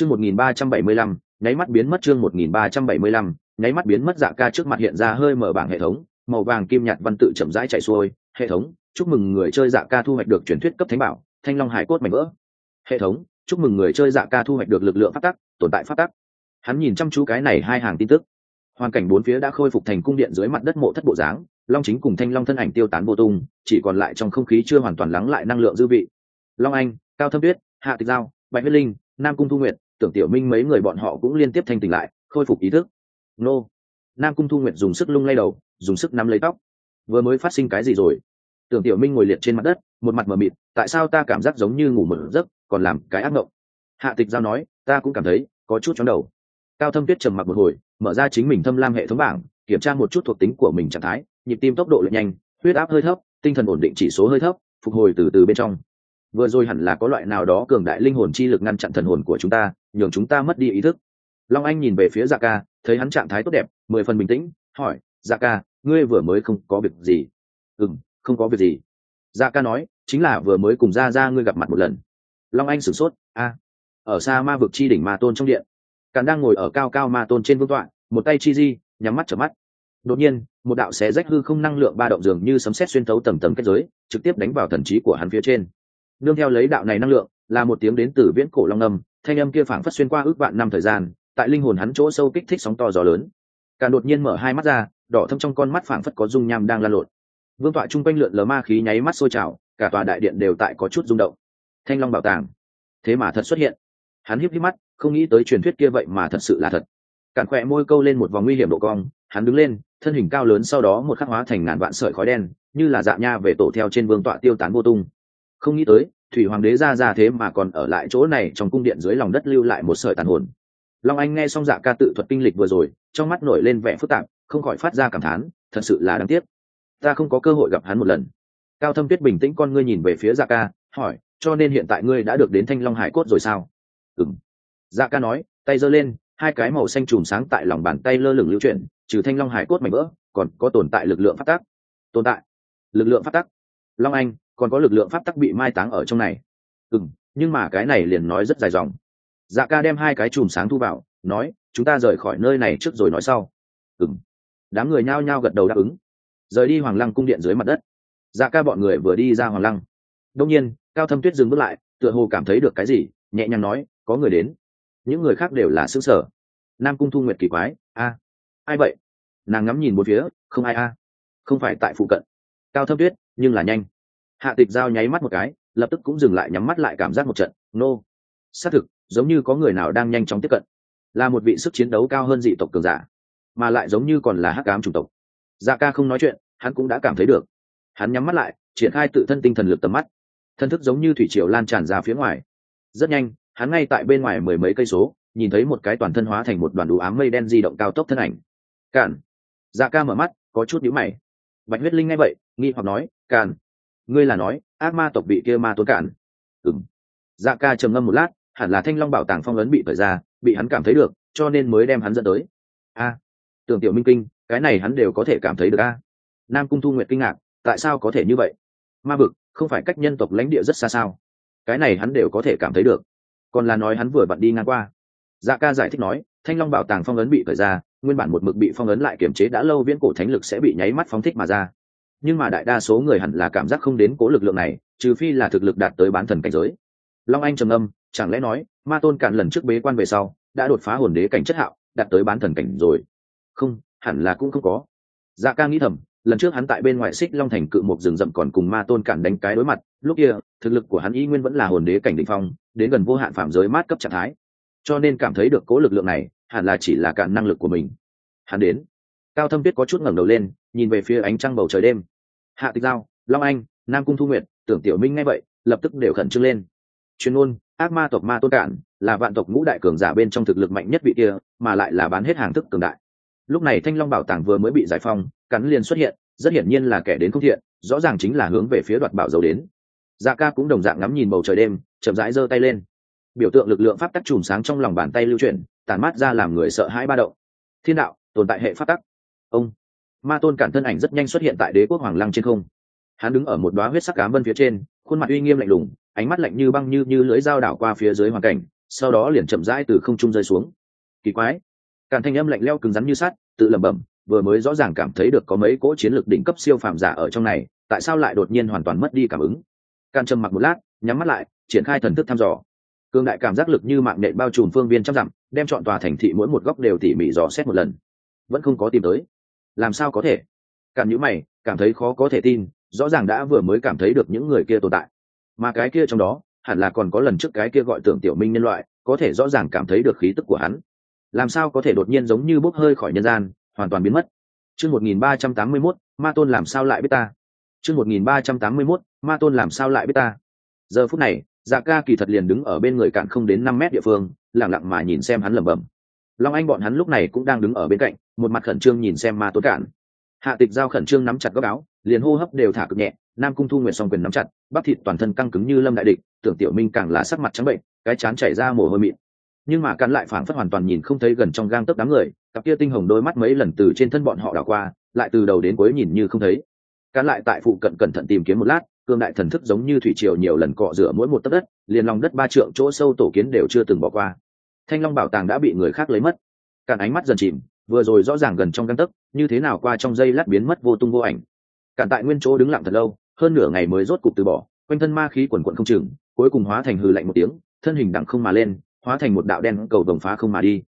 chương một nghìn ba trăm bảy mươi lăm, nháy mắt biến mất chương một nghìn ba trăm bảy mươi lăm, nháy mắt biến mất dạ ca trước mặt hiện ra hơi mở bảng hệ thống, màu vàng kim nhạt văn tự chậm rãi chạy xuôi. Hệ thống, chúc mừng người chơi dạ ca thu hoạch được truyền thuyết cấp thánh bảo, thanh long hải cốt mảnh vỡ. Hệ thống, chúc mừng người chơi dạ ca thu hoạch được lực lượng phát tắc, tồn tại phát tắc. Hắn nhìn chăm chú cái này hai hàng tin tức. Hoàn cảnh bốn phía đã khôi phục thành cung điện dưới mặt đất mộ thất bộ dáng, long chính cùng thanh long thân ảnh tiêu tán vô tung, chỉ còn lại trong không khí chưa hoàn toàn lắng lại năng lượng dư vị. Long anh, cao thâm tuyết, hạ tịch giao, bạch huyết linh, nam cung thu nguyện tưởng tiểu minh mấy người bọn họ cũng liên tiếp thanh tỉnh lại, khôi phục ý thức. Nô. Nam cung thu nguyện dùng sức lung lay đầu, dùng sức nắm lấy tóc. Vừa mới phát sinh cái gì rồi? Tưởng tiểu minh ngồi liệt trên mặt đất, một mặt mờ mịt, tại sao ta cảm giác giống như ngủ một giấc, còn làm cái ác mộng? Hạ tịch giao nói, ta cũng cảm thấy, có chút chóng đầu. Cao thâm tuyết trầm mặc một hồi, mở ra chính mình thâm lam hệ thống bảng, kiểm tra một chút thuộc tính của mình trạng thái, nhịp tim tốc độ lệch nhanh, huyết áp hơi thấp, tinh thần ổn định chỉ số hơi thấp, phục hồi từ từ bên trong. Vừa rồi hẳn là có loại nào đó cường đại linh hồn chi lực ngăn chặn thần hồn của chúng ta nhường chúng ta mất đi ý thức. Long anh nhìn về phía dạ ca, thấy hắn trạng thái tốt đẹp, mười phần bình tĩnh, hỏi dạ ca, ngươi vừa mới không có việc gì? Ừ m không có việc gì. Dạ ca nói, chính là vừa mới cùng ra ra ngươi gặp mặt một lần. Long anh sửng sốt, a, ở xa ma vực chi đỉnh ma tôn trong điện. Càn đang ngồi ở cao cao ma tôn trên vương tọa, một tay chi di, nhắm mắt trở mắt. Đột nhiên, một đạo xé rách hư không năng lượng ba động dường như sấm sét xuyên thấu tầng tầng kết giới, trực tiếp đánh vào thần trí của hắn phía trên. Nương theo lấy đạo này năng lượng, là một tiếng đến từ viễn cổ long âm thanh âm kia phảng phất xuyên qua ước vạn năm thời gian, tại linh hồn hắn chỗ sâu kích thích sóng to gió lớn. Càng đột nhiên mở hai mắt ra, đỏ thâm trong con mắt phảng phất có dung nham đang lan lộn. Vương tọa chung quanh lượn lờ ma khí nháy mắt sôi trào, cả tòa đại điện đều tại có chút rung động. Thanh long bảo tàng, thế mà thật xuất hiện. Hắn híp híp mắt, không nghĩ tới truyền thuyết kia vậy mà thật sự là thật. Cản khỏe môi câu lên một vòng nguy hiểm độ cong, hắn đứng lên, thân hình cao lớn sau đó một khắc hóa thành ngàn vạn sợi khói đen, như là dạ nha về tổ theo trên vương tọa tiêu tán vô tung. Không nghĩ tới thủy hoàng đế ra ra thế mà còn ở lại chỗ này trong cung điện dưới lòng đất lưu lại một sợi tàn hồn. Long anh nghe xong dạ ca tự thuật kinh lịch vừa rồi, trong mắt nổi lên vẻ phức tạp, không khỏi phát ra cảm thán, thật sự là đáng tiếc. Ta không có cơ hội gặp hắn một lần. Cao thâm tuyết bình tĩnh con ngươi nhìn về phía dạ ca, hỏi, cho nên hiện tại ngươi đã được đến thanh long hải cốt rồi sao? Ừng dạ ca nói, tay giơ lên, hai cái màu xanh chùm sáng tại lòng bàn tay lơ lửng lưu chuyển, trừ thanh long hải cốt mảnh vỡ, còn có tồn tại lực lượng phát tắc. Tồn tại. Lực lượng phát tắc. Long anh còn có lực lượng pháp tắc bị mai táng ở trong này. Ừ nhưng mà cái này liền nói rất dài dòng. Dạ ca đem hai cái chùm sáng thu vào, nói, chúng ta rời khỏi nơi này trước rồi nói sau. Ừ đám người nhao nhao gật đầu đáp ứng. Rời đi hoàng lăng cung điện dưới mặt đất. Dạ ca bọn người vừa đi ra hoàng lăng. Đông nhiên, cao thâm tuyết dừng bước lại, tựa hồ cảm thấy được cái gì, nhẹ nhàng nói, có người đến. Những người khác đều là xứ sở nam cung thu nguyệt kỳ quái, a, ai vậy? Nàng ngắm nhìn một phía, không ai a, không phải tại phụ cận. Cao thâm tuyết, nhưng là nhanh hạ tịch giao nháy mắt một cái, lập tức cũng dừng lại nhắm mắt lại cảm giác một trận, nô、no. xác thực, giống như có người nào đang nhanh chóng tiếp cận. Là một vị sức chiến đấu cao hơn dị tộc cường giả, mà lại giống như còn là hắc ám chủng tộc. Dạ ca không nói chuyện, hắn cũng đã cảm thấy được. Hắn nhắm mắt lại, triển khai tự thân tinh thần lực tầm mắt. Thân thức giống như thủy triều lan tràn ra phía ngoài. Rất nhanh, hắn ngay tại bên ngoài mười mấy cây số, nhìn thấy một cái toàn thân hóa thành một đoàn đủ ám mây đen di động cao tốc thân ảnh. Cản dạ ca mở mắt, có chút nhíu mày. Bạch huyết linh ngay vậy, nghi hoặc nói cản ngươi là nói, ác ma tộc bị kia ma tốn cản. Ừng dạ ca trầm ngâm một lát, hẳn là thanh long bảo tàng phong ấn bị thời ra, bị hắn cảm thấy được, cho nên mới đem hắn dẫn tới. A. Tưởng tiểu minh kinh, cái này hắn đều có thể cảm thấy được a. Nam cung thu nguyệt kinh ngạc, tại sao có thể như vậy? Ma vực, không phải cách nhân tộc lãnh địa rất xa sao? Cái này hắn đều có thể cảm thấy được. Còn là nói hắn vừa vặn đi ngang qua. Dạ ca giải thích nói, thanh long bảo tàng phong ấn bị thời ra, nguyên bản một mực bị phong ấn lại kiểm chế đã lâu viễn cổ thánh lực sẽ bị nháy mắt phóng thích mà ra nhưng mà đại đa số người hẳn là cảm giác không đến cố lực lượng này, trừ phi là thực lực đạt tới bán thần cảnh giới. Long anh trầm âm chẳng lẽ nói, ma tôn cạn lần trước bế quan về sau, đã đột phá hồn đế cảnh chất hạo, đạt tới bán thần cảnh rồi? Không, hẳn là cũng không có. Dạ ca nghĩ thầm, lần trước hắn tại bên ngoài xích long thành cự một rừng rậm còn cùng ma tôn cản đánh cái đối mặt, lúc kia, thực lực của hắn y nguyên vẫn là hồn đế cảnh định phong, đến gần vô hạn phạm giới mát cấp trạng thái. Cho nên cảm thấy được cố lực lượng này, hẳn là chỉ là cạn năng lực của mình. Hắn đến. Cao thâm biết có chút ngẩng đầu lên, nhìn về phía ánh trăng bầu trời đêm hạ tịch giao, long anh, nam cung thu nguyệt, tưởng tiểu minh ngay vậy, lập tức đều khẩn trương lên. Chuyên môn, ác ma tộc ma tôn cản, là vạn tộc ngũ đại cường giả bên trong thực lực mạnh nhất vị kia, mà lại là bán hết hàng thức cường đại. Lúc này thanh long bảo tàng vừa mới bị giải phong cắn liền xuất hiện, rất hiển nhiên là kẻ đến không thiện, rõ ràng chính là hướng về phía đoạt bảo dầu đến. Dạ ca cũng đồng dạng ngắm nhìn bầu trời đêm, chậm rãi giơ tay lên. Biểu tượng lực lượng pháp tắc chùm sáng trong lòng bàn tay lưu chuyển tàn mát ra làm người sợ hãi ba động. Thiên đạo, tồn tại hệ pháp tắc. Ông ma tôn cản thân ảnh rất nhanh xuất hiện tại đế quốc hoàng lăng trên không. Hắn đứng ở một đoá huyết sắc cám vân phía trên, khuôn mặt uy nghiêm lạnh lùng, ánh mắt lạnh như băng như như lưỡi dao đảo qua phía dưới hoàn cảnh, sau đó liền chậm rãi từ không trung rơi xuống. Kỳ quái. Càn thanh âm lạnh leo cứng rắn như sắt, tự lẩm bẩm, vừa mới rõ ràng cảm thấy được có mấy cỗ chiến lược đỉnh cấp siêu phàm giả ở trong này, tại sao lại đột nhiên hoàn toàn mất đi cảm ứng? Can trầm mặc một lát, nhắm mắt lại, triển khai thần thức thăm dò. Cương đại cảm giác lực như mạng nện bao trùm phương viên trăm dặm, đem chọn tòa thành thị mỗi một góc đều tỉ mỉ dò xét một lần. Vẫn không có tìm tới làm sao có thể? Cảm nhữ mày, cảm thấy khó có thể tin, rõ ràng đã vừa mới cảm thấy được những người kia tồn tại. Mà cái kia trong đó, hẳn là còn có lần trước cái kia gọi tưởng tiểu minh nhân loại, có thể rõ ràng cảm thấy được khí tức của hắn. Làm sao có thể đột nhiên giống như bốc hơi khỏi nhân gian, hoàn toàn biến mất? Chương một nghìn ba trăm tám mươi mốt, ma tôn làm sao lại biết ta? Chương một nghìn ba trăm tám mươi mốt, ma tôn làm sao lại biết ta? Giờ phút này dạ ca kỳ thật liền đứng ở bên người cạn không đến năm mét địa phương lẳng lặng mà nhìn xem hắn lẩm bẩm long anh bọn hắn lúc này cũng đang đứng ở bên cạnh, một mặt khẩn trương nhìn xem ma tốn cản. Hạ tịch giao khẩn trương nắm chặt góc áo, liền hô hấp đều thả cực nhẹ, nam cung thu nguyện song quyền nắm chặt, bắp thịt toàn thân căng cứng như lâm đại địch, tưởng tiểu minh càng là sắc mặt trắng bệnh, cái chán chảy ra mồ hôi mịn. Nhưng mà cắn lại phảng phất hoàn toàn nhìn không thấy gần trong gang tấc đám người, cặp kia tinh hồng đôi mắt mấy lần từ trên thân bọn họ đảo qua, lại từ đầu đến cuối nhìn như không thấy. Cắn lại tại phụ cận cẩn thận tìm kiếm một lát, cương đại thần thức giống như thủy triều nhiều lần cọ rửa mỗi một tấc đất, liền lòng đất ba trượng chỗ sâu tổ kiến đều chưa từng bỏ qua thanh long bảo tàng đã bị người khác lấy mất. Cản ánh mắt dần chìm, vừa rồi rõ ràng gần trong găng tấc, như thế nào qua trong dây lát biến mất vô tung vô ảnh. Cản tại nguyên chỗ đứng lặng thật lâu, hơn nửa ngày mới rốt cục từ bỏ, quanh thân ma khí quần quận không chừng, cuối cùng hóa thành hư lạnh một tiếng, thân hình đặng không mà lên, hóa thành một đạo đen cầu đồng phá không mà đi.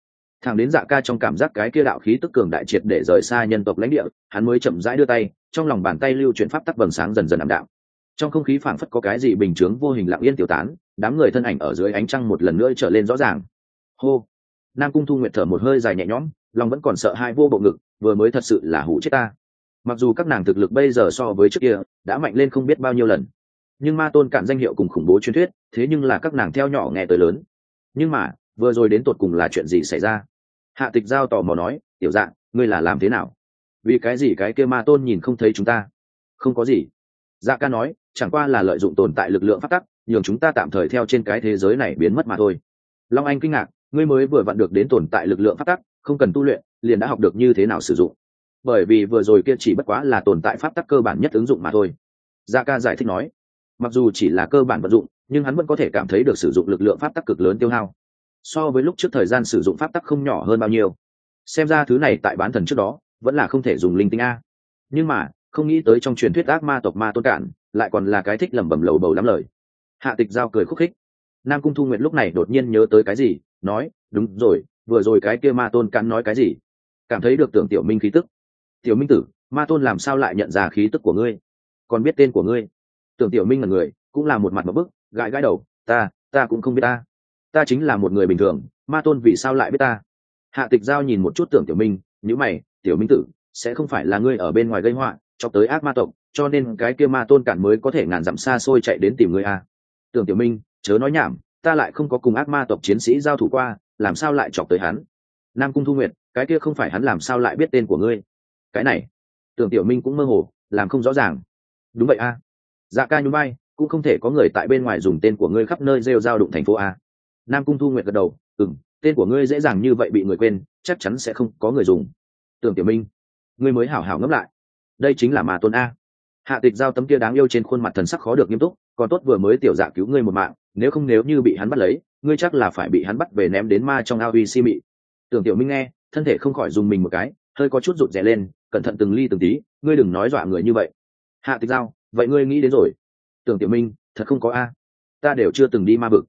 Thẳng đến dạ ca trong cảm giác cái kia đạo khí tức cường đại triệt để rời xa nhân tộc lãnh địa, hắn mới chậm rãi đưa tay, trong lòng bàn tay lưu chuyển pháp tắc vầng sáng dần dần ảm đạm. Trong không khí phảng phất có cái gì bình chướng vô hình lặng yên tiêu tán, đám người thân ảnh ở dưới ánh trăng một lần nữa trở lên rõ ràng hô. Nam cung thu nguyệt thở một hơi dài nhẹ nhõm, lòng vẫn còn sợ hai vô bộ ngực, vừa mới thật sự là hủ chết ta. Mặc dù các nàng thực lực bây giờ so với trước kia, đã mạnh lên không biết bao nhiêu lần. Nhưng ma tôn cản danh hiệu cùng khủng bố truyền thuyết, thế nhưng là các nàng theo nhỏ nghe tới lớn. Nhưng mà, vừa rồi đến tột cùng là chuyện gì xảy ra? Hạ tịch giao tò mò nói, tiểu dạng, ngươi là làm thế nào? Vì cái gì cái kia ma tôn nhìn không thấy chúng ta? Không có gì. Dạ ca nói, chẳng qua là lợi dụng tồn tại lực lượng phát tắc, nhường chúng ta tạm thời theo trên cái thế giới này biến mất mà thôi. Long anh kinh ngạc ngươi mới vừa vặn được đến tồn tại lực lượng pháp tắc, không cần tu luyện, liền đã học được như thế nào sử dụng. Bởi vì vừa rồi kia chỉ bất quá là tồn tại pháp tắc cơ bản nhất ứng dụng mà thôi. Dạ ca giải thích nói, mặc dù chỉ là cơ bản vận dụng, nhưng hắn vẫn có thể cảm thấy được sử dụng lực lượng pháp tắc cực lớn tiêu hao. So với lúc trước thời gian sử dụng pháp tắc không nhỏ hơn bao nhiêu. Xem ra thứ này tại bán thần trước đó, vẫn là không thể dùng linh tinh a. Nhưng mà, không nghĩ tới trong truyền thuyết ác ma tộc ma tôn cản lại còn là cái thích lẩm bẩm lầu bầu lắm lời. Hạ tịch giao cười khúc khích. Nam cung thu nguyệt lúc này đột nhiên nhớ tới cái gì nói, đúng rồi, vừa rồi cái kia ma tôn cản nói cái gì? Cảm thấy được tưởng tiểu minh khí tức. Tiểu minh tử, ma tôn làm sao lại nhận ra khí tức của ngươi? Còn biết tên của ngươi? Tưởng tiểu minh là người, cũng là một mặt một bức, gãi gãi đầu, ta ta cũng không biết ta. Ta chính là một người bình thường, ma tôn vì sao lại biết ta? Hạ tịch giao nhìn một chút tưởng tiểu minh nhữ mày, tiểu minh tử, sẽ không phải là ngươi ở bên ngoài gây họa cho tới ác ma tộc, cho nên cái kia ma tôn cản mới có thể ngàn dặm xa xôi chạy đến tìm ngươi a à. tưởng tiểu minh, chớ nói nhảm ta lại không có cùng ác ma tộc chiến sĩ giao thủ qua, làm sao lại chọc tới hắn? Nam cung thu nguyệt, cái kia không phải hắn làm sao lại biết tên của ngươi? Cái này, tưởng tiểu minh cũng mơ hồ, làm không rõ ràng. Đúng vậy a. Dạ ca nhún bay cũng không thể có người tại bên ngoài dùng tên của ngươi khắp nơi rêu giao đụng thành phố a. Nam cung thu nguyệt gật đầu ừ m tên của ngươi dễ dàng như vậy bị người quên, chắc chắn sẽ không có người dùng. Tưởng tiểu minh, ngươi mới hảo hảo ngẫm lại, đây chính là mà tôn a. Hạ tịch giao tấm kia đáng yêu trên khuôn mặt thần sắc khó được nghiêm túc, còn tốt vừa mới tiểu dạ cứu ngươi một mạng nếu không nếu như bị hắn bắt lấy, ngươi chắc là phải bị hắn bắt về ném đến ma trong ao uy si mị. Tưởng tiểu minh nghe, thân thể không khỏi dùng mình một cái, hơi có chút rụt rè lên, cẩn thận từng ly từng tí, ngươi đừng nói dọa người như vậy. Hạ tịch giao, vậy ngươi nghĩ đến rồi. Tưởng tiểu minh, thật không có a. Ta đều chưa từng đi ma vực.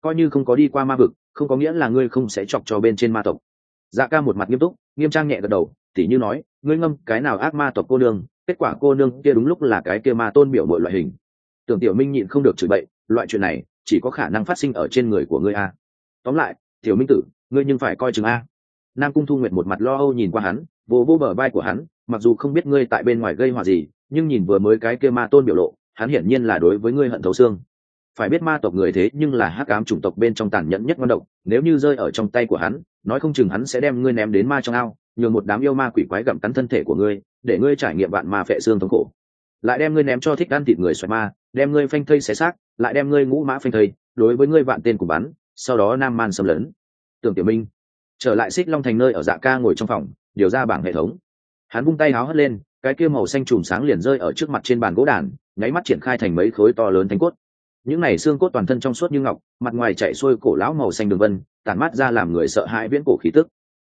Coi như không có đi qua ma vực, không có nghĩa là ngươi không sẽ chọc cho bên trên ma tộc. Dạ ca một mặt nghiêm túc, nghiêm trang nhẹ gật đầu, tỉ như nói, ngươi ngâm cái nào ác ma tộc cô nương, kết quả cô nương kia đúng lúc là cái kia ma tôn biểu mọi loại hình. Tưởng tiểu minh nhịn không được chửi bậy, loại chuyện này chỉ có khả năng phát sinh ở trên người của ngươi a. Tóm lại, tiểu minh tử, ngươi nhưng phải coi chừng a. Nam cung thu nguyện một mặt lo âu nhìn qua hắn, vô vô bờ vai của hắn, mặc dù không biết ngươi tại bên ngoài gây họa gì, nhưng nhìn vừa mới cái kia ma tôn biểu lộ, hắn hiển nhiên là đối với ngươi hận thấu xương. Phải biết ma tộc người thế nhưng là hắc ám chủng tộc bên trong tàn nhẫn nhất ngon độc, nếu như rơi ở trong tay của hắn, nói không chừng hắn sẽ đem ngươi ném đến ma trong ao, nhường một đám yêu ma quỷ quái gặm cắn thân thể của ngươi, để ngươi trải nghiệm vạn ma phệ xương thống khổ. Lại đem ngươi ném cho thích ăn thịt người xoài ma đem ngươi phanh thây xé xác, lại đem ngươi ngũ mã phanh thây, đối với ngươi vạn tên của bắn, sau đó nam man xâm lấn. Tưởng tiểu minh trở lại xích long thành nơi ở dạ ca ngồi trong phòng, điều ra bảng hệ thống. Hắn vung tay háo hất lên, cái kia màu xanh chùm sáng liền rơi ở trước mặt trên bàn gỗ đàn, nháy mắt triển khai thành mấy khối to lớn thanh cốt. Những này xương cốt toàn thân trong suốt như ngọc, mặt ngoài chạy xuôi cổ lão màu xanh đường vân, tản mát ra làm người sợ hãi viễn cổ khí tức.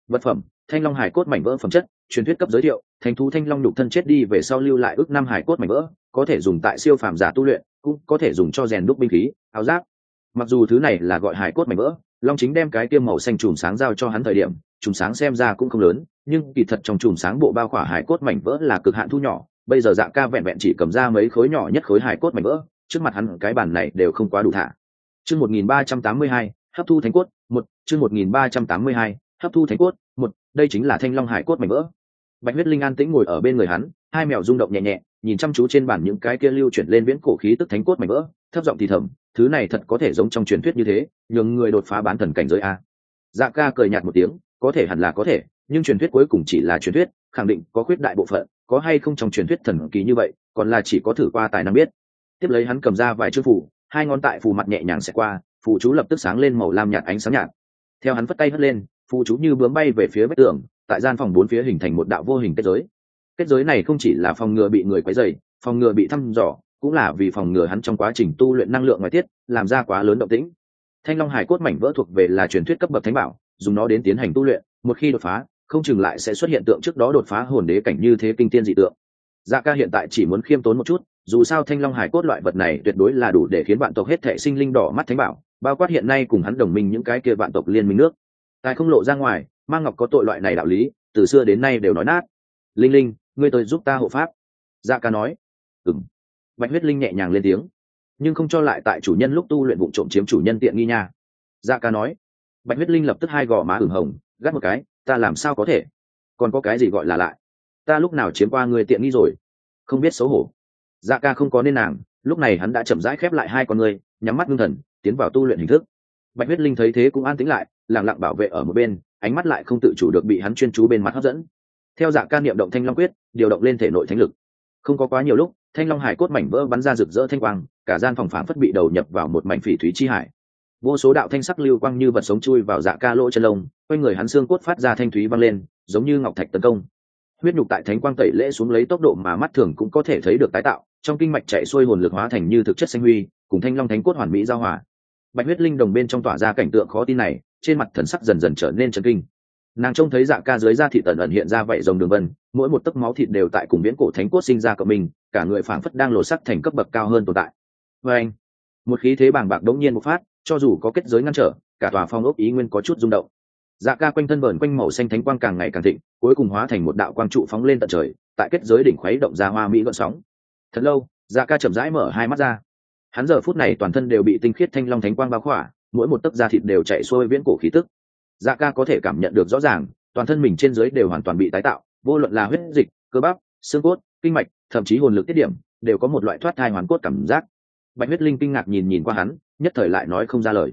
Vật phẩm, thanh long hải cốt mảnh vỡ phẩm chất, truyền thuyết cấp giới thiệu thành thú thanh long nhục thân chết đi về sau lưu lại ước năm hải cốt mảnh vỡ có thể dùng tại siêu phàm giả tu luyện, cũng có thể dùng cho rèn đúc binh khí, áo giáp. Mặc dù thứ này là gọi hải cốt mảnh vỡ, long chính đem cái tiêm màu xanh chùm sáng giao cho hắn thời điểm, chùm sáng xem ra cũng không lớn, nhưng kỳ thật trong chùm sáng bộ bao khỏa hải cốt mảnh vỡ là cực hạn thu nhỏ, bây giờ dạ ca vẹn vẹn chỉ cầm ra mấy khối nhỏ nhất khối hải cốt mảnh vỡ, trước mặt hắn cái bản này đều không quá đủ thả. Chương một nghìn ba trăm tám mươi hai, hấp thu thánh cốt, một, chương một nghìn ba trăm tám mươi hai, hấp thu thánh cốt, một, đây chính là thanh long hải cốt mảnh vỡ. Bạch huyết linh an tĩnh ngồi ở bên người hắn, hai mèo rung động nhẹ nhẹ nhìn chăm chú trên bản những cái kia lưu chuyển lên viễn cổ khí tức thánh cốt mảnh vỡ, thấp giọng thì thầm, thứ này thật có thể giống trong truyền thuyết như thế, nhường người đột phá bán thần cảnh giới a. Dạ ca cười nhạt một tiếng, có thể hẳn là có thể, nhưng truyền thuyết cuối cùng chỉ là truyền thuyết, khẳng định có khuyết đại bộ phận, có hay không trong truyền thuyết thần kỳ như vậy, còn là chỉ có thử qua tài năng biết. Tiếp lấy hắn cầm ra vài chữ phù, hai ngón tại phù mặt nhẹ nhàng xẹt qua, phù chú lập tức sáng lên màu lam nhạt ánh sáng nhạt. Theo hắn vất tay hất lên, phù chú như bướm bay về phía vách tường, tại gian phòng bốn phía hình thành một đạo vô hình kết giới kết giới này không chỉ là phòng ngừa bị người quấy dày phòng ngừa bị thăm dò, cũng là vì phòng ngừa hắn trong quá trình tu luyện năng lượng ngoại tiết, làm ra quá lớn động tĩnh. Thanh long hải cốt mảnh vỡ thuộc về là truyền thuyết cấp bậc thánh bảo, dùng nó đến tiến hành tu luyện, một khi đột phá, không chừng lại sẽ xuất hiện tượng trước đó đột phá hồn đế cảnh như thế kinh tiên dị tượng. Dạ ca hiện tại chỉ muốn khiêm tốn một chút, dù sao thanh long hải cốt loại vật này tuyệt đối là đủ để khiến bạn tộc hết thệ sinh linh đỏ mắt thánh bảo, bao quát hiện nay cùng hắn đồng minh những cái kia bạn tộc liên minh nước. Tài không lộ ra ngoài mang ngọc có tội loại này đạo lý, từ xưa đến nay đều nói nát. Linh linh ngươi tới giúp ta hộ pháp. Dạ ca nói. Ừng bạch huyết linh nhẹ nhàng lên tiếng. Nhưng không cho lại tại chủ nhân lúc tu luyện vụ trộm chiếm chủ nhân tiện nghi nha. Dạ ca nói. Bạch huyết linh lập tức hai gò má hửng hồng, gắt một cái, ta làm sao có thể? Còn có cái gì gọi là lại? Ta lúc nào chiếm qua người tiện nghi rồi? Không biết xấu hổ. Dạ ca không có nên nàng, lúc này hắn đã chậm rãi khép lại hai con người nhắm mắt ngưng thần, tiến vào tu luyện hình thức. Bạch huyết linh thấy thế cũng an tĩnh lại lẳng lặng bảo vệ ở một bên, ánh mắt lại không tự chủ được bị hắn chuyên chú bên mặt hấp dẫn theo dạ ca niệm động thanh long quyết, điều động lên thể nội thánh lực. Không có quá nhiều lúc, thanh long hải cốt mảnh vỡ bắn ra rực rỡ thanh quang, cả gian phòng phản phất bị đầu nhập vào một mảnh phỉ thúy chi hải. Vô số đạo thanh sắc lưu quang như vật sống chui vào dạ ca lỗ chân lông, quanh người hắn xương cốt phát ra thanh thúy văng lên, giống như ngọc thạch tấn công. Huyết nhục tại thánh quang tẩy lễ xuống lấy tốc độ mà mắt thường cũng có thể thấy được tái tạo, trong kinh mạch chạy xuôi hồn lực hóa thành như thực chất xanh huy, cùng thanh long thánh cốt hoàn mỹ giao hòa. Bạch huyết linh đồng bên trong tỏa ra cảnh tượng khó tin này, trên mặt thần sắc dần dần trở nên trần kinh nàng trông thấy dạ ca dưới da thịt tần ẩn hiện ra vậy dòng đường vân, mỗi một tấc máu thịt đều tại cùng viễn cổ thánh cốt sinh ra cộng mình, cả người phảng phất đang lột sắc thành cấp bậc cao hơn tồn tại. Và anh, một khí thế bàng bạc đống nhiên một phát, cho dù có kết giới ngăn trở, cả tòa phong ốc ý nguyên có chút rung động. Dạ ca quanh thân bờn quanh màu xanh thánh quang càng ngày càng thịnh, cuối cùng hóa thành một đạo quang trụ phóng lên tận trời, tại kết giới đỉnh khuấy động ra hoa mỹ gợn sóng. Thật lâu dạ ca chậm rãi mở hai mắt ra. Hắn giờ phút này toàn thân đều bị tinh khiết thanh long thánh quang bao khỏa, mỗi một tấc da thịt đều chạy xuôi viễn cổ khí tức dạ ca có thể cảm nhận được rõ ràng, toàn thân mình trên dưới đều hoàn toàn bị tái tạo, vô luận là huyết dịch, cơ bắp, xương cốt, kinh mạch, thậm chí hồn lực tiết điểm, đều có một loại thoát thai hoàn cốt cảm giác. Bạch huyết linh kinh ngạc nhìn nhìn qua hắn, nhất thời lại nói không ra lời.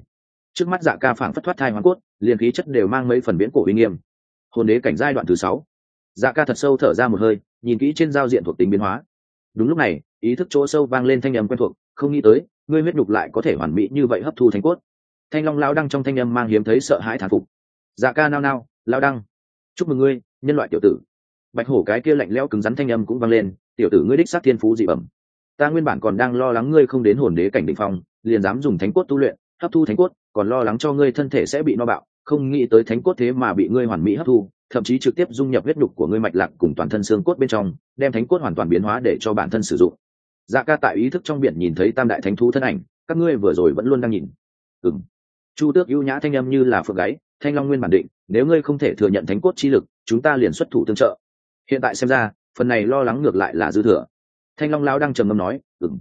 Trước mắt dạ ca phảng phất thoát thai hoàn cốt, liền khí chất đều mang mấy phần biến cổ uy nghiêm. Hồn đế cảnh giai đoạn thứ sáu. Dạ ca thật sâu thở ra một hơi, nhìn kỹ trên giao diện thuộc tính biến hóa. Đúng lúc này, ý thức chỗ sâu vang lên thanh âm quen thuộc, không nghĩ tới, ngươi huyết nhục lại có thể hoàn mỹ như vậy hấp thu thành cốt. Thanh long lao đăng trong thanh âm mang hiếm thấy sợ hãi thán phục dạ ca nao nao lao đăng. Chúc mừng ngươi, nhân loại tiểu tử. Bạch hổ cái kia lạnh lẽo cứng rắn thanh âm cũng vang lên, tiểu tử ngươi đích xác thiên phú dị bẩm. Ta nguyên bản còn đang lo lắng ngươi không đến hồn đế cảnh định phong, liền dám dùng thánh cốt tu luyện, hấp thu thánh cốt, còn lo lắng cho ngươi thân thể sẽ bị no bạo, không nghĩ tới thánh cốt thế mà bị ngươi hoàn mỹ hấp thu, thậm chí trực tiếp dung nhập huyết nhục của ngươi mạch lạc cùng toàn thân xương cốt bên trong, đem thánh cốt hoàn toàn biến hóa để cho bản thân sử dụng. Dạ ca tại ý thức trong biển nhìn thấy tam đại thánh thú thân ảnh, các ngươi vừa rồi vẫn luôn đang nhìn. Ừng chu tước ưu nhã thanh âm như là phượng gáy thanh long nguyên bản định, nếu ngươi không thể thừa nhận thánh cốt chi lực, chúng ta liền xuất thủ tương trợ. Hiện tại xem ra, phần này lo lắng ngược lại là dư thừa. Thanh long lão đang trầm ngâm nói ừng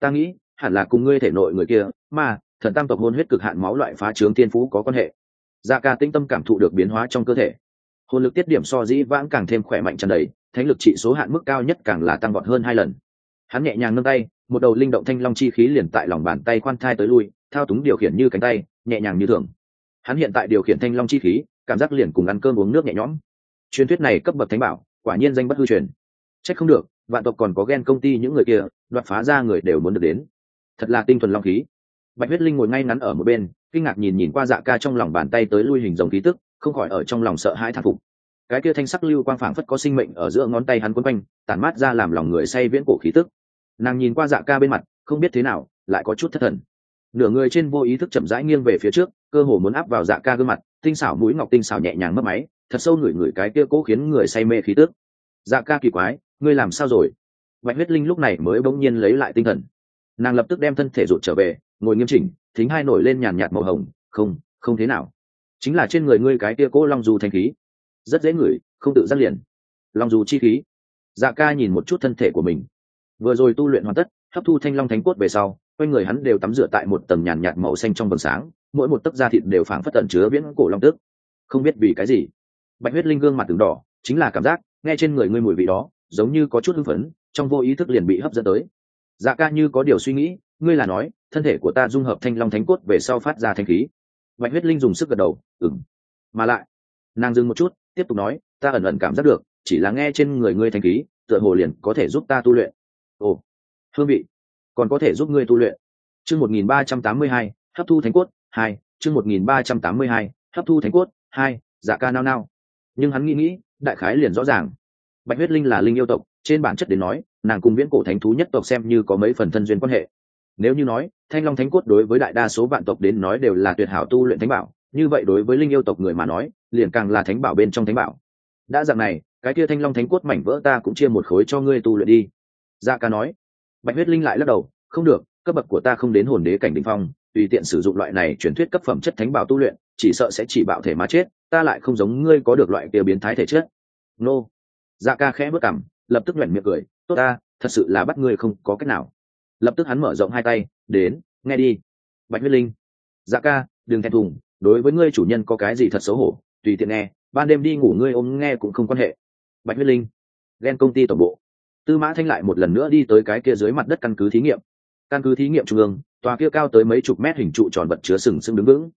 ta nghĩ, hẳn là cùng ngươi thể nội người kia, mà, thần tam tộc hôn huyết cực hạn máu loại phá trướng tiên phú có quan hệ. Dạ ca tinh tâm cảm thụ được biến hóa trong cơ thể. Hồn lực tiết điểm so dĩ vãng càng thêm khỏe mạnh tràn đầy, thánh lực trị số hạn mức cao nhất càng là tăng vọt hơn hai lần. Hắn nhẹ nhàng nâng tay, một đầu linh động thanh long chi khí liền tại lòng bàn tay khoan thai tới lui, thao túng điều khiển như cánh tay, nhẹ nhàng như thường hắn hiện tại điều khiển thanh long chi khí, cảm giác liền cùng ăn cơm uống nước nhẹ nhõm. Truyền thuyết này cấp bậc thánh bảo, quả nhiên danh bất hư truyền. Trách không được, vạn tộc còn có ghen công ty những người kia, đoạt phá ra người đều muốn được đến. Thật là tinh thuần long khí. Bạch huyết linh ngồi ngay ngắn ở một bên, kinh ngạc nhìn nhìn qua dạ ca trong lòng bàn tay tới lui hình dòng khí tức, không khỏi ở trong lòng sợ hãi thản phục. Cái kia thanh sắc lưu quang phảng phất có sinh mệnh ở giữa ngón tay hắn quấn quanh, tản mát ra làm lòng người say viễn cổ khí tức. Nàng nhìn qua dạ ca bên mặt, không biết thế nào, lại có chút thất thần nửa người trên vô ý thức chậm rãi nghiêng về phía trước, cơ hồ muốn áp vào dạ ca gương mặt, tinh xảo mũi ngọc tinh xảo nhẹ nhàng mất máy, thật sâu ngửi ngửi cái kia cố khiến người say mê khí tước dạ ca kỳ quái, ngươi làm sao rồi? Bạch huyết linh lúc này mới bỗng nhiên lấy lại tinh thần. Nàng lập tức đem thân thể rụt trở về, ngồi nghiêm chỉnh, thính hai nổi lên nhàn nhạt màu hồng, không không thế nào. Chính là trên người ngươi cái kia cố long du thanh khí. Rất dễ ngửi, không tự giác liền. Long du chi khí. Dạ ca nhìn một chút thân thể của mình. Vừa rồi tu luyện hoàn tất, hấp thu thanh long thánh cốt về sau quanh người hắn đều tắm rửa tại một tầng nhàn nhạt màu xanh trong vầng sáng, mỗi một tấc da thịt đều phảng phất tận chứa viễn cổ long tức không biết vì cái gì, bạch huyết linh gương mặt từng đỏ, chính là cảm giác, nghe trên người ngươi mùi vị đó, giống như có chút hưng phấn, trong vô ý thức liền bị hấp dẫn tới. Dạ ca như có điều suy nghĩ, ngươi là nói, thân thể của ta dung hợp thanh long thánh cốt về sau phát ra thanh khí. Bạch huyết linh dùng sức gật đầu ừng mà lại, nàng dừng một chút, tiếp tục nói, ta ẩn ẩn cảm giác được, chỉ là nghe trên người ngươi thanh khí, tựa hồ liền có thể giúp ta tu luyện. Ồ, hương vị còn có thể giúp ngươi tu luyện. Chương một nghìn ba trăm tám mươi hai, hấp thu thánh cốt hai, chương một nghìn ba trăm tám mươi hai, hấp thu thánh cốt hai dạ ca nao nao. Nhưng hắn nghĩ nghĩ, đại khái liền rõ ràng. Bạch huyết linh là linh yêu tộc, trên bản chất đến nói, nàng cùng viễn cổ thánh thú nhất tộc xem như có mấy phần thân duyên quan hệ. Nếu như nói, thanh long thánh cốt đối với đại đa số vạn tộc đến nói đều là tuyệt hảo tu luyện thánh bảo, như vậy đối với linh yêu tộc người mà nói, liền càng là thánh bảo bên trong thánh bảo. Đã dạng này, cái kia thanh long thánh cốt mảnh vỡ ta cũng chia một khối cho ngươi tu luyện đi. Dạ ca nói bạch huyết linh lại lắc đầu, không được, cấp bậc của ta không đến hồn đế cảnh đình phong, tùy tiện sử dụng loại này truyền thuyết cấp phẩm chất thánh bảo tu luyện, chỉ sợ sẽ chỉ bạo thể mà chết, ta lại không giống ngươi có được loại kia biến thái thể chất. Nô. Dạ ca khẽ bước cằm, lập tức nhoẻn miệng cười, tốt ta, thật sự là bắt ngươi không có cách nào. Lập tức hắn mở rộng hai tay, đến, nghe đi. Bạch huyết linh dạ ca, đừng thèm thùng, đối với ngươi chủ nhân có cái gì thật xấu hổ, tùy tiện nghe, ban đêm đi ngủ ngươi ôm nghe cũng không quan hệ. Bạch huyết linh, ghen công ty tổng bộ tư mã thanh lại một lần nữa đi tới cái kia dưới mặt đất căn cứ thí nghiệm. Căn cứ thí nghiệm trung ương, tòa kia cao tới mấy chục mét hình trụ tròn vật chứa sừng sững đứng vững.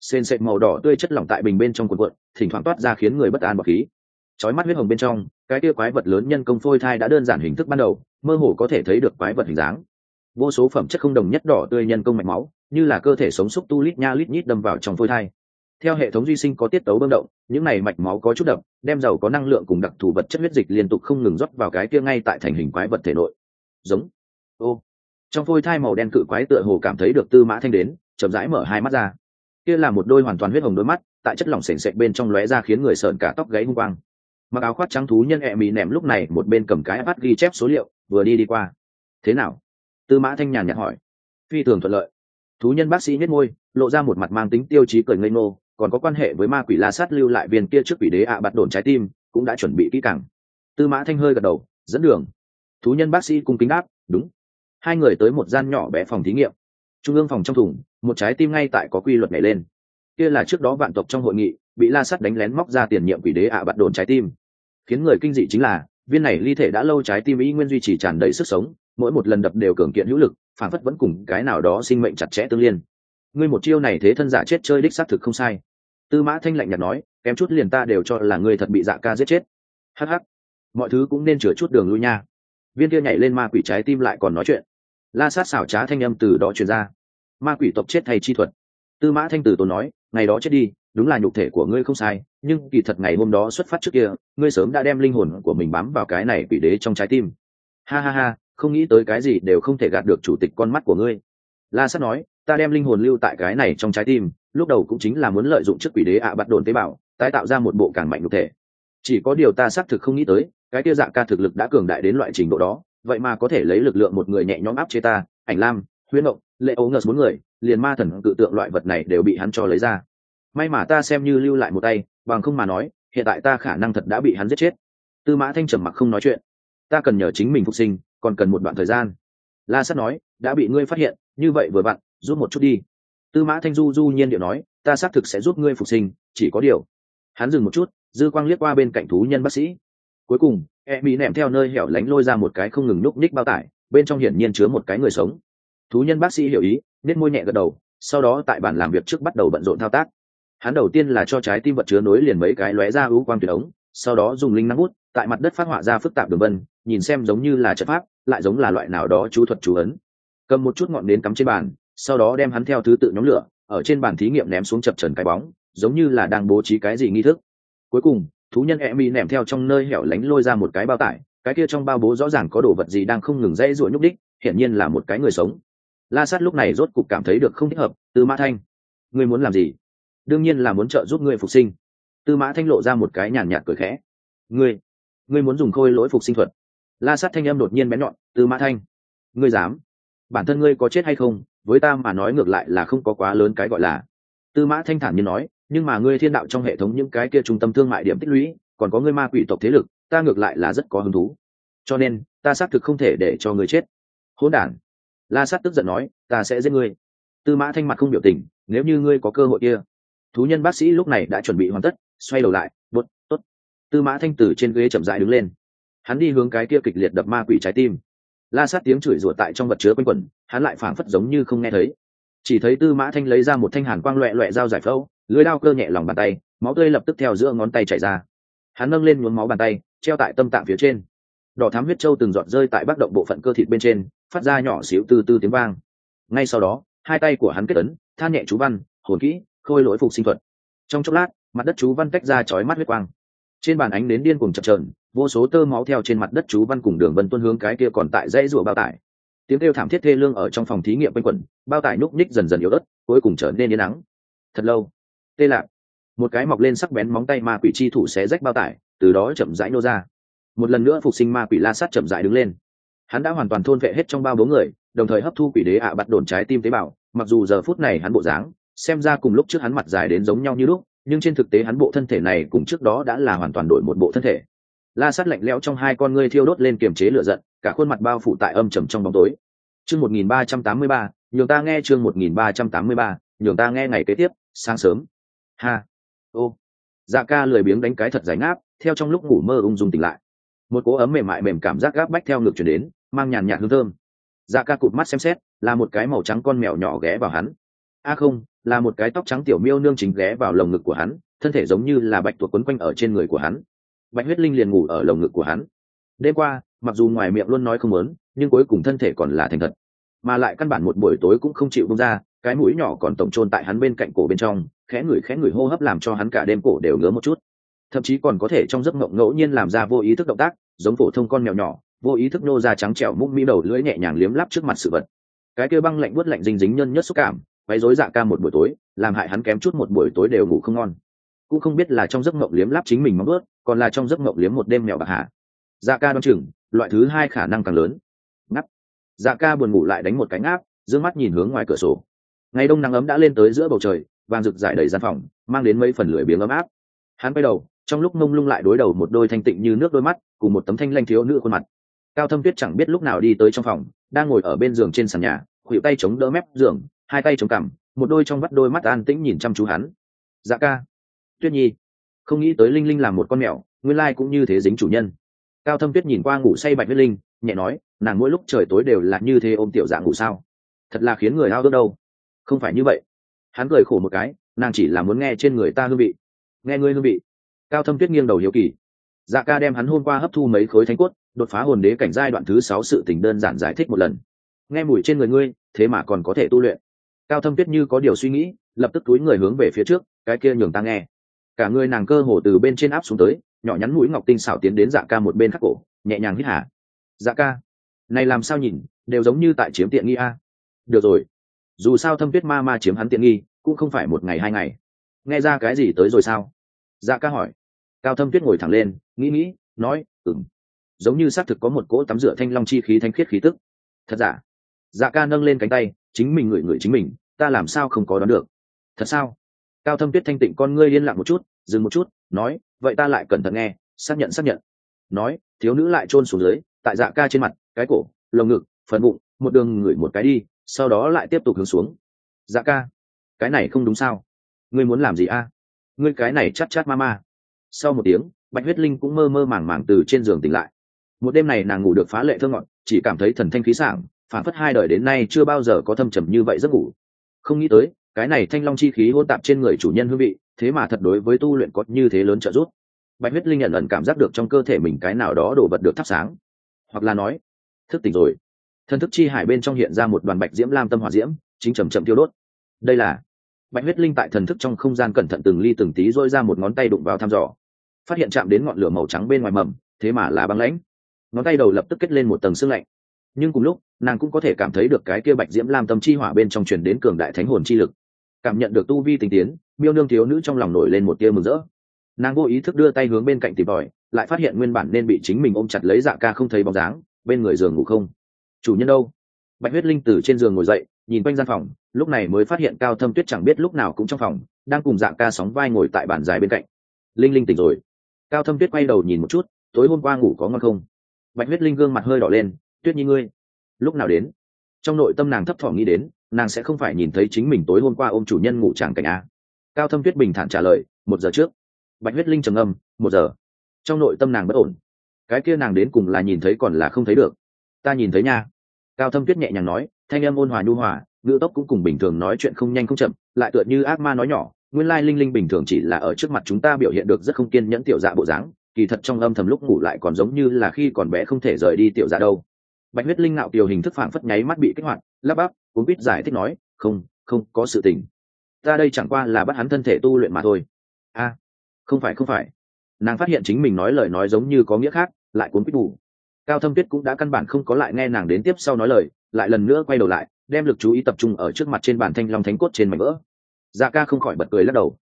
Sền sệt màu đỏ tươi chất lỏng tại bình bên trong cuộn cuộn, thỉnh thoảng toát ra khiến người bất an bọc khí. Chói mắt huyết hồng bên trong, cái kia quái vật lớn nhân công phôi thai đã đơn giản hình thức ban đầu, mơ hồ có thể thấy được quái vật hình dáng. Vô số phẩm chất không đồng nhất đỏ tươi nhân công mạch máu, như là cơ thể sống xúc tu lít nha lít nhít đâm vào trong phôi thai theo hệ thống duy sinh có tiết tấu bơm động, những này mạch máu có chút đập đem dầu có năng lượng cùng đặc thù vật chất huyết dịch liên tục không ngừng rót vào cái kia ngay tại thành hình quái vật thể nội. Giống. Ô. Trong phôi thai màu đen cự quái tựa hồ cảm thấy được tư mã thanh đến, chậm rãi mở hai mắt ra. Kia là một đôi hoàn toàn huyết hồng đôi mắt, tại chất lỏng sền sệt bên trong lóe ra khiến người sợn cả tóc gáy hung quang. Mặc áo khoác trắng thú nhân ẹ mì ném lúc này một bên cầm cái bắt ghi chép số liệu, vừa đi đi qua. Thế nào? Tư mã thanh nhàn nhạt hỏi. Phi thường thuận lợi. Thú nhân bác sĩ nhất môi, lộ ra một mặt mang tính tiêu chí cười ngây ngô còn có quan hệ với ma quỷ la sát lưu lại viên kia trước quỷ đế ạ à bạt đồn trái tim, cũng đã chuẩn bị kỹ càng. Tư mã thanh hơi gật đầu, dẫn đường. Thú nhân bác sĩ cung kính đáp, đúng. Hai người tới một gian nhỏ bé phòng thí nghiệm. Trung ương phòng trong thùng, một trái tim ngay tại có quy luật nhảy lên. Kia là trước đó vạn tộc trong hội nghị, bị la sắt đánh lén móc ra tiền nhiệm quỷ đế ạ à bạt đồn trái tim. Khiến người kinh dị chính là, viên này ly thể đã lâu trái tim ý nguyên duy trì tràn đầy sức sống, mỗi một lần đập đều cường kiện hữu lực, phản phất vẫn cùng cái nào đó sinh mệnh chặt chẽ tương liên. Ngươi một chiêu này thế thân giả chết chơi đích xác thực không sai tư mã thanh lạnh nhạt nói, kém chút liền ta đều cho là ngươi thật bị dạ ca giết chết. Hh mọi thứ cũng nên chửa chút đường lui nha. Viên kia nhảy lên ma quỷ trái tim lại còn nói chuyện. La sát xảo trá thanh âm từ đó truyền ra. Ma quỷ tộc chết thay chi thuật. Tư mã thanh Tử tốn nói, ngày đó chết đi, đúng là nhục thể của ngươi không sai, nhưng kỳ thật ngày hôm đó xuất phát trước kia, ngươi sớm đã đem linh hồn của mình bám vào cái này quỷ đế trong trái tim. Ha ha ha, không nghĩ tới cái gì đều không thể gạt được chủ tịch con mắt của ngươi. La sát nói, ta đem linh hồn lưu tại cái này trong trái tim lúc đầu cũng chính là muốn lợi dụng chức quỷ đế ạ à bắt đồn tế bào, tái tạo ra một bộ càng mạnh cụ thể. Chỉ có điều ta xác thực không nghĩ tới, cái kia dạ ca thực lực đã cường đại đến loại trình độ đó, vậy mà có thể lấy lực lượng một người nhẹ nhõm áp chế ta, ảnh lam, huyễn động lệ ấu ngợt bốn người, liền ma thần cự tượng loại vật này đều bị hắn cho lấy ra. May mà ta xem như lưu lại một tay, bằng không mà nói, hiện tại ta khả năng thật đã bị hắn giết chết. Tư mã thanh trầm mặc không nói chuyện. Ta cần nhờ chính mình phục sinh, còn cần một đoạn thời gian. La sát nói, đã bị ngươi phát hiện, như vậy vừa vặn, giúp một chút đi tư mã thanh du du nhiên điệu nói, ta xác thực sẽ giúp ngươi phục sinh, chỉ có điều. Hắn dừng một chút, dư quang liếc qua bên cạnh thú nhân bác sĩ. Cuối cùng e mỹ nẹm theo nơi hẻo lánh lôi ra một cái không ngừng núp ních bao tải, bên trong hiển nhiên chứa một cái người sống. Thú nhân bác sĩ hiểu ý nết môi nhẹ gật đầu, sau đó tại bàn làm việc trước bắt đầu bận rộn thao tác. Hắn đầu tiên là cho trái tim vật chứa nối liền mấy cái lóe ra ưu quang tuyệt ống, sau đó dùng linh năng bút, tại mặt đất phát họa ra phức tạp đường vân, nhìn xem giống như là chất pháp, lại giống là loại nào đó chú thuật chú ấn. Cầm một chút ngọn nến cắm trên bàn sau đó đem hắn theo thứ tự nhóm lửa, ở trên bàn thí nghiệm ném xuống chập trần cái bóng, giống như là đang bố trí cái gì nghi thức. Cuối cùng, thú nhân e mi ném theo trong nơi hẻo lánh lôi ra một cái bao tải, cái kia trong bao bố rõ ràng có đồ vật gì đang không ngừng dãy ruộng nhúc đích hiển nhiên là một cái người sống. La sát lúc này rốt cục cảm thấy được không thích hợp, tư mã thanh, ngươi muốn làm gì? Đương nhiên là muốn trợ giúp ngươi phục sinh. Tư mã thanh lộ ra một cái nhàn nhạt cười khẽ. Ngươi ngươi muốn dùng khôi lỗi phục sinh thuật. La sát thanh âm đột nhiên bén nhọn, tư mã thanh, ngươi dám? Bản thân ngươi có chết hay không? Với ta mà nói ngược lại là không có quá lớn cái gọi là. Tư mã thanh thản như nói, nhưng mà ngươi thiên đạo trong hệ thống những cái kia trung tâm thương mại điểm tích lũy, còn có ngươi ma quỷ tộc thế lực, ta ngược lại là rất có hứng thú. Cho nên, ta xác thực không thể để cho ngươi chết. Hỗn đản. La sát tức giận nói, ta sẽ giết ngươi. Tư mã thanh mặt không biểu tình, nếu như ngươi có cơ hội kia. Thú nhân bác sĩ lúc này đã chuẩn bị hoàn tất, xoay đầu lại, bút, tốt. Tư mã thanh từ trên ghế chậm dại đứng lên. Hắn đi hướng cái kia kịch liệt đập ma quỷ trái tim la sát tiếng chửi rủa tại trong vật chứa quanh quẩn, hắn lại phảng phất giống như không nghe thấy. Chỉ thấy tư mã thanh lấy ra một thanh hàn quang loẹ loẹ dao giải phẫu, lưới đao cơ nhẹ lòng bàn tay, máu tươi lập tức theo giữa ngón tay chảy ra. Hắn nâng lên nhuốm máu bàn tay, treo tại tâm tạng phía trên. Đỏ thám huyết trâu từng giọt rơi tại bắc động bộ phận cơ thịt bên trên, phát ra nhỏ xíu từ từ tiếng vang. Ngay sau đó, hai tay của hắn kết ấn, than nhẹ chú văn, hồn kỹ, khôi lỗi phục sinh thuật. Trong chốc lát, mặt đất chú văn tách ra chói mắt huyết quang. Trên bàn ánh đến điên cùng chập trờn vô số tơ máu theo trên mặt đất chú văn cùng đường vân tuân hướng cái kia còn tại dãy rùa bao tải. Tiếng kêu thảm thiết thê lương ở trong phòng thí nghiệm quanh quẩn, bao tải núp ních dần dần yếu ớt, cuối cùng trở nên yên nắng thật lâu, tê lạc. Một cái mọc lên sắc bén móng tay ma quỷ chi thủ xé rách bao tải, từ đó chậm rãi nô ra. Một lần nữa phục sinh ma quỷ la sát chậm rãi đứng lên. Hắn đã hoàn toàn thôn vệ hết trong bao bố người, đồng thời hấp thu quỷ đế ạ à bắt đồn trái tim tế bào, mặc dù giờ phút này hắn bộ dáng, xem ra cùng lúc trước hắn mặt dài đến giống nhau như lúc, nhưng trên thực tế hắn bộ thân thể này cùng trước đó đã là hoàn toàn đổi một bộ thân thể la sát lạnh lẽo trong hai con ngươi thiêu đốt lên kiềm chế lửa giận, cả khuôn mặt bao phủ tại âm trầm trong bóng tối. Chương một nghìn ba trăm tám mươi ba, nhường ta nghe chương một nghìn ba trăm tám mươi ba, nhường ta nghe ngày kế tiếp, sáng sớm. Ha. Ô. Dạ ca lười biếng đánh cái thật giải ngáp, theo trong lúc ngủ mơ ung dung tỉnh lại. Một cỗ ấm mềm mại mềm cảm giác gáp bách theo ngực chuyển đến, mang nhàn nhạt hương thơm. Dạ ca cụt mắt xem xét, là một cái màu trắng con mèo nhỏ ghé vào hắn. A không, là một cái tóc trắng tiểu miêu nương chính ghé vào lồng ngực của hắn, thân thể giống như là bạch tuộc quấn quanh ở trên người của hắn bạch huyết linh liền ngủ ở lồng ngực của hắn. Đêm qua, mặc dù ngoài miệng luôn nói không muốn, nhưng cuối cùng thân thể còn là thành thật. Mà lại căn bản một buổi tối cũng không chịu bông ra, cái mũi nhỏ còn tổng trôn tại hắn bên cạnh cổ bên trong, khẽ ngửi khẽ ngửi hô hấp làm cho hắn cả đêm cổ đều ngứa một chút. Thậm chí còn có thể trong giấc mộng ngẫu nhiên làm ra vô ý thức động tác, giống phổ thông con mèo nhỏ, vô ý thức nô ra trắng trẹo mũm mi đầu lưỡi nhẹ nhàng liếm lắp trước mặt sự vật. Cái kia băng lạnh buốt lạnh dính dính nhân nhất xúc cảm, quấy rối dạ ca một buổi tối, làm hại hắn kém chút một buổi tối đều ngủ không ngon cũng không biết là trong giấc mộng liếm lắp chính mình mong ướt còn là trong giấc mộng liếm một đêm mèo bạc hà. dạ ca đoán chừng, loại thứ hai khả năng càng lớn. Ngắp dạ ca buồn ngủ lại đánh một cánh áp d mắt nhìn hướng ngoài cửa sổ. Ngày đông nắng ấm đã lên tới giữa bầu trời, vàng rực rải đầy gian phòng, mang đến mấy phần lưỡi biếng ấm áp. Hắn quay đầu, trong lúc mông lung lại đối đầu một đôi thanh tịnh như nước đôi mắt, cùng một tấm thanh lanh thiếu nữ khuôn mặt. Cao thâm tuyết chẳng biết lúc nào đi tới trong phòng, đang ngồi ở bên giường trên sàn nhà khuỵu tay chống đỡ mép giường, hai tay chống cằm, một đôi trong vắt đôi mắt an tĩnh nhìn chăm chú hắn. Dạ ca tuyết nhi không nghĩ tới linh linh làm một con mèo nguyên lai cũng như thế dính chủ nhân. Cao thâm tuyết nhìn qua ngủ say bạch huyết linh nhẹ nói nàng mỗi lúc trời tối đều là như thế ôm tiểu dạng ngủ sao? Thật là khiến người ao ước đâu. Không phải như vậy. Hắn cười khổ một cái nàng chỉ là muốn nghe trên người ta hương vị. Nghe ngươi hương vị. Cao thâm tuyết nghiêng đầu hiếu kỳ. Dạ ca đem hắn hôm qua hấp thu mấy khối thánh quất, đột phá hồn đế cảnh giai đoạn thứ sáu sự tình đơn giản giải thích một lần. Nghe mùi trên người ngươi thế mà còn có thể tu luyện. Cao thâm tuyết như có điều suy nghĩ lập tức túi người hướng về phía trước cái kia nhường ta nghe cả người nàng cơ hồ từ bên trên áp xuống tới, nhỏ nhắn mũi ngọc tinh xảo tiến đến dạ ca một bên khắc cổ, nhẹ nhàng hít hả dạ ca, này làm sao nhìn, đều giống như tại chiếm tiện nghi a. Được rồi. Dù sao thâm tuyết ma ma chiếm hắn tiện nghi, cũng không phải một ngày hai ngày. Nghe ra cái gì tới rồi sao? Dạ ca hỏi. Cao thâm tuyết ngồi thẳng lên, nghĩ nghĩ, nói ừng giống như xác thực có một cỗ tắm rửa thanh long chi khí thanh khiết khí tức. Thật giả? Dạ ca nâng lên cánh tay, chính mình ngửi ngửi chính mình, ta làm sao không có đoán được? Thật sao? Cao thâm tuyết thanh tịnh con ngươi liên lạc một chút dừng một chút, nói, vậy ta lại cẩn thận nghe, xác nhận xác nhận. Nói, thiếu nữ lại chôn xuống dưới, tại dạ ca trên mặt, cái cổ, lồng ngực, phần bụng, một đường ngửi một cái đi, sau đó lại tiếp tục hướng xuống. Dạ ca, cái này không đúng sao? Ngươi muốn làm gì a? Ngươi cái này chát chát ma ma. Sau một tiếng, bạch huyết linh cũng mơ mơ màng màng từ trên giường tỉnh lại. Một đêm này nàng ngủ được phá lệ thơ ngọn chỉ cảm thấy thần thanh khí sảng, phản phất hai đời đến nay chưa bao giờ có thâm trầm như vậy giấc ngủ. Không nghĩ tới, cái này thanh long chi khí hôn tạp trên người chủ nhân hương vị thế mà thật đối với tu luyện có như thế lớn trợ giúp. Bạch huyết linh nhận ẩn cảm giác được trong cơ thể mình cái nào đó đổ vật được thắp sáng. Hoặc là nói, thức tỉnh rồi. Thân thức chi hải bên trong hiện ra một đoàn bạch diễm lam tâm hỏa diễm, chính chầm chậm tiêu đốt. Đây là, bạch huyết linh tại thần thức trong không gian cẩn thận từng ly từng tí dôi ra một ngón tay đụng vào thăm dò. Phát hiện chạm đến ngọn lửa màu trắng bên ngoài mầm, thế mà là băng lãnh. Ngón tay đầu lập tức kết lên một tầng sương lạnh. Nhưng cùng lúc, nàng cũng có thể cảm thấy được cái kia bạch diễm lam tâm chi hỏa bên trong truyền đến cường đại thánh hồn chi lực. Cảm nhận được tu vi tinh tiến miêu nương thiếu nữ trong lòng nổi lên một tia mừng rỡ. Nàng vô ý thức đưa tay hướng bên cạnh tìm tòi, lại phát hiện nguyên bản nên bị chính mình ôm chặt lấy dạ ca không thấy bóng dáng, bên người giường ngủ không. Chủ nhân đâu? Bạch huyết linh từ trên giường ngồi dậy, nhìn quanh gian phòng, lúc này mới phát hiện cao thâm tuyết chẳng biết lúc nào cũng trong phòng, đang cùng dạ ca sóng vai ngồi tại bàn dài bên cạnh. Linh linh tỉnh rồi. Cao thâm tuyết quay đầu nhìn một chút, tối hôm qua ngủ có ngon không? Bạch huyết linh gương mặt hơi đỏ lên, tuyết nhi ngươi, lúc nào đến? Trong nội tâm nàng thấp thỏm nghĩ đến, nàng sẽ không phải nhìn thấy chính mình tối hôm qua ôm chủ nhân ngủ tràng cảnh a cao thâm tuyết bình thản trả lời, một giờ trước. Bạch huyết linh trầm âm một giờ. Trong nội tâm nàng bất ổn. Cái kia nàng đến cùng là nhìn thấy còn là không thấy được. Ta nhìn thấy nha. Cao thâm tuyết nhẹ nhàng nói, thanh âm ôn hòa nhu hòa, ngữ tốc cũng cùng bình thường nói chuyện không nhanh không chậm, lại tựa như ác ma nói nhỏ, nguyên lai linh linh bình thường chỉ là ở trước mặt chúng ta biểu hiện được rất không kiên nhẫn tiểu dạ bộ dáng, kỳ thật trong âm thầm lúc ngủ lại còn giống như là khi còn bé không thể rời đi tiểu dạ đâu. Bạch huyết linh nạo kiều hình thức phản phất nháy mắt bị kích hoạt, lắp bắp, cuốn quýt giải thích nói, không không có sự tình ta đây chẳng qua là bắt hắn thân thể tu luyện mà thôi. A, không phải không phải. Nàng phát hiện chính mình nói lời nói giống như có nghĩa khác, lại cuốn quýt bù. Cao thâm tuyết cũng đã căn bản không có lại nghe nàng đến tiếp sau nói lời, lại lần nữa quay đầu lại, đem lực chú ý tập trung ở trước mặt trên bàn thanh long thánh cốt trên mảnh vỡ. Dạ ca không khỏi bật cười lắc đầu.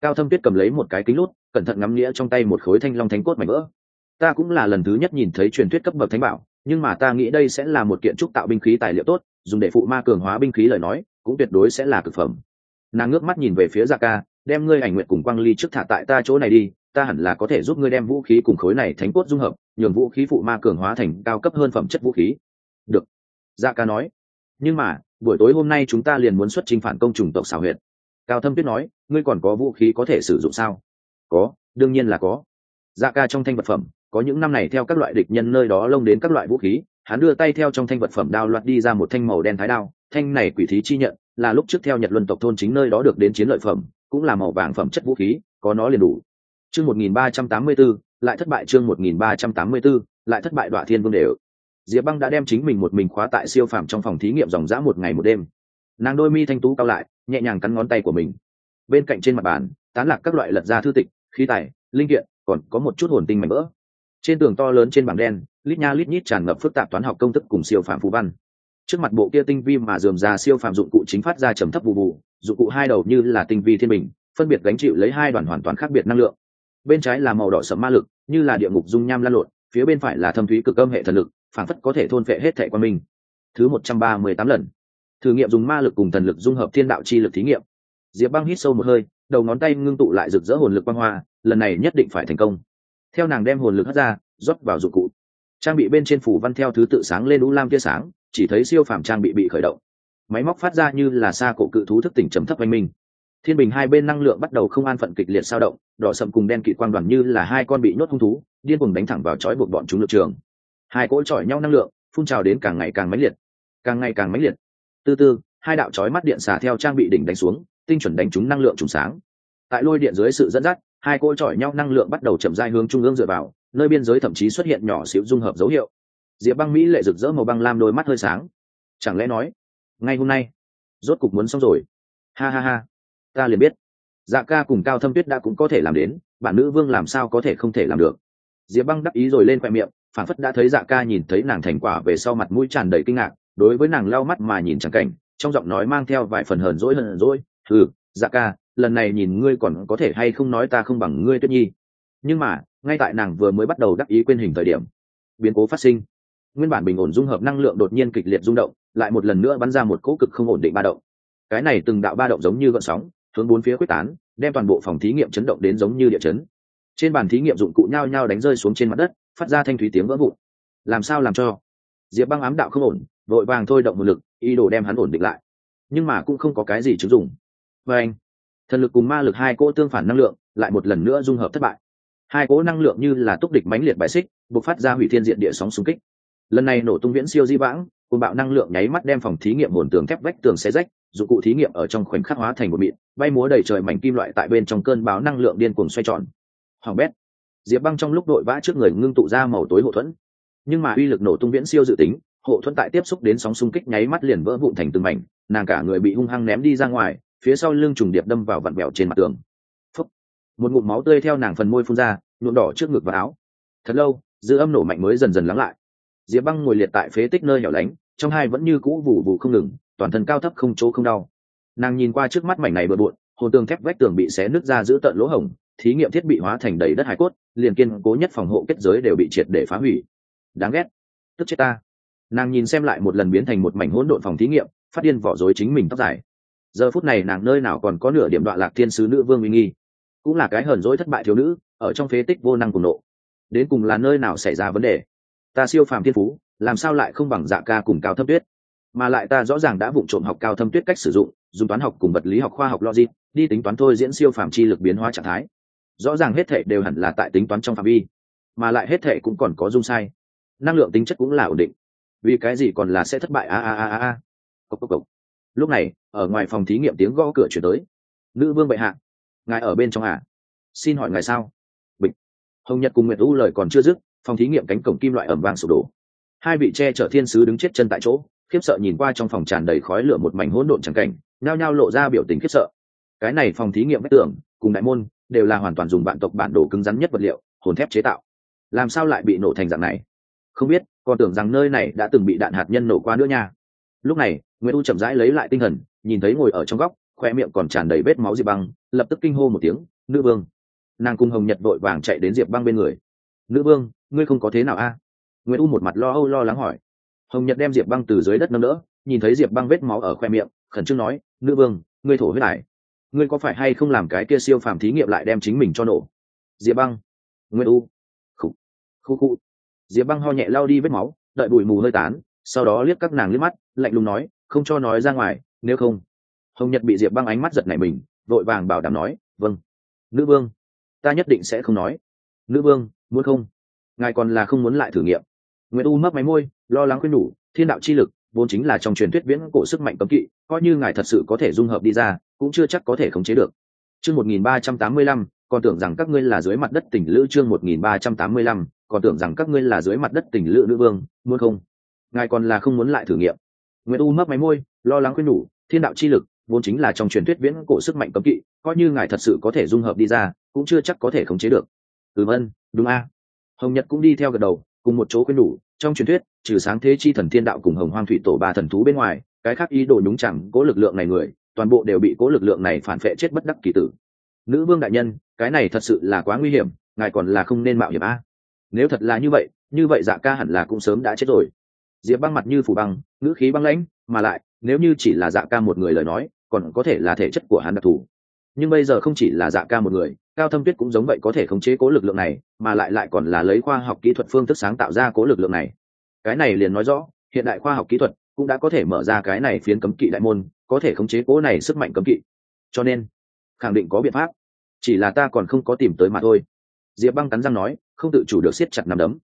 Cao thâm tuyết cầm lấy một cái kính lút, cẩn thận ngắm nghĩa trong tay một khối thanh long thánh cốt mảnh vỡ. Ta cũng là lần thứ nhất nhìn thấy truyền thuyết cấp bậc thánh bảo, nhưng mà ta nghĩ đây sẽ là một kiện trúc tạo binh khí tài liệu tốt, dùng để phụ ma cường hóa binh khí lời nói, cũng tuyệt đối sẽ là cực phẩm nàng ngước mắt nhìn về phía dạ ca, đem ngươi ảnh nguyện cùng quang ly trước thả tại ta chỗ này đi, ta hẳn là có thể giúp ngươi đem vũ khí cùng khối này thánh cốt dung hợp, nhường vũ khí phụ ma cường hóa thành cao cấp hơn phẩm chất vũ khí. Được dạ ca nói. Nhưng mà, buổi tối hôm nay chúng ta liền muốn xuất trình phản công chủng tộc xảo huyệt. Cao thâm tuyết nói, ngươi còn có vũ khí có thể sử dụng sao? Có, đương nhiên là có. Dạ ca trong thanh vật phẩm, có những năm này theo các loại địch nhân nơi đó lông đến các loại vũ khí, hắn đưa tay theo trong thanh vật phẩm đao loạt đi ra một thanh màu đen thái đao thanh này quỷ thí chi nhận là lúc trước theo nhật luân tộc thôn chính nơi đó được đến chiến lợi phẩm cũng là màu vàng phẩm chất vũ khí có nó liền đủ. Chương một nghìn ba trăm tám mươi 1384, lại thất bại chương một nghìn ba trăm tám mươi 1384, lại thất bại đoạn thiên vương đều. Diệp băng đã đem chính mình một mình khóa tại siêu phàm trong phòng thí nghiệm dòng dã một ngày một đêm. Nàng đôi mi thanh tú cao lại nhẹ nhàng cắn ngón tay của mình. Bên cạnh trên mặt bàn tán lạc các loại lật ra thư tịch khí tài linh kiện còn có một chút hồn tinh mảnh vỡ. Trên tường to lớn trên bảng đen lít nha lít nhít tràn ngập phức tạp toán học công thức cùng siêu phàm phú văn trước mặt bộ kia tinh vi mà dườm ra siêu phàm dụng cụ chính phát ra trầm thấp vụ vụ, dụng cụ hai đầu như là tinh vi thiên bình, phân biệt gánh chịu lấy hai đoàn hoàn toàn khác biệt năng lượng. Bên trái là màu đỏ sẫm ma lực, như là địa ngục dung nham lan lộn, phía bên phải là thâm thúy cực âm hệ thần lực, phản phất có thể thôn phệ hết thể quan minh. Thứ một trăm ba mươi tám lần. Thử nghiệm dùng ma lực cùng thần lực dung hợp thiên đạo chi lực thí nghiệm. Diệp băng hít sâu một hơi, đầu ngón tay ngưng tụ lại rực rỡ hồn lực quang hoa, lần này nhất định phải thành công. Theo nàng đem hồn lực hất ra, rót vào dụng cụ. Trang bị bên trên phủ văn theo thứ tự sáng lên u lam tia sáng chỉ thấy siêu phàm trang bị bị khởi động. Máy móc phát ra như là xa cổ cự thú thức tỉnh trầm thấp oanh minh. Thiên bình hai bên năng lượng bắt đầu không an phận kịch liệt sao động, đỏ sậm cùng đen kỵ quang đoàn như là hai con bị nhốt hung thú, điên cùng đánh thẳng vào chói buộc bọn chúng lực trường. Hai cỗ chọi nhau năng lượng, phun trào đến càng ngày càng mãnh liệt. Càng ngày càng mãnh liệt. Từ từ, hai đạo chói mắt điện xả theo trang bị đỉnh đánh xuống, tinh chuẩn đánh trúng năng lượng trùng sáng. Tại lôi điện dưới sự dẫn dắt, hai cỗ chọi nhau năng lượng bắt đầu chậm dai hướng trung ương dựa vào, nơi biên giới thậm chí xuất hiện nhỏ xíu dung hợp dấu hiệu diệp băng mỹ lệ rực rỡ màu băng lam đôi mắt hơi sáng. Chẳng lẽ nói, ngay hôm nay, rốt cục muốn xong rồi? Ha ha ha, ta liền biết. Dạ ca cùng cao thâm tuyết đã cũng có thể làm đến bản nữ vương làm sao có thể không thể làm được. Diệp băng đắc ý rồi lên khoe miệng, phản phất đã thấy dạ ca nhìn thấy nàng thành quả về sau mặt mũi tràn đầy kinh ngạc, đối với nàng lau mắt mà nhìn chẳng cảnh, trong giọng nói mang theo vài phần hờn dỗi hờn dỗi ừ dạ ca, lần này nhìn ngươi còn có thể hay không nói ta không bằng ngươi tuyết nhi? Nhưng mà, ngay tại nàng vừa mới bắt đầu đắc ý quên hình thời điểm, biến cố phát sinh nguyên bản bình ổn dung hợp năng lượng đột nhiên kịch liệt rung động, lại một lần nữa bắn ra một cỗ cực không ổn định ba động. Cái này từng đạo ba động giống như gợn sóng, hướng bốn phía quyết tán, đem toàn bộ phòng thí nghiệm chấn động đến giống như địa chấn. Trên bàn thí nghiệm dụng cụ nhao nhao đánh rơi xuống trên mặt đất, phát ra thanh thúy tiếng vỡ vụn. Làm sao làm cho? Diệp băng ám đạo không ổn, vội vàng thôi động một lực, ý đồ đem hắn ổn định lại. Nhưng mà cũng không có cái gì chứng dụng. Và anh, thần lực cùng ma lực hai cỗ tương phản năng lượng, lại một lần nữa dung hợp thất bại. Hai cỗ năng lượng như là túc địch mãnh liệt bài xích buộc phát ra hủy thiên diện địa sóng xung kích lần này nổ tung viễn siêu di vãng cùng bạo năng lượng nháy mắt đem phòng thí nghiệm hồn tường thép vách tường xe rách, dụng cụ thí nghiệm ở trong khoảnh khắc hóa thành một mịn, bay múa đầy trời mảnh kim loại tại bên trong cơn báo năng lượng điên cuồng xoay tròn. Hoàng bét, diệp băng trong lúc đội vã trước người ngưng tụ ra màu tối hộ thuẫn. Nhưng mà uy lực nổ tung viễn siêu dự tính hộ thuẫn tại tiếp xúc đến sóng xung kích nháy mắt liền vỡ vụn thành từng mảnh, nàng cả người bị hung hăng ném đi ra ngoài, phía sau lưng trùng điệp đâm vào vặn bẹo trên mặt tường. Phúc. một ngụm máu tươi theo nàng phần môi phun ra, nhuộm đỏ trước ngực và áo. Thật lâu, dư âm nổ mạnh mới dần dần lắng lại diệp băng ngồi liệt tại phế tích nơi hẻo lánh, trong hai vẫn như cũ vụ vù không ngừng, toàn thân cao thấp không chỗ không đau. Nàng nhìn qua trước mắt mảnh này bừa bộn, hồn tường thép vách tường bị xé nứt ra giữ tận lỗ hổng, thí nghiệm thiết bị hóa thành đầy đất hải cốt, liền kiên cố nhất phòng hộ kết giới đều bị triệt để phá hủy. Đáng ghét. Tức chết ta. Nàng nhìn xem lại một lần biến thành một mảnh hỗn độn phòng thí nghiệm, phát điên vỏ dối chính mình tóc dài. Giờ phút này nàng nơi nào còn có nửa điểm đoạn lạc thiên sứ nữ vương uy nghi. Cũng là cái hờn dỗi thất bại thiếu nữ, ở trong phế tích vô năng cùng nộ. Đến cùng là nơi nào xảy ra vấn đề? Ta siêu phàm thiên phú, làm sao lại không bằng dạ ca cùng cao thâm tuyết? Mà lại ta rõ ràng đã vụng trộm học cao thâm tuyết cách sử dụng, dùng toán học cùng vật lý học khoa học logic, đi tính toán thôi diễn siêu phàm chi lực biến hóa trạng thái. Rõ ràng hết thể đều hẳn là tại tính toán trong phạm vi, mà lại hết thể cũng còn có dung sai. Năng lượng tính chất cũng là ổn định. Vì cái gì còn là sẽ thất bại? A a a a a. Cốc cốc cốc. lúc này, ở ngoài phòng thí nghiệm tiếng gõ cửa chuyển tới. Nữ vương bệ hạ, ngài ở bên trong à? Xin hỏi ngài sao? Bịch. Hồng nhật cùng nguyệt u lời còn chưa dứt phòng thí nghiệm cánh cổng kim loại ẩm vàng sụp đổ. Hai vị che chở thiên sứ đứng chết chân tại chỗ, khiếp sợ nhìn qua trong phòng tràn đầy khói lửa một mảnh hỗn độn chẳng cảnh, nhao nhao lộ ra biểu tình khiếp sợ. Cái này phòng thí nghiệm vách tường, cùng đại môn, đều là hoàn toàn dùng vạn tộc bản đồ cứng rắn nhất vật liệu, hồn thép chế tạo. Làm sao lại bị nổ thành dạng này? Không biết, còn tưởng rằng nơi này đã từng bị đạn hạt nhân nổ qua nữa nha. Lúc này, nguyễn u chậm rãi lấy lại tinh thần, nhìn thấy ngồi ở trong góc, khoe miệng còn tràn đầy vết máu diệp băng, lập tức kinh hô một tiếng, nữ vương! Nàng cùng hồng nhật vội vàng chạy đến diệp băng bên người. Nữ vương ngươi không có thế nào a? Nguyễn u một mặt lo âu lo lắng hỏi. Hồng nhật đem diệp băng từ dưới đất nâng đỡ, nhìn thấy diệp băng vết máu ở khoe miệng, khẩn trương nói, nữ vương, ngươi thổ huyết lại. Ngươi có phải hay không làm cái kia siêu phàm thí nghiệm lại đem chính mình cho nổ? Diệp băng nguyễn u khu khu khu diệp băng ho nhẹ lao đi vết máu, đợi bụi mù hơi tán, sau đó liếc các nàng liếc mắt, lạnh lùng nói, không cho nói ra ngoài, nếu không. Hồng nhật bị diệp băng ánh mắt giật nảy mình, vội vàng bảo đảm nói vâng. Nữ vương, ta nhất định sẽ không nói. Nữ vương, muốn không? Ngài còn là không muốn lại thử nghiệm. Nguyễn u mấp máy môi, lo lắng khuyên nhủ, thiên đạo chi lực vốn chính là trong truyền thuyết viễn cổ sức mạnh cấm kỵ, coi như ngài thật sự có thể dung hợp đi ra, cũng chưa chắc có thể khống chế được. Chương một nghìn ba trăm tám mươi lăm, còn tưởng rằng các ngươi là dưới mặt đất tỉnh lữ chương một nghìn ba trăm tám mươi lăm, còn tưởng rằng các ngươi là dưới mặt đất tỉnh lữ nữ vương, muốn không? Ngài còn là không muốn lại thử nghiệm. Nguyễn u mấp máy môi, lo lắng khuyên nhủ, thiên đạo chi lực vốn chính là trong truyền thuyết viễn cổ sức mạnh cấm kỵ, coi như ngài thật sự có thể dung hợp đi ra, cũng chưa chắc có thể khống chế được. Ừ vân đúng a hồng nhật cũng đi theo gật đầu, cùng một chỗ khuyên đủ, trong truyền thuyết, trừ sáng thế chi thần thiên đạo cùng hồng hoang thủy tổ ba thần thú bên ngoài, cái khác ý đồ nhúng chẳng cố lực lượng này người, toàn bộ đều bị cố lực lượng này phản phệ chết bất đắc kỳ tử. Nữ vương đại nhân, cái này thật sự là quá nguy hiểm, ngài còn là không nên mạo hiểm a. Nếu thật là như vậy như vậy dạ ca hẳn là cũng sớm đã chết rồi. Diệp băng mặt như phủ băng, ngữ khí băng lãnh, mà lại, nếu như chỉ là dạ ca một người lời nói, còn có thể là thể chất của hắn đặc thù nhưng bây giờ không chỉ là dạ ca một người, cao thâm tuyết cũng giống vậy có thể khống chế cố lực lượng này, mà lại lại còn là lấy khoa học kỹ thuật phương thức sáng tạo ra cố lực lượng này. Cái này liền nói rõ, hiện đại khoa học kỹ thuật cũng đã có thể mở ra cái này phiến cấm kỵ đại môn, có thể khống chế cố này sức mạnh cấm kỵ. Cho nên, khẳng định có biện pháp. Chỉ là ta còn không có tìm tới mà thôi. Diệp băng cắn răng nói, không tự chủ được siết chặt nằm đấm.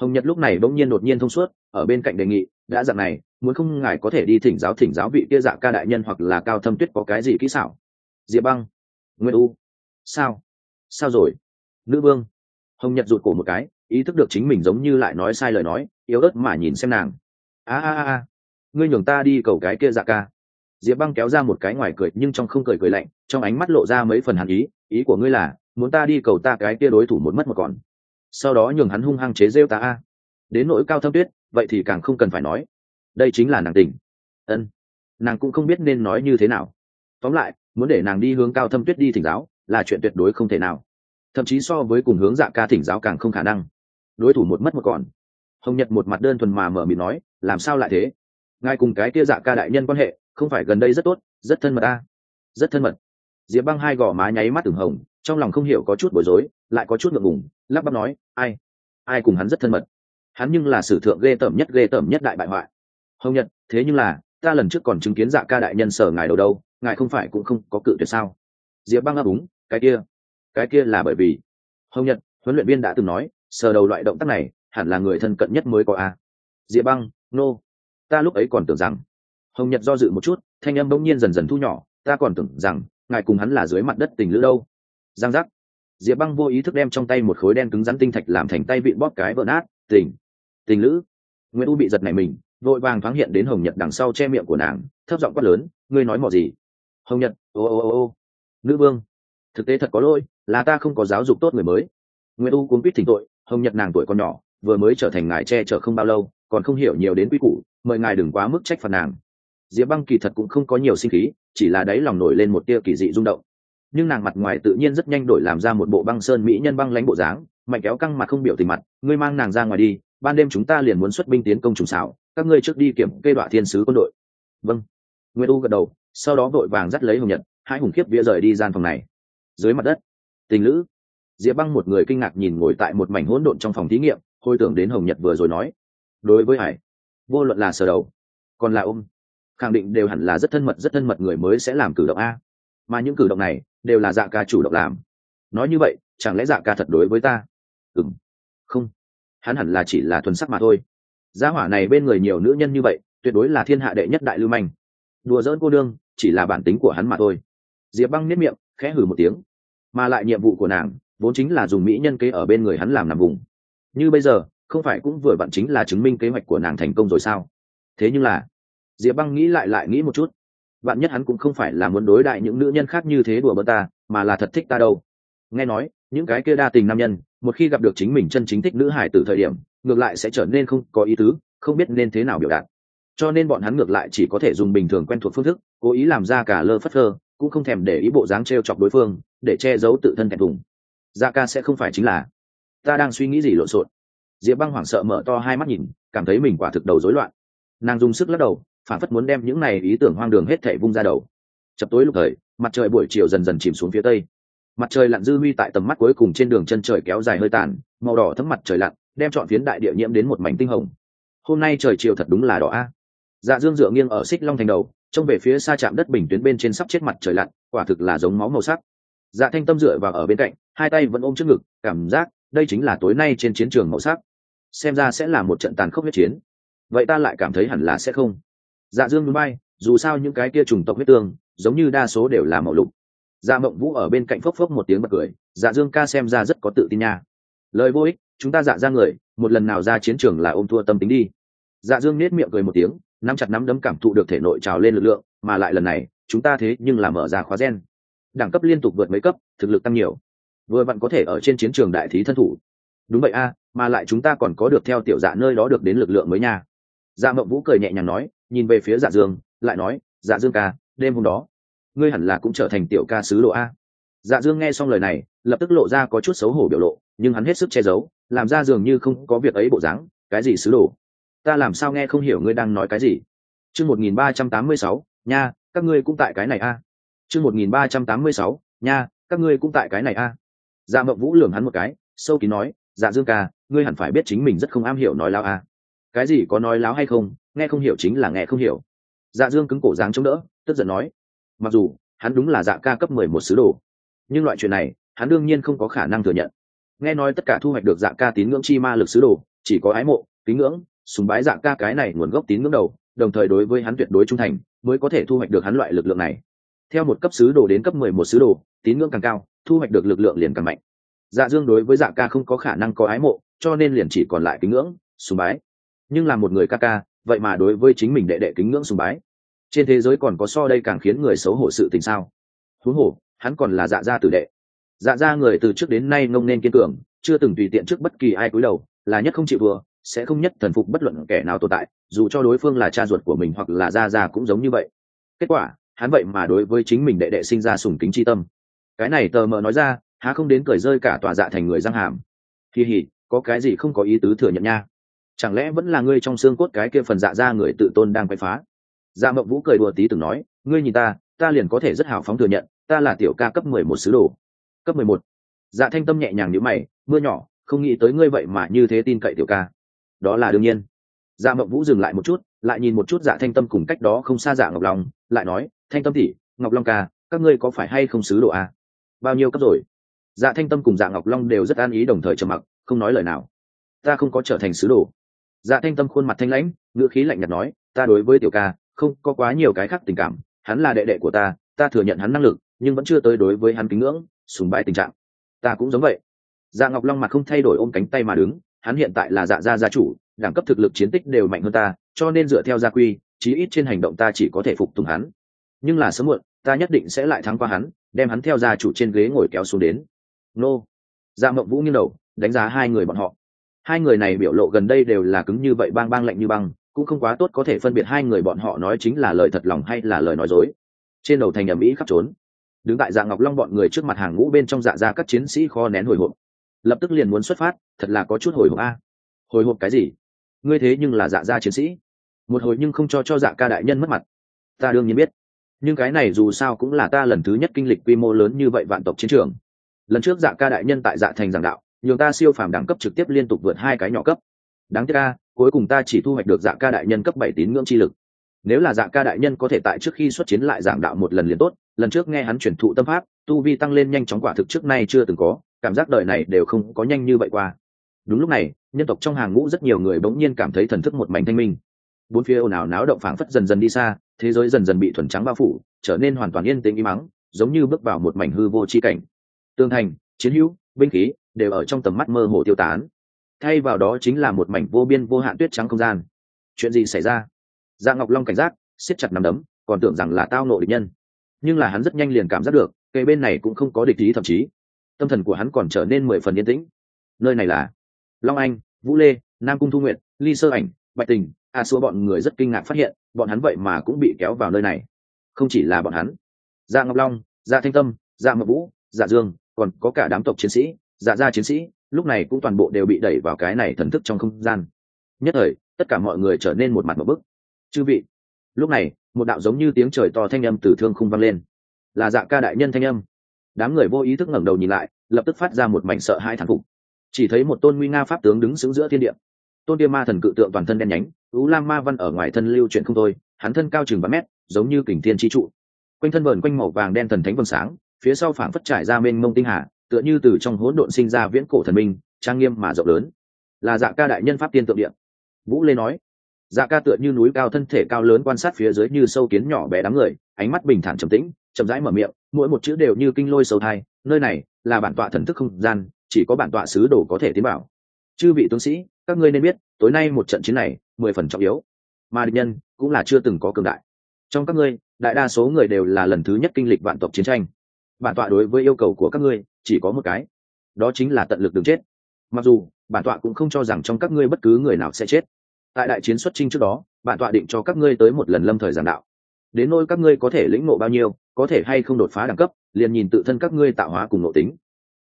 Hồng nhật lúc này bỗng nhiên đột nhiên thông suốt, ở bên cạnh đề nghị, đã dặn này, muốn không ngài có thể đi thỉnh giáo thỉnh giáo vị kia dạ ca đại nhân hoặc là cao thâm tuyết có cái gì kỹ xảo? Diệp băng, nguyên u. Sao? Sao rồi? Nữ vương. Hồng nhật rụt cổ một cái, ý thức được chính mình giống như lại nói sai lời nói, yếu ớt mà nhìn xem nàng. A a a ngươi nhường ta đi cầu cái kia dạ ca. Diệp băng kéo ra một cái ngoài cười, nhưng trong không cười cười lạnh, trong ánh mắt lộ ra mấy phần hàn ý ý của ngươi là, muốn ta đi cầu ta cái kia đối thủ một mất một còn. Sau đó nhường hắn hung hăng chế rêu ta a. Đến nỗi cao thâm tuyết, vậy thì càng không cần phải nói. Đây chính là nàng tình. Ân. Nàng cũng không biết nên nói như thế nào. Tóm lại muốn để nàng đi hướng cao thâm tuyết đi thỉnh giáo là chuyện tuyệt đối không thể nào. Thậm chí so với cùng hướng dạ ca thỉnh giáo càng không khả năng. Đối thủ một mất một còn. Hồng nhật một mặt đơn thuần mà mở mịt nói, làm sao lại thế? Ngài cùng cái kia dạ ca đại nhân quan hệ, không phải gần đây rất tốt, rất thân mật ta rất thân mật. Diệp băng hai gò má nháy mắt từng hồng, trong lòng không hiểu có chút bối rối, lại có chút ngượng ngùng, lắp bắp nói, ai? Ai cùng hắn rất thân mật? Hắn nhưng là sử thượng ghê tởm nhất ghê tởm nhất đại bại hoại. Hồng nhật, thế nhưng là, ta lần trước còn chứng kiến dạ ca đại nhân sở ngài đầu đâu ngài không phải cũng không có cự tuyệt sao? Diệp băng ấp úng, cái kia cái kia là bởi vì, hồng nhật, huấn luyện viên đã từng nói, sờ đầu loại động tác này, hẳn là người thân cận nhất mới có a. Diệp băng, nô、no. ta lúc ấy còn tưởng rằng, hồng nhật do dự một chút, thanh âm bỗng nhiên dần dần thu nhỏ, ta còn tưởng rằng, ngài cùng hắn là dưới mặt đất tình lữ đâu. Giang giác. Diệp băng vô ý thức đem trong tay một khối đen cứng rắn tinh thạch làm thành tay vịn bóp cái vỡ nát, tình tình lữ. Nguyễn u bị giật này mình, vội vàng thoáng hiện đến hồng nhật đằng sau che miệng của nàng, thấp giọng quát lớn, ngươi nói mò gì? Hồng nhật, ô ô ô ô. Nữ vương, thực tế thật có lỗi, là ta không có giáo dục tốt người mới. Nguyễn u cuốn quýt thỉnh tội, hồng nhật nàng tuổi còn nhỏ, vừa mới trở thành ngài che chở không bao lâu, còn không hiểu nhiều đến quy củ, mời ngài đừng quá mức trách phạt nàng. Diệp băng kỳ thật cũng không có nhiều sinh khí, chỉ là đáy lòng nổi lên một tia kỳ dị rung động. Nhưng nàng mặt ngoài tự nhiên rất nhanh đổi làm ra một bộ băng sơn mỹ nhân băng lãnh bộ dáng, mạnh kéo căng mặt không biểu tình mặt, ngươi mang nàng ra ngoài đi, ban đêm chúng ta liền muốn xuất binh tiến công trùng xảo, các ngươi trước đi kiểm kê đoạn thiên sứ quân đội. Vâng. Nguyễn u gật đầu sau đó vội vàng dắt lấy hồng nhật, hai hùng khiếp vía rời đi gian phòng này. Dưới mặt đất, tình lữ, diệp băng một người kinh ngạc nhìn ngồi tại một mảnh hỗn độn trong phòng thí nghiệm, hồi tưởng đến hồng nhật vừa rồi nói, đối với hải, vô luận là sờ đầu, còn là ôm, khẳng định đều hẳn là rất thân mật, rất thân mật người mới sẽ làm cử động a. Mà những cử động này đều là dạ ca chủ động làm. Nói như vậy, chẳng lẽ dạ ca thật đối với ta? Ừ m không. Hắn hẳn là chỉ là thuần sắc mà thôi. Gia hỏa này bên người nhiều nữ nhân như vậy, tuyệt đối là thiên hạ đệ nhất đại lưu manh đùa dỡn cô đương chỉ là bản tính của hắn mà thôi. Diệp băng nếp miệng, khẽ hử một tiếng. Mà lại nhiệm vụ của nàng, vốn chính là dùng mỹ nhân kế ở bên người hắn làm nằm vùng. Như bây giờ, không phải cũng vừa vặn chính là chứng minh kế hoạch của nàng thành công rồi sao? Thế nhưng là, diệp băng nghĩ lại lại nghĩ một chút. Bạn nhất hắn cũng không phải là muốn đối đại những nữ nhân khác như thế đùa bơ ta, mà là thật thích ta đâu. Nghe nói, những cái kia đa tình nam nhân, một khi gặp được chính mình chân chính thích nữ hải từ thời điểm, ngược lại sẽ trở nên không có ý tứ, không biết nên thế nào biểu đạt cho nên bọn hắn ngược lại chỉ có thể dùng bình thường quen thuộc phương thức, cố ý làm ra cả lơ phất lơ cũng không thèm để ý bộ dáng t r e o chọc đối phương, để che giấu tự thân thẹn thùng. Da ca sẽ không phải chính là. Ta đang suy nghĩ gì lộn xộn. Diệp băng hoảng sợ mở to hai mắt nhìn, cảm thấy mình quả thực đầu rối loạn. Nàng dùng sức lắc đầu, phản phất muốn đem những này ý tưởng hoang đường hết thể vung ra đầu. Chập tối lúc thời, mặt trời buổi chiều dần dần chìm xuống phía tây. Mặt trời lặn dư huy tại tầm mắt cuối cùng trên đường chân trời kéo dài hơi tàn, màu đỏ thấm mặt trời lặn, đem chọn phiến đại địa nhiễm đến một mảnh tinh hồng. Hôm nay trời chiều thật đúng là đỏ a dạ dương dựa nghiêng ở xích long thành đầu, trông về phía xa chạm đất bình tuyến bên trên sắp chết mặt trời lặn, quả thực là giống máu màu sắc. Dạ thanh tâm dựa vào ở bên cạnh, hai tay vẫn ôm trước ngực, cảm giác đây chính là tối nay trên chiến trường màu sắc. Xem ra sẽ là một trận tàn khốc huyết chiến. Vậy ta lại cảm thấy hẳn là sẽ không. Dạ dương núi bay dù sao những cái kia trùng tộc huyết tương, giống như đa số đều là màu lục. Dạ mộng vũ ở bên cạnh phốc phốc một tiếng bật cười dạ dương ca xem ra rất có tự tin nha. Lời vô ích, chúng ta dạ ra người, một lần nào ra chiến trường là ôm thua tâm tính đi. Dạ dương nết miệng cười một tiếng nắm chặt nắm đấm cảm thụ được thể nội trào lên lực lượng, mà lại lần này, chúng ta thế nhưng là mở ra khóa gen. Đẳng cấp liên tục vượt mấy cấp, thực lực tăng nhiều. Vừa vặn có thể ở trên chiến trường đại thí thân thủ. Đúng vậy a, mà lại chúng ta còn có được theo tiểu dạ nơi đó được đến lực lượng mới nha. Dạ mộng vũ cười nhẹ nhàng nói, nhìn về phía dạ dương, lại nói dạ dương ca, đêm hôm đó, ngươi hẳn là cũng trở thành tiểu ca sứ độ a. Dạ dương nghe xong lời này, lập tức lộ ra có chút xấu hổ biểu lộ, nhưng hắn hết sức che giấu, làm ra dường như không có việc ấy bộ dáng, cái gì sứ đồ? Ta làm sao nghe không hiểu ngươi đang nói cái gì? Chương một nghìn ba trăm tám mươi sáu, nha, các ngươi cũng tại cái này a. Chương một nghìn ba trăm tám mươi sáu, nha, các ngươi cũng tại cái này a. Dạ mộng vũ lường hắn một cái, sâu kín nói dạ dương ca, ngươi hẳn phải biết chính mình rất không am hiểu nói láo a. Cái gì, có nói láo hay không? Nghe không hiểu chính là nghe không hiểu. Dạ dương cứng cổ dáng chống đỡ, tức giận nói, mặc dù, hắn đúng là dạ ca cấp mười một sứ đồ, nhưng loại chuyện này, hắn đương nhiên không có khả năng thừa nhận. Nghe nói tất cả thu hoạch được dạ ca tín ngưỡng chi ma lực sứ đồ, chỉ có ái mộ tín ngưỡng sùng bái dạ ca cái này nguồn gốc tín ngưỡng đầu đồng thời đối với hắn tuyệt đối trung thành mới có thể thu hoạch được hắn loại lực lượng này. Theo một cấp sứ đồ đến cấp mười một sứ đồ tín ngưỡng càng cao thu hoạch được lực lượng liền càng mạnh. Dạ dương đối với dạ ca không có khả năng có ái mộ cho nên liền chỉ còn lại kính ngưỡng sùng bái. Nhưng là một người ca ca vậy mà đối với chính mình đệ đệ kính ngưỡng sùng bái. Trên thế giới còn có so đây càng khiến người xấu hổ sự tình sao? Huống hổ, hắn còn là dạ gia tử đệ. Dạ gia người từ trước đến nay ngông nên kiên cường chưa từng tùy tiện trước bất kỳ ai cúi đầu là nhất không chịu vừa sẽ không nhất thần phục bất luận kẻ nào tồn tại, dù cho đối phương là cha ruột của mình hoặc là gia gia cũng giống như vậy. Kết quả, hắn vậy mà đối với chính mình đệ đệ sinh ra sùng kính tri tâm. Cái này tờ mờ nói ra, há không đến cởi rơi cả tòa dạ thành người răng hàm. Kỳ hỉ có cái gì không có ý tứ thừa nhận nha. Chẳng lẽ vẫn là ngươi trong xương cốt cái kia phần dạ ra người tự tôn đang quay phá? Dạ mộng vũ cười đùa tí từng nói, ngươi nhìn ta ta liền có thể rất hào phóng thừa nhận, ta là tiểu ca cấp mười một sứ đồ. Cấp mười một. Dạ thanh tâm nhẹ nhàng nhữ mày, mưa nhỏ, không nghĩ tới ngươi vậy mà như thế tin cậy tiểu ca đó là đương nhiên. Dạ mộng vũ dừng lại một chút, lại nhìn một chút dạ thanh tâm cùng cách đó không xa dạ ngọc long, lại nói, thanh tâm tỉ ngọc long ca, các ngươi có phải hay không sứ đồ à? bao nhiêu cấp rồi? Dạ thanh tâm cùng dạ ngọc long đều rất an ý đồng thời trầm mặc, không nói lời nào. Ta không có trở thành sứ đồ. Dạ thanh tâm khuôn mặt thanh lãnh, ngữ khí lạnh nhạt nói, ta đối với tiểu ca, không có quá nhiều cái khác tình cảm, hắn là đệ đệ của ta ta thừa nhận hắn năng lực, nhưng vẫn chưa tới đối với hắn kính ngưỡng, sùng bái tình trạng. Ta cũng giống vậy. Dạ ngọc long mặt không thay đổi ôm cánh tay mà đứng hắn hiện tại là dạ gia gia chủ, đẳng cấp thực lực chiến tích đều mạnh hơn ta, cho nên dựa theo gia quy, chí ít trên hành động ta chỉ có thể phục tùng hắn. Nhưng là sớm muộn, ta nhất định sẽ lại thắng qua hắn, đem hắn theo gia chủ trên ghế ngồi kéo xuống đến. Nô. Dạ mộng vũ nghiêng đầu, đánh giá hai người bọn họ. Hai người này biểu lộ gần đây đều là cứng như vậy, bang bang lạnh như băng, cũng không quá tốt có thể phân biệt hai người bọn họ nói chính là lời thật lòng hay là lời nói dối. Trên đầu thành ầm ĩ khắp trốn. Đứng tại dạ ngọc long bọn người trước mặt hàng ngũ bên trong dạ ra các chiến sĩ kho nén hồi hộp. Lập tức liền muốn xuất phát thật là có chút hồi hộp a. Hồi hộp cái gì? Ngươi thế nhưng là dạ gia chiến sĩ. Một hồi nhưng không cho cho dạ ca đại nhân mất mặt. Ta đương nhiên biết. Nhưng cái này dù sao cũng là ta lần thứ nhất kinh lịch quy mô lớn như vậy vạn tộc chiến trường. Lần trước dạ ca đại nhân tại dạ thành giảng đạo, nhường ta siêu phàm đẳng cấp trực tiếp liên tục vượt hai cái nhỏ cấp. Đáng tiếc ca cuối cùng ta chỉ thu hoạch được dạ ca đại nhân cấp bảy tín ngưỡng chi lực. Nếu là dạ ca đại nhân có thể tại trước khi xuất chiến lại giảng đạo một lần liền tốt, lần trước nghe hắn chuyển thụ tâm pháp, tu vi tăng lên nhanh chóng quả thực trước nay chưa từng có, cảm giác đời này đều không có nhanh như vậy qua đúng lúc này, nhân tộc trong hàng ngũ rất nhiều người bỗng nhiên cảm thấy thần thức một mảnh thanh minh. Bốn phía ồn ào náo động phảng phất dần dần đi xa, thế giới dần dần bị thuần trắng bao phủ, trở nên hoàn toàn yên tĩnh im mắng giống như bước vào một mảnh hư vô chi cảnh. Tương thành, chiến hữu, binh khí đều ở trong tầm mắt mơ hồ tiêu tán. Thay vào đó chính là một mảnh vô biên vô hạn tuyết trắng không gian. Chuyện gì xảy ra? Dạ ngọc long cảnh giác, siết chặt nằm đấm, còn tưởng rằng là tao nộ địch nhân. Nhưng là hắn rất nhanh liền cảm giác được cây bên này cũng không có địch ý thậm chí. Tâm thần của hắn còn trở nên mười phần yên tĩnh. Nơi này là long anh, vũ lê, nam cung thu nguyện ly sơ ảnh, bạch tình, a xua bọn người rất kinh ngạc phát hiện, bọn hắn vậy mà cũng bị kéo vào nơi này. Không chỉ là bọn hắn. Dạ ngọc long dạ thanh tâm dạ ngọc vũ dạ dương, còn có cả đám tộc chiến sĩ dạ gia chiến sĩ, lúc này cũng toàn bộ đều bị đẩy vào cái này thần thức trong không gian. Nhất thời, tất cả mọi người trở nên một mặt một bức. Chư vị, lúc này, một đạo giống như tiếng trời to thanh âm từ thương khung vang lên. Là dạ ca đại nhân thanh âm. Đám người vô ý thức ngẩng đầu nhìn lại, lập tức phát ra một mảnh sợ hai thản phục chỉ thấy một tôn nguy nga pháp tướng đứng sững giữa thiên địa. Tôn kia ma thần cự tượng toàn thân đen nhánh ú lam ma văn ở ngoài thân lưu chuyển không thôi, hắn thân cao chừng ba mét, giống như kình thiên chi trụ. Quanh thân vờn quanh màu vàng đen thần thánh vầng sáng, phía sau phảng phất trải ra mênh mông tinh hà, tựa như từ trong hỗn độn sinh ra viễn cổ thần minh, trang nghiêm mà rộng lớn. Là dạ ca đại nhân pháp tiên tượng điện vũ lê nói dạ ca tựa như núi cao thân thể cao lớn quan sát phía dưới như sâu kiến nhỏ bé đám người, ánh mắt bình thản trầm tĩnh, chậm rãi mở miệng, mỗi một chữ đều như kinh lôi sâu thai, nơi này là bản tọa thần thức không gian chỉ có bản tọa sứ đồ có thể tiến bảo. Chư vị tướng sĩ, các ngươi nên biết, tối nay một trận chiến này, mười phần trọng yếu. Mà địch nhân cũng là chưa từng có cường đại. Trong các ngươi, đại đa số người đều là lần thứ nhất kinh lịch vạn tộc chiến tranh. Bản tọa đối với yêu cầu của các ngươi chỉ có một cái. Đó chính là tận lực đừng chết. Mặc dù, bản tọa cũng không cho rằng trong các ngươi bất cứ người nào sẽ chết. Tại đại chiến xuất trinh trước đó, bản tọa định cho các ngươi tới một lần lâm thời giảng đạo. Đến nôi các ngươi có thể lĩnh ngộ bao nhiêu, có thể hay không đột phá đẳng cấp, liền nhìn tự thân các ngươi tạo hóa cùng nội tính.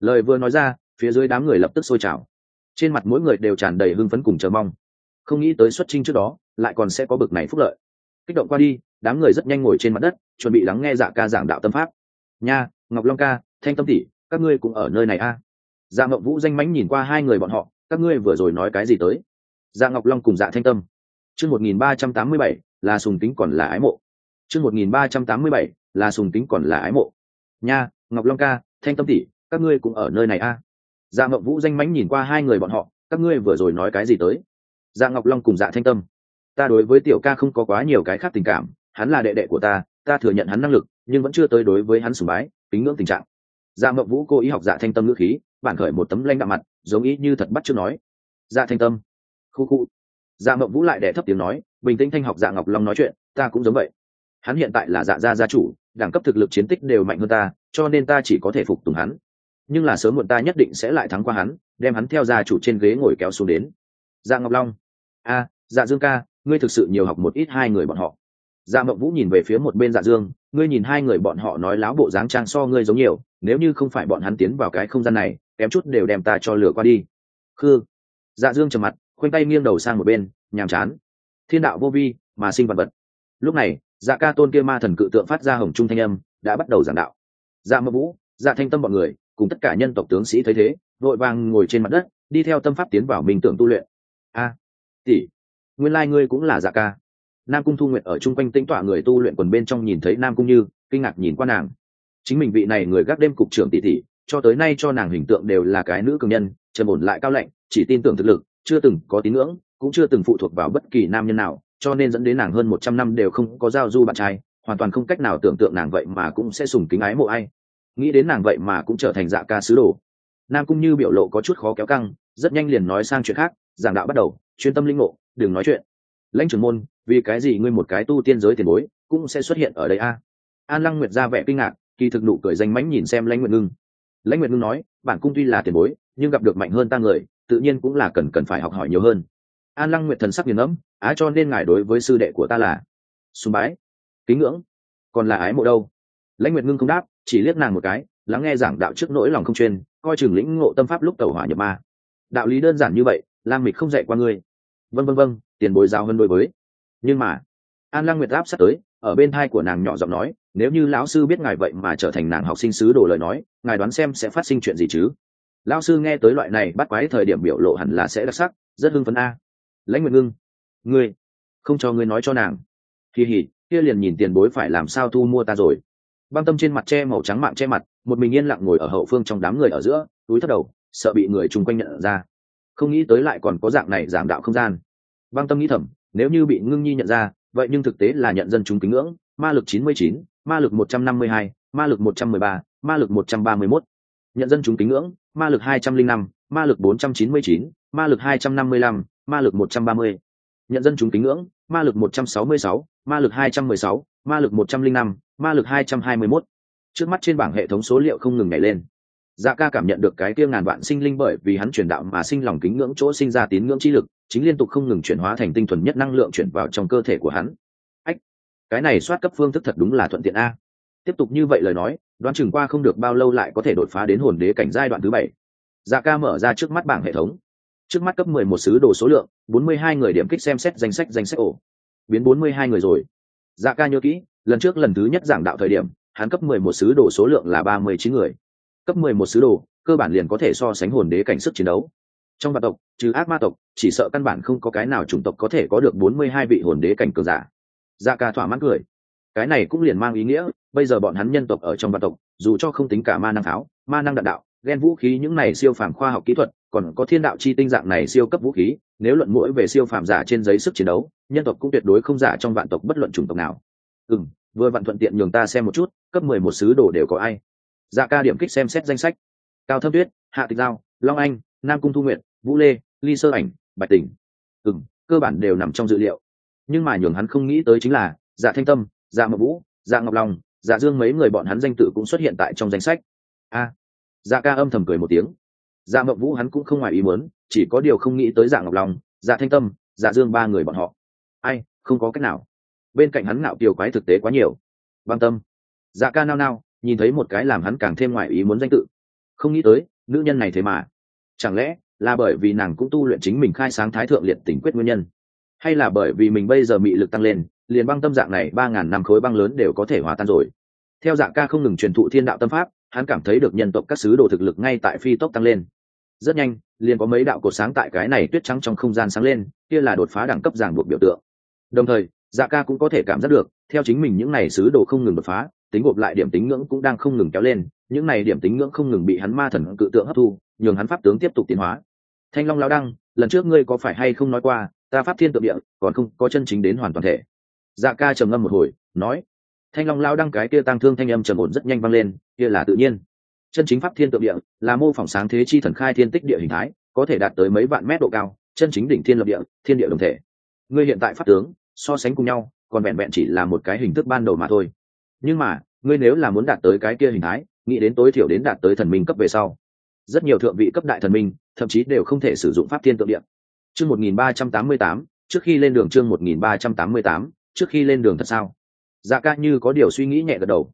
Lời vừa nói ra phía dưới đám người lập tức sôi trào. Trên mặt mỗi người đều tràn đầy hưng phấn cùng chờ mong. Không nghĩ tới xuất trinh trước đó, lại còn sẽ có bực này phúc lợi. Kích động qua đi, đám người rất nhanh ngồi trên mặt đất, chuẩn bị lắng nghe dạ ca giảng đạo tâm pháp. Nha, ngọc long ca, thanh tâm tỷ, các ngươi cũng ở nơi này a. À? dạ ngọc vũ danh mãnh nhìn qua hai người bọn họ, các ngươi vừa rồi nói cái gì tới? Dạ ngọc long cùng dạ thanh tâm. Chương một nghìn ba trăm tám mươi bảy, là sùng tính còn là ái mộ. Chương một nghìn ba trăm tám mươi bảy, là sùng tính còn là ái mộ. Nha, ngọc long ca, thanh tâm tỷ, các ngươi cũng ở nơi này a. à? Dạ ngọc vũ danh mánh nhìn qua hai người bọn họ, các ngươi vừa rồi nói cái gì tới? Dạ ngọc long cùng dạ thanh tâm. Ta đối với tiểu ca không có quá nhiều cái khác tình cảm, hắn là đệ đệ của ta ta thừa nhận hắn năng lực, nhưng vẫn chưa tới đối với hắn sùng bái tính ngưỡng tình trạng. Dạ mộng vũ cố ý học dạ thanh tâm ngữ khí, bản khởi một tấm lanh đạm mặt, giống ý như thật bắt chưa nói. Dạ thanh tâm. Khu khu. Dạ mộng vũ lại đẻ thấp tiếng nói, bình tĩnh thanh học dạ ngọc long nói chuyện, ta cũng giống vậy. Hắn hiện tại là dạ gia gia chủ, đẳng cấp thực lực chiến tích đều mạnh hơn ta, cho nên ta chỉ có thể phục tùng hắn nhưng là sớm muộn ta nhất định sẽ lại thắng qua hắn, đem hắn theo gia chủ trên ghế ngồi kéo xuống đến. Dạ ngọc long. A dạ dương ca, ngươi thực sự nhiều học một ít hai người bọn họ. Dạ mộng vũ nhìn về phía một bên dạ dương, ngươi nhìn hai người bọn họ nói láo bộ dáng trang so ngươi giống nhiều, nếu như không phải bọn hắn tiến vào cái không gian này, kém chút đều đem ta cho lửa qua đi. Khư. Dạ dương trầm mặt, khoanh tay nghiêng đầu sang một bên, nhàm chán. Thiên đạo vô vi, mà sinh vật vật. Lúc này dạ ca tôn kia ma thần cự tượng phát ra hồng trung thanh âm, đã bắt đầu giảng đạo. Dạ mộng vũ dạ thanh tâm bọn người cùng tất cả nhân tộc tướng sĩ thấy thế, vội vàng ngồi trên mặt đất, đi theo tâm pháp tiến vào minh tưởng tu luyện. A, tỷ, nguyên lai ngươi cũng là dạ ca. Nam cung thu nguyện ở chung quanh tĩnh tọa người tu luyện quần bên trong nhìn thấy nam cung như, kinh ngạc nhìn qua nàng. Chính mình vị này người gác đêm cục trưởng tỷ tỷ, cho tới nay cho nàng hình tượng đều là cái nữ cường nhân, trầm ổn lại cao lạnh, chỉ tin tưởng thực lực, chưa từng có tín ngưỡng, cũng chưa từng phụ thuộc vào bất kỳ nam nhân nào, cho nên dẫn đến nàng hơn một trăm năm đều không có giao du bạn trai, hoàn toàn không cách nào tưởng tượng nàng vậy mà cũng sẽ sùng kính ái mộ ai nghĩ đến nàng vậy mà cũng trở thành dạ ca sứ đồ. Nam cung như biểu lộ có chút khó kéo căng, rất nhanh liền nói sang chuyện khác, giảng đạo bắt đầu, chuyên tâm linh ngộ, đừng nói chuyện. Lãnh trưởng môn, vì cái gì ngươi một cái tu tiên giới tiền bối, cũng sẽ xuất hiện ở đây a? An lăng nguyệt ra vẻ kinh ngạc, kỳ thực nụ cười danh mánh nhìn xem lãnh nguyệt ngưng. Lãnh nguyệt ngưng nói, bản cung tuy là tiền bối, nhưng gặp được mạnh hơn ta người, tự nhiên cũng là cần cần phải học hỏi nhiều hơn. An lăng nguyệt thần sắc nghiền ngẫm, á cho nên ngài đối với sư đệ của ta là sùng bái, kính ngưỡng, còn là ái mộ đâu? Lãnh nguyệt ngưng không đáp chỉ liếc nàng một cái, lắng nghe giảng đạo trước nỗi lòng không chuyên, coi chừng lĩnh ngộ tâm pháp lúc tẩu hỏa nhập ma. Đạo lý đơn giản như vậy, lam mịch không dạy qua ngươi. Vân vân vân tiền bồi giao hơn đối với. Nhưng mà, an lăng nguyệt áp sát tới, ở bên thai của nàng nhỏ giọng nói, nếu như lão sư biết ngài vậy mà trở thành nàng học sinh sứ đồ lời nói, ngài đoán xem sẽ phát sinh chuyện gì chứ? Lão sư nghe tới loại này bắt quái thời điểm biểu lộ hẳn là sẽ đặc sắc, rất hưng phấn a. Lãnh nguyệt ngưng, ngươi, không cho ngươi nói cho nàng. Kỳ hỉ, kia liền nhìn tiền bối phải làm sao thu mua ta rồi băng tâm trên mặt che màu trắng mạng che mặt một mình yên lặng ngồi ở hậu phương trong đám người ở giữa túi thất đầu sợ bị người chung quanh nhận ra không nghĩ tới lại còn có dạng này giảm đạo không gian băng tâm nghĩ thầm nếu như bị ngưng nhi nhận ra vậy nhưng thực tế là nhận dân chúng kính ngưỡng ma lực 99, ma lực 152, ma lực 113, ma lực 131. nhận dân chúng kính ngưỡng ma lực 205, ma lực 499, ma lực 255, ma lực 130. nhận dân chúng kính ngưỡng ma lực 166, ma lực 216, ma lực 105, ma lực 221. trước mắt trên bảng hệ thống số liệu không ngừng nhảy lên. Dạ ca cảm nhận được cái kia ngàn vạn sinh linh bởi vì hắn truyền đạo mà sinh lòng kính ngưỡng chỗ sinh ra tín ngưỡng chi lực, chính liên tục không ngừng chuyển hóa thành tinh thuần nhất năng lượng chuyển vào trong cơ thể của hắn. Ách, cái này soát cấp phương thức thật đúng là thuận tiện a. Tiếp tục như vậy lời nói, đoán chừng qua không được bao lâu lại có thể đột phá đến hồn đế cảnh giai đoạn thứ bảy. Dạ ca mở ra trước mắt bảng hệ thống. Trước mắt cấp mười một sứ đồ số lượng, bốn mươi hai người điểm kích xem xét danh sách danh sách ổ. Biến bốn mươi hai người rồi dạ ca nhớ kỹ, lần trước lần thứ nhất giảng đạo thời điểm, hắn cấp mười một sứ đồ số lượng là ba mươi chín người. Cấp mười một sứ đồ, cơ bản liền có thể so sánh hồn đế cảnh sức chiến đấu. Trong vạn tộc, trừ ác ma tộc, chỉ sợ căn bản không có cái nào chủng tộc có thể có được bốn mươi hai vị hồn đế cảnh cường giả. Dạ ca thỏa mãn cười. Cái này cũng liền mang ý nghĩa, bây giờ bọn hắn nhân tộc ở trong vạn tộc, dù cho không tính cả ma năng pháo, ma năng đạn đạo ghen vũ khí những này siêu phàm khoa học kỹ thuật còn có thiên đạo chi tinh dạng này siêu cấp vũ khí, nếu luận mũi về siêu phàm giả trên giấy sức chiến đấu, nhân tộc cũng tuyệt đối không giả trong vạn tộc bất luận chủng tộc nào. Ừ m vừa vặn thuận tiện nhường ta xem một chút, cấp mười một sứ đồ đều có ai? Dạ ca điểm kích xem xét danh sách. Cao thâm tuyết, hạ tịch giao, long anh, nam cung thu nguyện vũ lê, ly sơ ảnh, bạch tỉnh ừ m cơ bản đều nằm trong dự liệu. Nhưng mà nhường hắn không nghĩ tới chính là dạ thanh tâm dạ mậu vũ dạ ngọc long dạ dương mấy người bọn hắn danh tự cũng xuất hiện tại trong danh sách. A. Dạ ca âm thầm cười một tiếng dạ mộng vũ hắn cũng không ngoài ý muốn, chỉ có điều không nghĩ tới dạ ngọc lòng. dạ thanh tâm dạ dương ba người bọn họ. Ai, không có cách nào. Bên cạnh hắn ngạo kiều quái thực tế quá nhiều. Băng tâm. Dạ ca nao nao, nhìn thấy một cái làm hắn càng thêm ngoài ý muốn danh tự. Không nghĩ tới, nữ nhân này thế mà. Chẳng lẽ là bởi vì nàng cũng tu luyện chính mình khai sáng thái thượng liệt tình quyết nguyên nhân? Hay là bởi vì mình bây giờ mị lực tăng lên, liền băng tâm dạng này ba ngàn năm khối băng lớn đều có thể hòa tan rồi? Theo dạng ca không ngừng truyền thụ thiên đạo tâm pháp hắn cảm thấy được nhân tộc các sứ đồ thực lực ngay tại phi tốc tăng lên. Rất nhanh, liền có mấy đạo cột sáng tại cái này tuyết trắng trong không gian sáng lên, kia là đột phá đẳng cấp giảng buộc biểu tượng. Đồng thời dạ ca cũng có thể cảm giác được, theo chính mình những n à y sứ đồ không ngừng đột phá, tính gộp lại điểm tính ngưỡng cũng đang không ngừng kéo lên, những n à y điểm tính ngưỡng không ngừng bị hắn ma thần cự tượng hấp thu, nhường hắn pháp tướng tiếp tục tiến hóa. Thanh long lao đăng, lần trước ngươi có phải hay không nói qua, ta pháp thiên tượng địa, còn không có chân chính đến hoàn toàn thể. Dạ ca trầm ngâm một hồi, nói thanh long lao đăng cái kia tăng thương thanh âm trầm ổn rất nhanh vang lên, kia là tự nhiên. Chân chính pháp thiên tượng địa, là mô phỏng sáng thế chi thần khai thiên tích địa hình thái, có thể đạt tới mấy vạn mét độ cao, chân chính đỉnh thiên lập địa, thiên địa đồng thể. Ngươi hiện tại pháp tướng, so sánh cùng nhau, còn vẹn vẹn chỉ là một cái hình thức ban đầu mà thôi. Nhưng mà, ngươi nếu là muốn đạt tới cái kia hình thái, nghĩ đến tối thiểu đến đạt tới thần minh cấp về sau. Rất nhiều thượng vị cấp đại thần minh, thậm chí đều không thể sử dụng pháp thiên tượng địa. chương một nghìn ba trăm tám mươi tám, trước khi lên đường chương một nghìn ba trăm tám mươi tám, trước khi lên đường thật sao? Dạ ca như có điều suy nghĩ nhẹ gật đầu.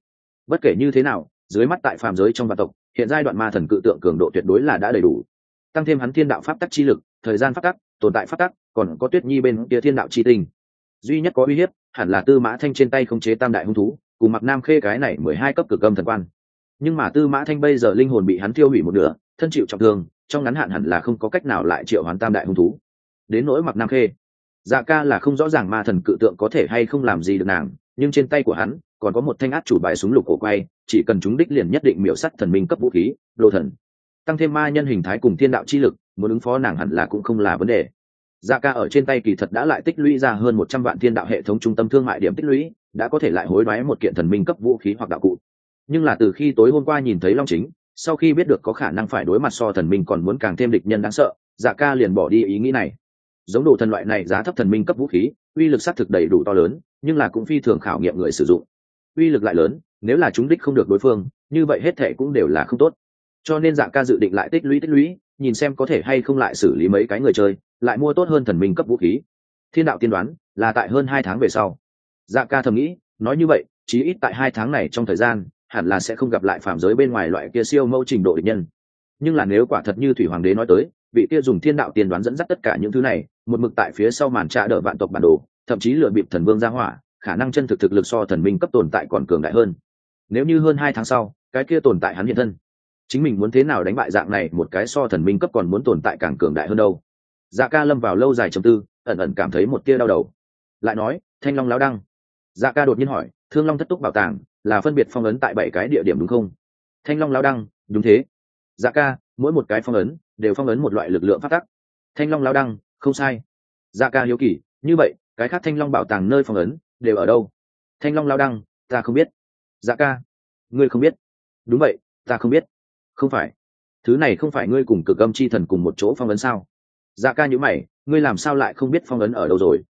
Bất kể như thế nào, dưới mắt tại phàm giới trong vạn tộc, hiện giai đoạn ma thần cự tượng cường độ tuyệt đối là đã đầy đủ. Tăng thêm hắn thiên đạo pháp tắc chi lực, thời gian pháp tắc, tồn tại pháp tắc, còn có tuyết nhi bên kia thiên đạo chi tinh. Duy nhất có uy hiếp, hẳn là tư mã thanh trên tay không chế tam đại hung thú, cùng mặc nam khê cái này mười hai cấp cực âm thần quan. Nhưng mà tư mã thanh bây giờ linh hồn bị hắn tiêu hủy một nửa, thân chịu trọng thương, trong ngắn hạn hẳn là không có cách nào lại triệu hoán tam đại hung thú. Đến nỗi mặc nam khê dạ ca là không rõ ràng ma thần cự tượng có thể hay không làm gì được nàng nhưng trên tay của hắn còn có một thanh át chủ bài súng lục cổ quay, chỉ cần chúng đích liền nhất định miểu sắt thần minh cấp vũ khí, đồ thần. Tăng thêm ma nhân hình thái cùng thiên đạo chi lực, muốn ứng phó nàng hẳn là cũng không là vấn đề. Dạ ca ở trên tay kỳ thật đã lại tích lũy ra hơn một trăm vạn thiên đạo hệ thống trung tâm thương mại điểm tích lũy, đã có thể lại hối đoái một kiện thần minh cấp vũ khí hoặc đạo cụ. Nhưng là từ khi tối hôm qua nhìn thấy long chính, sau khi biết được có khả năng phải đối mặt so thần minh còn muốn càng thêm địch nhân đáng sợ dạ ca liền bỏ đi ý nghĩ này giống đồ thần loại này giá thấp thần minh cấp vũ khí, uy lực xác thực đầy đủ to lớn, nhưng là cũng phi thường khảo nghiệm người sử dụng. Uy lực lại lớn, nếu là chúng đích không được đối phương, như vậy hết thệ cũng đều là không tốt. Cho nên dạng ca dự định lại tích lũy tích lũy, nhìn xem có thể hay không lại xử lý mấy cái người chơi, lại mua tốt hơn thần minh cấp vũ khí. Thiên đạo tiên đoán, là tại hơn hai tháng về sau. Dạ ca thầm nghĩ, nói như vậy, chí ít tại hai tháng này trong thời gian, hẳn là sẽ không gặp lại phạm giới bên ngoài loại kia siêu mẫu trình độ địch nhân. Nhưng là nếu quả thật như thủy hoàng đế nói tới, vị kia dùng thiên đạo tiên đoán dẫn dắt tất cả những thứ này một mực tại phía sau màn trạ đỡ vạn tộc bản đồ, thậm chí lựa bịp thần vương ra hỏa, khả năng chân thực thực lực so thần minh cấp tồn tại còn cường đại hơn. Nếu như hơn hai tháng sau, cái kia tồn tại hắn hiện thân, chính mình muốn thế nào đánh bại dạng này một cái so thần minh cấp còn muốn tồn tại càng cường đại hơn đâu? Dạ ca lâm vào lâu dài trầm tư, ẩn ẩn cảm thấy một tia đau đầu. Lại nói, thanh long lão đăng. Dạ ca đột nhiên hỏi, thương long thất túc bảo tàng là phân biệt phong ấn tại bảy cái địa điểm đúng không? Thanh long lão đăng, đúng thế. Dạ ca, mỗi một cái phong ấn đều phong ấn một loại lực lượng phát tắc. Thanh long lão đăng không sai. Dạ ca hiếu kỳ, như vậy, cái khác thanh long bảo tàng nơi phong ấn, đều ở đâu? Thanh long lão đăng, ta không biết. Dạ ca, ngươi không biết. Đúng vậy, ta không biết. Không phải. Thứ này không phải ngươi cùng cực âm chi thần cùng một chỗ phong ấn sao? Dạ ca nhữ mày, ngươi làm sao lại không biết phong ấn ở đâu rồi?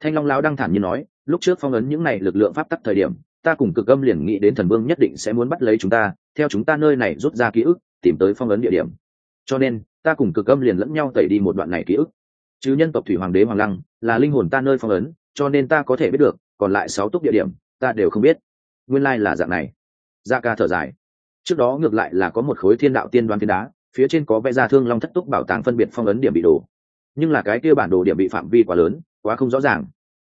Thanh long lão đăng thản nhiên nói, lúc trước phong ấn những này lực lượng pháp tắc thời điểm, ta cùng cực âm liền nghĩ đến thần vương nhất định sẽ muốn bắt lấy chúng ta, theo chúng ta nơi này rút ra ký ức, tìm tới phong ấn địa điểm. Cho nên, ta cùng cực âm liền lẫn nhau tẩy đi một đoạn này ký ức chứ nhân tộc thủy hoàng đế hoàng lăng là linh hồn ta nơi phong ấn, cho nên ta có thể biết được, còn lại sáu túc địa điểm, ta đều không biết. Nguyên lai là dạng này. Da ca thở dài. Trước đó ngược lại là có một khối thiên đạo tiên đoán thiên đá, phía trên có vẽ ra thương long thất túc bảo tàng phân biệt phong ấn điểm bị đổ nhưng là cái kia bản đồ điểm bị phạm vi quá lớn, quá không rõ ràng.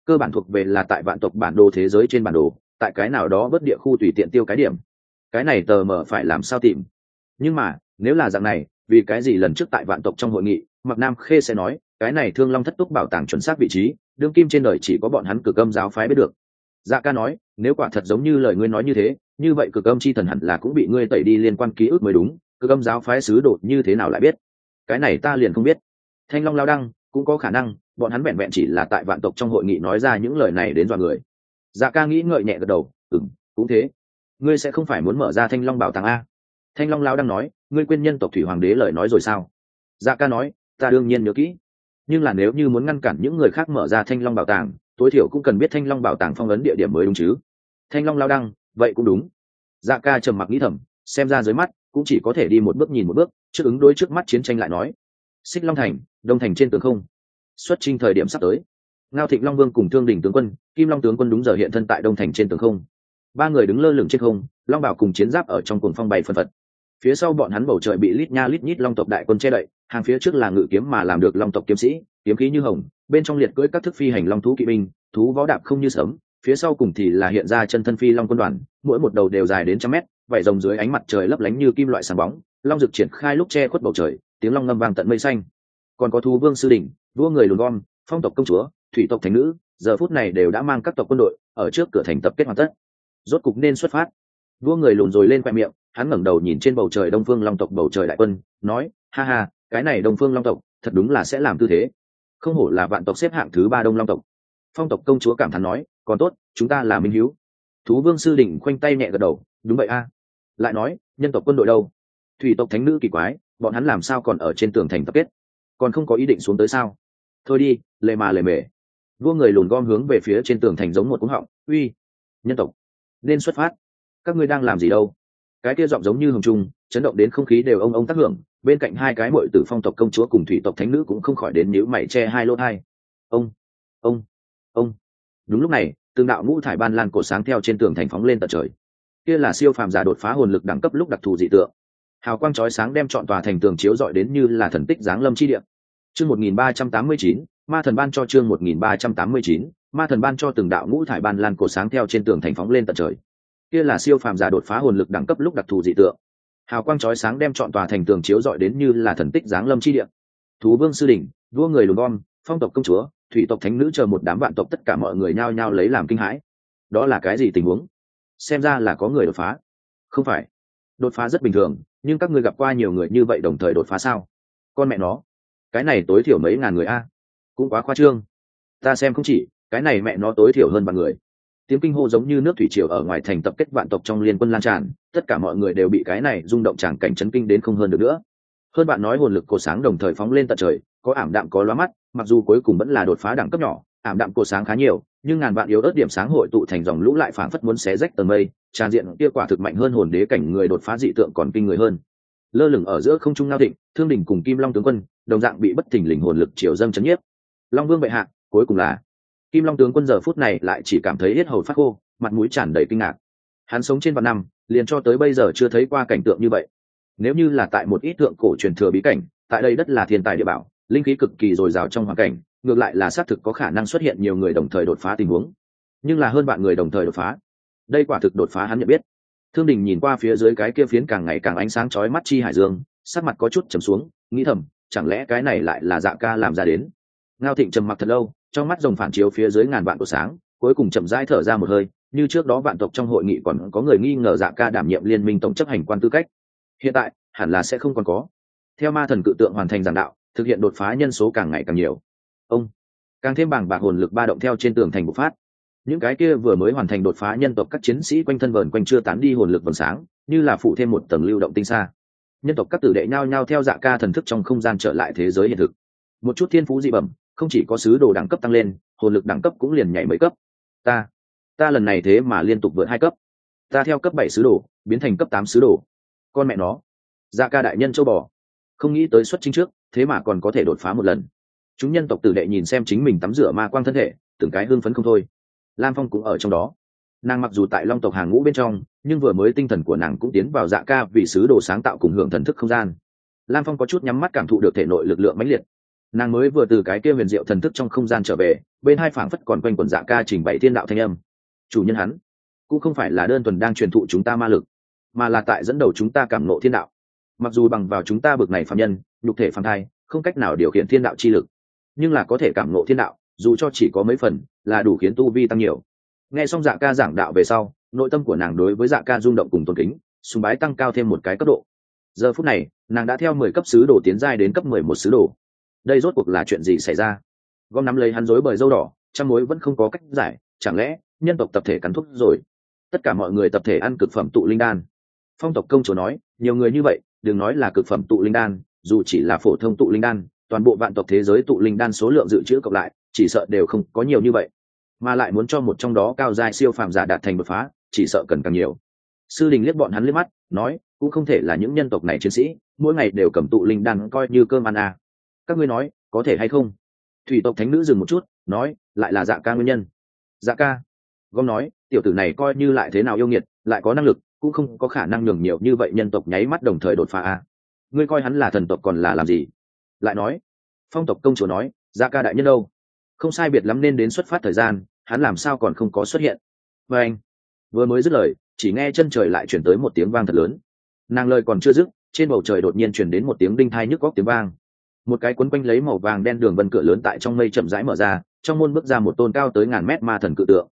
Cơ bản thuộc về là tại vạn tộc bản đồ thế giới trên bản đồ, tại cái nào đó bất địa khu tùy tiện tiêu cái điểm. Cái này tờ mở phải làm sao tìm? Nhưng mà, nếu là dạng này, vì cái gì lần trước tại vạn tộc trong hội nghị mặc nam khê sẽ nói cái này thương long thất túc bảo tàng chuẩn xác vị trí, đương kim trên đời chỉ có bọn hắn cực âm giáo phái biết được. Dạ ca nói, nếu quả thật giống như lời ngươi nói như thế, như vậy cực âm chi thần hẳn là cũng bị ngươi tẩy đi liên quan ký ức mới đúng, cực âm giáo phái sứ đột như thế nào lại biết? Cái này ta liền không biết. Thanh long lao đăng, cũng có khả năng, bọn hắn vẹn vẹn chỉ là tại vạn tộc trong hội nghị nói ra những lời này đến dọa người. Dạ ca nghĩ ngợi nhẹ gật đầu ừng cũng thế. Ngươi sẽ không phải muốn mở ra thanh long bảo tàng a. Thanh long lao đăng nói, ngươi quên nhân tộc thủy hoàng đế lời nói rồi sao? Dạ ca nói, ta đương nhiên nhớ kỹ nhưng là nếu như muốn ngăn cản những người khác mở ra thanh long bảo tàng, tối thiểu cũng cần biết thanh long bảo tàng phong ấn địa điểm mới đúng chứ. Thanh long lao đăng, vậy cũng đúng. Dạ ca trầm mặc nghĩ thầm, xem ra dưới mắt cũng chỉ có thể đi một bước nhìn một bước, trước ứng đối trước mắt chiến tranh lại nói. Xích long thành, đông thành trên tường không. Xuất trình thời điểm sắp tới. Ngao thịnh long vương cùng thương đình tướng quân, kim long tướng quân đúng giờ hiện thân tại đông thành trên tường không. Ba người đứng lơ lửng trên không, long bảo cùng chiến giáp ở trong cuồng phong bày phân phật. Phía sau bọn hắn bầu trời bị lít nha lít nhít long tộc đại quân che đậy hàng phía trước là ngự kiếm mà làm được long tộc kiếm sĩ, kiếm khí như hồng, bên trong liệt cưỡi các thức phi hành long thú kỵ binh, thú võ đạp không như sớm phía sau cùng thì là hiện ra chân thân phi long quân đoàn, mỗi một đầu đều dài đến trăm mét, vảy rồng dưới ánh mặt trời lấp lánh như kim loại sáng bóng, long rực triển khai lúc che khuất bầu trời, tiếng long ngâm vang tận mây xanh. Còn có thú vương sư đỉnh, vua người lùn gom, phong tộc công chúa, thủy tộc thành nữ, giờ phút này đều đã mang các tộc quân đội ở trước cửa thành tập kết hoàn tất. Rốt cục nên xuất phát. Vua người lùn rồi lên khoe miệng, hắn ngẩng đầu nhìn trên bầu trời đông phương long tộc bầu trời đại quân, nói, ha ha cái này đông phương long tộc, thật đúng là sẽ làm tư thế. Không hổ là vạn tộc xếp hạng thứ ba đông long tộc. Phong tộc công chúa cảm thán nói, còn tốt, chúng ta là minh hiếu. Thú vương sư đỉnh khoanh tay nhẹ gật đầu, đúng vậy a. Lại nói, nhân tộc quân đội đâu? Thủy tộc thánh nữ kỳ quái, bọn hắn làm sao còn ở trên tường thành tập kết? Còn không có ý định xuống tới sao? Thôi đi, lề mà lề mề. Vua người lùn gom hướng về phía trên tường thành giống một cúng họng, uy, nhân tộc, nên xuất phát. Các ngươi đang làm gì đâu? Cái kia giọng giống như hồng trung chấn động đến không khí đều ông ông tác hưởng bên cạnh hai cái mội tử phong tộc công chúa cùng thủy tộc thánh nữ cũng không khỏi đến nếu mày che hai lỗ hai. Ông ông ông. Đúng lúc này tương đạo ngũ thải ban lan cổ sáng theo trên tường thành phóng lên tận trời. Kia là siêu phàm giả đột phá hồn lực đẳng cấp lúc đặc thù dị tượng. Hào quang chói sáng đem chọn tòa thành tường chiếu dọi đến như là thần tích giáng lâm chi địa. Chương một nghìn ba trăm tám mươi chín, ma thần ban cho chương một nghìn ba trăm tám mươi chín, ma thần ban cho từng đạo ngũ thải ban lan cổ sáng theo trên tường thành phóng lên tận trời. Kia là siêu phàm giả đột phá hồn lực đẳng cấp lúc đặc thù dị tượng hào quang chói sáng đem chọn tòa thành tường chiếu dọi đến như là thần tích giáng lâm chi địa. Thú vương sư đỉnh, vua người lùn bom phong tộc công chúa, thủy tộc thánh nữ chờ một đám vạn tộc tất cả mọi người nhao nhao lấy làm kinh hãi. Đó là cái gì tình huống? Xem ra là có người đột phá. Không phải. Đột phá rất bình thường, nhưng các ngươi gặp qua nhiều người như vậy đồng thời đột phá sao? Con mẹ nó. Cái này tối thiểu mấy ngàn người a. Cũng quá khoa trương. Ta xem không chỉ, cái này mẹ nó tối thiểu hơn bằng người tiếng kinh hô giống như nước thủy triều ở ngoài thành tập kết vạn tộc trong liên quân lan tràn, tất cả mọi người đều bị cái này rung động tràng cảnh chấn kinh đến không hơn được nữa. Hơn bạn nói hồn lực cổ sáng đồng thời phóng lên tận trời, có ảm đạm có loa mắt, mặc dù cuối cùng vẫn là đột phá đẳng cấp nhỏ, ảm đạm cổ sáng khá nhiều, nhưng ngàn vạn yếu ớt điểm sáng hội tụ thành dòng lũ lại phảng phất muốn xé rách tầng mây, tràn diện kia quả thực mạnh hơn hồn đế cảnh người đột phá dị tượng còn kinh người hơn. Lơ lửng ở giữa không trung ngao thịnh, thương đỉnh cùng kim long tướng quân, đồng dạng bị bất thình lình hồn lực triều dâng chấn nhiếp. Long vương bệ hạ, cuối cùng là kim long tướng quân giờ phút này lại chỉ cảm thấy hết hầu phát khô, mặt mũi tràn đầy kinh ngạc. Hắn sống trên vạn năm, liền cho tới bây giờ chưa thấy qua cảnh tượng như vậy. Nếu như là tại một ít thượng cổ truyền thừa bí cảnh, tại đây đất là thiên tài địa bảo, linh khí cực kỳ dồi dào trong hoàn cảnh, ngược lại là xác thực có khả năng xuất hiện nhiều người đồng thời đột phá tình huống. Nhưng là hơn bạn người đồng thời đột phá. Đây quả thực đột phá hắn nhận biết. Thương đình nhìn qua phía dưới cái kia phiến càng ngày càng ánh sáng chói mắt chi hải dương, sắc mặt có chút trầm xuống, nghĩ thầm, chẳng lẽ cái này lại là dạ ca làm ra đến? Ngao thịnh trầm mặc thật lâu trong mắt rồng phản chiếu phía dưới ngàn vạn của sáng, cuối cùng chậm rãi thở ra một hơi, như trước đó vạn tộc trong hội nghị còn có người nghi ngờ dạ ca đảm nhiệm liên minh tổng chấp hành quan tư cách. Hiện tại, hẳn là sẽ không còn có. Theo ma thần cự tượng hoàn thành giảng đạo, thực hiện đột phá nhân số càng ngày càng nhiều. Ông, càng thêm bảng bạc hồn lực ba động theo trên tường thành bộc phát. Những cái kia vừa mới hoàn thành đột phá nhân tộc các chiến sĩ quanh thân vờn quanh chưa tán đi hồn lực vầng sáng, như là phụ thêm một tầng lưu động tinh xa nhân tộc các tử đệ nhao nhao theo dạ ca thần thức trong không gian trở lại thế giới hiện thực. Một chút thiên phú dị bẩm không chỉ có sứ đồ đẳng cấp tăng lên, hồn lực đẳng cấp cũng liền nhảy mấy cấp. Ta ta lần này thế mà liên tục vượt hai cấp. Ta theo cấp bảy sứ đồ, biến thành cấp tám sứ đồ. Con mẹ nó. Dạ ca đại nhân châu bò. Không nghĩ tới xuất chính trước, thế mà còn có thể đột phá một lần. Chúng nhân tộc tử đệ nhìn xem chính mình tắm rửa ma quang thân thể, từng cái hưng phấn không thôi. Lam phong cũng ở trong đó. Nàng mặc dù tại long tộc hàng ngũ bên trong, nhưng vừa mới tinh thần của nàng cũng tiến vào dạ ca vì sứ đồ sáng tạo cùng hưởng thần thức không gian. Lam phong có chút nhắm mắt cảm thụ được thể nội lực lượng mãnh liệt nàng mới vừa từ cái kia huyền diệu thần thức trong không gian trở về, bên hai phảng phất còn quanh quần dạ ca trình bày thiên đạo thanh âm. Chủ nhân hắn, cũng không phải là đơn thuần đang truyền thụ chúng ta ma lực, mà là tại dẫn đầu chúng ta cảm nộ thiên đạo. Mặc dù bằng vào chúng ta bực này phạm nhân, nhục thể phạm thai, không cách nào điều khiển thiên đạo chi lực, nhưng là có thể cảm nộ thiên đạo, dù cho chỉ có mấy phần, là đủ khiến tu vi tăng nhiều. Nghe xong dạ ca giảng đạo về sau, nội tâm của nàng đối với dạ ca rung động cùng tôn kính, sùng bái tăng cao thêm một cái cấp độ. Giờ phút này, nàng đã theo mười cấp sứ đồ tiến giai đến cấp mười một sứ đồ đây rốt cuộc là chuyện gì xảy ra? Gom nắm lấy hắn rối bời dâu đỏ, trăm mối vẫn không có cách giải, chẳng lẽ nhân tộc tập thể cắn thuốc rồi? Tất cả mọi người tập thể ăn cực phẩm tụ linh đan. Phong tộc công chúa nói, nhiều người như vậy, đừng nói là cực phẩm tụ linh đan, dù chỉ là phổ thông tụ linh đan, toàn bộ vạn tộc thế giới tụ linh đan số lượng dự trữ cộng lại, chỉ sợ đều không có nhiều như vậy. Mà lại muốn cho một trong đó cao dài siêu phàm giả đạt thành đột phá, chỉ sợ cần càng nhiều. Sư đình liếc bọn hắn liếc mắt, nói, cũng không thể là những nhân tộc này chiến sĩ, mỗi ngày đều cầm tụ linh đan coi như cơm ăn à các ngươi nói, có thể hay không? Thủy tộc thánh nữ dừng một chút, nói, lại là dạ ca nguyên nhân. Dạ ca? Gom nói, tiểu tử này coi như lại thế nào yêu nghiệt, lại có năng lực, cũng không có khả năng nhường nhiều như vậy nhân tộc nháy mắt đồng thời đột phá à. ngươi coi hắn là thần tộc còn là làm gì? Lại nói, phong tộc công chúa nói dạ ca đại nhân đâu? Không sai biệt lắm nên đến xuất phát thời gian, hắn làm sao còn không có xuất hiện? Và anh, vừa mới dứt lời, chỉ nghe chân trời lại chuyển tới một tiếng vang thật lớn. Nàng lời còn chưa dứt, trên bầu trời đột nhiên chuyển đến một tiếng đinh thai nhức góc tiếng vang một cái cuốn quanh lấy màu vàng đen đường vân cửa lớn tại trong mây chậm rãi mở ra, trong môn bước ra một tôn cao tới ngàn mét ma thần cự tượng.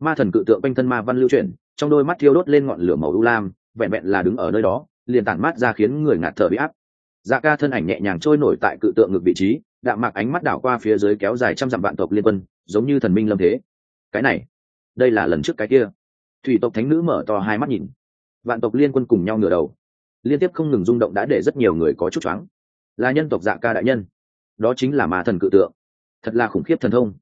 Ma thần cự tượng quanh thân ma văn lưu chuyển, trong đôi mắt thiêu đốt lên ngọn lửa màu u lam, vẹn vẹn là đứng ở nơi đó, liền tản mát ra khiến người ngạt thở bị áp. Dạ ca thân ảnh nhẹ nhàng trôi nổi tại cự tượng ngực vị trí, đạm mạc ánh mắt đảo qua phía dưới kéo dài trăm dặm vạn tộc liên quân, giống như thần minh lâm thế. Cái này, đây là lần trước cái kia. Thủy tộc thánh nữ mở to hai mắt nhìn. Vạn tộc liên quân cùng nhau ngửa đầu. Liên tiếp không ngừng rung động đã để rất nhiều người có chút choáng là nhân tộc dạ ca đại nhân. Đó chính là ma thần cự tượng. Thật là khủng khiếp thần thông.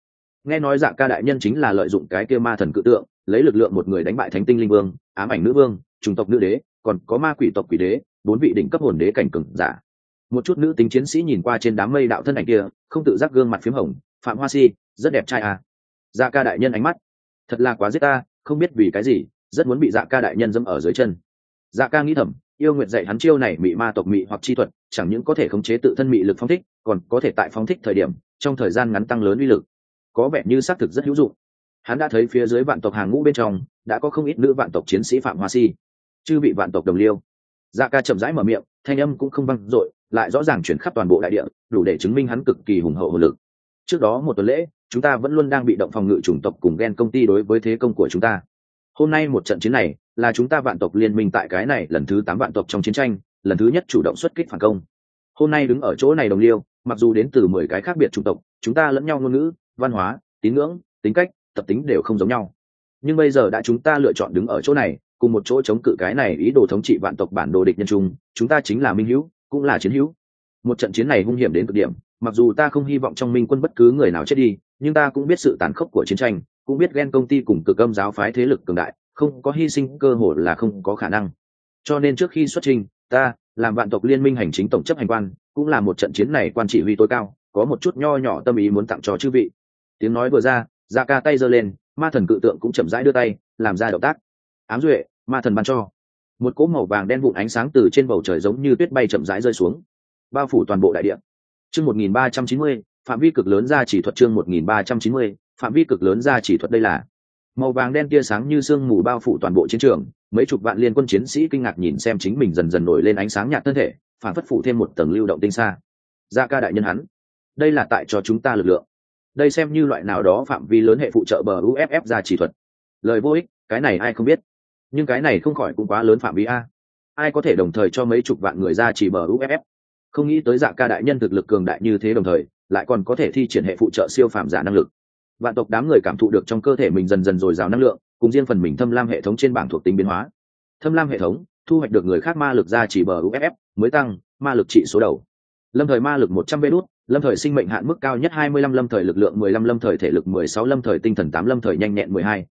Nghe nói dạ ca đại nhân chính là lợi dụng cái kia ma thần cự tượng, lấy lực lượng một người đánh bại thánh tinh linh vương, ám ảnh nữ vương trung tộc nữ đế, còn có ma quỷ tộc quỷ đế, bốn vị đỉnh cấp hồn đế cảnh cừng giả. Một chút nữ tính chiến sĩ nhìn qua trên đám mây đạo thân ảnh kia, không tự giác gương mặt p h í m hồng, phạm hoa si, rất đẹp trai à. dạ ca đại nhân ánh mắt, thật là quá giết ta, không biết vì cái gì, rất muốn bị dạ ca đại nhân dâm ở dưới chân. Dạ ca nghĩ thầm yêu Nguyệt dạy hắn chiêu này mị ma tộc mị hoặc chi thuật, chẳng những có thể khống chế tự thân mị lực phong thích, còn có thể tại phong thích thời điểm, trong thời gian ngắn tăng lớn uy lực. Có vẻ như xác thực rất hữu dụng. Hắn đã thấy phía dưới vạn tộc hàng ngũ bên trong, đã có không ít nữ vạn tộc chiến sĩ phạm hoa si. Chư bị vạn tộc đồng liêu. Dạ ca chậm rãi mở miệng, thanh âm cũng không văng dội, lại rõ ràng chuyển khắp toàn bộ đại địa, đủ để chứng minh hắn cực kỳ hùng hậu hồ lực. Trước đó một tuần lễ, chúng ta vẫn luôn đang bị động phòng ngự chủng tộc cùng ghen công ty đối với thế công của chúng ta hôm nay một trận chiến này, là chúng ta vạn tộc liên minh tại cái này lần thứ tám vạn tộc trong chiến tranh, lần thứ nhất chủ động xuất kích phản công. Hôm nay đứng ở chỗ này đồng liêu, mặc dù đến từ mười cái khác biệt chủng tộc, chúng ta lẫn nhau ngôn ngữ, văn hóa, tín ngưỡng, tính cách, tập tính đều không giống nhau. Nhưng bây giờ đã chúng ta lựa chọn đứng ở chỗ này, cùng một chỗ chống cự cái này ý đồ thống trị vạn tộc bản đồ địch nhân trung chúng ta chính là minh hữu, cũng là chiến hữu. Một trận chiến này hung hiểm đến cực điểm, mặc dù ta không hy vọng trong minh quân bất cứ người nào chết đi, nhưng ta cũng biết sự tàn khốc của chiến tranh cũng biết ghen công ty cùng cực âm giáo phái thế lực cường đại không có hy sinh cơ hội là không có khả năng. Cho nên trước khi xuất trình ta làm vạn tộc liên minh hành chính tổng chấp hành quan cũng là một trận chiến này quan chỉ huy tối cao có một chút nho nhỏ tâm ý muốn tặng cho chư vị. Tiếng nói vừa ra da ca tay giơ lên ma thần cự tượng cũng chậm rãi đưa tay làm ra động tác. Ám duệ ma thần ban cho. Một cỗ màu vàng đen vụn ánh sáng từ trên bầu trời giống như tuyết bay chậm rãi rơi xuống bao phủ toàn bộ đại địa. Chương 1390, phạm vi cực lớn ra chỉ thuật chương 1390, phạm vi cực lớn ra chỉ thuật đây là. Màu vàng đen tia sáng như sương mù bao phủ toàn bộ chiến trường, mấy chục vạn liên quân chiến sĩ kinh ngạc nhìn xem chính mình dần dần nổi lên ánh sáng nhạt thân thể, phản phất phụ thêm một tầng lưu động tinh xa ra dạ ca đại nhân hắn, đây là tại cho chúng ta lực lượng. Đây xem như loại nào đó phạm vi lớn hệ phụ trợ bờ uff ra chỉ thuật. Lời vô ích, cái này ai không biết. Nhưng cái này không khỏi cũng quá lớn phạm vi a. Ai có thể đồng thời cho mấy chục vạn người ra chỉ bờ uff không nghĩ tới dạ ca đại nhân thực lực cường đại như thế đồng thời, lại còn có thể thi triển hệ phụ trợ siêu phạm giả năng lực vạn tộc đám người cảm thụ được trong cơ thể mình dần dần dồi dào năng lượng cùng riêng phần mình thâm lam hệ thống trên bảng thuộc tính biến hóa thâm lam hệ thống thu hoạch được người khác ma lực ra chỉ bờ uff mới tăng ma lực trị số đầu lâm thời ma lực một trăm vê đốt lâm thời sinh mệnh hạn mức cao nhất hai mươi lăm lâm thời lực lượng mười lăm lâm thời thể lực mười sáu lâm thời tinh thần tám lâm thời nhanh nhẹn mười hai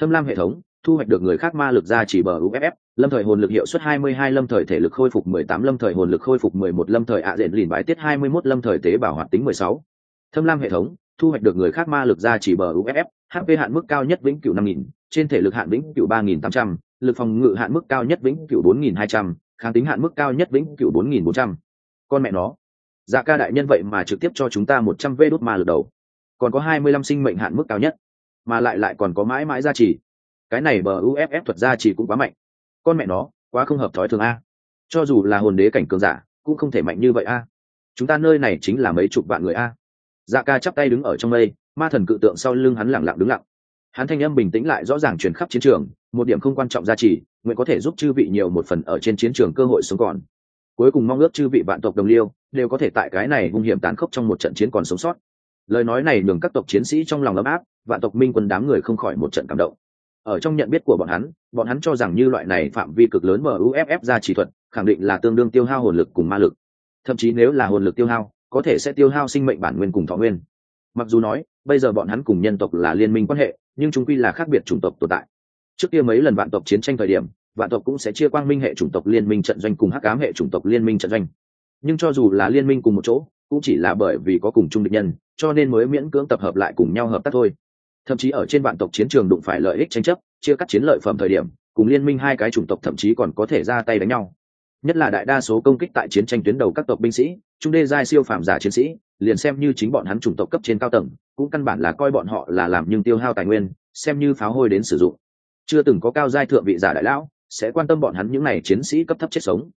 thâm lam hệ thống thu hoạch được người khác ma lực ra chỉ bờ uff lâm thời hồn lực hiệu suất hai mươi hai lâm thời thể lực khôi phục mười tám lâm thời hồn lực khôi phục mười một lâm thời ạ diện lìn bãi tiết hai mươi 21 lâm thời tế bảo hoạt tính mười sáu thâm lam hệ thống thu hoạch được người khác ma lực ra chỉ bờ uff hp hạn mức cao nhất vĩnh cửu năm nghìn, trên thể lực hạn vĩnh cửu ba nghìn tám trăm, lực phòng ngự hạn mức cao nhất vĩnh cửu bốn nghìn hai trăm, kháng tính hạn mức cao nhất vĩnh cửu bốn nghìn bốn trăm. Con mẹ nó. Dạ ca đại nhân vậy mà trực tiếp cho chúng ta một trăm vê đốt ma lực đầu. Còn có hai mươi lăm sinh mệnh hạn mức cao nhất. Mà lại lại còn có mãi mãi gia trì. Cái này bờ uff thuật gia trì cũng quá mạnh. Con mẹ nó, quá không hợp thói thường a. Cho dù là hồn đế cảnh cường giả, cũng không thể mạnh như vậy a. Chúng ta nơi này chính là mấy chục vạn người a dạ ca chắp tay đứng ở trong mây, ma thần cự tượng sau lưng hắn lẳng lặng đứng lặng. Hắn thanh âm bình tĩnh lại rõ ràng chuyển khắp chiến trường, một điểm không quan trọng gia trì, nguyện có thể giúp chư vị nhiều một phần ở trên chiến trường cơ hội sống còn. Cuối cùng mong ước chư vị vạn tộc đồng liêu đều có thể tại cái này hung hiểm tán khốc trong một trận chiến còn sống sót. Lời nói này nhường các tộc chiến sĩ trong lòng ấm áp, vạn tộc minh quân đám người không khỏi một trận cảm động. Ở trong nhận biết của bọn hắn bọn hắn cho rằng như loại này phạm vi cực lớn muff ra chỉ thuật, khẳng định là tương đương tiêu hao hồn lực cùng ma lực. Thậm chí nếu là hồn lực tiêu hao có thể sẽ tiêu hao sinh mệnh bản nguyên cùng thọ nguyên. Mặc dù nói, bây giờ bọn hắn cùng nhân tộc là liên minh quan hệ, nhưng chúng quy là khác biệt chủng tộc tồn tại. Trước kia mấy lần vạn tộc chiến tranh thời điểm, vạn tộc cũng sẽ chia quang minh hệ chủng tộc liên minh trận doanh cùng hắc ám hệ chủng tộc liên minh trận doanh. Nhưng cho dù là liên minh cùng một chỗ, cũng chỉ là bởi vì có cùng chung địch nhân, cho nên mới miễn cưỡng tập hợp lại cùng nhau hợp tác thôi. Thậm chí ở trên vạn tộc chiến trường đụng phải lợi ích tranh chấp, chia cắt chiến lợi phẩm thời điểm, cùng liên minh hai cái chủng tộc thậm chí còn có thể ra tay đánh nhau nhất là đại đa số công kích tại chiến tranh tuyến đầu các tộc binh sĩ, trung đê giai siêu phàm giả chiến sĩ, liền xem như chính bọn hắn chủng tộc cấp trên cao tầng, cũng căn bản là coi bọn họ là làm nhưng tiêu hao tài nguyên, xem như pháo hôi đến sử dụng. Chưa từng có cao giai thượng vị giả đại lão sẽ quan tâm bọn hắn những n à y chiến sĩ cấp thấp chết sống.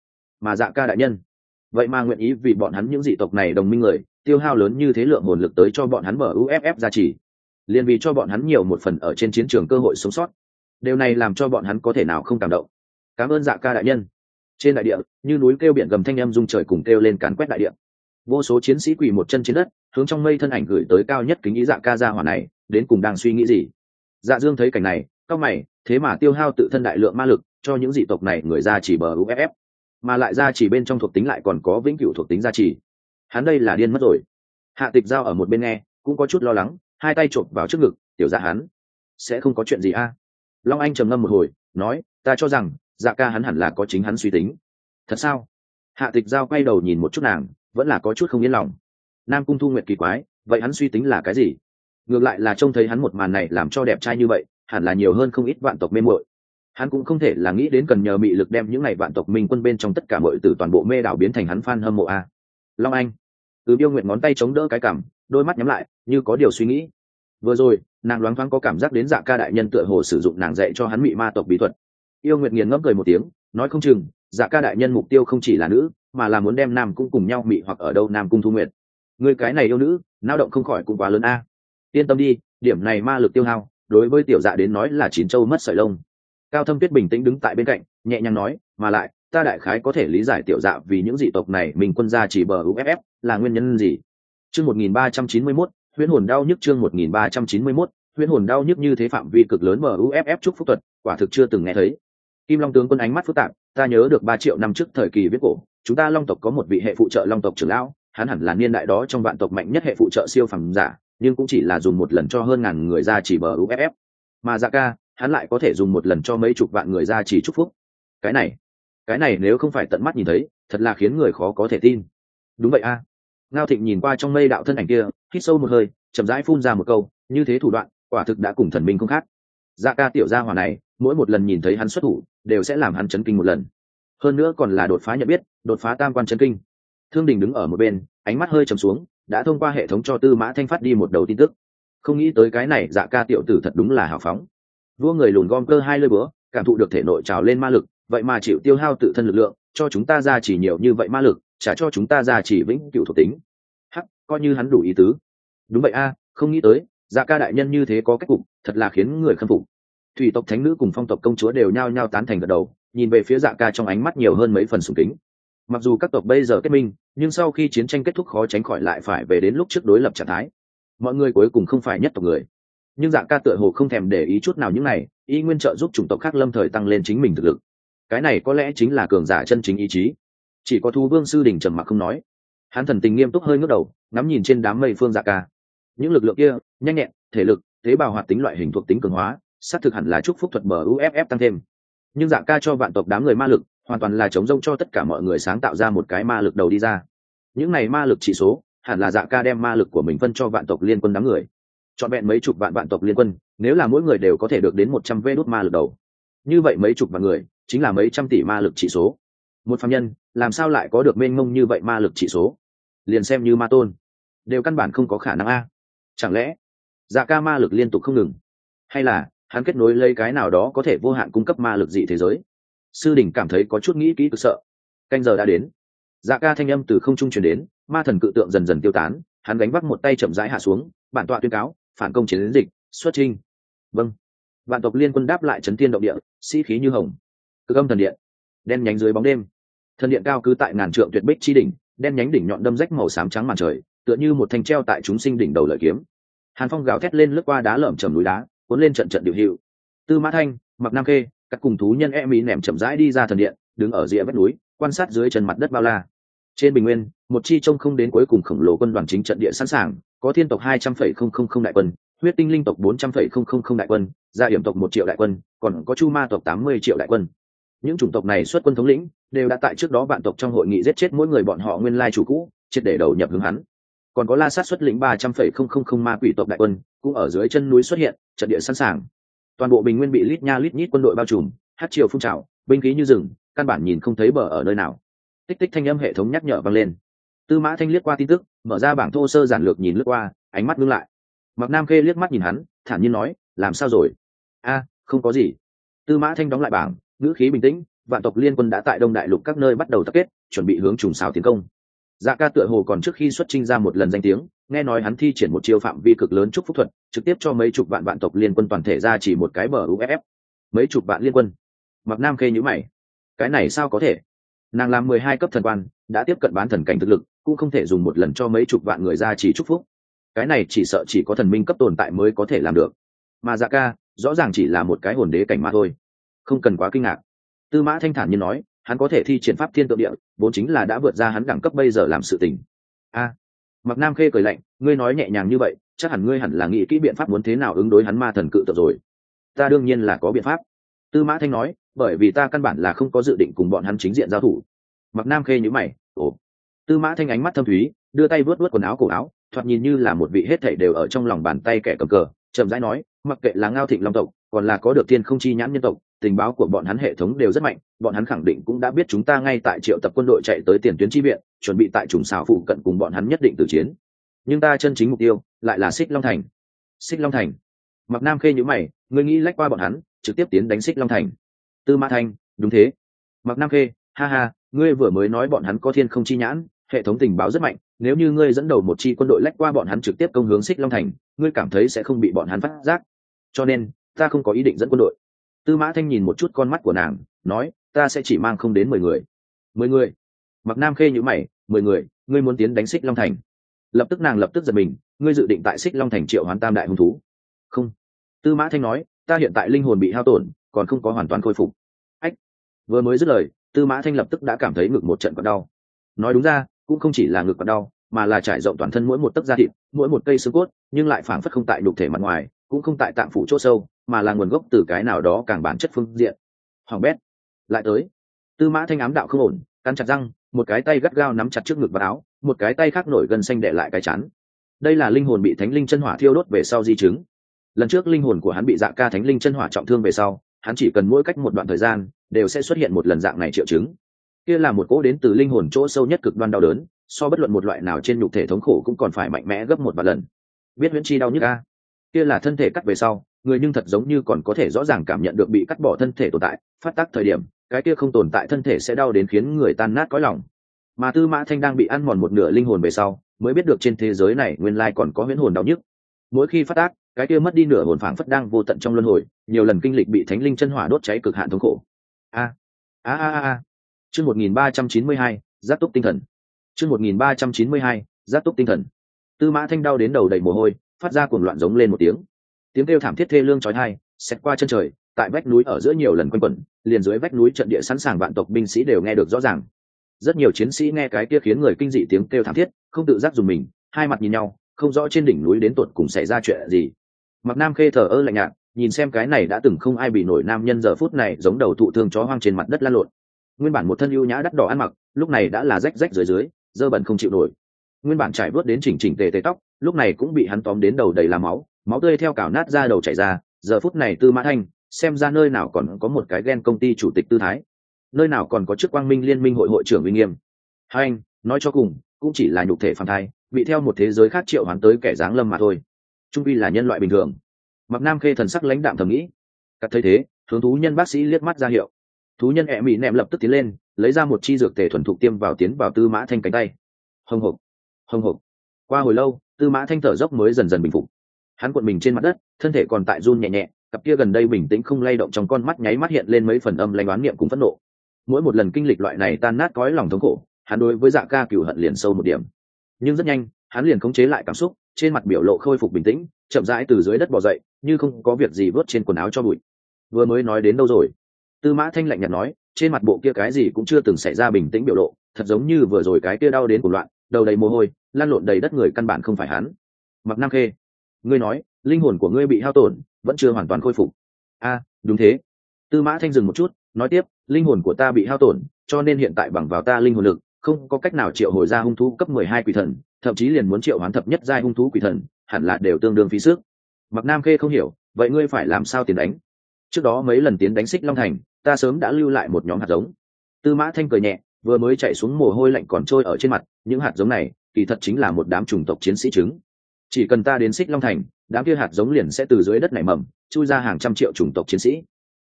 Mà dạ ca đại nhân, vậy mà nguyện ý vì bọn hắn những dị tộc này đồng minh người, tiêu hao lớn như thế lượng nguồn lực tới cho bọn hắn mở uff ra chỉ. Liền vì cho bọn hắn nhiều một phần ở trên chiến trường cơ hội sống sót. Điều này làm cho bọn hắn có thể nào không cảm động. Cảm ơn dạ ca đại nhân trên đại địa, như núi kêu biển gầm thanh em rung trời cùng kêu lên cán quét đại địa. Vô số chiến sĩ quỳ một chân trên đất, hướng trong mây thân ảnh gửi tới cao nhất kính ý dạ ca ra hỏa này, đến cùng đang suy nghĩ gì? Dạ dương thấy cảnh này cao mày, thế mà tiêu hao tự thân đại lượng ma lực, cho những dị tộc này người ra chỉ bờ uff mà lại ra chỉ bên trong thuộc tính lại còn có vĩnh cửu thuộc tính gia trì. Hắn đây là điên mất rồi. Hạ tịch giao ở một bên nghe, cũng có chút lo lắng, hai tay chộp vào trước ngực, tiểu dạ hắn, sẽ không có chuyện gì a? Long anh trầm ngâm một hồi, nói, ta cho rằng dạ ca hắn hẳn là có chính hắn suy tính. Thật sao? Hạ tịch giao quay đầu nhìn một chút nàng, vẫn là có chút không yên lòng. Nam cung thu nguyệt kỳ quái, vậy hắn suy tính là cái gì? Ngược lại là trông thấy hắn một màn này làm cho đẹp trai như vậy, hẳn là nhiều hơn không ít vạn tộc mê muội. Hắn cũng không thể là nghĩ đến cần nhờ mị lực đem những ngày vạn tộc minh quân bên trong tất cả mọi từ toàn bộ mê đảo biến thành hắn fan hâm mộ a. Long anh. Từ biêu nguyện ngón tay chống đỡ cái cảm đôi mắt nhắm lại, như có điều suy nghĩ. Vừa rồi, nàng loáng thoáng có cảm giác đến dạ ca đại nhân tựa hồ sử dụng nàng dạy cho hắn mị ma tộc bí thuật yêu nguyệt nghiền ngẫm cười một tiếng, nói không chừng dạ ca đại nhân mục tiêu không chỉ là nữ, mà là muốn đem nam cung cùng nhau mị hoặc ở đâu nam cung thu nguyệt. Người cái này yêu nữ lao động không khỏi cũng quá lớn a. Yên tâm đi, điểm này ma lực tiêu hao, đối với tiểu dạ đến nói là chín châu mất sợi lông. Cao thâm tuyết bình tĩnh đứng tại bên cạnh, nhẹ nhàng nói, mà lại, ta đại khái có thể lý giải tiểu dạ vì những dị tộc này mình quân gia chỉ bờ uff là nguyên nhân gì. Chương một nghìn ba trăm chín mươi mốt, huyễn hồn đau nhức chương một nghìn ba trăm chín mươi mốt, huyễn hồn đau nhức như thế phạm vi cực lớn bờ uff chúc phúc thuật, quả thực chưa từng nghe thấy kim long tướng quân ánh mắt phức tạp, ta nhớ được ba triệu năm trước thời kỳ viết cổ, chúng ta long tộc có một vị hệ phụ trợ long tộc trưởng lão, hắn hẳn là niên đại đó trong vạn tộc mạnh nhất hệ phụ trợ siêu phẩm giả, nhưng cũng chỉ là dùng một lần cho hơn ngàn người ra chỉ bờ uff mà dạ ca, hắn lại có thể dùng một lần cho mấy chục vạn người ra chỉ chúc phúc. Cái này cái này nếu không phải tận mắt nhìn thấy, thật là khiến người khó có thể tin. Đúng vậy a. Ngao thịnh nhìn qua trong mây đạo thân ảnh kia, hít sâu một hơi, chậm rãi phun ra một câu, như thế thủ đoạn, quả thực đã cùng thần minh không khác. Dạ ca tiểu gia hỏa này mỗi một lần nhìn thấy hắn xuất thủ, đều sẽ làm hắn chấn kinh một lần. Hơn nữa còn là đột phá nhận biết, đột phá tam quan chấn kinh. Thương đình đứng ở một bên, ánh mắt hơi trầm xuống, đã thông qua hệ thống cho tư mã thanh phát đi một đầu tin tức. Không nghĩ tới cái này dạ ca tiểu tử thật đúng là hào phóng. Vua người lùn gom cơ hai lơi bữa cảm thụ được thể nội trào lên ma lực, vậy mà chịu tiêu hao tự thân lực lượng, cho chúng ta ra chỉ nhiều như vậy ma lực trả cho chúng ta ra chỉ vĩnh cựu thuộc tính. Hắc, coi như hắn đủ ý tứ. Đúng vậy a, không nghĩ tới dạ ca đại nhân như thế có cách cục, thật là khiến người khâm phục thủy tộc thánh nữ cùng phong tộc công chúa đều nhao nhao tán thành gật đầu, nhìn về phía dạ ca trong ánh mắt nhiều hơn mấy phần sùng kính. Mặc dù các tộc bây giờ kết minh, nhưng sau khi chiến tranh kết thúc khó tránh khỏi lại phải về đến lúc trước đối lập trạng thái. Mọi người cuối cùng không phải nhất tộc người. Nhưng dạ ca tựa hồ không thèm để ý chút nào những này, y nguyên trợ giúp chủng tộc khác lâm thời tăng lên chính mình thực lực. Cái này có lẽ chính là cường giả chân chính ý chí. Chỉ có thu vương sư đình trầm mặc không nói. Hắn thần tình nghiêm túc hơi ngước đầu, ngắm nhìn trên đám mây phương dạ ca. Những lực lượng kia, nhanh nhẹn, thể lực, tế bào hoạt tính loại hình thuộc tính cường hóa xác thực hẳn là chúc phúc thuật bờ uff tăng thêm. Nhưng dạ ca cho vạn tộc đám người ma lực, hoàn toàn là chống rông cho tất cả mọi người sáng tạo ra một cái ma lực đầu đi ra. Những này ma lực chỉ số, hẳn là dạ ca đem ma lực của mình phân cho vạn tộc liên quân đám người. Chọn vẹn mấy chục vạn vạn tộc liên quân, nếu là mỗi người đều có thể được đến một trăm vê đốt ma lực đầu. Như vậy mấy chục vạn người, chính là mấy trăm tỷ ma lực chỉ số. Một phạm nhân, làm sao lại có được mênh mông như vậy ma lực chỉ số? Liền xem như ma tôn, đều căn bản không có khả năng a. Chẳng lẽ dạ ca ma lực liên tục không ngừng? Hay là hắn kết nối lấy cái nào đó có thể vô hạn cung cấp ma lực dị thế giới. Sư đình cảm thấy có chút nghĩ kỹ cực sợ. Canh giờ đã đến. Dạ ca thanh âm từ không trung truyền đến, ma thần cự tượng dần dần tiêu tán, hắn gánh vác một tay chậm rãi hạ xuống, bản tọa tuyên cáo, phản công chiến dịch, xuất trinh vâng. Vạn tộc liên quân đáp lại chấn thiên động địa, sĩ khí như hồng. Cực âm thần điện. Đen nhánh dưới bóng đêm. Thần điện cao cứ tại ngàn trượng tuyệt bích chi đỉnh, đen nhánh đỉnh nhọn đâm rách màu xám trắng màn trời, tựa như một thanh treo tại chúng sinh đỉnh đầu lợi kiếm. Hàn phong gào thét lên lướt qua đá lởm chầm núi đá cuốn lên trận trận điều hiệu. Tư mã thanh mặc nam khê, các cùng thú nhân e mỹ nẻm chậm rãi đi ra thần điện, đứng ở rìa vách núi, quan sát dưới chân mặt đất bao la. Trên bình nguyên, một chi trông không đến cuối cùng khổng lồ quân đoàn chính trận địa sẵn sàng, có thiên tộc hai trăm phẩy không không không đại quân, huyết tinh linh tộc bốn trăm phẩy không không không đại quân, gia hiểm tộc một triệu đại quân, còn có chu ma tộc tám mươi triệu đại quân. Những chủng tộc này xuất quân thống lĩnh, đều đã tại trước đó vạn tộc trong hội nghị giết chết mỗi người bọn họ nguyên lai chủ cũ, triệt để đầu nhập hướng hắn còn có la sát xuất lĩnh ba trăm phẩy không không không ma quỷ tộc đại quân, cũng ở dưới chân núi xuất hiện, trận địa sẵn sàng. Toàn bộ bình nguyên bị lít nha lít nhít quân đội bao trùm, hát chiều phun trào, binh khí như rừng, căn bản nhìn không thấy bờ ở nơi nào. Tích tích thanh âm hệ thống nhắc nhở vang lên. Tư mã thanh liếc qua tin tức, mở ra bảng thô sơ giản lược nhìn lướt qua, ánh mắt ngưng lại. Mặc nam khê liếc mắt nhìn hắn, thản nhiên nói, làm sao rồi? A, không có gì. Tư mã thanh đóng lại bảng, ngữ khí bình tĩnh, vạn tộc liên quân đã tại đông đại lục các nơi bắt đầu tập kết, chuẩn bị hướng trùng xào tiến công dạ ca tựa hồ còn trước khi xuất trinh ra một lần danh tiếng, nghe nói hắn thi triển một chiêu phạm vi cực lớn chúc phúc thuật, trực tiếp cho mấy chục vạn vạn tộc liên quân toàn thể ra chỉ một cái bờ uff mấy chục vạn liên quân. Mặc nam khê nhữ mày. Cái này sao có thể? Nàng làm mười hai cấp thần quan, đã tiếp cận bán thần cảnh thực lực, cũng không thể dùng một lần cho mấy chục vạn người ra chỉ chúc phúc. Cái này chỉ sợ chỉ có thần minh cấp tồn tại mới có thể làm được. Mà dạ ca, rõ ràng chỉ là một cái hồn đế cảnh mà thôi. Không cần quá kinh ngạc. Tư mã thanh thản như nói hắn có thể thi triển pháp thiên tượng địa, vốn chính là đã vượt ra hắn đẳng cấp bây giờ làm sự tình. A. Mặc nam khê cười lạnh, ngươi nói nhẹ nhàng như vậy, chắc hẳn ngươi hẳn là nghĩ kỹ biện pháp muốn thế nào ứng đối hắn ma thần cự tượng rồi. Ta đương nhiên là có biện pháp. Tư mã thanh nói, bởi vì ta căn bản là không có dự định cùng bọn hắn chính diện giao thủ. Mặc nam khê nhữ mày, ồ. Tư mã thanh ánh mắt thâm thúy, đưa tay vớt vớt quần áo cổ áo, thoạt nhìn như là một vị hết thảy đều ở trong lòng bàn tay kẻ cầm cờ, chậm rãi nói, mặc kệ là ngao thịnh long tộc, còn là có được tiên không chi nhãn nhân tộc tình báo của bọn hắn hệ thống đều rất mạnh, bọn hắn khẳng định cũng đã biết chúng ta ngay tại triệu tập quân đội chạy tới tiền tuyến chi viện, chuẩn bị tại trùng xào phụ cận cùng bọn hắn nhất định tử chiến. Nhưng ta chân chính mục tiêu lại là xích long thành. Xích long thành. Mặc nam khê nhữ mày, ngươi nghĩ lách qua bọn hắn, trực tiếp tiến đánh xích long thành. Tư mã thanh, đúng thế. Mặc nam khê, ha ha, ngươi vừa mới nói bọn hắn có thiên không chi nhãn, hệ thống tình báo rất mạnh, nếu như ngươi dẫn đầu một chi quân đội lách qua bọn hắn trực tiếp công hướng xích long thành, ngươi cảm thấy sẽ không bị bọn hắn phát giác. Cho nên, ta không có ý định dẫn quân đội tư mã thanh nhìn một chút con mắt của nàng, nói, ta sẽ chỉ mang không đến mười người. Mười người? Mặc nam khê nhữ mày, mười người, ngươi muốn tiến đánh xích long thành? Lập tức nàng lập tức giật mình, ngươi dự định tại xích long thành triệu hoán tam đại hung thú? Không. Tư mã thanh nói, ta hiện tại linh hồn bị hao tổn, còn không có hoàn toàn khôi phục. Ách. Vừa mới dứt lời, tư mã thanh lập tức đã cảm thấy ngực một trận còn đau. Nói đúng ra, cũng không chỉ là ngực còn đau, mà là trải rộng toàn thân mỗi một tấc da thịt, mỗi một cây xương cốt, nhưng lại phảng phất không tại đục thể mặt ngoài, cũng không tại tạng phủ chỗ sâu mà là nguồn gốc từ cái nào đó càng bản chất phương diện. Hoàng bét, lại tới. Tư mã thanh ám đạo không ổn, cắn chặt răng, một cái tay gắt gao nắm chặt trước ngực và áo, một cái tay khác nổi gần xanh đệ lại cái chắn đây là linh hồn bị thánh linh chân hỏa thiêu đốt về sau di chứng. Lần trước linh hồn của hắn bị dạ ca thánh linh chân hỏa trọng thương về sau, hắn chỉ cần mỗi cách một đoạn thời gian, đều sẽ xuất hiện một lần dạng này triệu chứng. Kia là một cỗ đến từ linh hồn chỗ sâu nhất cực đoan đau đớn, so bất luận một loại nào trên nhục thể thống khổ cũng còn phải mạnh mẽ gấp một vài lần. Biết huyễn chi đau nhức a? Kia là thân thể cắt về sau người nhưng thật giống như còn có thể rõ ràng cảm nhận được bị cắt bỏ thân thể tồn tại, phát tác thời điểm, cái kia không tồn tại thân thể sẽ đau đến khiến người tan nát cõi lòng. Mà tư mã thanh đang bị ăn mòn một nửa linh hồn về sau, mới biết được trên thế giới này nguyên lai còn có huyễn hồn đau nhức. Mỗi khi phát tác, cái kia mất đi nửa hồn phảng phất đang vô tận trong luân hồi, nhiều lần kinh lịch bị thánh linh chân hỏa đốt cháy cực hạn thống khổ. A a a a chương một nghìn ba trăm chín mươi hai, giáp túc tinh thần. Chương một nghìn ba trăm chín mươi hai, giáp túc tinh thần. Tư mã thanh đau đến đầu đầy mồ hôi, phát ra cuồng loạn giống lên một tiếng tiếng kêu thảm thiết thê lương trói thai, xẹt qua chân trời, tại vách núi ở giữa nhiều lần quanh quẩn, liền dưới vách núi trận địa sẵn sàng vạn tộc binh sĩ đều nghe được rõ ràng. Rất nhiều chiến sĩ nghe cái kia khiến người kinh dị tiếng kêu thảm thiết, không tự giác dùng mình, hai mặt nhìn nhau, không rõ trên đỉnh núi đến tột cùng xảy ra chuyện gì. Mặc nam khê thờ ơ lạnh nhạt, nhìn xem cái này đã từng không ai bị nổi nam nhân giờ phút này giống đầu thụ thương chó hoang trên mặt đất lăn lộn. Nguyên bản một thân ưu nhã đắt đỏ ăn mặc, lúc này đã là rách rách dưới dưới, dơ bẩn không chịu nổi. Nguyên bản trải vớt đến chỉnh chỉnh tề tề tóc, lúc này cũng bị hắn tóm đến đầu đầy là máu máu tươi theo cào nát ra đầu chảy ra, giờ phút này tư mã thanh, xem ra nơi nào còn có một cái ghen công ty chủ tịch tư thái. Nơi nào còn có chức quang minh liên minh hội hội trưởng uy nghiêm. Hai anh, nói cho cùng, cũng chỉ là nhục thể phản thai, bị theo một thế giới khác triệu hoán tới kẻ dáng lâm mà thôi. Trung vi là nhân loại bình thường. Mặc nam khê thần sắc lãnh đạm thầm nghĩ. Cắt thấy thế, hướng thú nhân bác sĩ liếc mắt ra hiệu. Thú nhân hẹ mỹ nẹm lập tức tiến lên, lấy ra một chi dược tề thuần thục tiêm vào tiến vào tư mã thanh cánh tay. Hồng hộc hồng hộc. Qua hồi lâu, tư mã thanh thở dốc mới dần dần bình phục hắn cuộn mình trên mặt đất, thân thể còn tại run nhẹ nhẹ, cặp kia gần đây bình tĩnh không lay động trong con mắt nháy mắt hiện lên mấy phần âm lanh đoán niệm cùng phẫn nộ. Mỗi một lần kinh lịch loại này tan nát cõi lòng thống khổ, hắn đối với dạ ca cựu hận liền sâu một điểm. Nhưng rất nhanh, hắn liền khống chế lại cảm xúc, trên mặt biểu lộ khôi phục bình tĩnh, chậm rãi từ dưới đất bỏ dậy, như không có việc gì vớt trên quần áo cho bụi. Vừa mới nói đến đâu rồi? Tư mã thanh lạnh nhạt nói, trên mặt bộ kia cái gì cũng chưa từng xảy ra bình tĩnh biểu lộ, thật giống như vừa rồi cái kia đau đến cuộc loạn, đầu đầy mồ hôi lan lộn đầy đất người căn bản không phải hắn. Mặc nam khê ngươi nói, linh hồn của ngươi bị hao tổn, vẫn chưa hoàn toàn khôi phục. A đúng thế. Tư mã thanh dừng một chút, nói tiếp, linh hồn của ta bị hao tổn, cho nên hiện tại bằng vào ta linh hồn lực, không có cách nào triệu hồi ra hung thú cấp mười hai quỷ thần, thậm chí liền muốn triệu hoán thập nhất giai hung thú quỷ thần, hẳn là đều tương đương phí sức. Mặc nam khê không hiểu, vậy ngươi phải làm sao tiến đánh? Trước đó mấy lần tiến đánh xích long thành, ta sớm đã lưu lại một nhóm hạt giống. Tư mã thanh cười nhẹ, vừa mới chạy xuống mồ hôi lạnh còn trôi ở trên mặt, những hạt giống này, kỳ thật chính là một đám chủng tộc chiến sĩ trứng chỉ cần ta đến xích long thành, đám kia hạt giống liền sẽ từ dưới đất nảy mầm, chui ra hàng trăm triệu chủng tộc chiến sĩ.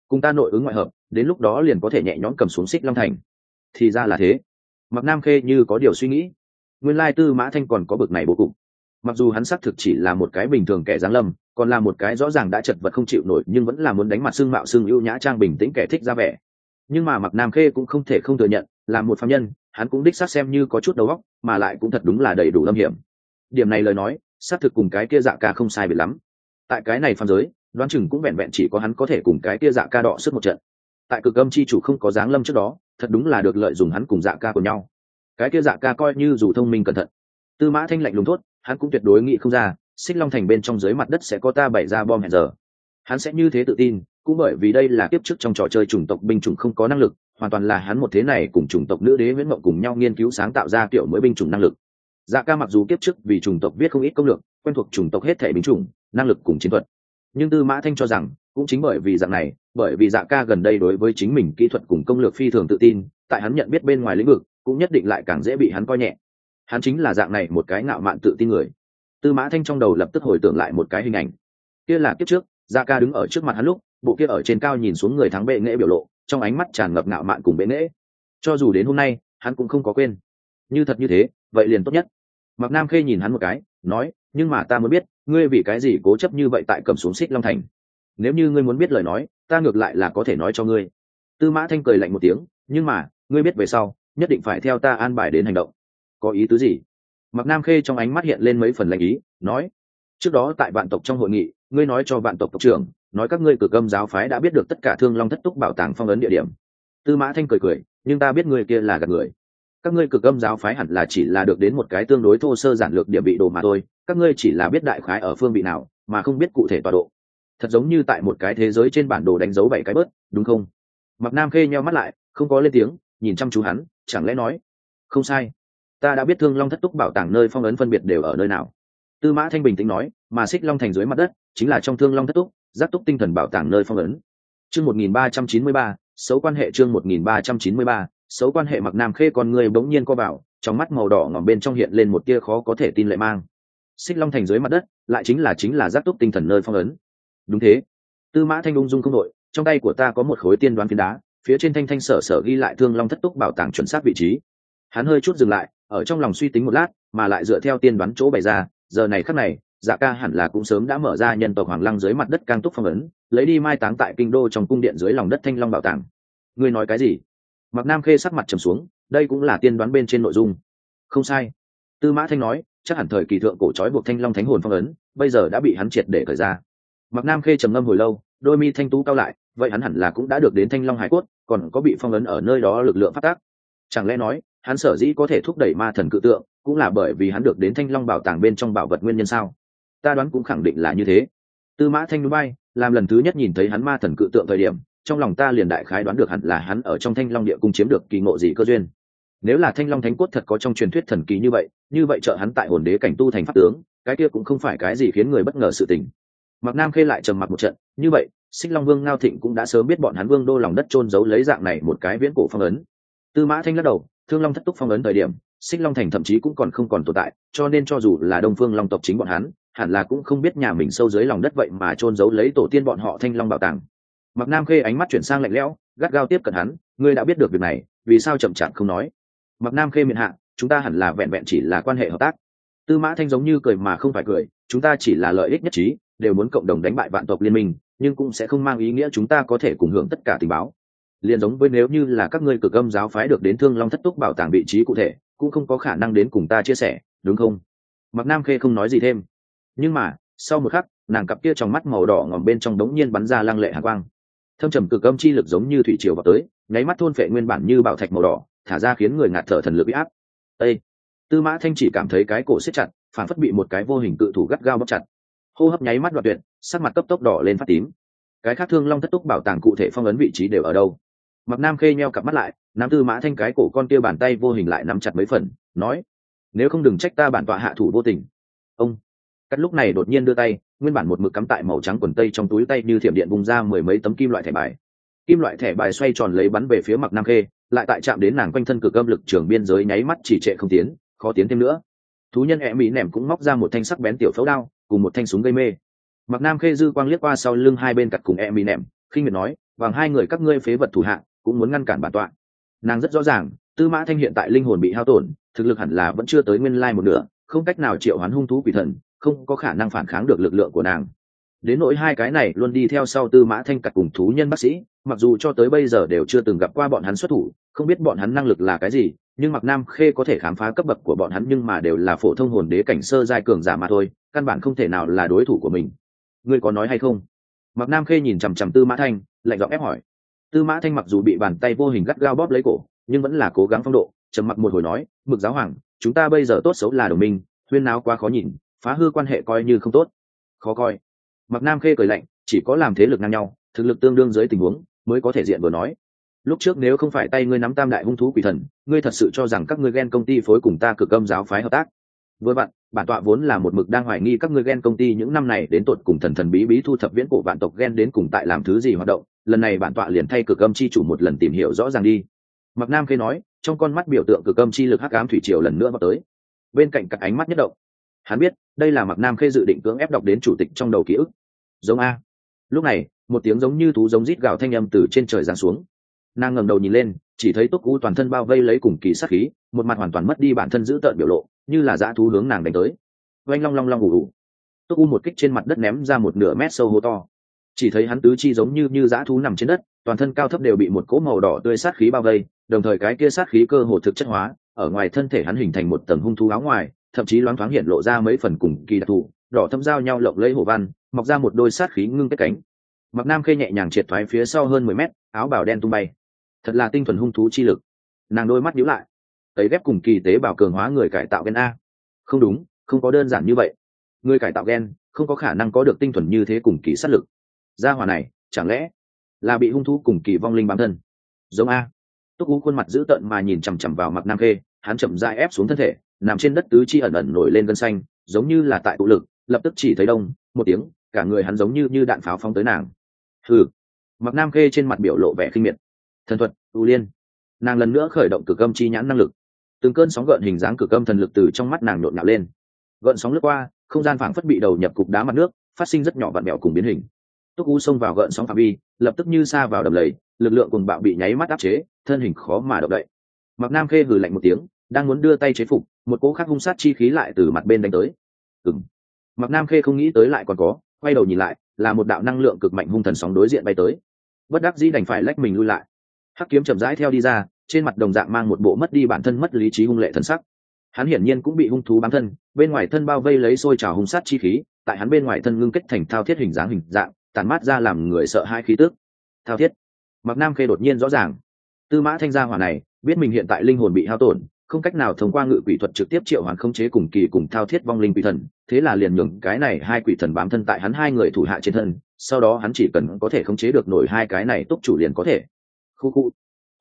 Cùng ta nội ứng ngoại hợp, đến lúc đó liền có thể nhẹ nhõm cầm xuống xích long thành. Thì ra là thế. Mặc nam khê như có điều suy nghĩ. Nguyên lai tư mã thanh còn có bực này bố cục. Mặc dù hắn xác thực chỉ là một cái bình thường kẻ giáng lâm, còn là một cái rõ ràng đã chật vật không chịu nổi, nhưng vẫn là muốn đánh mặt xương mạo xương ưu nhã trang bình tĩnh kẻ thích ra vẻ. Nhưng mà mặc nam khê cũng không thể không thừa nhận, là một phạm nhân, hắn cũng đích xác xem như có chút đầu óc, mà lại cũng thật đúng là đầy đủ lâm hiểm. Điểm này lời nói xác thực cùng cái kia dạ ca không sai biệt lắm. Tại cái này phàm giới, đoán chừng cũng vẹn vẹn chỉ có hắn có thể cùng cái kia dạ ca đọ sức một trận. Tại cực âm chi chủ không có dáng lâm trước đó, thật đúng là được lợi dùng hắn cùng dạ ca của nhau. Cái kia dạ ca coi như dù thông minh cẩn thận. Tư mã thanh lạnh lùng thốt, hắn cũng tuyệt đối nghĩ không ra, xích long thành bên trong dưới mặt đất sẽ có ta bày ra bom hẹn giờ. Hắn sẽ như thế tự tin, cũng bởi vì đây là kiếp trước trong trò chơi chủng tộc binh chủng không có năng lực, hoàn toàn là hắn một thế này cùng chủng tộc nữ đế nguyễn mộng cùng nhau nghiên cứu sáng tạo ra kiểu mới binh chủng năng lực dạ ca mặc dù kiếp trước vì chủng tộc viết không ít công lược, quen thuộc chủng tộc hết thể binh chủng, năng lực cùng chiến thuật. Nhưng tư mã thanh cho rằng, cũng chính bởi vì dạng này, bởi vì dạ ca gần đây đối với chính mình kỹ thuật cùng công lược phi thường tự tin, tại hắn nhận biết bên ngoài lĩnh vực, cũng nhất định lại càng dễ bị hắn coi nhẹ. Hắn chính là dạng này một cái ngạo mạn tự tin người. Tư mã thanh trong đầu lập tức hồi tưởng lại một cái hình ảnh. Kia là kiếp trước dạ ca đứng ở trước mặt hắn lúc, bộ kia ở trên cao nhìn xuống người thắng bệ nghệ biểu lộ, trong ánh mắt tràn ngập ngạo mạn cùng bệ nghệ. Cho dù đến hôm nay, hắn cũng không có quên như thật như thế, vậy liền tốt nhất. Mặc nam khê nhìn hắn một cái, nói, nhưng mà ta muốn biết, ngươi vì cái gì cố chấp như vậy tại cầm xuống xích long thành? Nếu như ngươi muốn biết lời nói, ta ngược lại là có thể nói cho ngươi. Tư mã thanh cười lạnh một tiếng, nhưng mà, ngươi biết về sau, nhất định phải theo ta an bài đến hành động. Có ý tứ gì? Mặc nam khê trong ánh mắt hiện lên mấy phần lạnh ý, nói, trước đó tại vạn tộc trong hội nghị, ngươi nói cho vạn tộc tộc trưởng, nói các ngươi cực âm giáo phái đã biết được tất cả thương long thất túc bảo tàng phong ấn địa điểm. Tư mã thanh cười cười, nhưng ta biết ngươi kia là gạt người các ngươi cực âm giáo phái hẳn là chỉ là được đến một cái tương đối thô sơ giản lược địa vị đồ mà thôi, các ngươi chỉ là biết đại khái ở phương vị nào, mà không biết cụ thể tọa độ. Thật giống như tại một cái thế giới trên bản đồ đánh dấu bảy cái bớt, đúng không? Mặc nam khê nheo mắt lại, không có lên tiếng, nhìn chăm chú hắn, chẳng lẽ nói, không sai. Ta đã biết thương long thất túc bảo tàng nơi phong ấn phân biệt đều ở nơi nào. Tư mã thanh bình tĩnh nói, mà xích long thành dưới mặt đất, chính là trong thương long thất túc giác túc tinh thần bảo tàng nơi phong ấn. Chương một nghìn ba trăm chín mươi ba, xấu quan hệ chương một nghìn ba trăm chín mươi ba xấu quan hệ mặc nam khê con người bỗng nhiên co vào, trong mắt màu đỏ ngỏm bên trong hiện lên một tia khó có thể tin lệ mang. Xích long thành dưới mặt đất, lại chính là chính là giác túc tinh thần nơi phong ấn. Đúng thế. Tư mã thanh ung dung không đội, trong tay của ta có một khối tiên đoán phiến đá, phía trên thanh thanh sở sở ghi lại thương long thất túc bảo tàng chuẩn xác vị trí. Hắn hơi chút dừng lại, ở trong lòng suy tính một lát, mà lại dựa theo tiên đoán chỗ bày ra, giờ này khắc này dạ ca hẳn là cũng sớm đã mở ra nhân tộc hoàng lăng dưới mặt đất cang túc phong ấn, lấy đi mai táng tại kinh đô trong cung điện dưới lòng đất thanh long bảo tàng. Ngươi nói cái gì? Mặc nam khê sắc mặt trầm xuống, đây cũng là tiên đoán bên trên nội dung. Không sai. Tư mã thanh nói, chắc hẳn thời kỳ thượng cổ trói buộc thanh long thánh hồn phong ấn, bây giờ đã bị hắn triệt để khởi ra. Mặc nam khê trầm ngâm hồi lâu, đôi mi thanh tú cao lại, vậy hắn hẳn là cũng đã được đến thanh long hải cốt, còn có bị phong ấn ở nơi đó lực lượng phát tác. Chẳng lẽ nói, hắn sở dĩ có thể thúc đẩy ma thần cự tượng, cũng là bởi vì hắn được đến thanh long bảo tàng bên trong bảo vật nguyên nhân sao? Ta đoán cũng khẳng định là như thế. Tư mã thanh núi bay, làm lần thứ nhất nhìn thấy hắn ma thần cự tượng thời điểm trong lòng ta liền đại khái đoán được hẳn là hắn ở trong thanh long địa cung chiếm được kỳ ngộ gì cơ duyên. Nếu là thanh long thánh cốt thật có trong truyền thuyết thần kỳ như vậy như vậy trợ hắn tại hồn đế cảnh tu thành pháp tướng, cái kia cũng không phải cái gì khiến người bất ngờ sự tình. Mặc nam khê lại trầm mặc một trận, như vậy, xích long vương ngao thịnh cũng đã sớm biết bọn hắn vương đô lòng đất trôn giấu lấy dạng này một cái viễn cổ phong ấn. Tư mã thanh lắc đầu, thương long thất túc phong ấn thời điểm, xích long thành thậm chí cũng còn không còn tồn tại, cho nên cho dù là đông phương long tộc chính bọn hắn, hẳn là cũng không biết nhà mình sâu dưới lòng đất vậy mà trôn giấu lấy tổ tiên bọn họ thanh long bảo tàng mặc nam khê ánh mắt chuyển sang lạnh lẽo, gắt gao tiếp cận hắn, ngươi đã biết được việc này, vì sao chậm chạp không nói? Mặc nam khê miệng hạ, chúng ta hẳn là vẹn vẹn chỉ là quan hệ hợp tác. Tư mã thanh giống như cười mà không phải cười, chúng ta chỉ là lợi ích nhất trí, đều muốn cộng đồng đánh bại vạn tộc liên minh, nhưng cũng sẽ không mang ý nghĩa chúng ta có thể cùng hưởng tất cả tình báo. Liền giống với nếu như là các ngươi cực âm giáo phái được đến thương long thất túc bảo tàng vị trí cụ thể, cũng không có khả năng đến cùng ta chia sẻ, đúng không? Mặc nam khê không nói gì thêm. Nhưng mà, sau một khắc, nàng cặp kia trong mắt màu đỏ ngòm bên trong đống nhiên bắn ra lăng lệ hạ quang thâm trầm cực âm chi lực giống như thủy triều vào tới, nháy mắt thôn phệ nguyên bản như bảo thạch màu đỏ, thả ra khiến người ngạt thở thần lực bị áp. Â tư mã thanh chỉ cảm thấy cái cổ xếp chặt, phản phất bị một cái vô hình cự thủ gắt gao bóc chặt. Hô hấp nháy mắt đoạt tuyệt, sắc mặt cấp tốc đỏ lên phát tím. Cái khác thương long thất túc bảo tàng cụ thể phong ấn vị trí đều ở đâu? Mặc nam khê nheo cặp mắt lại nam tư mã thanh cái cổ con kia bàn tay vô hình lại nắm chặt mấy phần, nói, nếu không đừng trách ta bản tọa hạ thủ vô tình. Ông, cắt lúc này đột nhiên đưa tay nguyên bản một mực cắm tại màu trắng quần tây trong túi tay như thiểm điện bung ra mười mấy tấm kim loại thẻ bài. Kim loại thẻ bài xoay tròn lấy bắn về phía mặc nam khê lại tại chạm đến nàng quanh thân cực âm lực trường biên giới nháy mắt chỉ trệ không tiến khó tiến thêm nữa. Thú nhân e mỹ nẻm cũng móc ra một thanh sắc bén tiểu phẫu đao cùng một thanh súng gây mê. Mặc nam khê dư quang liếc qua sau lưng hai bên cặt cùng e mỹ nẻm khi miệt nói bằng hai người các ngươi phế vật thủ hạ, cũng muốn ngăn cản bản tọa. Nàng rất rõ ràng tư mã thanh hiện tại linh hồn bị hao tổn thực lực hẳn là vẫn chưa tới nguyên lai một nửa không cách nào triệu hoán hung thú quỷ thần không có khả năng phản kháng được lực lượng của nàng. Đến nỗi hai cái này luôn đi theo sau tư mã thanh cặt cùng thú nhân bác sĩ, mặc dù cho tới bây giờ đều chưa từng gặp qua bọn hắn xuất thủ, không biết bọn hắn năng lực là cái gì, nhưng mặc nam khê có thể khám phá cấp bậc của bọn hắn nhưng mà đều là phổ thông hồn đế cảnh sơ giai cường giả mà thôi, căn bản không thể nào là đối thủ của mình. Ngươi có nói hay không? Mặc nam khê nhìn chằm chằm tư mã thanh, lạnh giọng ép hỏi. Tư mã thanh mặc dù bị bàn tay vô hình gắt gao bóp lấy cổ, nhưng vẫn là cố gắng phong độ, trầm mặc một hồi nói, mực giáo hoàng, chúng ta bây giờ tốt xấu là đồng minh, huyên náo quá khó nhìn phá hư quan hệ coi như không tốt. Khó coi. Mặc nam khê cười lạnh, chỉ có làm thế lực ngang nhau, thực lực tương đương dưới tình huống, mới có thể diện vừa nói. Lúc trước nếu không phải tay ngươi nắm tam đại hung thú quỷ thần, ngươi thật sự cho rằng các ngươi ghen công ty phối cùng ta cực âm giáo phái hợp tác. Với bạn bản tọa vốn là một mực đang hoài nghi các ngươi ghen công ty những năm này đến tột cùng thần thần bí bí thu thập viễn cổ vạn tộc ghen đến cùng tại làm thứ gì hoạt động, lần này bản tọa liền thay cực âm chi chủ một lần tìm hiểu rõ ràng đi. Mặc nam khê nói, trong con mắt biểu tượng cực âm chi lực hắc ám thủy triều lần nữa vào tới. Bên cạnh các ánh mắt nhất động hắn biết, đây là mặc nam khê dự định cưỡng ép đọc đến chủ tịch trong đầu ký ức. Giống a. Lúc này, một tiếng giống như thú giống rít gào thanh âm từ trên trời giáng xuống. Nàng ngẩng đầu nhìn lên, chỉ thấy túc u toàn thân bao vây lấy cùng kỳ sát khí, một mặt hoàn toàn mất đi bản thân giữ tợn biểu lộ, như là dã thú hướng nàng đánh tới. Oanh long long long ù ù. Túc u một kích trên mặt đất ném ra một nửa mét sâu hô to. Chỉ thấy hắn tứ chi giống như như dã thú nằm trên đất, toàn thân cao thấp đều bị một cỗ màu đỏ tươi sát khí bao vây, đồng thời cái kia sát khí cơ hồ thực chất hóa, ở ngoài thân thể hắn hình thành một tầng hung thú áo ngoài thậm chí loáng thoáng hiện lộ ra mấy phần cùng kỳ đặc thù, đỏ thâm giao nhau lộng lấy hồ văn, mọc ra một đôi sát khí ngưng kết cánh. Mặc nam khê nhẹ nhàng triệt thoái phía sau hơn mười mét, áo bào đen tung bay. Thật là tinh thuần hung thú chi lực. Nàng đôi mắt nhíu lại. Ấy ghép cùng kỳ tế bào cường hóa người cải tạo gen a. Không đúng, không có đơn giản như vậy. Người cải tạo gen, không có khả năng có được tinh thuần như thế cùng kỳ sát lực. Gia hỏa này, chẳng lẽ là bị hung thú cùng kỳ vong linh bám thân? Giống a. Túc ú khuôn mặt dữ tợn mà nhìn chằm chằm vào mặt nam khê, hắn chậm rãi ép xuống thân thể nằm trên đất tứ chi ẩn ẩn nổi lên gân xanh, giống như là tại tụ lực, lập tức chỉ thấy đông, một tiếng, cả người hắn giống như như đạn pháo phóng tới nàng. Hừ. Mặc nam khê trên mặt biểu lộ vẻ khinh miệt. Thần thuật, ưu liên. Nàng lần nữa khởi động cực âm chi nhãn năng lực. Từng cơn sóng gợn hình dáng cực âm thần lực từ trong mắt nàng nhộn nhạo lên. Gợn sóng lướt qua, không gian phảng phất bị đầu nhập cục đá mặt nước, phát sinh rất nhỏ vặn mẹo cùng biến hình. Túc u xông vào gợn sóng phạm vi, lập tức như xa vào đầm lầy, lực lượng cùng bạo bị nháy mắt áp chế, thân hình khó mà động đậy. Mặc nam khê hừ lạnh một tiếng đang muốn đưa tay chế phục, một cỗ khắc hung sát chi khí lại từ mặt bên đánh tới. Ừng mặc nam khê không nghĩ tới lại còn có, quay đầu nhìn lại, là một đạo năng lượng cực mạnh hung thần sóng đối diện bay tới. Bất đắc dĩ đành phải lách mình lui lại. Hắc kiếm chậm rãi theo đi ra, trên mặt đồng dạng mang một bộ mất đi bản thân mất lý trí hung lệ thần sắc. Hắn hiển nhiên cũng bị hung thú bám thân, bên ngoài thân bao vây lấy xôi trào hung sát chi khí, tại hắn bên ngoài thân ngưng kết thành thao thiết hình dáng hình dạng tàn mát ra làm người sợ hai khí tước thao thiết. Mặc nam khê đột nhiên rõ ràng. Tư mã thanh gia hỏa này, biết mình hiện tại linh hồn bị hao tổn không cách nào thông qua ngự quỷ thuật trực tiếp triệu hoàn khống chế cùng kỳ cùng thao thiết vong linh quỷ thần, thế là liền nhường cái này hai quỷ thần bám thân tại hắn hai người thủ hạ trên thân, sau đó hắn chỉ cần có thể khống chế được nổi hai cái này túc chủ liền có thể. Khu khu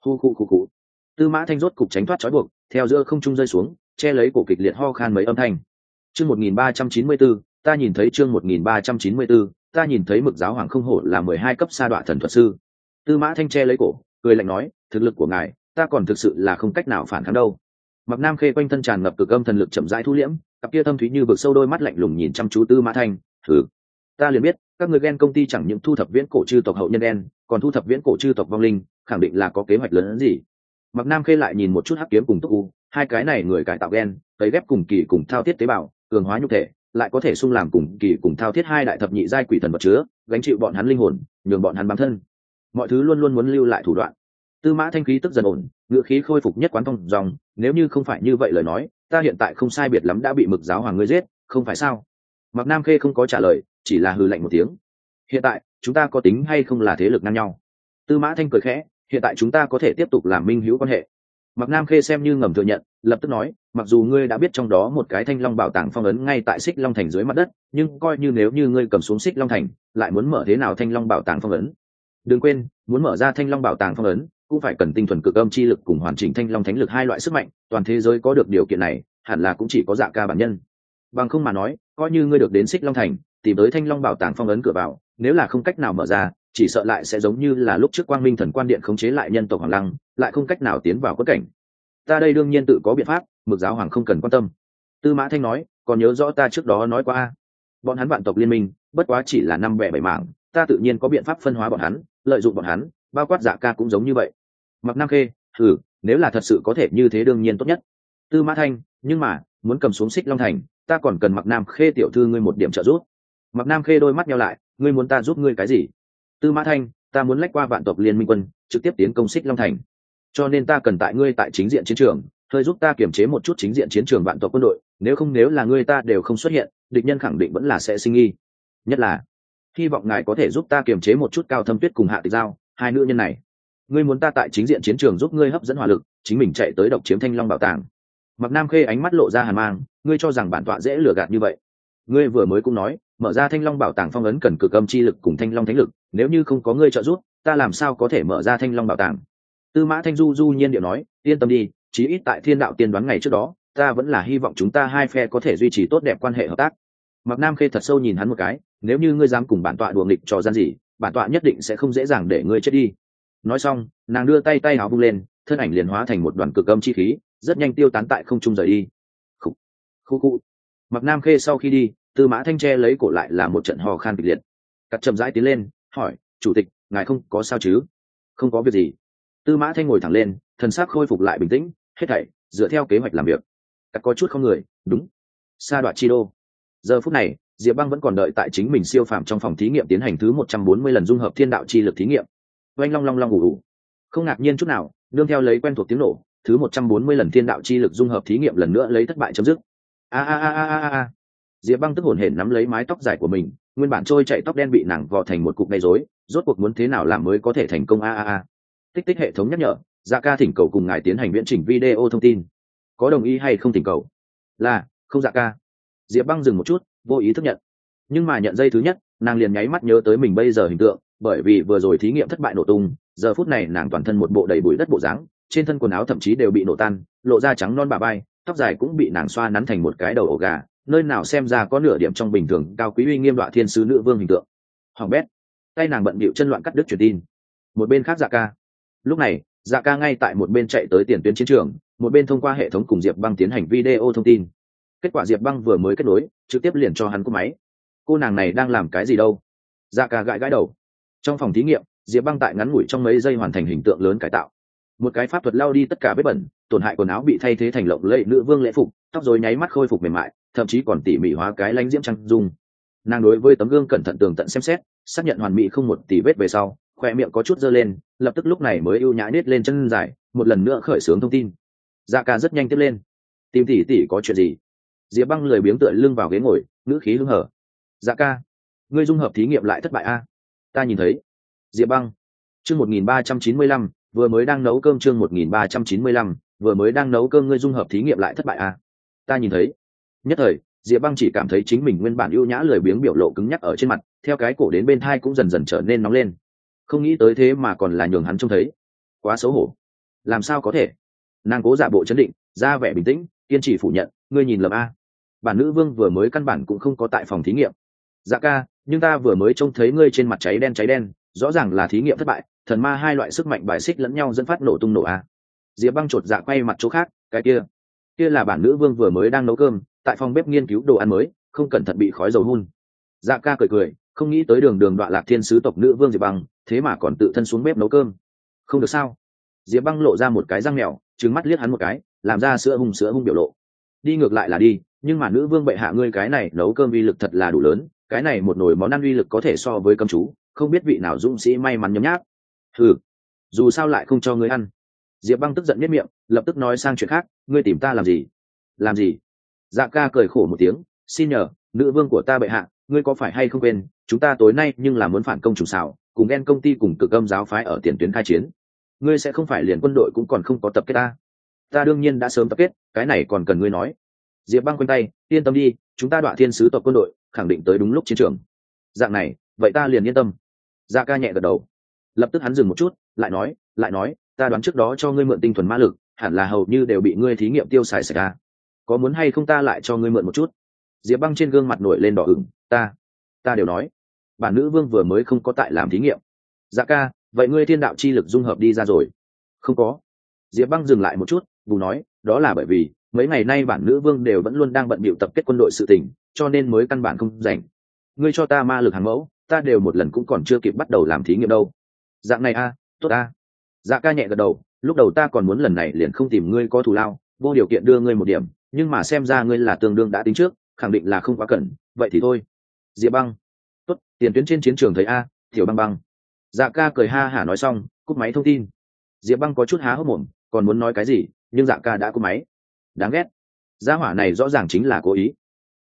khu khu khu khu. Tư mã thanh rốt cục tránh thoát trói buộc, theo giữa không trung rơi xuống, che lấy cổ kịch liệt ho khan mấy âm thanh. Chương một nghìn ba trăm chín mươi bốn, ta nhìn thấy chương một nghìn ba trăm chín mươi bốn, ta nhìn thấy mực giáo hoàng không hổ là mười hai cấp sa đọa thần thuật sư. Tư mã thanh che lấy cổ, cười lạnh nói, thực lực của ngài, ta còn thực sự là không cách nào phản kháng đâu mặc nam khê quanh thân tràn ngập cực âm thần lực chậm rãi thu liễm, cặp kia thâm thúy như vực sâu đôi mắt lạnh lùng nhìn chăm chú tư mã thanh, thử, ta liền biết, các người ghen công ty chẳng những thu thập viễn cổ chư tộc hậu nhân đen, còn thu thập viễn cổ chư tộc vong linh, khẳng định là có kế hoạch lớn hơn gì. Mặc nam khê lại nhìn một chút hắc kiếm cùng túc u, hai cái này người cải tạo ghen, cấy ghép cùng kỳ cùng thao thiết tế bào, cường hóa nhục thể, lại có thể sung làm cùng kỳ cùng thao thiết hai đại thập nhị giai quỷ thần vật chứa, gánh chịu bọn hắn linh hồn, nhường bọn hắn bám thân. Mọi thứ luôn luôn muốn lưu lại thủ đoạn tư mã thanh khí tức dần ổn ngựa khí khôi phục nhất quán thông dòng, nếu như không phải như vậy lời nói, ta hiện tại không sai biệt lắm đã bị mực giáo hoàng ngươi giết, không phải sao? Mặc nam khê không có trả lời, chỉ là hừ lạnh một tiếng. Hiện tại, chúng ta có tính hay không là thế lực ngang nhau? Tư mã thanh cười khẽ, hiện tại chúng ta có thể tiếp tục làm minh hữu quan hệ. Mặc nam khê xem như ngầm thừa nhận, lập tức nói, mặc dù ngươi đã biết trong đó một cái thanh long bảo tàng phong ấn ngay tại xích long thành dưới mặt đất, nhưng coi như nếu như ngươi cầm xuống xích long thành, lại muốn mở thế nào thanh long bảo tàng phong ấn? Đừng quên, muốn mở ra thanh long bảo tàng phong ấn cũng phải cần tinh thuần cực âm chi lực cùng hoàn chỉnh thanh long thánh lực hai loại sức mạnh, toàn thế giới có được điều kiện này, hẳn là cũng chỉ có dạ ca bản nhân. Bằng không mà nói, coi như ngươi được đến xích long thành, tìm tới thanh long bảo tàng phong ấn cửa vào, nếu là không cách nào mở ra, chỉ sợ lại sẽ giống như là lúc trước quang minh thần quan điện khống chế lại nhân tộc hoàng lăng, lại không cách nào tiến vào quất cảnh. Ta đây đương nhiên tự có biện pháp, mực giáo hoàng không cần quan tâm. Tư mã thanh nói, còn nhớ rõ ta trước đó nói qua bọn hắn vạn tộc liên minh, bất quá chỉ là năm vẻ bảy mảng, ta tự nhiên có biện pháp phân hóa bọn hắn, lợi dụng bọn hắn, bao quát dạ ca cũng giống như vậy mặc nam khê thử nếu là thật sự có thể như thế đương nhiên tốt nhất. Tư mã thanh, nhưng mà, muốn cầm xuống xích long thành, ta còn cần mặc nam khê tiểu thư ngươi một điểm trợ giúp. Mặc nam khê đôi mắt nhau lại, ngươi muốn ta giúp ngươi cái gì? Tư mã thanh, ta muốn lách qua vạn tộc liên minh quân, trực tiếp tiến công xích long thành. Cho nên ta cần tại ngươi tại chính diện chiến trường, hơi giúp ta kiềm chế một chút chính diện chiến trường vạn tộc quân đội, nếu không nếu là ngươi ta đều không xuất hiện, địch nhân khẳng định vẫn là sẽ sinh nghi. Nhất là, hy vọng ngài có thể giúp ta kiềm chế một chút cao thâm tuyết cùng hạ tịch giao, hai nữ nhân này ngươi muốn ta tại chính diện chiến trường giúp ngươi hấp dẫn hỏa lực, chính mình chạy tới độc chiếm thanh long bảo tàng. Mặc nam khê ánh mắt lộ ra hàn mang, ngươi cho rằng bản tọa dễ lừa gạt như vậy. Ngươi vừa mới cũng nói, mở ra thanh long bảo tàng phong ấn cần cực âm chi lực cùng thanh long thánh lực, nếu như không có ngươi trợ giúp, ta làm sao có thể mở ra thanh long bảo tàng? Tư mã thanh du du nhiên điệu nói, yên tâm đi, chí ít tại thiên đạo tiên đoán ngày trước đó, ta vẫn là hy vọng chúng ta hai phe có thể duy trì tốt đẹp quan hệ hợp tác. Mặc nam khê thật sâu nhìn hắn một cái, nếu như ngươi dám cùng bản tọa đùa nghịch trò gian gì, bản tọa nhất định sẽ không dễ dàng để ngươi chết đi nói xong, nàng đưa tay tay áo bung lên, thân ảnh liền hóa thành một đoàn cực âm chi khí, rất nhanh tiêu tán tại không trung rời đi. Khu khu khu mặc nam khê sau khi đi, tư mã thanh tre lấy cổ lại là một trận hò khan kịch liệt. Cắt chậm rãi tiến lên, hỏi, chủ tịch, ngài không có sao chứ? Không có việc gì. Tư mã thanh ngồi thẳng lên, thần sắc khôi phục lại bình tĩnh, hết thảy, dựa theo kế hoạch làm việc. Cắt có chút không người. Đúng. Sa đoạn chi đô. Giờ phút này, diệp băng vẫn còn đợi tại chính mình siêu phàm trong phòng thí nghiệm tiến hành thứ một trăm bốn mươi lần dung hợp thiên đạo chi lực thí nghiệm oanh long long long ủ ủ. Không ngạc nhiên chút nào đương theo lấy quen thuộc tiếng nổ, thứ một trăm bốn mươi lần thiên đạo chi lực dung hợp thí nghiệm lần nữa lấy thất bại chấm dứt. A a a a a a. Diệp băng tức hổn hển nắm lấy mái tóc dài của mình, nguyên bản trôi chạy tóc đen bị nàng vò thành một cục gây rối, rốt cuộc muốn thế nào làm mới có thể thành công a a a. Tích tích hệ thống nhắc nhở dạ ca thỉnh cầu cùng ngài tiến hành viễn trình video thông tin. Có đồng ý hay không thỉnh cầu? Là, không dạ ca. Diệp băng dừng một chút, vô ý thức nhận. Nhưng mà nhận dây thứ nhất, nàng liền nháy mắt nhớ tới mình bây giờ hình tượng bởi vì vừa rồi thí nghiệm thất bại nổ tung, giờ phút này nàng toàn thân một bộ đầy bụi đất bộ dáng, trên thân quần áo thậm chí đều bị nổ tan, lộ ra trắng non bà bay tóc dài cũng bị nàng xoa nắn thành một cái đầu ổ gà, nơi nào xem ra có nửa điểm trong bình thường cao quý uy nghiêm đoạn thiên sứ nữ vương hình tượng. Hoàng bét, tay nàng bận bịu chân loạn cắt đứt truyền tin. Một bên khác dạ ca. Lúc này dạ ca ngay tại một bên chạy tới tiền tuyến chiến trường, một bên thông qua hệ thống cùng diệp băng tiến hành video thông tin. Kết quả diệp băng vừa mới kết nối, trực tiếp liền cho hắn cúp máy. Cô nàng này đang làm cái gì đâu? Dạ ca gãi gãi đầu trong phòng thí nghiệm, diệp băng tại ngắn ngủi trong mấy giây hoàn thành hình tượng lớn cải tạo. Một cái pháp thuật lao đi tất cả vết bẩn, tổn hại quần áo bị thay thế thành lộng lẫy nữ vương lễ phục, tóc rồi nháy mắt khôi phục mềm mại, thậm chí còn tỉ mỉ hóa cái lánh diễm trăng dung. Nàng đối với tấm gương cẩn thận tường tận xem xét, xác nhận hoàn mỹ không một tỉ vết về sau khoe miệng có chút dơ lên, lập tức lúc này mới ưu nhã nết lên chân dài, một lần nữa khởi xướng thông tin. Da ca rất nhanh tiếp lên. Tìm tỉ tỉ có chuyện gì? Diệp băng lười biếng tựa lưng vào ghế ngồi, ngữ khí hưng hở. Da ca, ngươi dung hợp thí nghiệm lại thất bại a ta nhìn thấy. Diệp băng. Chương một nghìn ba trăm chín mươi lăm, vừa mới đang nấu cơm chương một nghìn ba trăm chín mươi lăm, vừa mới đang nấu cơm ngươi dung hợp thí nghiệm lại thất bại à? ta nhìn thấy. Nhất thời, diệp băng chỉ cảm thấy chính mình nguyên bản ưu nhã lười biếng biểu lộ cứng nhắc ở trên mặt, theo cái cổ đến bên thai cũng dần dần trở nên nóng lên. Không nghĩ tới thế mà còn là nhường hắn trông thấy. Quá xấu hổ. Làm sao có thể? Nàng cố giả bộ chấn định, ra vẻ bình tĩnh, kiên trì phủ nhận, ngươi nhìn lầm a. Bản nữ vương vừa mới căn bản cũng không có tại phòng thí nghiệm. Dạ ca nhưng ta vừa mới trông thấy ngươi trên mặt cháy đen cháy đen, rõ ràng là thí nghiệm thất bại, thần ma hai loại sức mạnh bài xích lẫn nhau dẫn phát nổ tung nổ a. Diệp băng chột dạ quay mặt chỗ khác, cái kia. Kia là bản nữ vương vừa mới đang nấu cơm, tại phòng bếp nghiên cứu đồ ăn mới, không cẩn thận bị khói dầu hun. Dạ ca cười cười, không nghĩ tới đường đường đoạn lạc thiên sứ tộc nữ vương diệp băng, thế mà còn tự thân xuống bếp nấu cơm. Không được sao? Diệp băng lộ ra một cái răng mèo trứng mắt liếc hắn một cái, làm ra sữa hung sữa hung biểu lộ. Đi ngược lại là đi, nhưng mà nữ vương bệ hạ ngươi cái này nấu cơm uy lực thật là đủ lớn cái này một nồi món ăn uy lực có thể so với cấm chú, không biết vị nào dũng sĩ may mắn nhấm nháp. Thử dù sao lại không cho ngươi ăn. Diệp băng tức giận nhất miệng, lập tức nói sang chuyện khác, ngươi tìm ta làm gì? Làm gì? Dạ ca cười khổ một tiếng, xin nhờ, nữ vương của ta bệ hạ, ngươi có phải hay không quên, chúng ta tối nay nhưng là muốn phản công trùng xảo, cùng ghen công ty cùng cực âm giáo phái ở tiền tuyến khai chiến. Ngươi sẽ không phải liền quân đội cũng còn không có tập kết ta. Ta đương nhiên đã sớm tập kết, cái này còn cần ngươi nói. Diệp băng quanh tay, yên tâm đi, chúng ta đoạn thiên sứ tộc quân đội khẳng định tới đúng lúc chiến trường. Dạng này, vậy ta liền yên tâm. Dạ ca nhẹ gật đầu. Lập tức hắn dừng một chút, lại nói lại nói, ta đoán trước đó cho ngươi mượn tinh thuần ma lực, hẳn là hầu như đều bị ngươi thí nghiệm tiêu xài sạch ra có muốn hay không ta lại cho ngươi mượn một chút? Diệp băng trên gương mặt nổi lên đỏ ửng, ta ta đều nói. Bản nữ vương vừa mới không có tại làm thí nghiệm. Dạ ca, vậy ngươi thiên đạo chi lực dung hợp đi ra rồi. Không có. Diệp băng dừng lại một chút, bù nói, đó là bởi vì, mấy ngày nay bản nữ vương đều vẫn luôn đang bận bịu tập kết quân đội sự tình cho nên mới căn bản không rảnh. Ngươi cho ta ma lực hàng mẫu, ta đều một lần cũng còn chưa kịp bắt đầu làm thí nghiệm đâu. Dạng này a, tốt a. Dạ ca nhẹ gật đầu, lúc đầu ta còn muốn lần này liền không tìm ngươi có thù lao, vô điều kiện đưa ngươi một điểm, nhưng mà xem ra ngươi là tương đương đã tính trước, khẳng định là không quá cần, vậy thì thôi. Diệp băng. Tốt, tiền tuyến trên chiến trường thấy a, tiểu băng băng. Dạ ca cười ha hả nói xong, cúp máy thông tin. Diệp băng có chút há hốc mồm, còn muốn nói cái gì, nhưng dạ ca đã cúp máy. Đáng ghét. Gia hỏa này rõ ràng chính là cố ý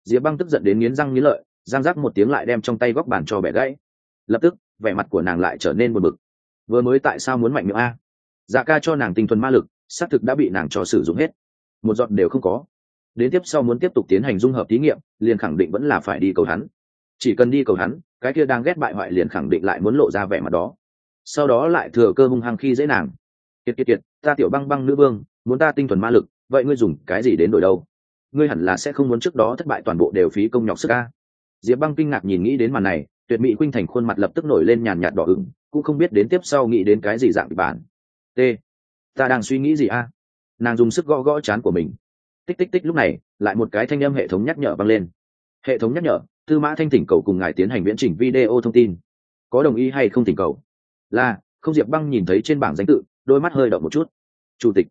diệp băng tức giận đến nghiến răng nghiến lợi, giang rác một tiếng lại đem trong tay góc bàn cho bẻ gãy. Lập tức, vẻ mặt của nàng lại trở nên buồn bực. Vừa mới tại sao muốn mạnh miệng a? Dạ ca cho nàng tinh thuần ma lực, xác thực đã bị nàng cho sử dụng hết. Một giọt đều không có. Đến tiếp sau muốn tiếp tục tiến hành dung hợp thí nghiệm, liền khẳng định vẫn là phải đi cầu hắn. Chỉ cần đi cầu hắn, cái kia đang ghét bại hoại liền khẳng định lại muốn lộ ra vẻ mặt đó. Sau đó lại thừa cơ hung hăng khi dễ nàng. Kiệt kiệt kiệt, ta tiểu băng băng nữ vương, muốn ta tinh thuần ma lực, vậy ngươi dùng cái gì đến đổi đâu? Ngươi hẳn là sẽ không muốn trước đó thất bại toàn bộ đều phí công nhọc sức ca diệp băng kinh ngạc nhìn nghĩ đến màn này, tuyệt mỹ khuynh thành khuôn mặt lập tức nổi lên nhàn nhạt đỏ ửng, cũng không biết đến tiếp sau nghĩ đến cái gì dạng kịch bản. T, ta đang suy nghĩ gì a? Nàng dùng sức gõ gõ chán của mình. Tích tích tích lúc này, lại một cái thanh âm hệ thống nhắc nhở vang lên. Hệ thống nhắc nhở, tư mã thanh thỉnh cầu cùng ngài tiến hành viễn trình video thông tin. Có đồng ý hay không thỉnh cầu? Là, không diệp băng nhìn thấy trên bảng danh tự, đôi mắt hơi động một chút. Chủ tịch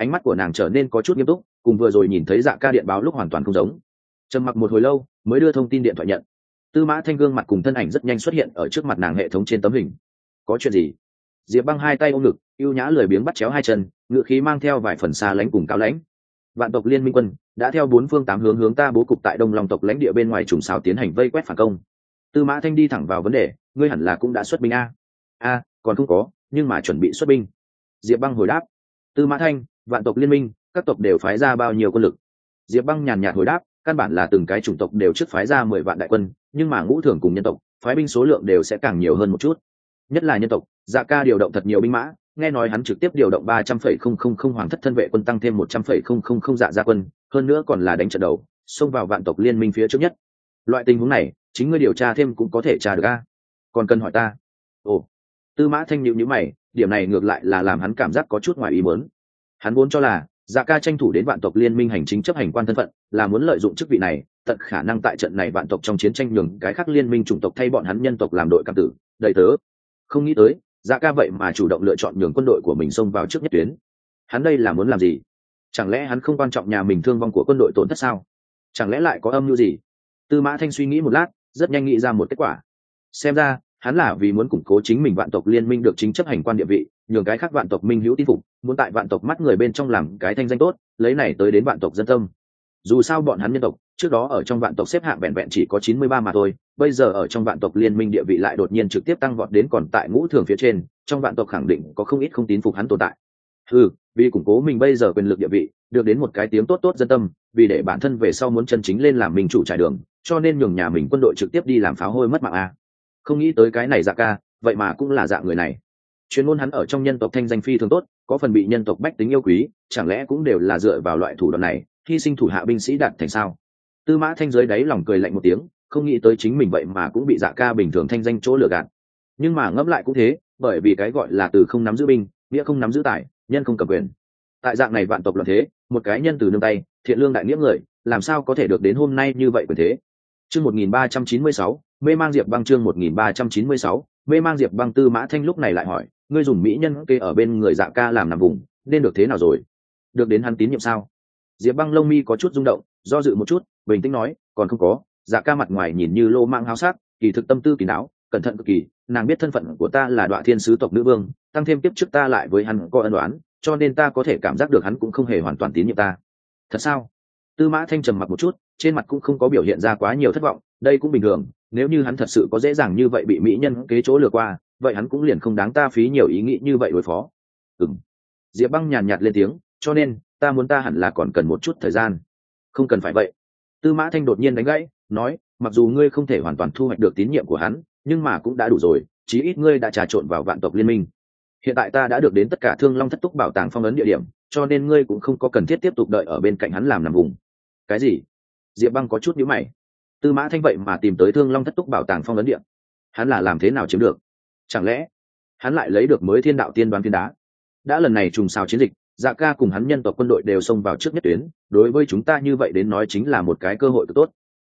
ánh mắt của nàng trở nên có chút nghiêm túc, cùng vừa rồi nhìn thấy dạ ca điện báo lúc hoàn toàn không giống. Trầm mặc một hồi lâu, mới đưa thông tin điện thoại nhận. Tư mã thanh gương mặt cùng thân ảnh rất nhanh xuất hiện ở trước mặt nàng hệ thống trên tấm hình. Có chuyện gì? Diệp băng hai tay ôm ngực y ê u nhã lười biếng bắt chéo hai chân, ngựa khí mang theo vài phần xa lánh cùng cao lãnh. Vạn tộc liên minh quân, đã theo bốn phương tám hướng hướng ta bố cục tại đông lòng tộc lãnh địa bên ngoài trùng xào tiến hành vây quét phản công. Tư mã thanh đi thẳng vào vấn đề, ngươi hẳn là cũng đã xuất binh a. A, còn không có, nhưng mà chuẩn bị xuất binh. Diệp băng hồi đáp. Tư mã thanh vạn tộc liên minh, các tộc đều phái ra bao nhiêu quân lực. Diệp băng nhàn nhạt hồi đáp, căn bản là từng cái chủng tộc đều trước phái ra mười vạn đại quân, nhưng mà ngũ thường cùng nhân tộc, phái binh số lượng đều sẽ càng nhiều hơn một chút. Nhất là nhân tộc dạ ca điều động thật nhiều binh mã, nghe nói hắn trực tiếp điều động ba trăm phẩy không không không hoàng thất thân vệ quân tăng thêm một trăm phẩy không không không dạ gia quân, hơn nữa còn là đánh trận đầu, xông vào vạn tộc liên minh phía trước nhất. Loại tình huống này, chính ngươi điều tra thêm cũng có thể tra được a. Còn cần hỏi ta? Ồ. Tư mã thanh nhịu nhữ mày, điểm này ngược lại là làm hắn cảm giác có chút ngoài ý muốn hắn vốn cho là dạ ca tranh thủ đến vạn tộc liên minh hành chính chấp hành quan thân phận, là muốn lợi dụng chức vị này, tận khả năng tại trận này vạn tộc trong chiến tranh nhường cái khác liên minh chủng tộc thay bọn hắn nhân tộc làm đội cảm tử. Đầy tớ. Không nghĩ tới dạ ca vậy mà chủ động lựa chọn nhường quân đội của mình xông vào trước nhất tuyến. Hắn đây là muốn làm gì? Chẳng lẽ hắn không quan trọng nhà mình thương vong của quân đội tổn thất sao? Chẳng lẽ lại có âm mưu gì? Tư mã thanh suy nghĩ một lát, rất nhanh nghĩ ra một kết quả. Xem ra, hắn là vì muốn củng cố chính mình vạn tộc liên minh được chính chấp hành quan địa vị nhường cái khác vạn tộc minh hữu tin phục, muốn tại vạn tộc mắt người bên trong làm cái thanh danh tốt, lấy này tới đến vạn tộc dân tâm. Dù sao bọn hắn nhân tộc, trước đó ở trong vạn tộc xếp hạng vẹn vẹn chỉ có chín mươi ba mà thôi, bây giờ ở trong vạn tộc liên minh địa vị lại đột nhiên trực tiếp tăng vọt đến còn tại ngũ thường phía trên, trong vạn tộc khẳng định có không ít không tín phục hắn tồn tại. Ừ vì củng cố mình bây giờ quyền lực địa vị, được đến một cái tiếng tốt tốt dân tâm, vì để bản thân về sau muốn chân chính lên làm mình chủ trải đường, cho nên nhường nhà mình quân đội trực tiếp đi làm pháo hôi mất mạng a. Không nghĩ tới cái này dạ ca, vậy mà cũng là dạ người này chuyên môn hắn ở trong nhân tộc thanh danh phi thường tốt, có phần bị nhân tộc bách tính yêu quý, chẳng lẽ cũng đều là dựa vào loại thủ đoạn này, hy sinh thủ hạ binh sĩ đạt thành sao? Tư mã thanh giới đáy lòng cười lạnh một tiếng, không nghĩ tới chính mình vậy mà cũng bị dạ ca bình thường thanh danh chỗ lừa gạt. Nhưng mà ngẫm lại cũng thế, bởi vì cái gọi là từ không nắm giữ binh, nghĩa không nắm giữ tài, nhân không cầm quyền. Tại dạng này vạn tộc loạn thế, một cái nhân từ nương tay, thiện lương đại nghĩa người, làm sao có thể được đến hôm nay như vậy quyền thế? Chương một nghìn ba trăm chín mươi sáu, mê mang diệp băng chương một nghìn ba trăm chín mươi sáu, mê mang diệp băng tư mã thanh lúc này lại hỏi ngươi dùng mỹ nhân kê ở bên người dạ ca làm nằm vùng, nên được thế nào rồi? Được đến hắn tín nhiệm sao? Diệp băng lông mi có chút rung động, do dự một chút, bình tĩnh nói, còn không có dạ ca mặt ngoài nhìn như lô mang háo sắc, kỳ thực tâm tư kỳ não, cẩn thận cực kỳ, nàng biết thân phận của ta là đoạn thiên sứ tộc nữ vương, tăng thêm tiếp trước ta lại với hắn có ân đoán cho nên ta có thể cảm giác được hắn cũng không hề hoàn toàn tín nhiệm ta. Thật sao? Tư mã thanh trầm mặc một chút, trên mặt cũng không có biểu hiện ra quá nhiều thất vọng, đây cũng bình thường, nếu như hắn thật sự có dễ dàng như vậy bị mỹ nhân kế chỗ lừa qua vậy hắn cũng liền không đáng ta phí nhiều ý nghĩ như vậy đối phó. Ừng diệp băng nhàn nhạt lên tiếng, cho nên, ta muốn ta hẳn là còn cần một chút thời gian. Không cần phải vậy. Tư mã thanh đột nhiên đánh gãy, nói, mặc dù ngươi không thể hoàn toàn thu hoạch được tín nhiệm của hắn, nhưng mà cũng đã đủ rồi, chí ít ngươi đã trà trộn vào vạn tộc liên minh. Hiện tại ta đã được đến tất cả thương long thất túc bảo tàng phong ấn địa điểm, cho nên ngươi cũng không có cần thiết tiếp tục đợi ở bên cạnh hắn làm nằm vùng. Cái gì? Diệp băng có chút nhữ mày. Tư mã thanh vậy mà tìm tới thương long thất túc bảo tàng phong ấn địa. Hắn là làm thế nào chiếm được? Chẳng lẽ hắn lại lấy được mới thiên đạo tiên đoán thiên đá? Đã lần này trùng xào chiến dịch dạ ca cùng hắn nhân tộc quân đội đều xông vào trước nhất tuyến, đối với chúng ta như vậy đến nói chính là một cái cơ hội tốt.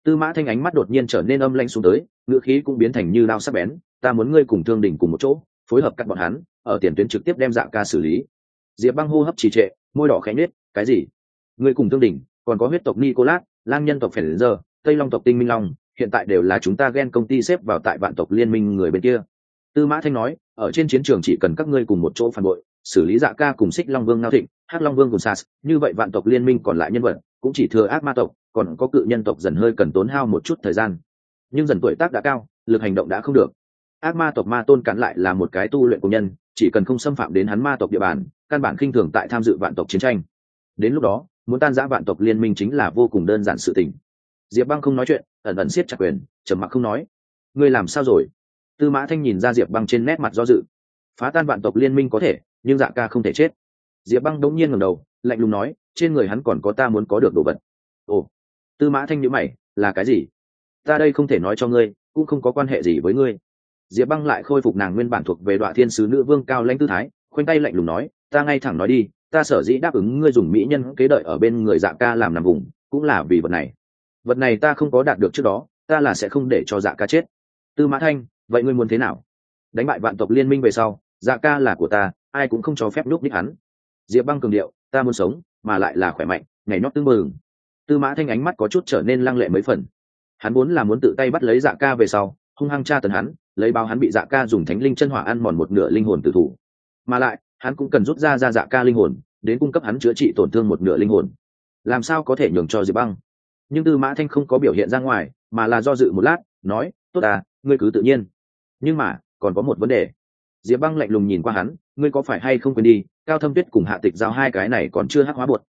Tư mã thanh ánh mắt đột nhiên trở nên âm lanh xuống tới ngựa khí cũng biến thành như lao sắc bén, ta muốn ngươi cùng thương đình cùng một chỗ, phối hợp cắt bọn hắn, ở tiền tuyến trực tiếp đem dạ ca xử lý. Diệp băng hô hấp trì trệ, môi đỏ khẽ nhết cái gì? Ngươi cùng thương đình, còn có huyết tộc nicolas, lang nhân tộc phèn giờ tây long tộc tinh minh long, hiện tại đều là chúng ta ghen công ty xếp vào tại vạn tộc liên minh người bên kia tư mã thanh nói, ở trên chiến trường chỉ cần các ngươi cùng một chỗ phản bội, xử lý dạ ca cùng xích long vương ngao thịnh, hắc long vương cùng sas, như vậy vạn tộc liên minh còn lại nhân vật, cũng chỉ thừa ác ma tộc, còn có cự nhân tộc dần hơi cần tốn hao một chút thời gian. Nhưng dần tuổi tác đã cao, lực hành động đã không được. Ác ma tộc ma tôn cản lại là một cái tu luyện của nhân, chỉ cần không xâm phạm đến hắn ma tộc địa bàn, căn bản khinh thường tại tham dự vạn tộc chiến tranh. Đến lúc đó, muốn tan giã vạn tộc liên minh chính là vô cùng đơn giản sự tình. Diệp băng không nói chuyện, ẩn ẩn siết chặt quyền, trầm mặc không nói. Ngươi làm sao rồi? Tư mã thanh nhìn ra diệp băng trên nét mặt do dự. Phá tan vạn tộc liên minh có thể, nhưng dạ ca không thể chết. Diệp băng đống nhiên ngầm đầu, lạnh lùng nói, trên người hắn còn có ta muốn có được đồ vật. Ồ. Tư mã thanh nhữ mày, là cái gì? Ta đây không thể nói cho ngươi, cũng không có quan hệ gì với ngươi. Diệp băng lại khôi phục nàng nguyên bản thuộc về đoạn thiên sứ nữ vương cao lãnh tư thái, khoanh tay lạnh lùng nói, ta ngay thẳng nói đi, ta sở dĩ đáp ứng ngươi dùng mỹ nhân kế đợi ở bên người dạ ca làm nằm vùng, cũng là vì vật này. Vật này ta không có đạt được trước đó, ta là sẽ không để cho dạ ca chết. Tư mã thanh vậy ngươi muốn thế nào? Đánh bại vạn tộc liên minh về sau dạ ca là của ta, ai cũng không cho phép núp đích hắn. Diệp băng cường điệu, ta muốn sống, mà lại là khỏe mạnh, nhảy nhót tương mừng tư mã thanh ánh mắt có chút trở nên lăng lệ mấy phần. Hắn muốn là muốn tự tay bắt lấy dạ ca về sau, hung hăng tra tấn hắn, lấy bao hắn bị dạ ca dùng thánh linh chân hỏa ăn mòn một nửa linh hồn tự thủ. Mà lại, hắn cũng cần rút ra ra dạ ca linh hồn, đến cung cấp hắn chữa trị tổn thương một nửa linh hồn. Làm sao có thể nhường cho diệp băng? Nhưng tư mã thanh không có biểu hiện ra ngoài, mà là do dự một lát, nói, tốt à ngươi cứ tự nhiên nhưng mà, còn có một vấn đề. Diệp băng lạnh lùng nhìn qua hắn, ngươi có phải hay không quên đi, cao thâm tuyết cùng hạ tịch giao hai cái này còn chưa hắc hóa bột.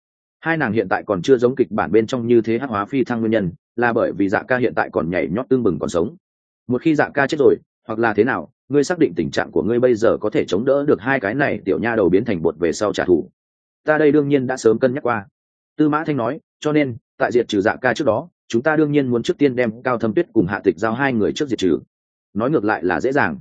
Hai nàng hiện tại còn chưa giống kịch bản bên trong như thế hắc hóa phi thăng nguyên nhân, là bởi vì dạ ca hiện tại còn nhảy nhót tương bừng còn sống. Một khi dạ ca chết rồi, hoặc là thế nào, ngươi xác định tình trạng của ngươi bây giờ có thể chống đỡ được hai cái này tiểu nha đầu biến thành bột về sau trả thù. Ta đây đương nhiên đã sớm cân nhắc qua. Tư mã thanh nói, cho nên, tại diệt trừ dạ ca trước đó, chúng ta đương nhiên muốn trước tiên đem cao thâm tuyết cùng hạ tịch giao hai người trước diệt trừ nói ngược lại là dễ dàng.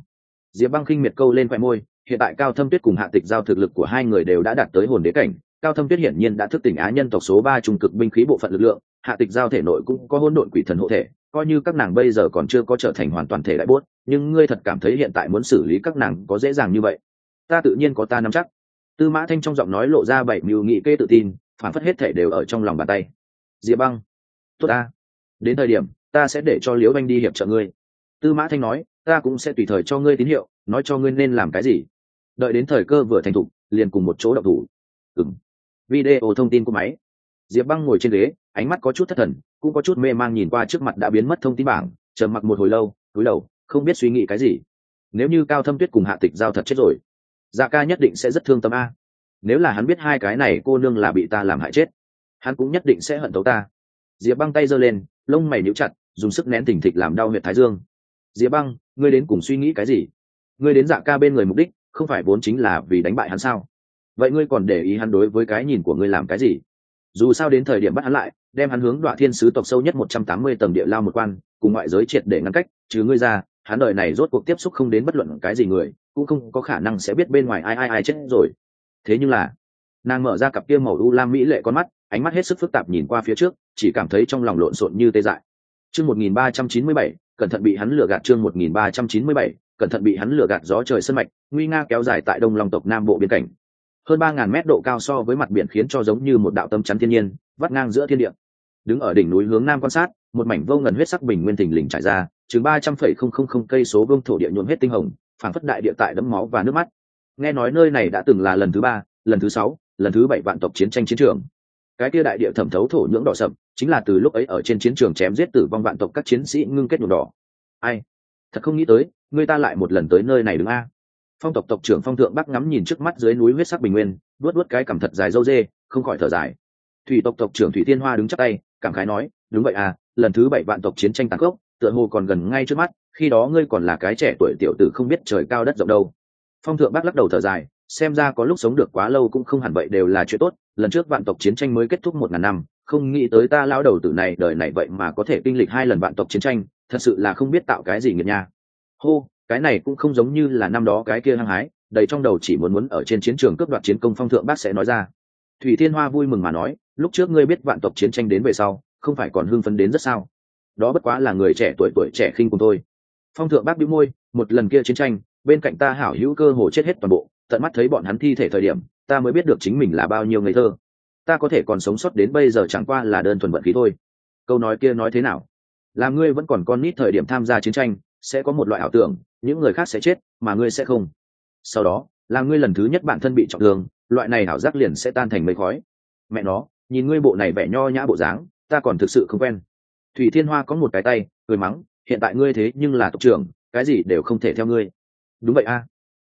Diệp băng khinh miệt câu lên khoe môi, hiện tại cao thâm tuyết cùng hạ tịch giao thực lực của hai người đều đã đạt tới hồn đế cảnh. Cao thâm tuyết hiển nhiên đã thức tỉnh á nhân tộc số ba trung cực binh khí bộ phận lực lượng, hạ tịch giao thể nội cũng có hỗn độn quỷ thần hộ thể, coi như các nàng bây giờ còn chưa có trở thành hoàn toàn thể đại bốt, nhưng ngươi thật cảm thấy hiện tại muốn xử lý các nàng có dễ dàng như vậy. Ta tự nhiên có ta nắm chắc. Tư mã thanh trong giọng nói lộ ra bảy mưu nghị kê tự tin, phản phất hết thể đều ở trong lòng bàn tay. Diệp băng, tốt ta. Đến thời điểm, ta sẽ để cho liễu anh đi hiệp trợ ngươi tư mã thanh nói, ta cũng sẽ tùy thời cho ngươi tín hiệu, nói cho ngươi nên làm cái gì. Đợi đến thời cơ vừa thành thục, liền cùng một chỗ đậu thủ. Ừng video thông tin của máy. Diệp băng ngồi trên ghế, ánh mắt có chút thất thần, cũng có chút mê mang nhìn qua trước mặt đã biến mất thông tin bảng chờ mặc một hồi lâu, túi đầu, không biết suy nghĩ cái gì. Nếu như cao thâm tuyết cùng hạ tịch giao thật chết rồi dạ ca nhất định sẽ rất thương tâm a. Nếu là hắn biết hai cái này cô nương là bị ta làm hại chết, hắn cũng nhất định sẽ hận tấu ta. Diệp băng tay giơ lên, lông mày níu chặt, dùng sức nén tình thịch làm đau huyệt thái dương diệp băng, ngươi đến cùng suy nghĩ cái gì? Ngươi đến dạ ca bên người mục đích, không phải vốn chính là vì đánh bại hắn sao? Vậy ngươi còn để ý hắn đối với cái nhìn của ngươi làm cái gì? Dù sao đến thời điểm bắt hắn lại, đem hắn hướng đoạn thiên sứ tộc sâu nhất một trăm tám mươi tầng địa lao một quan, cùng ngoại giới triệt để ngăn cách, trừ ngươi ra, hắn đời này rốt cuộc tiếp xúc không đến bất luận cái gì người, cũng không có khả năng sẽ biết bên ngoài ai ai ai chết rồi. Thế nhưng là, nàng mở ra cặp kia màu u lam mỹ lệ con mắt, ánh mắt hết sức phức tạp nhìn qua phía trước, chỉ cảm thấy trong lòng lộn xộn như tê dại. Chương một nghìn ba trăm chín mươi bảy cẩn thận bị hắn lừa gạt chương một nghìn ba trăm chín mươi bảy, cẩn thận bị hắn lừa gạt gió trời sân mạch, nguy nga kéo dài tại đông long tộc nam bộ biên cảnh. Hơn ba ngàn mét độ cao so với mặt biển khiến cho giống như một đạo tâm chắn thiên nhiên, vắt ngang giữa thiên địa. Đứng ở đỉnh núi hướng nam quan sát, một mảnh vô ngần huyết sắc bình nguyên thình lình trải ra, chừng ba trăm phẩy không không không cây số vương thổ địa nhuộm hết tinh hồng, phảng phất đại địa tại đẫm máu và nước mắt. Nghe nói nơi này đã từng là lần thứ ba, lần thứ sáu, lần thứ bảy vạn tộc chiến tranh chiến trường cái kia đại địa thẩm thấu thổ nhưỡng đỏ sậm, chính là từ lúc ấy ở trên chiến trường chém giết tử vong vạn tộc các chiến sĩ ngưng kết nhuộm đỏ. Ai? Thật không nghĩ tới, người ta lại một lần tới nơi này đứng a. Phong tộc tộc trưởng phong thượng bắc ngắm nhìn trước mắt dưới núi huyết sắc bình nguyên luốt luốt cái cảm thật dài dâu dê, không khỏi thở dài. Thủy tộc tộc trưởng thủy tiên hoa đứng chắc tay, cảm khái nói, đúng vậy à lần thứ bảy vạn tộc chiến tranh tàn khốc, tựa hồ còn gần ngay trước mắt, khi đó ngươi còn là cái trẻ tuổi tiểu tử không biết trời cao đất rộng đâu. Phong thượng bắc lắc đầu thở dài xem ra có lúc sống được quá lâu cũng không hẳn vậy đều là chuyện tốt, lần trước vạn tộc chiến tranh mới kết thúc một ngàn năm, không nghĩ tới ta lao đầu tử này, đời này vậy mà có thể kinh lịch hai lần vạn tộc chiến tranh, thật sự là không biết tạo cái gì nghiệt nha. Hô, cái này cũng không giống như là năm đó cái kia hăng hái, đầy trong đầu chỉ muốn muốn ở trên chiến trường cướp đoạt chiến công phong thượng bác sẽ nói ra. Thủy thiên hoa vui mừng mà nói, lúc trước ngươi biết vạn tộc chiến tranh đến về sau, không phải còn hưng phấn đến rất sao? Đó bất quá là người trẻ tuổi tuổi trẻ khinh cùng tôi phong thượng bác bĩu môi, một lần kia chiến tranh, bên cạnh ta hảo hữu cơ hồ chết hết toàn bộ tận mắt thấy bọn hắn thi thể thời điểm, ta mới biết được chính mình là bao nhiêu ngây thơ. Ta có thể còn sống sót đến bây giờ chẳng qua là đơn thuần vận khí thôi. Câu nói kia nói thế nào? Là ngươi vẫn còn con nít thời điểm tham gia chiến tranh, sẽ có một loại ảo tưởng, những người khác sẽ chết, mà ngươi sẽ không. Sau đó, là ngươi lần thứ nhất bản thân bị trọng thương, loại này ảo giác liền sẽ tan thành mây khói. Mẹ nó, nhìn ngươi bộ này vẻ nho nhã bộ dáng, ta còn thực sự không quen. Thủy thiên hoa có một cái tay, cười mắng, hiện tại ngươi thế nhưng là tộc trưởng, cái gì đều không thể theo ngươi. Đúng vậy a.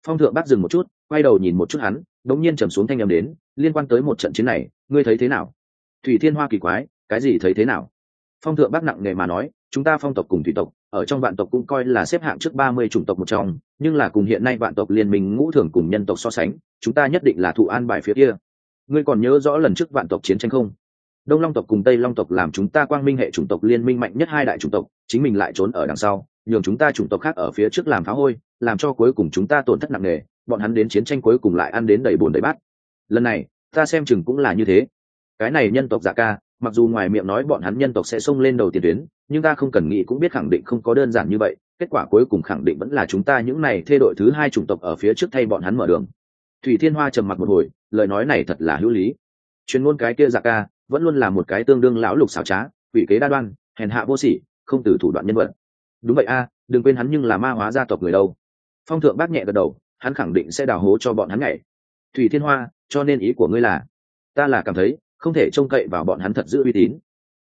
Phong thượng bác dừng một chút quay đầu nhìn một chút hắn, đống nhiên trầm xuống thanh âm đến, liên quan tới một trận chiến này, ngươi thấy thế nào? Thủy thiên hoa kỳ quái, cái gì thấy thế nào? Phong thượng bác nặng nề mà nói, chúng ta phong tộc cùng thủy tộc, ở trong vạn tộc cũng coi là xếp hạng trước ba mươi chủng tộc một trong, nhưng là cùng hiện nay vạn tộc liên minh ngũ thường cùng nhân tộc so sánh, chúng ta nhất định là thụ an bài phía kia. Ngươi còn nhớ rõ lần trước vạn tộc chiến tranh không? Đông long tộc cùng tây long tộc làm chúng ta quang minh hệ chủng tộc liên minh mạnh nhất hai đại chủng tộc, chính mình lại trốn ở đằng sau, nhường chúng ta chủng tộc khác ở phía trước làm phá hôi, làm cho cuối cùng chúng ta tổn thất nặng nề bọn hắn đến chiến tranh cuối cùng lại ăn đến đầy bồn đầy bát. Lần này, ta xem chừng cũng là như thế. Cái này nhân tộc giả ca, mặc dù ngoài miệng nói bọn hắn nhân tộc sẽ xông lên đầu tiền tuyến, nhưng ta không cần nghĩ cũng biết khẳng định không có đơn giản như vậy, kết quả cuối cùng khẳng định vẫn là chúng ta những này thê đội thứ hai chủng tộc ở phía trước thay bọn hắn mở đường. Thủy thiên hoa trầm mặc một hồi, lời nói này thật là hữu lý. Chuyên môn cái kia giả ca, vẫn luôn là một cái tương đương lão lục xảo trá vị kế đa đoan, hèn hạ vô sỉ, không từ thủ đoạn nhân vật. Đúng vậy a, đừng quên hắn nhưng là ma hóa gia tộc người đâu. Phong thượng bác nhẹ gật đầu hắn khẳng định sẽ đào hố cho bọn hắn nhảy. Thủy thiên hoa, cho nên ý của ngươi là, ta là cảm thấy, không thể trông cậy vào bọn hắn thật giữ uy tín.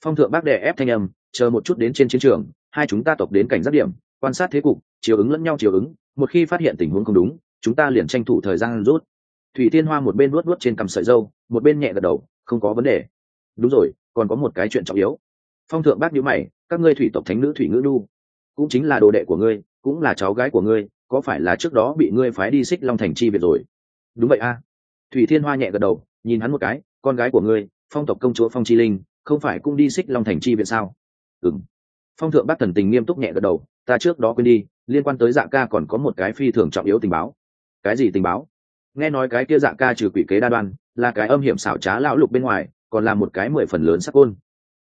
Phong thượng bác đè ép thanh âm, chờ một chút đến trên chiến trường, hai chúng ta tộc đến cảnh giác điểm, quan sát thế cục, chiều ứng lẫn nhau chiều ứng, một khi phát hiện tình huống không đúng, chúng ta liền tranh thủ thời gian rút. Thủy thiên hoa một bên luốt luốt trên cằm sợi dâu, một bên nhẹ gật đầu, không có vấn đề. Đúng rồi, còn có một cái chuyện trọng yếu. Phong thượng bác nhữ mày, các ngươi thủy tộc thánh nữ thủy ngữ đu, cũng chính là đồ đệ của ngươi, cũng là cháu gái của ngươi có phải là trước đó bị ngươi phái đi xích long thành chi việt rồi? Đúng vậy a. Thủy thiên hoa nhẹ gật đầu, nhìn hắn một cái, con gái của ngươi, phong tộc công chúa phong chi linh, không phải cũng đi xích long thành chi viện sao? Ừng phong thượng bác thần tình nghiêm túc nhẹ gật đầu, ta trước đó quên đi, liên quan tới dạ ca còn có một cái phi thường trọng yếu tình báo. Cái gì tình báo? Nghe nói cái kia dạ ca trừ quỷ kế đa đoan, là cái âm hiểm xảo trá lão lục bên ngoài, còn là một cái mười phần lớn sắc côn.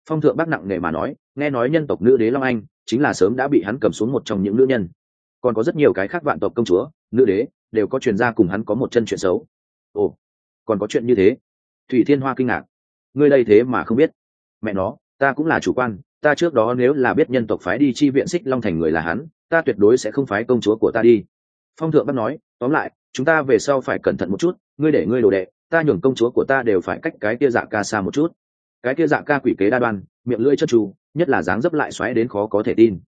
Phong thượng bác nặng nề mà nói, nghe nói nhân tộc nữ đế long anh, chính là sớm đã bị hắn cầm xuống một trong những nữ nhân còn có rất nhiều cái khác vạn tộc công chúa, nữ đế, đều có truyền gia cùng hắn có một chân chuyện xấu. Ồ, còn có chuyện như thế? Thủy thiên hoa kinh ngạc. Ngươi đây thế mà không biết. Mẹ nó, ta cũng là chủ quan, ta trước đó nếu là biết nhân tộc phái đi chi viện xích long thành người là hắn, ta tuyệt đối sẽ không phái công chúa của ta đi. Phong thượng bắt nói, tóm lại, chúng ta về sau phải cẩn thận một chút, ngươi để ngươi đồ đệ, ta nhường công chúa của ta đều phải cách cái kia dạ ca xa một chút. Cái kia dạ ca quỷ kế đa đoan, miệng lưỡi chân trù nhất là dáng dấp lại xoáy đến khó có thể tin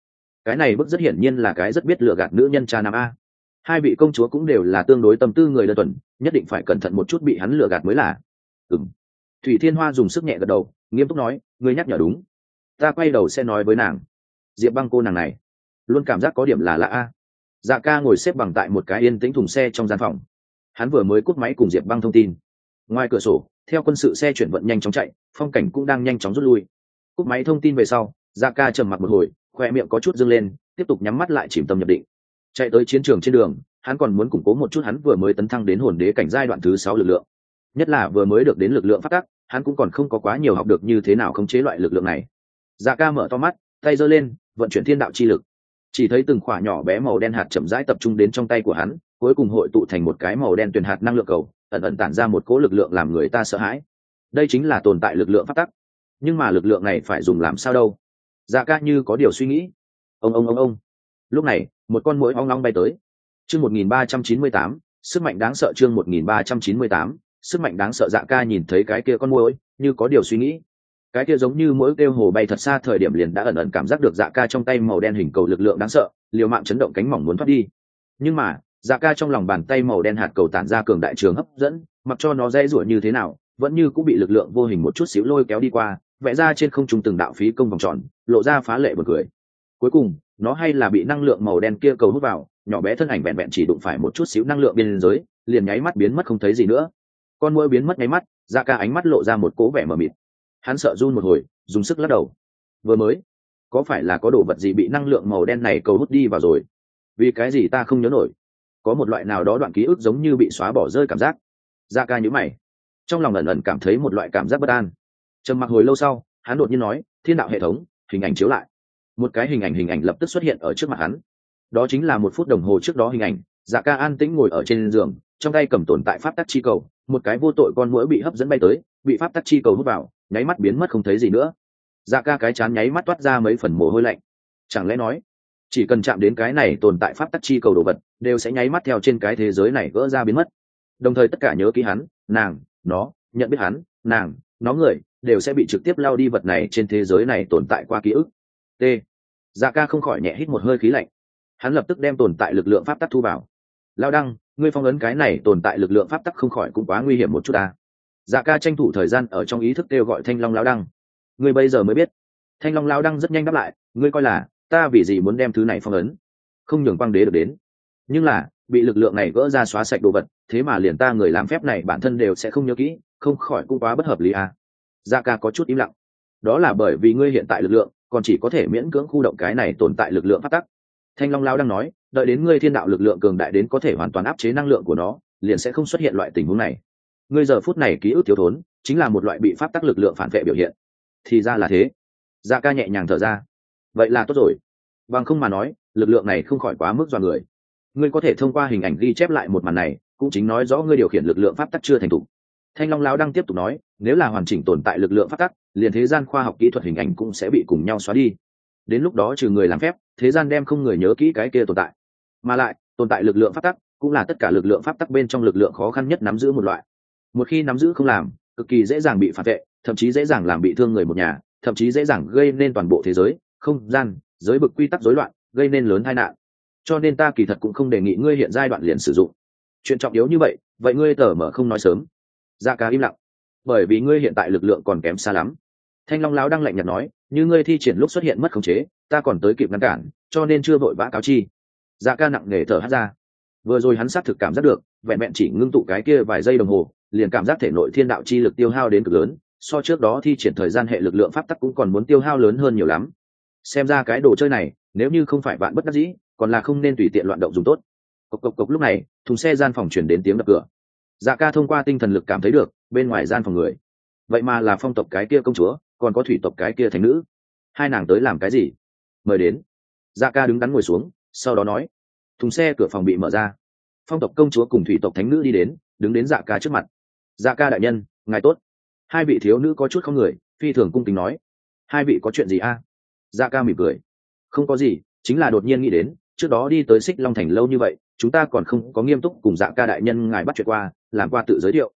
cái này bức rất hiển nhiên là cái rất biết lựa gạt nữ nhân cha nam a. Hai vị công chúa cũng đều là tương đối tâm tư người đơn thuần, nhất định phải cẩn thận một chút bị hắn lừa gạt mới là. Ừng thủy thiên hoa dùng sức nhẹ gật đầu, nghiêm túc nói, ngươi nhắc nhở đúng. Ta quay đầu sẽ nói với nàng. Diệp băng cô nàng này, luôn cảm giác có điểm là lạ a. Dạ ca ngồi xếp bằng tại một cái yên tĩnh thùng xe trong gian phòng. Hắn vừa mới cút máy cùng diệp băng thông tin. Ngoài cửa sổ, theo quân sự xe chuyển vận nhanh chóng chạy, phong cảnh cũng đang nhanh chóng rút lui. Cút máy thông tin về sau dạ ca trầm mặt một hồi khoe miệng có chút dâng lên, tiếp tục nhắm mắt lại chìm tâm nhập định. Chạy tới chiến trường trên đường, hắn còn muốn củng cố một chút hắn vừa mới tấn thăng đến hồn đế cảnh giai đoạn thứ sáu lực lượng. Nhất là vừa mới được đến lực lượng phát tắc hắn cũng còn không có quá nhiều học được như thế nào khống chế loại lực lượng này. Dạ ca mở to mắt, tay giơ lên, vận chuyển thiên đạo chi lực. Chỉ thấy từng khỏa nhỏ bé màu đen hạt chậm rãi tập trung đến trong tay của hắn, cuối cùng hội tụ thành một cái màu đen tuyền hạt năng lượng cầu, ẩn ẩn tản ra một cỗ lực lượng làm người ta sợ hãi. Đây chính là tồn tại lực lượng phát tắc nhưng mà lực lượng này phải dùng làm sao đâu? Dạ ca như có điều suy nghĩ. Ông ông ông ông. Lúc này, một con mũi hoang long bay tới. Chương một nghìn ba trăm chín mươi tám, sức mạnh đáng sợ chương một nghìn ba trăm chín mươi tám, sức mạnh đáng sợ dạ ca nhìn thấy cái kia con mũi như có điều suy nghĩ. Cái kia giống như mỗi kêu hồ bay thật xa thời điểm liền đã ẩn ẩn cảm giác được dạ ca trong tay màu đen hình cầu lực lượng đáng sợ, liều mạng chấn động cánh mỏng muốn thoát đi. Nhưng mà dạ ca trong lòng bàn tay màu đen hạt cầu tản ra cường đại trường hấp dẫn, mặc cho nó dễ rủa như thế nào, vẫn như cũng bị lực lượng vô hình một chút xíu lôi kéo đi qua, vẽ ra trên không trung từng đạo phí công vòng tròn lộ ra phá lệ bật cười. Cuối cùng, nó hay là bị năng lượng màu đen kia cầu hút vào, nhỏ bé thân ảnh vẹn vẹn chỉ đụng phải một chút xíu năng lượng bên giới liền nháy mắt biến mất không thấy gì nữa. Con mũi biến mất nháy mắt, da ca ánh mắt lộ ra một cố vẻ mờ mịt. Hắn sợ run một hồi, dùng sức lắc đầu. Vừa mới, có phải là có đồ vật gì bị năng lượng màu đen này cầu hút đi vào rồi? Vì cái gì ta không nhớ nổi? Có một loại nào đó đoạn ký ức giống như bị xóa bỏ rơi cảm giác. Da ca nhữ mày. Trong lòng ẩn ẩn cảm thấy một loại cảm giác bất an. Trầm mặc hồi lâu sau, hắn đột nhiên nói, thiên đạo hệ thống hình ảnh chiếu lại. Một cái hình ảnh hình ảnh lập tức xuất hiện ở trước mặt hắn. Đó chính là một phút đồng hồ trước đó hình ảnh dạ ca an tĩnh ngồi ở trên giường, trong tay cầm tồn tại pháp tắc chi cầu, một cái vô tội con mũi bị hấp dẫn bay tới, bị pháp tắc chi cầu hút vào, nháy mắt biến mất không thấy gì nữa. Dạ ca cái chán nháy mắt toát ra mấy phần mồ hôi lạnh. Chẳng lẽ nói, chỉ cần chạm đến cái này tồn tại pháp tắc chi cầu đồ vật, đều sẽ nháy mắt theo trên cái thế giới này gỡ ra biến mất. Đồng thời tất cả nhớ ký hắn, nàng, nó, nhận biết hắn, nàng, nó người đều sẽ bị trực tiếp lao đi vật này trên thế giới này tồn tại qua ký ức. T. Dạ ca không khỏi nhẹ hít một hơi khí lạnh. Hắn lập tức đem tồn tại lực lượng pháp tắc thu vào. Lao đăng, ngươi phong ấn cái này tồn tại lực lượng pháp tắc không khỏi cũng quá nguy hiểm một chút ta dạ ca tranh thủ thời gian ở trong ý thức kêu gọi thanh long lao đăng. Ngươi bây giờ mới biết. Thanh long lao đăng rất nhanh đáp lại, ngươi coi là, ta vì gì muốn đem thứ này phong ấn? Không nhường quang đế được đến. Nhưng là, bị lực lượng này gỡ ra xóa sạch đồ vật, thế mà liền ta người làm phép này bản thân đều sẽ không nhớ kỹ, không khỏi cũng quá bất hợp lý à dạ ca có chút im lặng. Đó là bởi vì ngươi hiện tại lực lượng, còn chỉ có thể miễn cưỡng khu động cái này tồn tại lực lượng phát tắc. Thanh long lao đang nói, đợi đến ngươi thiên đạo lực lượng cường đại đến có thể hoàn toàn áp chế năng lượng của nó, liền sẽ không xuất hiện loại tình huống này. Ngươi giờ phút này ký ức thiếu thốn, chính là một loại bị pháp tắc lực lượng phản vệ biểu hiện. Thì ra là thế. Dạ ca nhẹ nhàng thở ra. Vậy là tốt rồi. Bằng không mà nói, lực lượng này không khỏi quá mức do người. Ngươi có thể thông qua hình ảnh ghi chép lại một màn này, cũng chính nói rõ ngươi điều khiển lực lượng pháp tắc chưa thành thục thanh long lão đang tiếp tục nói, nếu là hoàn chỉnh tồn tại lực lượng pháp tắc, liền thế gian khoa học kỹ thuật hình ảnh cũng sẽ bị cùng nhau xóa đi. Đến lúc đó trừ người làm phép, thế gian đem không người nhớ kỹ cái kia tồn tại. Mà lại, tồn tại lực lượng pháp tắc, cũng là tất cả lực lượng pháp tắc bên trong lực lượng khó khăn nhất nắm giữ một loại. Một khi nắm giữ không làm, cực kỳ dễ dàng bị phản vệ, thậm chí dễ dàng làm bị thương người một nhà, thậm chí dễ dàng gây nên toàn bộ thế giới, không gian, giới bực quy tắc rối loạn, gây nên lớn tai nạn. Cho nên ta kỳ thật cũng không đề nghị ngươi hiện giai đoạn liền sử dụng. Chuyện trọng yếu như vậy vậy ngươi tờ mở không nói sớm dạ ca im lặng. Bởi vì ngươi hiện tại lực lượng còn kém xa lắm. Thanh long lão đang lạnh nhạt nói, như ngươi thi triển lúc xuất hiện mất khống chế, ta còn tới kịp ngăn cản, cho nên chưa vội vã cáo chi. Dạ ca nặng nề thở hát ra. Vừa rồi hắn xác thực cảm giác được, vẹn vẹn chỉ ngưng tụ cái kia vài giây đồng hồ, liền cảm giác thể nội thiên đạo chi lực tiêu hao đến cực lớn, so trước đó thi triển thời gian hệ lực lượng pháp tắc cũng còn muốn tiêu hao lớn hơn nhiều lắm. Xem ra cái đồ chơi này, nếu như không phải bạn bất đắc dĩ, còn là không nên tùy tiện loạn động dùng tốt. Cộc cộc cộc lúc này, thùng xe gian phòng chuyển đến tiếng đập cửa dạ ca thông qua tinh thần lực cảm thấy được, bên ngoài gian phòng người. Vậy mà là phong tộc cái kia công chúa, còn có thủy tộc cái kia thành nữ. Hai nàng tới làm cái gì? Mời đến. Dạ ca đứng đắn ngồi xuống, sau đó nói. Thùng xe cửa phòng bị mở ra. Phong tộc công chúa cùng thủy tộc thánh nữ đi đến, đứng đến dạ ca trước mặt. Dạ ca đại nhân, ngài tốt. Hai vị thiếu nữ có chút không người, phi thường cung kính nói. Hai vị có chuyện gì a? Dạ ca mỉm cười. Không có gì, chính là đột nhiên nghĩ đến, trước đó đi tới xích long thành lâu như vậy, chúng ta còn không có nghiêm túc cùng dạ ca đại nhân ngài bắt chuyện qua làm qua tự giới thiệu.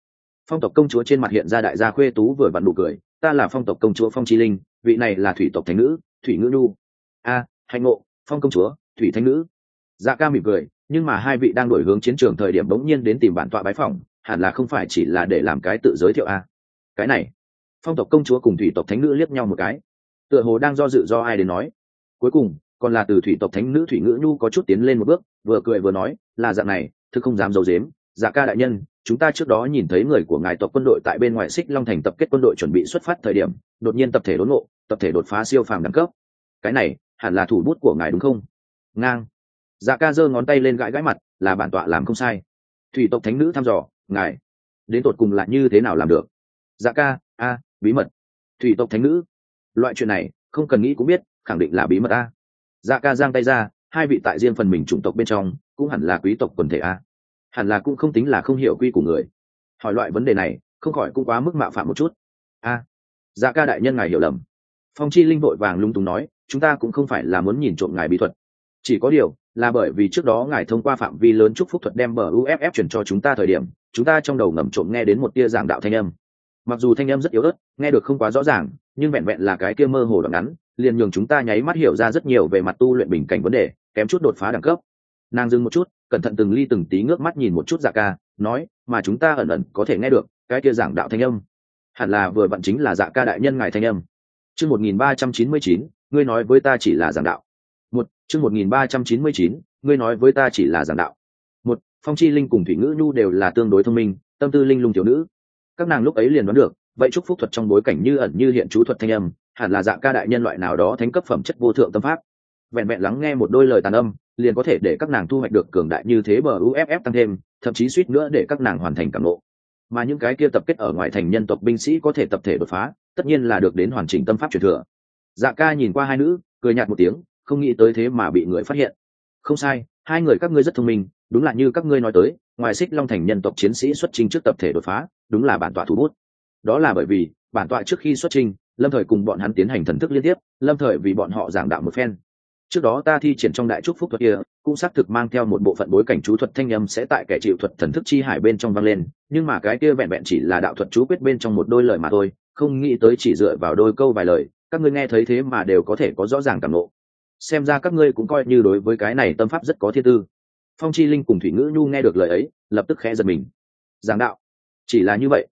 Phong tộc công chúa trên mặt hiện ra đại gia khuê tú vừa vặn nụ cười ta là phong tộc công chúa phong chi linh vị này là thủy tộc thánh nữ thủy ngữ nhu. A à, hạnh ngộ phong công chúa thủy thánh nữ. Dạ ca mỉm cười nhưng mà hai vị đang đổi hướng chiến trường thời điểm bỗng nhiên đến tìm bản tọa bái phòng hẳn là không phải chỉ là để làm cái tự giới thiệu a. Cái này phong tộc công chúa cùng thủy tộc thánh nữ liếc nhau một cái. Tựa hồ đang do dự do ai đến nói. Cuối cùng còn là từ thủy tộc thánh nữ thủy ngữ nhu có chút tiến lên một bước vừa cười vừa nói là dạng này thực không dám d i ấ u dếm dạ ca đại nhân, chúng ta trước đó nhìn thấy người của ngài tộc quân đội tại bên ngoài xích long thành tập kết quân đội chuẩn bị xuất phát thời điểm, đột nhiên tập thể đốn ngộ, tập thể đột phá siêu phàm đẳng cấp. Cái này, hẳn là thủ bút của ngài đúng không? Ngang. Dạ ca giơ ngón tay lên gãi gãi mặt, là bản tọa làm không sai. Thủy tộc thánh nữ thăm dò, ngài, đến tột cùng là như thế nào làm được? Dạ ca, a, bí mật. Thủy tộc thánh nữ. Loại chuyện này, không cần nghĩ cũng biết, khẳng định là bí mật a. Dạ ca giang tay ra, hai vị tại riêng phần mình chủng tộc bên trong, cũng hẳn là quý tộc quần thể a hẳn là cũng không tính là không hiểu quy của người. Hỏi loại vấn đề này, không khỏi cũng quá mức mạo phạm một chút. A dạ ca đại nhân ngài hiểu lầm. Phong chi linh vội vàng lung túng nói, chúng ta cũng không phải là muốn nhìn trộm ngài bí thuật. Chỉ có điều, là bởi vì trước đó ngài thông qua phạm vi lớn chúc phúc thuật đem bờ uff chuyển cho chúng ta thời điểm, chúng ta trong đầu ngầm trộm nghe đến một tia giảng đạo thanh âm. Mặc dù thanh âm rất yếu ớt, nghe được không quá rõ ràng, nhưng vẹn vẹn là cái kia mơ hồ đoạn ngắn, liền nhường chúng ta nháy mắt hiểu ra rất nhiều về mặt tu luyện bình cảnh vấn đề, kém chút đột phá đẳng cấp nàng dừng một chút, cẩn thận từng ly từng tí ngước mắt nhìn một chút dạ ca, nói, mà chúng ta ẩn ẩn có thể nghe được cái kia giảng đạo thanh âm. Hẳn là vừa vặn chính là dạ ca đại nhân ngài thanh âm. Chương một nghìn ba trăm chín mươi chín, ngươi nói với ta chỉ là giảng đạo. Một, chương một nghìn ba trăm chín mươi chín, ngươi nói với ta chỉ là giảng đạo. Một, phong chi linh cùng thủy ngữ nhu đều là tương đối thông minh, tâm tư linh lung thiếu nữ. Các nàng lúc ấy liền đoán được, vậy chúc phúc thuật trong bối cảnh như ẩn như hiện chú thuật thanh âm, hẳn là dạ ca đại nhân loại nào đó thánh cấp phẩm chất vô thượng tâm pháp. Vẹn vẹn lắng nghe một đôi lời tàn âm liền có thể để các nàng thu hoạch được cường đại như thế bờ uff tăng thêm, thậm chí suýt nữa để các nàng hoàn thành cảm lộ mà những cái kia tập kết ở ngoài thành nhân tộc binh sĩ có thể tập thể đột phá, tất nhiên là được đến hoàn chỉnh tâm pháp truyền thừa. Dạ ca nhìn qua hai nữ, cười nhạt một tiếng, không nghĩ tới thế mà bị người phát hiện. Không sai, hai người các ngươi rất thông minh, đúng là như các ngươi nói tới, ngoài xích long thành nhân tộc chiến sĩ xuất trình trước tập thể đột phá, đúng là bản tọa thủ bút. Đó là bởi vì, bản tọa trước khi xuất trình lâm thời cùng bọn hắn tiến hành thần thức liên tiếp, lâm thời vì bọn họ giảng đạo một phen trước đó ta thi triển trong đại trúc phúc thuật kia, cũng xác thực mang theo một bộ phận bối cảnh chú thuật thanh âm sẽ tại kẻ chịu thuật thần thức chi hải bên trong vang lên, nhưng mà cái kia vẹn vẹn chỉ là đạo thuật chú quyết bên trong một đôi lời mà thôi, không nghĩ tới chỉ dựa vào đôi câu vài lời, các ngươi nghe thấy thế mà đều có thể có rõ ràng cảm lộ xem ra các ngươi cũng coi như đối với cái này tâm pháp rất có thiên tư. Phong chi linh cùng thủy ngữ nhu nghe được lời ấy, lập tức khẽ giật mình. Giảng đạo? Chỉ là như vậy.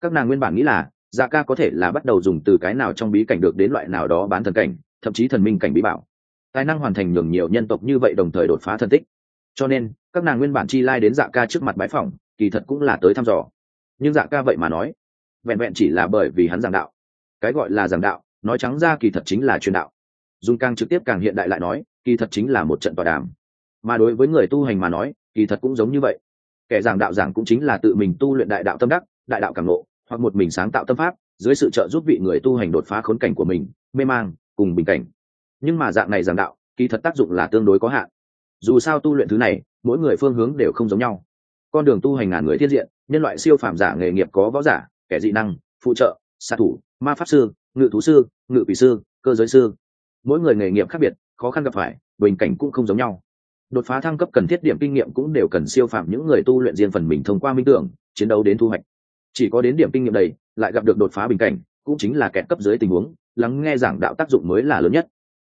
Các nàng nguyên bản nghĩ là dạ ca có thể là bắt đầu dùng từ cái nào trong bí cảnh được đến loại nào đó bán thần cảnh, thậm chí thần minh cảnh bí bảo tài năng hoàn thành nhường nhiều nhân tộc như vậy đồng thời đột phá thân tích. Cho nên, các nàng nguyên bản chi lai đến dạ ca trước mặt bái phỏng, kỳ thật cũng là tới thăm dò. Nhưng dạ ca vậy mà nói, vẹn vẹn chỉ là bởi vì hắn giảng đạo. Cái gọi là giảng đạo, nói trắng ra kỳ thật chính là truyền đạo. Dùng càng trực tiếp càng hiện đại lại nói, kỳ thật chính là một trận tọa đàm. Mà đối với người tu hành mà nói, kỳ thật cũng giống như vậy. Kẻ giảng đạo giảng cũng chính là tự mình tu luyện đại đạo tâm đắc, đại đạo càng lộ hoặc một mình sáng tạo tâm pháp, dưới sự trợ giúp vị người tu hành đột phá khốn cảnh của mình, mê mang, cùng bình cảnh nhưng mà dạng này giảng đạo, kỳ thật tác dụng là tương đối có hạn. Dù sao tu luyện thứ này, mỗi người phương hướng đều không giống nhau. Con đường tu hành ngàn người thiết diện, nhân loại siêu phàm giả nghề nghiệp có võ giả, kẻ dị năng, phụ trợ xạ thủ, ma pháp sư, ngự thú sư, ngự quỷ sư, cơ giới sư. Mỗi người nghề nghiệp khác biệt, khó khăn gặp phải, bình cảnh cũng không giống nhau. Đột phá thăng cấp cần thiết điểm kinh nghiệm cũng đều cần siêu phạm những người tu luyện riêng phần mình thông qua minh tưởng, chiến đấu đến thu hoạch. Chỉ có đến điểm kinh nghiệm đầy, lại gặp được đột phá bình cảnh, cũng chính là kẹt cấp dưới tình huống, lắng nghe giảng đạo tác dụng mới là lớn nhất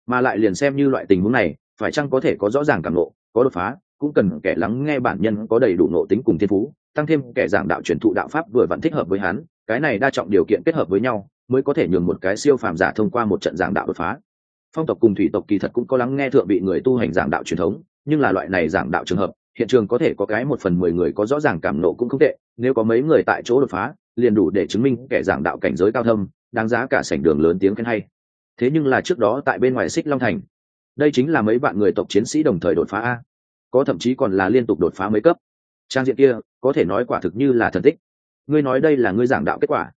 mà lại liền xem như loại tình huống này, phải chăng có thể có rõ ràng cảm nộ có đột phá, cũng cần kẻ lắng nghe bản nhân có đầy đủ nộ tính cùng thiên phú, tăng thêm kẻ giảng đạo truyền thụ đạo pháp vừa vẫn thích hợp với hắn, cái này đa trọng điều kiện kết hợp với nhau, mới có thể nhường một cái siêu phàm giả thông qua một trận giảng đạo đột phá. Phong tộc cùng thủy tộc kỳ thật cũng có lắng nghe thượng vị người tu hành giảng đạo truyền thống, nhưng là loại này giảng đạo trường hợp, hiện trường có thể có cái một phần mười người có rõ ràng cảm nộ cũng không tệ, nếu có mấy người tại chỗ đột phá, liền đủ để chứng minh kẻ giảng đạo cảnh giới cao thâm, đáng giá cả sảnh đường lớn tiếng khen hay thế nhưng là trước đó tại bên ngoài xích long thành. Đây chính là mấy bạn người tộc chiến sĩ đồng thời đột phá a. Có thậm chí còn là liên tục đột phá mấy cấp. Trang diện kia, có thể nói quả thực như là thần tích. Ngươi nói đây là ngươi giảng đạo kết quả.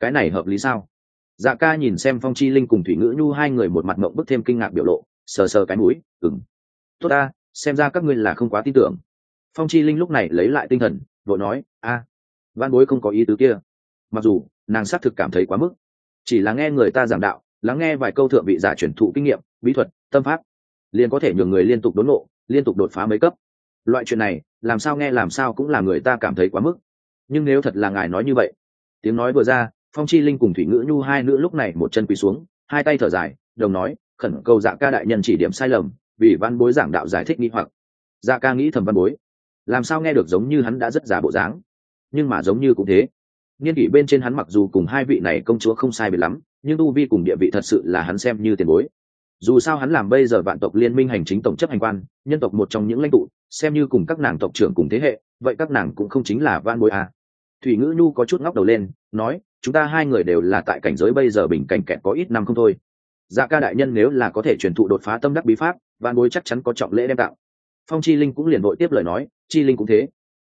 Cái này hợp lý sao? Dạ ca nhìn xem phong chi linh cùng thủy ngữ nhu hai người một mặt mộng bức thêm kinh ngạc biểu lộ, sờ sờ cái mũi ừng tốt ta, xem ra các ngươi là không quá tin tưởng. Phong chi linh lúc này lấy lại tinh thần, vội nói, a, văn bối không có ý tứ kia. Mặc dù, nàng xác thực cảm thấy quá mức. Chỉ là nghe người ta giảng đạo lắng nghe vài câu thượng vị giả truyền thụ kinh nghiệm, bí thuật, tâm pháp, liền có thể nhường người liên tục đốn ngộ, liên tục đột phá mấy cấp. Loại chuyện này, làm sao nghe làm sao cũng là người ta cảm thấy quá mức. Nhưng nếu thật là ngài nói như vậy, tiếng nói vừa ra, phong chi linh cùng thủy ngữ nhu hai nữ lúc này một chân quỳ xuống, hai tay thở dài, đồng nói, khẩn cầu dạ ca đại nhân chỉ điểm sai lầm, vì văn bối giảng đạo giải thích nghi hoặc. Dạ ca nghĩ thầm văn bối, làm sao nghe được giống như hắn đã rất giả bộ dáng, nhưng mà giống như cũng thế. Niên kỷ bên trên hắn mặc dù cùng hai vị này công chúa không sai biệt lắm nhưng tu vi cùng địa vị thật sự là hắn xem như tiền bối. Dù sao hắn làm bây giờ vạn tộc liên minh hành chính tổng chấp hành quan, nhân tộc một trong những lãnh tụ, xem như cùng các nàng tộc trưởng cùng thế hệ, vậy các nàng cũng không chính là van bối à. thủy ngữ nhu có chút ngóc đầu lên, nói, chúng ta hai người đều là tại cảnh giới bây giờ bình cảnh kẹt có ít năm không thôi. Dạ ca đại nhân nếu là có thể truyền thụ đột phá tâm đắc bí pháp, van bối chắc chắn có trọng lễ đem tạo. Phong chi linh cũng liền đội tiếp lời nói, chi linh cũng thế.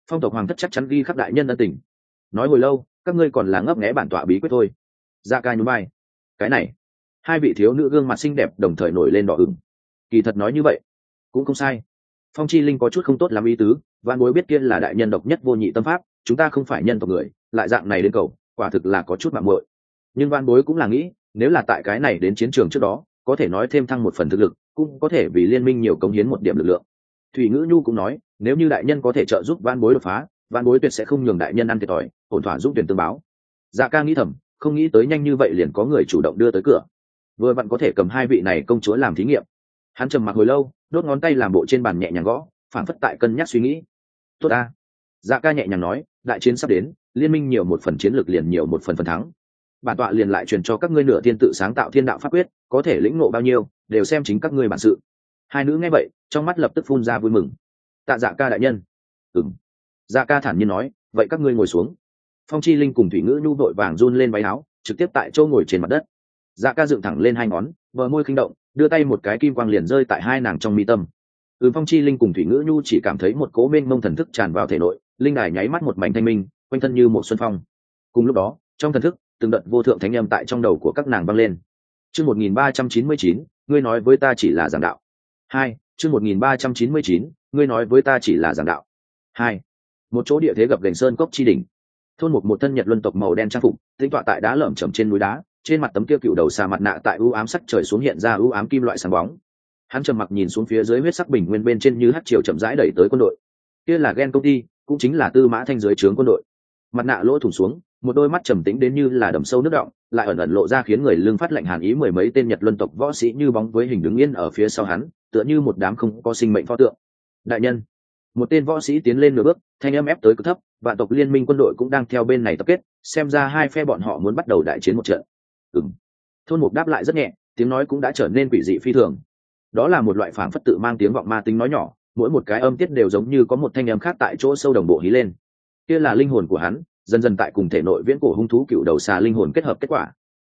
Phong tộc hoàng thất chắc chắn ghi khắc đại nhân ân tình. Nói hồi lâu, các ngươi còn là ngấp nghẽ bản tọa bí quyết thôi. Dạ ca nhún vai cái này. Hai vị thiếu nữ gương mặt xinh đẹp đồng thời nổi lên đỏ ửng. Kỳ thật nói như vậy, cũng không sai. Phong chi linh có chút không tốt làm ý tứ văn bối biết kia là đại nhân độc nhất vô nhị tâm pháp, chúng ta không phải nhân tộc người, lại dạng này đến cầu, quả thực là có chút mạng muội. Nhưng văn bối cũng là nghĩ, nếu là tại cái này đến chiến trường trước đó, có thể nói thêm thăng một phần thực lực, cũng có thể vì liên minh nhiều cống hiến một điểm lực lượng. Thủy ngữ nhu cũng nói, nếu như đại nhân có thể trợ giúp văn bối đột phá văn bối tuyệt sẽ không nhường đại nhân ăn thiệt thòi, ổn thỏa giúp tuyển tương báo. Dạ ca nghĩ thầm không nghĩ tới nhanh như vậy liền có người chủ động đưa tới cửa. Vừa vặn có thể cầm hai vị này công chúa làm thí nghiệm. Hắn trầm mặc hồi lâu, đốt ngón tay làm bộ trên bàn nhẹ nhàng gõ phản phất tại cân nhắc suy nghĩ. Tốt ta. Dạ ca nhẹ nhàng nói, đại chiến sắp đến, liên minh nhiều một phần chiến lược liền nhiều một phần phần thắng. Bản tọa liền lại truyền cho các ngươi nửa thiên tự sáng tạo thiên đạo pháp quyết, có thể lĩnh ngộ bao nhiêu, đều xem chính các ngươi bản sự. Hai nữ nghe vậy, trong mắt lập tức phun ra vui mừng. Tạ dạ ca đại nhân. Ừng dạ ca thản nhiên nói, vậy các ngươi ngồi xuống phong chi linh cùng thủy ngữ nhu vội vàng run lên váy áo, trực tiếp tại chỗ ngồi trên mặt đất. Dạ ca dựng thẳng lên hai ngón vợ môi khinh động, đưa tay một cái kim quang liền rơi tại hai nàng trong mi tâm. Ừ phong chi linh cùng thủy ngữ nhu chỉ cảm thấy một cố mênh mông thần thức tràn vào thể nội, linh đài nháy mắt một mảnh thanh minh, quanh thân như một xuân phong. Cùng lúc đó, trong thần thức, từng đợt vô thượng thánh âm tại trong đầu của các nàng vang lên. Chương một nghìn ba trăm chín mươi chín, ngươi nói với ta chỉ là giảng đạo. Hai, chương một nghìn ba trăm chín mươi chín, ngươi nói với ta chỉ là giảng đạo. Hai, một chỗ địa thế gập gành sơn cốc chi đỉnh thôn một một thân nhật luân tộc màu đen trang phục tính tọa tại đá lởm chởm trên núi đá, trên mặt tấm kia cựu đầu xà mặt nạ tại ưu ám sắc trời xuống hiện ra ưu ám kim loại sáng bóng. Hắn trầm mặc nhìn xuống phía dưới huyết sắc bình nguyên bên trên như hát triều chậm rãi đẩy tới quân đội. Kia là ghen công ty, cũng chính là tư mã thanh dưới trướng quân đội. Mặt nạ lỗ thủng xuống, một đôi mắt trầm tĩnh đến như là đầm sâu nước động, lại ẩn ẩn lộ ra khiến người lương phát lạnh hàn ý mười mấy tên nhật luân tộc võ sĩ như bóng với hình đứng yên ở phía sau hắn, tựa như một đám không có sinh mệnh pho tượng. Đại nhân, một tên võ sĩ tiến lên nửa bước, thanh âm ép tới cực thấp vạn tộc liên minh quân đội cũng đang theo bên này tập kết, xem ra hai phe bọn họ muốn bắt đầu đại chiến một trận. Ừng thôn mục đáp lại rất nhẹ, tiếng nói cũng đã trở nên quỷ dị phi thường. Đó là một loại phảng phất tự mang tiếng vọng ma tính nói nhỏ, mỗi một cái âm tiết đều giống như có một thanh âm khác tại chỗ sâu đồng bộ hí lên. Kia là linh hồn của hắn, dần dần tại cùng thể nội viễn cổ hung thú cựu đầu xà linh hồn kết hợp kết quả.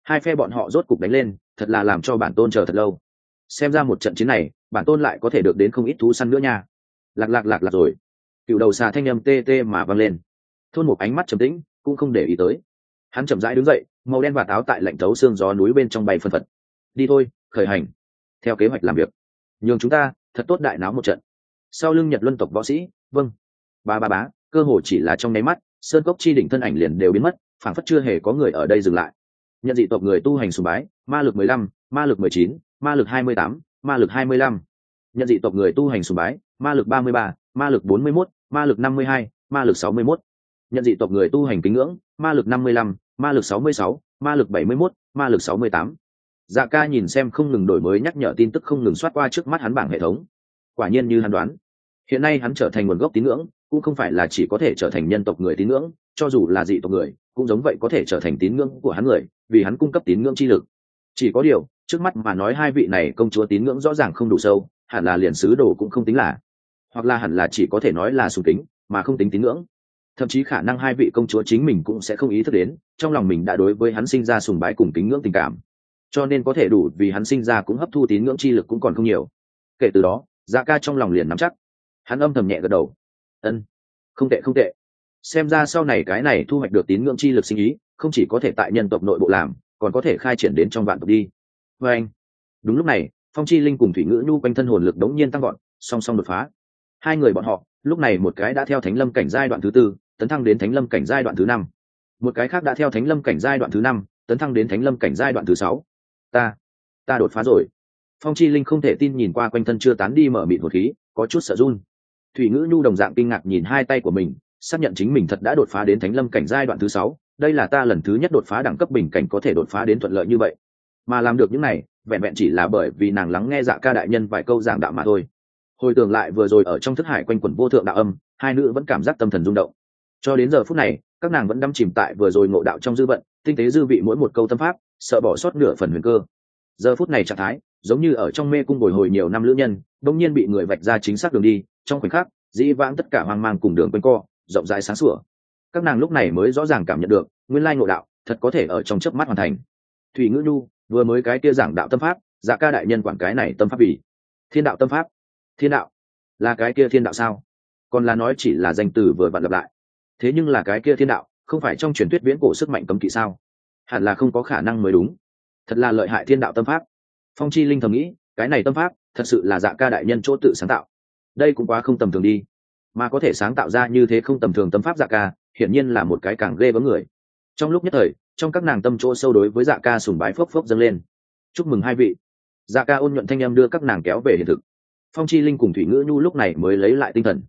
Hai phe bọn họ rốt cục đánh lên, thật là làm cho bản tôn chờ thật lâu. Xem ra một trận chiến này, bản tôn lại có thể được đến không ít thú săn nữa nha. Lạc lạc lạc lạc rồi cựu đầu xà thanh â m tê tê mà văng lên. Thôn một ánh mắt trầm tĩnh, cũng không để ý tới. Hắn chậm rãi đứng dậy, màu đen và táo tại lạnh thấu xương gió núi bên trong bay phân phật. Đi thôi, khởi hành. Theo kế hoạch làm việc. Nhường chúng ta thật tốt đại náo một trận. Sau lưng nhật luân tộc võ sĩ vâng. Ba ba bá cơ hồ chỉ là trong nháy mắt, sơn cốc chi đỉnh thân ảnh liền đều biến mất, phảng phất chưa hề có người ở đây dừng lại. Nhận dị tộc người tu hành sùng bái, ma lực mười lăm, ma lực mười chín, ma lực hai mươi tám, ma lực hai mươi lăm nhận dị tộc người tu hành sùng bái, ma lực ba mươi ba, ma lực bốn mươi mốt, ma lực năm mươi hai, ma lực sáu mươi mốt. Nhận dị tộc người tu hành kính ngưỡng, ma lực năm mươi lăm, ma lực sáu mươi sáu, ma lực bảy mươi mốt, ma lực sáu mươi tám. Dạ ca nhìn xem không ngừng đổi mới nhắc nhở tin tức không ngừng soát qua trước mắt hắn bảng hệ thống. Quả nhiên như hắn đoán, hiện nay hắn trở thành nguồn gốc tín ngưỡng, cũng không phải là chỉ có thể trở thành nhân tộc người tín ngưỡng, cho dù là dị tộc người, cũng giống vậy có thể trở thành tín ngưỡng của hắn người, vì hắn cung cấp tín ngưỡng chi lực. Chỉ có điều, trước mắt mà nói hai vị này công chúa tín ngưỡng rõ ràng không đủ sâu hẳn là liền sứ đồ cũng không tính là, hoặc là hẳn là chỉ có thể nói là sùng tính mà không tính tín ngưỡng. Thậm chí khả năng hai vị công chúa chính mình cũng sẽ không ý thức đến, trong lòng mình đã đối với hắn sinh ra sùng bái cùng tín ngưỡng tình cảm. Cho nên có thể đủ vì hắn sinh ra cũng hấp thu tín ngưỡng chi lực cũng còn không nhiều. Kể từ đó dạ ca trong lòng liền nắm chắc. Hắn âm thầm nhẹ gật đầu. Ân, không tệ không tệ. Xem ra sau này cái này thu hoạch được tín ngưỡng chi lực sinh ý, không chỉ có thể tại nhân tộc nội bộ làm, còn có thể khai triển đến trong vạn tộc đi. Vê anh đúng lúc này phong chi linh cùng thủy ngữ nhu quanh thân hồn lực đống nhiên tăng gọn song song đột phá. Hai người bọn họ, lúc này một cái đã theo thánh lâm cảnh giai đoạn thứ tư, tấn thăng đến thánh lâm cảnh giai đoạn thứ năm. Một cái khác đã theo thánh lâm cảnh giai đoạn thứ năm, tấn thăng đến thánh lâm cảnh giai đoạn thứ sáu. Ta ta đột phá rồi. Phong chi linh không thể tin nhìn qua quanh thân chưa tán đi mở mịt một khí, có chút sợ run. Thủy ngữ nhu đồng dạng kinh ngạc nhìn hai tay của mình, xác nhận chính mình thật đã đột phá đến thánh lâm cảnh giai đoạn thứ sáu, đây là ta lần thứ nhất đột phá đẳng cấp bình cảnh có thể đột phá đến thuận lợi như vậy. Mà làm được những này vẹn vẹn chỉ là bởi vì nàng lắng nghe dạ ca đại nhân vài câu giảng đạo mà thôi. Hồi tưởng lại vừa rồi ở trong thức hải quanh quẩn vô thượng đạo âm, hai nữ vẫn cảm giác tâm thần rung động. Cho đến giờ phút này, các nàng vẫn đắm chìm tại vừa rồi ngộ đạo trong dư vận, tinh tế dư vị mỗi một câu tâm pháp, sợ bỏ sót nửa phần huyền cơ. Giờ phút này trạng thái, giống như ở trong mê cung bồi hồi nhiều năm lữ nhân đông nhiên bị người vạch ra chính xác đường đi, trong khoảnh khắc, dĩ vãng tất cả hoang mang cùng đường quanh co, rộng rãi sáng sủa. Các nàng lúc này mới rõ ràng cảm nhận được, nguyên lai ngộ đạo thật có thể ở trong chớp mắt hoàn thành. Thủy ngữ nhu vừa mới cái kia giảng đạo tâm pháp dạ ca đại nhân quản cái này tâm pháp vì. Thiên đạo tâm pháp. Thiên đạo. Là cái kia thiên đạo sao? Còn là nói chỉ là danh từ vừa vặn lặp lại. Thế nhưng là cái kia thiên đạo, không phải trong truyền thuyết viễn cổ sức mạnh cấm kỵ sao? Hẳn là không có khả năng mới đúng. Thật là lợi hại thiên đạo tâm pháp. Phong chi linh thầm nghĩ, cái này tâm pháp, thật sự là dạ ca đại nhân chỗ tự sáng tạo. Đây cũng quá không tầm thường đi. Mà có thể sáng tạo ra như thế không tầm thường tâm pháp dạ ca, hiển nhiên là một cái càng ghê với người. Trong lúc nhất thời trong các nàng tâm chỗ sâu đối với dạ ca sùng bái phốc phốc dâng lên. Chúc mừng hai vị. Dạ ca ôn nhuận thanh em đưa các nàng kéo về hiện thực. Phong chi linh cùng thủy ngữ nhu lúc này mới lấy lại tinh thần.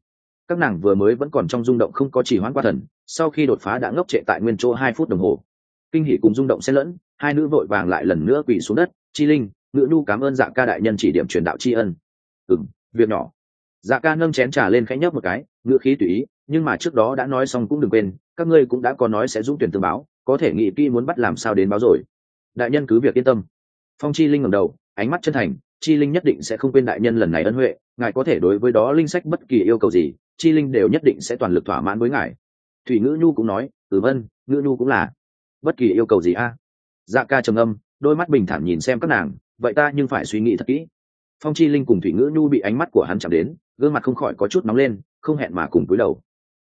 Các nàng vừa mới vẫn còn trong rung động không có chỉ hoãn qua thần, sau khi đột phá đã ngốc trệ tại nguyên chỗ hai phút đồng hồ. Kinh hỷ cùng rung động xen lẫn, hai nữ vội vàng lại lần nữa quỳ xuống đất. Chi linh, ngữ nhu cảm ơn dạ ca đại nhân chỉ điểm truyền đạo tri ân. Ừ việc nhỏ. Dạ ca nâng chén trà lên khẽ nhấp một cái, ngữ khí tùy ý, nhưng mà trước đó đã nói xong cũng đừng quên, các ngươi cũng đã có nói sẽ dũng tuyển tương báo có thể nghĩ kỹ muốn bắt làm sao đến báo rồi. Đại nhân cứ việc yên tâm. Phong chi linh ngẩng đầu, ánh mắt chân thành, chi linh nhất định sẽ không quên đại nhân lần này ân huệ, ngài có thể đối với đó linh sách bất kỳ yêu cầu gì, chi linh đều nhất định sẽ toàn lực thỏa mãn với ngài. Thủy ngữ nhu cũng nói ừ vân ngữ nhu cũng là. Bất kỳ yêu cầu gì a? Dạ ca trầm âm đôi mắt bình thản nhìn xem các nàng, vậy ta nhưng phải suy nghĩ thật kỹ. Phong chi linh cùng thủy ngữ nhu bị ánh mắt của hắn chạm đến, gương mặt không khỏi có chút nóng lên, không hẹn mà cùng cúi đầu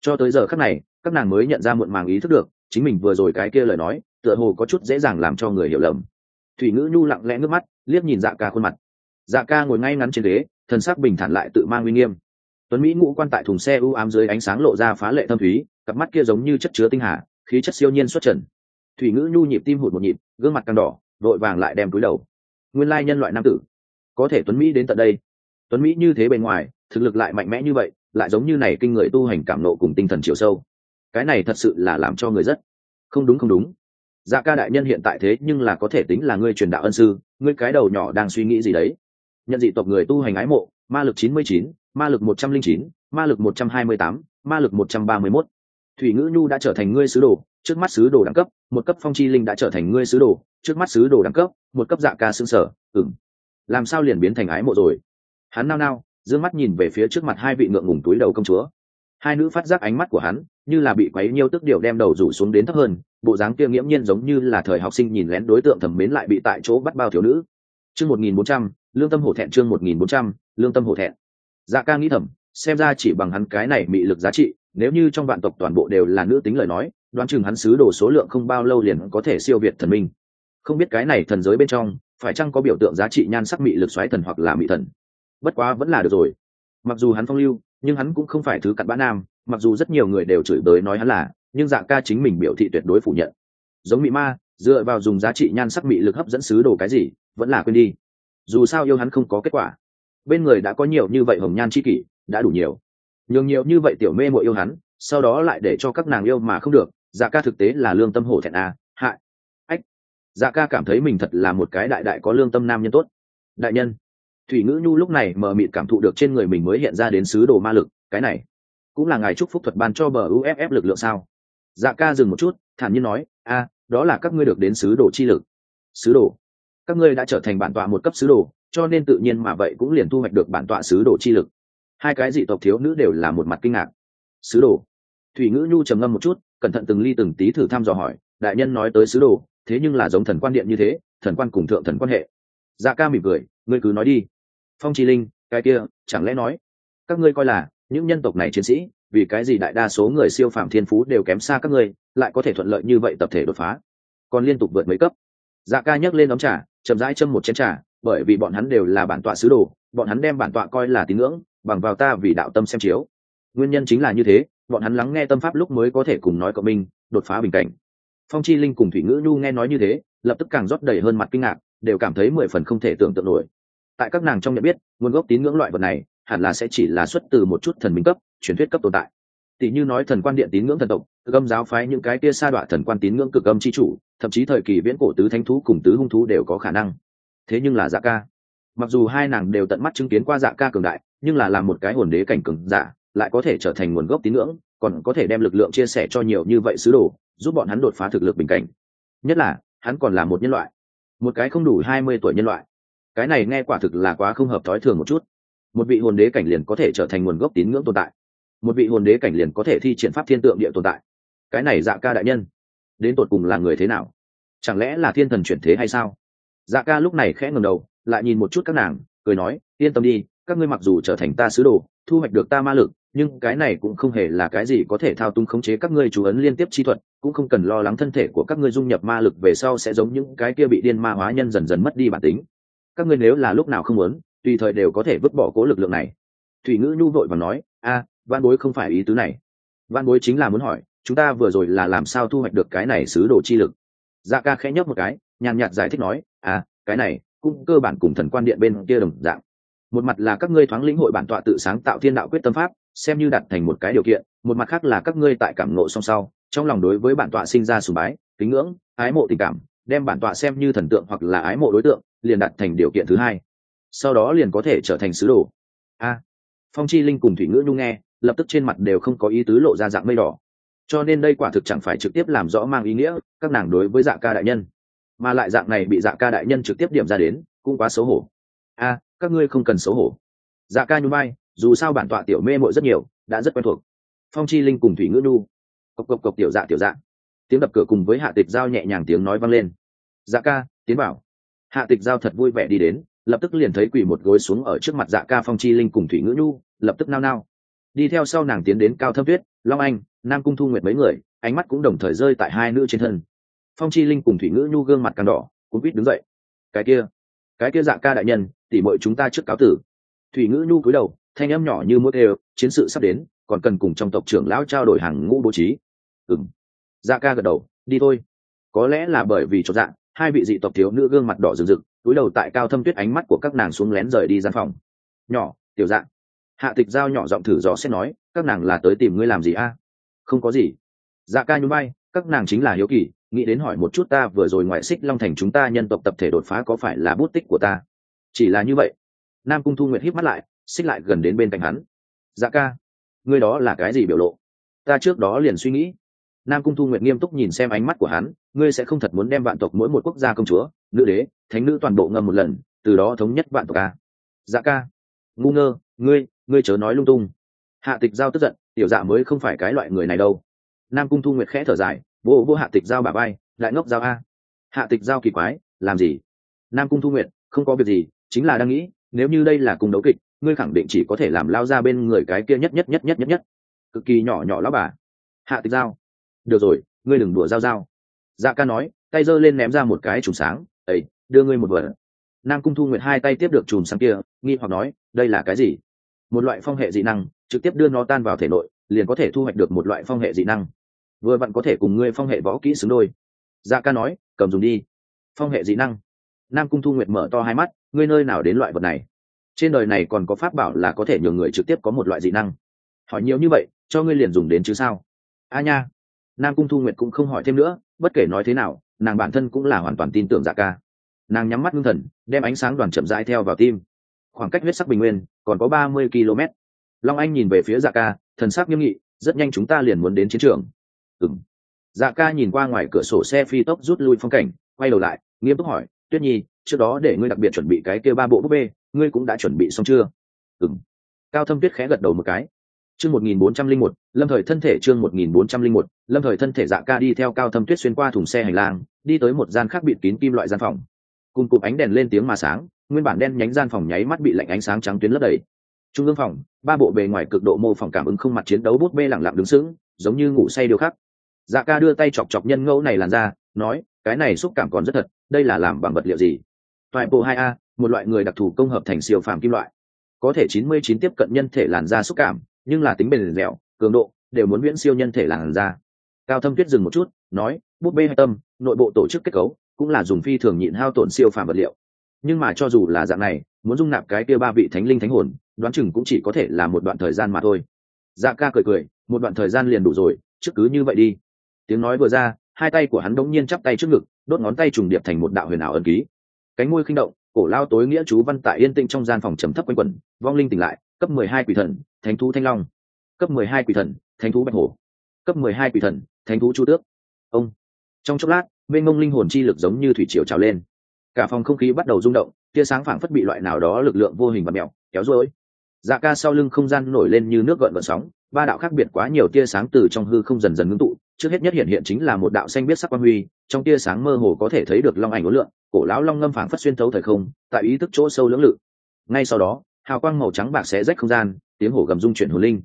cho tới giờ khắc này, các nàng mới nhận ra muộn màng ý thức được, chính mình vừa rồi cái kia lời nói, tựa hồ có chút dễ dàng làm cho người hiểu lầm. Thủy ngữ nhu lặng lẽ nước mắt, liếc nhìn dạ ca khuôn mặt. Dạ ca ngồi ngay ngắn trên ghế, thần sắc bình thản lại tự mang uy nghiêm. Tuấn mỹ ngũ quan tại thùng xe u ám dưới ánh sáng lộ ra phá lệ thâm thúy, cặp mắt kia giống như chất chứa tinh hà, khí chất siêu nhiên xuất trần. Thủy ngữ nhu nhịp tim hụt một nhịp, gương mặt càng đỏ, vội vàng lại đem túi đầu. Nguyên lai nhân loại nam tử. Có thể tuấn mỹ đến tận đây. Tuấn mỹ như thế bề ngoài, thực lực lại mạnh mẽ như vậy lại giống như này kinh người tu hành cảm nộ cùng tinh thần chiều sâu. Cái này thật sự là làm cho người rất không đúng không đúng. Dạ ca đại nhân hiện tại thế nhưng là có thể tính là ngươi truyền đạo ân sư ngươi cái đầu nhỏ đang suy nghĩ gì đấy. Nhận dị tộc người tu hành ái mộ, ma lực chín mươi chín, ma lực một trăm linh chín, ma lực một trăm hai mươi tám, ma lực một trăm ba mươi mốt. Thủy ngữ nhu đã trở thành ngươi sứ đồ, trước mắt sứ đồ đẳng cấp, một cấp phong chi linh đã trở thành ngươi sứ đồ, trước mắt sứ đồ đẳng cấp, một cấp dạ ca xương sở ừng làm sao liền biến thành ái mộ rồi? Hắn nao nao d mắt nhìn về phía trước mặt hai vị ngượng ngùng túi đầu công chúa. Hai nữ phát giác ánh mắt của hắn, như là bị quấy nhiêu tức điều đem đầu rủ xuống đến thấp hơn, bộ dáng kia nghiễm nhiên giống như là thời học sinh nhìn lén đối tượng thẩm mến lại bị tại chỗ bắt bao thiếu nữ. Chương một nghìn bốn trăm, lương tâm hổ thẹn chương một nghìn bốn trăm, lương tâm hổ thẹn. Dạ ca nghĩ thầm, xem ra chỉ bằng hắn cái này bị lực giá trị, nếu như trong vạn tộc toàn bộ đều là nữ tính lời nói, đoán chừng hắn xứ đồ số lượng không bao lâu liền có thể siêu việt thần minh. Không biết cái này thần giới bên trong, phải chăng có biểu tượng giá trị nhan sắc mị lực xoáy thần hoặc là mị thần? Bất quá vẫn là được rồi. Mặc dù hắn phong lưu nhưng hắn cũng không phải thứ cặn bã nam mặc dù rất nhiều người đều chửi bới nói hắn là nhưng dạ ca chính mình biểu thị tuyệt đối phủ nhận. Giống mị ma dựa vào dùng giá trị nhan sắc mị lực hấp dẫn xứ đồ cái gì vẫn là quên đi. Dù sao yêu hắn không có kết quả. Bên người đã có nhiều như vậy hồng nhan c h i kỷ đã đủ nhiều. Nhường nhiều như vậy tiểu mê mội yêu hắn sau đó lại để cho các nàng yêu mà không được dạ ca thực tế là lương tâm hổ thẹn à, hại. Ách. Dạ ca cảm thấy mình thật là một cái đại đại có lương tâm nam nhân tốt. Đại nhân thủy ngữ nhu lúc này mờ mịt cảm thụ được trên người mình mới hiện ra đến sứ đồ ma lực, cái này cũng là ngài chúc phúc thuật ban cho bờ uff lực lượng sao? Dạ ca dừng một chút, thản nhiên nói, a, đó là các ngươi được đến sứ đồ chi lực. Sứ đồ? Các ngươi đã trở thành bản tọa một cấp sứ đồ, cho nên tự nhiên mà vậy cũng liền thu hoạch được bản tọa sứ đồ chi lực. Hai cái dị tộc thiếu nữ đều là một mặt kinh ngạc. Sứ đồ? Thủy ngữ nhu trầm ngâm một chút, cẩn thận từng ly từng tí thử thăm dò hỏi, đại nhân nói tới sứ đồ, thế nhưng là giống thần quan điện như thế, thần quan cùng thượng thần quan hệ. Dạ ca mỉm cười, ngươi cứ nói đi phong chi linh, cái kia, chẳng lẽ nói, các ngươi coi là những nhân tộc này chiến sĩ, vì cái gì đại đa số người siêu phàm thiên phú đều kém xa các ngươi, lại có thể thuận lợi như vậy tập thể đột phá? Còn liên tục vượt mấy cấp? Dạ ca nhấc lên ống trà, chậm rãi châm một chén trà, bởi vì bọn hắn đều là bản tọa sứ đồ, bọn hắn đem bản tọa coi là tín ngưỡng, bằng vào ta vì đạo tâm xem chiếu. Nguyên nhân chính là như thế, bọn hắn lắng nghe tâm pháp lúc mới có thể cùng nói cộng minh, đột phá bình cảnh. Phong chi linh cùng thủy ngữ nhu nghe nói như thế, lập tức càng rót đầy hơn mặt kinh ngạc, đều cảm thấy mười phần không thể tưởng tượng nổi tại các nàng trong nhận biết, nguồn gốc tín ngưỡng loại vật này hẳn là sẽ chỉ là xuất từ một chút thần minh cấp, truyền thuyết cấp tồn tại. Tỷ như nói thần quan điện tín ngưỡng thần tộc, cực âm giáo phái những cái kia sa đọa thần quan tín ngưỡng cực âm chi chủ, thậm chí thời kỳ viễn cổ tứ thánh thú cùng tứ hung thú đều có khả năng. Thế nhưng là dạ ca, mặc dù hai nàng đều tận mắt chứng kiến qua dạ ca cường đại, nhưng là làm một cái hồn đế cảnh cường giả, lại có thể trở thành nguồn gốc tín ngưỡng, còn có thể đem lực lượng chia sẻ cho nhiều như vậy sứ đồ, giúp bọn hắn đột phá thực lực bình cảnh. Nhất là, hắn còn là một nhân loại, một cái không đủ hai mươi tuổi nhân loại cái này nghe quả thực là quá không hợp thói thường một chút. Một vị hồn đế cảnh liền có thể trở thành nguồn gốc tín ngưỡng tồn tại. Một vị hồn đế cảnh liền có thể thi triển pháp thiên tượng địa tồn tại. Cái này dạ ca đại nhân, đến tột cùng là người thế nào? Chẳng lẽ là thiên thần chuyển thế hay sao? Dạ ca lúc này khẽ ngầm đầu, lại nhìn một chút các nàng, cười nói, yên tâm đi, các ngươi mặc dù trở thành ta sứ đồ, thu hoạch được ta ma lực, nhưng cái này cũng không hề là cái gì có thể thao túng khống chế các ngươi chú ấn liên tiếp chi thuật, cũng không cần lo lắng thân thể của các ngươi dung nhập ma lực về sau sẽ giống những cái kia bị điên ma hóa nhân dần dần mất đi bản tính các ngươi nếu là lúc nào không muốn, tùy thời đều có thể vứt bỏ cố lực lượng này. Thủy ngữ nhu vội và nói, a văn bối không phải ý tứ này. Văn bối chính là muốn hỏi, chúng ta vừa rồi là làm sao thu hoạch được cái này xứ đồ chi lực? Dạ ca khẽ nhấp một cái, nhàn nhạt giải thích nói à cái này cũng cơ bản cùng thần quan điện bên kia đồng dạng. Một mặt là các ngươi thoáng lĩnh hội bản tọa tự sáng tạo thiên đạo quyết tâm pháp, xem như đặt thành một cái điều kiện, một mặt khác là các ngươi tại cảm nộ song sau, trong lòng đối với bản tọa sinh ra sùng bái, kính ngưỡng, ái mộ tình cảm, đem bản tọa xem như thần tượng hoặc là ái mộ đối tượng liền đặt thành điều kiện thứ hai. Sau đó liền có thể trở thành sứ đồ. A. Phong chi linh cùng thủy ngữ nhung nghe, lập tức trên mặt đều không có ý tứ lộ ra dạng mây đỏ. Cho nên đây quả thực chẳng phải trực tiếp làm rõ mang ý nghĩa các nàng đối với dạ ca đại nhân, mà lại dạng này bị dạ ca đại nhân trực tiếp điểm ra đến, cũng quá xấu hổ. A, các ngươi không cần xấu hổ. Dạ ca nhung bay dù sao bản tọa tiểu mê mội rất nhiều, đã rất quen thuộc. Phong chi linh cùng thủy ngữ nhu. Cộc cộc cộc tiểu dạ tiểu dạ. Tiếng đập cửa cùng với hạ tịch giao nhẹ nhàng tiếng nói vang lên. Dạ ca, tiến bảo hạ tịch giao thật vui vẻ đi đến, lập tức liền thấy quỳ một gối xuống ở trước mặt dạ ca phong chi linh cùng thủy ngữ nhu, lập tức nao nao. Đi theo sau nàng tiến đến cao thâm tuyết, long anh, nam cung thu nguyệt mấy người, ánh mắt cũng đồng thời rơi tại hai nữ trên thân. Phong chi linh cùng thủy ngữ nhu gương mặt càng đỏ cũng quýt đứng dậy. Cái kia cái kia dạ ca đại nhân, tỉ mọi chúng ta trước cáo tử. Thủy ngữ nhu cúi đầu, thanh âm nhỏ như mũi đều chiến sự sắp đến, còn cần cùng trong tộc trưởng lão trao đổi hàng ngũ bố trí. Ừng dạ ca gật đầu, đi thôi. Có lẽ là bởi vì cho dạ hai vị dị tộc thiếu nữ gương mặt đỏ rực rực cúi đầu tại cao thâm tuyết ánh mắt của các nàng xuống lén rời đi gian phòng. Nhỏ, tiểu dạng. Hạ tịch giao nhỏ giọng thử dò xét nói, các nàng là tới tìm ngươi làm gì a? Không có gì. Dạ ca nhún bay các nàng chính là hiếu kỳ, nghĩ đến hỏi một chút ta vừa rồi ngoại xích long thành chúng ta nhân tộc tập thể đột phá có phải là bút tích của ta? Chỉ là như vậy. Nam cung thu nguyệt híp mắt lại, xích lại gần đến bên cạnh hắn. Dạ ca, ngươi đó là cái gì biểu lộ? Ta trước đó liền suy nghĩ. Nam cung thu nguyệt nghiêm túc nhìn xem ánh mắt của hắn ngươi sẽ không thật muốn đem vạn tộc mỗi một quốc gia công chúa, nữ đế, thánh nữ toàn bộ ngâm một lần, từ đó thống nhất vạn tộc ca dạ ca. Ngu ngơ, ngươi ngươi chớ nói lung tung. Hạ tịch giao tức giận, tiểu dạ mới không phải cái loại người này đâu. Nam cung thu nguyệt khẽ thở dài, vô vô hạ tịch giao bà bay lại ngốc giao a. Hạ tịch giao kỳ quái, làm gì? Nam cung thu nguyệt, không có việc gì, chính là đang nghĩ, nếu như đây là cung đấu kịch, ngươi khẳng định chỉ có thể làm lao ra bên người cái kia nhất nhất nhất nhất nhất nhất. Cực kỳ nhỏ nhỏ lão bà. Hạ tịch giao. Được rồi, ngươi đừng đùa giao giao dạ ca nói, tay giơ lên ném ra một cái chùm sáng. Ấy đưa ngươi một vở. Nam cung thu nguyệt hai tay tiếp được chùm sáng kia, nghi hoặc nói, đây là cái gì? Một loại phong hệ dị năng, trực tiếp đưa nó tan vào thể nội, liền có thể thu hoạch được một loại phong hệ dị năng. Vừa vặn có thể cùng ngươi phong hệ võ kỹ xứng đôi. Dạ ca nói, cầm dùng đi. Phong hệ dị năng. Nam cung thu nguyệt mở to hai mắt, ngươi nơi nào đến loại vật này? Trên đời này còn có pháp bảo là có thể nhường người trực tiếp có một loại dị năng. Hỏi nhiều như vậy, cho ngươi liền dùng đến chứ sao? A nha. Nam cung thu nguyệt cũng không hỏi thêm nữa bất kể nói thế nào, nàng bản thân cũng là hoàn toàn tin tưởng dạ ca. Nàng nhắm mắt ngưng thần, đem ánh sáng đoàn chậm rãi theo vào tim. Khoảng cách huyết sắc bình nguyên còn có ba mươi km. Long anh nhìn về phía dạ ca, thần sắc nghiêm nghị, rất nhanh chúng ta liền muốn đến chiến trường. Ừng dạ ca nhìn qua ngoài cửa sổ xe phi tốc rút lui phong cảnh, quay đầu lại, nghiêm túc hỏi, tuyết nhi, trước đó để ngươi đặc biệt chuẩn bị cái kia ba bộ búp bê, ngươi cũng đã chuẩn bị xong chưa? Ừ cao thâm tuyết khẽ gật đầu một cái chương một nghìn bốn trăm linh một lâm thời thân thể chương một nghìn bốn trăm linh một lâm thời thân thể dạ ca đi theo cao thâm tuyết xuyên qua thùng xe hành lang đi tới một gian khác bịt kín kim loại gian phòng. Cùng cụp ánh đèn lên tiếng mà sáng nguyên bản đen nhánh gian phòng nháy mắt bị lạnh ánh sáng trắng tuyến lấp đầy. Trung ương phòng ba bộ bề ngoài cực độ mô phỏng cảm ứng không mặt chiến đấu bút bê lẳng lặng đứng sững giống như ngủ say điều khác. dạ ca đưa tay chọc chọc nhân ngẫu này làn ra nói cái này xúc cảm còn rất thật đây là làm bằng vật liệu gì? Toại bộ 2A, một loại người đặc thù công hợp thành siêu phàm kim loại. Có thể chín mươi chín tiếp cận nhân thể làn da xúc cảm nhưng là tính bền dẻo, cường độ, đều muốn viễn siêu nhân thể làn da. Cao thâm tuyết dừng một chút, nói bút bê hai tâm, nội bộ tổ chức kết cấu, cũng là dùng phi thường nhịn hao tổn siêu phàm vật liệu. Nhưng mà cho dù là dạng này, muốn dung nạp cái kia ba vị thánh linh thánh hồn, đoán chừng cũng chỉ có thể là một đoạn thời gian mà thôi. Dạ ca cười cười, một đoạn thời gian liền đủ rồi, trước cứ như vậy đi. Tiếng nói vừa ra, hai tay của hắn đống nhiên chắp tay trước ngực, đốt ngón tay trùng điệp thành một đạo huyền ảo ẩn ký. Cánh môi khinh động, cổ lao tối nghĩa chú văn tại yên tĩnh trong gian phòng trầm thấp quanh quẩn, vong linh tỉnh lại cấp mười hai quỷ thần, thánh thú thanh long. Cấp mười hai quỷ thần, thánh thú bạch hổ. Cấp mười hai quỷ thần, thánh thú chu tước. Ông. Trong chốc lát, mênh mông linh hồn chi lực giống như thủy triều trào lên. Cả phòng không khí bắt đầu rung động, tia sáng phảng phất bị loại nào đó lực lượng vô hình và mèo, kéo rối. Dạ ca sau lưng không gian nổi lên như nước gợn gợn sóng, ba đạo khác biệt quá nhiều tia sáng từ trong hư không dần dần ngưng tụ, trước hết nhất hiện hiện chính là một đạo xanh biết sắc quang huy, trong tia sáng mơ hồ có thể thấy được long ảnh ối lượng cổ lão long ngâm phảng phất xuyên thấu thời không, tại ý thức chỗ sâu lưỡng lự. Ngay sau đó hào quang màu trắng bạc sẽ rách không gian, tiếng hổ gầm rung chuyển hồn linh.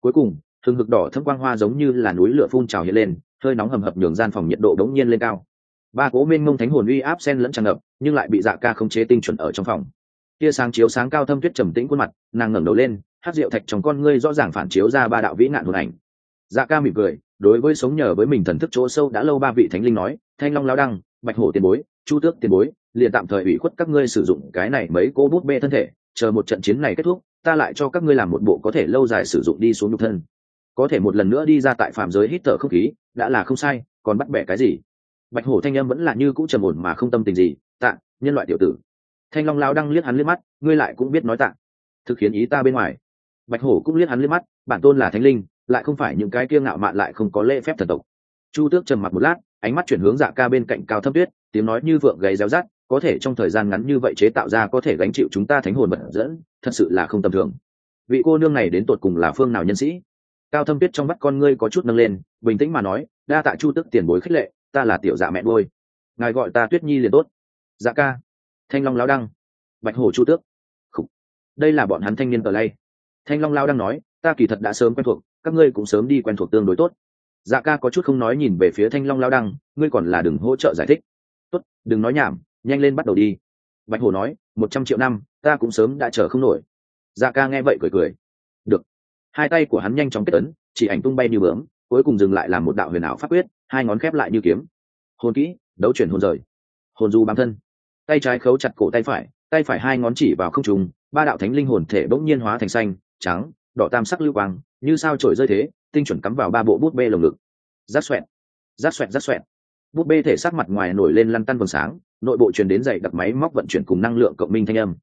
Cuối cùng thường hực đỏ thâm quang hoa giống như là núi lửa phun trào hiện lên, hơi nóng hầm hập nhường gian phòng nhiệt độ đống nhiên lên cao. Ba cố minh mông thánh hồn uy áp sen lẫn tràn ngập, nhưng lại bị dạ ca không chế tinh chuẩn ở trong phòng. Tia sáng chiếu sáng cao thâm tuyết trầm tĩnh khuôn mặt, nàng ngẩng đầu lên, hát rượu thạch trong con ngươi rõ ràng phản chiếu ra ba đạo vĩ nạn hồn ảnh. Dạ ca mỉm cười, đối với sống nhờ với mình thần thức chỗ sâu đã lâu ba vị thánh linh nói, thanh long lao đăng, bạch hổ tiền bối, chu tước tiền bối, liền tạm thời ủy khuất các ngươi sử dụng cái này mấy cô bút bê thân thể chờ một trận chiến này kết thúc, ta lại cho các ngươi làm một bộ có thể lâu dài sử dụng đi xuống nhục thân. Có thể một lần nữa đi ra tại phạm giới hít thở không khí, đã là không sai, còn bắt bẻ cái gì? Bạch hổ thanh âm vẫn là như cũ trầm ổn mà không tâm tình gì. Tạ, nhân loại tiểu tử. Thanh long lao đăng liếc hắn liếc mắt, ngươi lại cũng biết nói tạ. Thực hiện ý ta bên ngoài. Bạch hổ cũng liếc hắn liếc mắt, bản tôn là thánh linh, lại không phải những cái kiêng ngạo mạn lại không có lễ phép thần tộc. Chu tước trầm mặt một lát, ánh mắt chuyển hướng dạ ca bên cạnh cao thâm tuyết, tiếng nói như vượng gáy réo rắt có thể trong thời gian ngắn như vậy chế tạo ra có thể gánh chịu chúng ta thánh hồn bật dẫn, thật sự là không tầm thường. Vị cô nương này đến tột cùng là phương nào nhân sĩ? Cao thâm tuyết trong mắt con ngươi có chút nâng lên, bình tĩnh mà nói, đa tạ chu tức tiền bối khích lệ, ta là tiểu dạ mẹ đôi ngài gọi ta tuyết nhi liền tốt. Dạ ca. Thanh long lao đăng. Bạch Hồ chu tước. Khủ. đây là bọn hắn thanh niên tờ lay. Thanh long lao đăng nói, ta kỳ thật đã sớm quen thuộc, các ngươi cũng sớm đi quen thuộc tương đối tốt. Dạ ca có chút không nói nhìn về phía thanh long lao đăng, ngươi còn là đừng hỗ trợ giải thích. Tốt, đừng nói nhảm nhanh lên bắt đầu đi. Bạch hổ nói, một trăm triệu năm, ta cũng sớm đã chờ không nổi. Dạ ca nghe vậy cười cười. Được. Hai tay của hắn nhanh chóng kết ấn, chỉ ảnh tung bay như bướm, cuối cùng dừng lại làm một đạo huyền ảo pháp quyết, hai ngón khép lại như kiếm. Hồn kỹ, đấu chuyển hồn rời. Hồn du bám thân. Tay trái khấu chặt cổ tay phải tay phải hai ngón chỉ vào không trùng ba đạo thánh linh hồn thể bỗng nhiên hóa thành xanh, trắng, đỏ tam sắc lưu quang, như sao trổi rơi thế, tinh chuẩn cắm vào ba bộ bút bê lồng ngực. Rát xoẹt. Rát xoẹt rát xoẹt. Bút bê thể sắc mặt ngoài nổi lên lăn tăn vầng sáng nội bộ truyền đến dày đặc máy móc vận chuyển cùng năng lượng cộng minh thanh âm.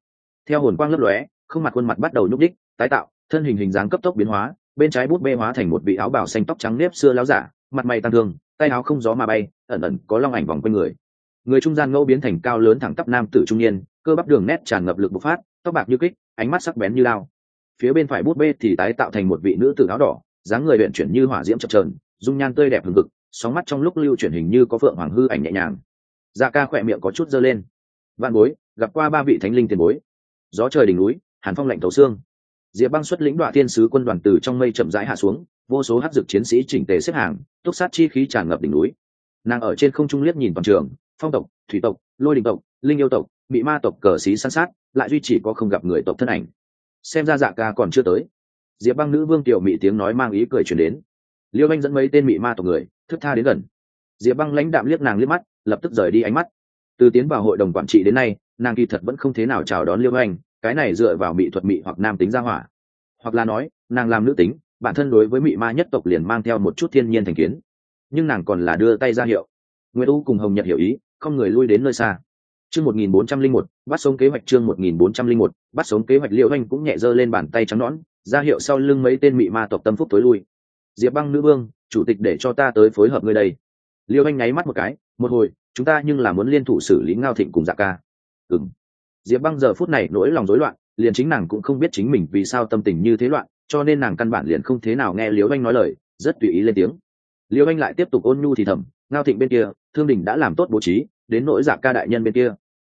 Theo hồn quang lấp lóe, không mặt khuôn mặt bắt đầu nhúc đích tái tạo, thân hình hình dáng cấp tốc biến hóa, bên trái bút bê hóa thành một vị áo bảo xanh tóc trắng nếp xưa láo giả, mặt mày tăng thương, tay áo không gió mà bay, ẩn ẩn có long ảnh vòng quanh người. Người trung gian ngẫu biến thành cao lớn thẳng tắp nam tử trung niên, cơ bắp đường nét tràn ngập lực bộc phát, tóc bạc như kích, ánh mắt sắc bén như lao. Phía bên phải bút bê thì tái tạo thành một vị nữ tử áo đỏ, dáng người luyện chuyển như hỏa diễm chập trờn dung nhan tươi đẹp hừng hực, sóng mắt trong lúc lưu chuyển hình như có phượng hoàng hư ảnh nhẹ nhàng dạ ca khỏe miệng có chút dơ lên. Vạn bối, gặp qua ba vị thánh linh tiền bối. Gió trời đỉnh núi, hàn phong lạnh thấu xương. Diệp băng xuất lĩnh đoạn thiên sứ quân đoàn từ trong mây chậm rãi hạ xuống, vô số hắc dực chiến sĩ chỉnh tề xếp hàng, túc sát chi khí tràn ngập đỉnh núi. Nàng ở trên không trung liếc nhìn toàn trường, phong tộc, thủy tộc, lôi đình tộc, linh yêu tộc bị ma tộc cờ xí săn sát, lại duy chỉ có không gặp người tộc thân ảnh. Xem ra dạ ca còn chưa tới. Diệp băng nữ vương tiểu mị tiếng nói mang ý cười chuyển đến. Liêu anh dẫn mấy tên mị ma tộc người, thức tha đến gần. Diệp băng lãnh đạm liếc nàng liếc mắt lập tức rời đi ánh mắt. Từ tiến vào hội đồng quản trị đến nay, nàng kỳ thật vẫn không thế nào chào đón liêu anh, cái này dựa vào mỹ thuật mỹ hoặc nam tính gia hỏa. Hoặc là nói, nàng làm nữ tính, bản thân đối với mị ma nhất tộc liền mang theo một chút thiên nhiên thành kiến. Nhưng nàng còn là đưa tay ra hiệu. Nguyễn u cùng hồng nhật hiểu ý, không người lui đến nơi xa. Chương một nghìn bốn trăm linh một, bắt sống kế hoạch chương một nghìn bốn trăm linh một, bắt sống kế hoạch liệu anh cũng nhẹ dơ lên bàn tay trắng nõn, ra hiệu sau lưng mấy tên mị ma tộc tâm phúc tối lui. Diệp băng nữ vương, chủ tịch để cho ta tới phối hợp ngươi đây. Liêu anh nháy mắt một cái một hồi, chúng ta nhưng là muốn liên thủ xử lý ngao thịnh cùng dạ ca. Ừng diệp băng giờ phút này nỗi lòng rối loạn, liền chính nàng cũng không biết chính mình vì sao tâm tình như thế loạn, cho nên nàng căn bản liền không thế nào nghe liễu anh nói lời, rất tùy ý lên tiếng. Liễu anh lại tiếp tục ôn nhu thì thầm, ngao thịnh bên kia, thương đình đã làm tốt bố trí, đến nỗi dạ ca đại nhân bên kia.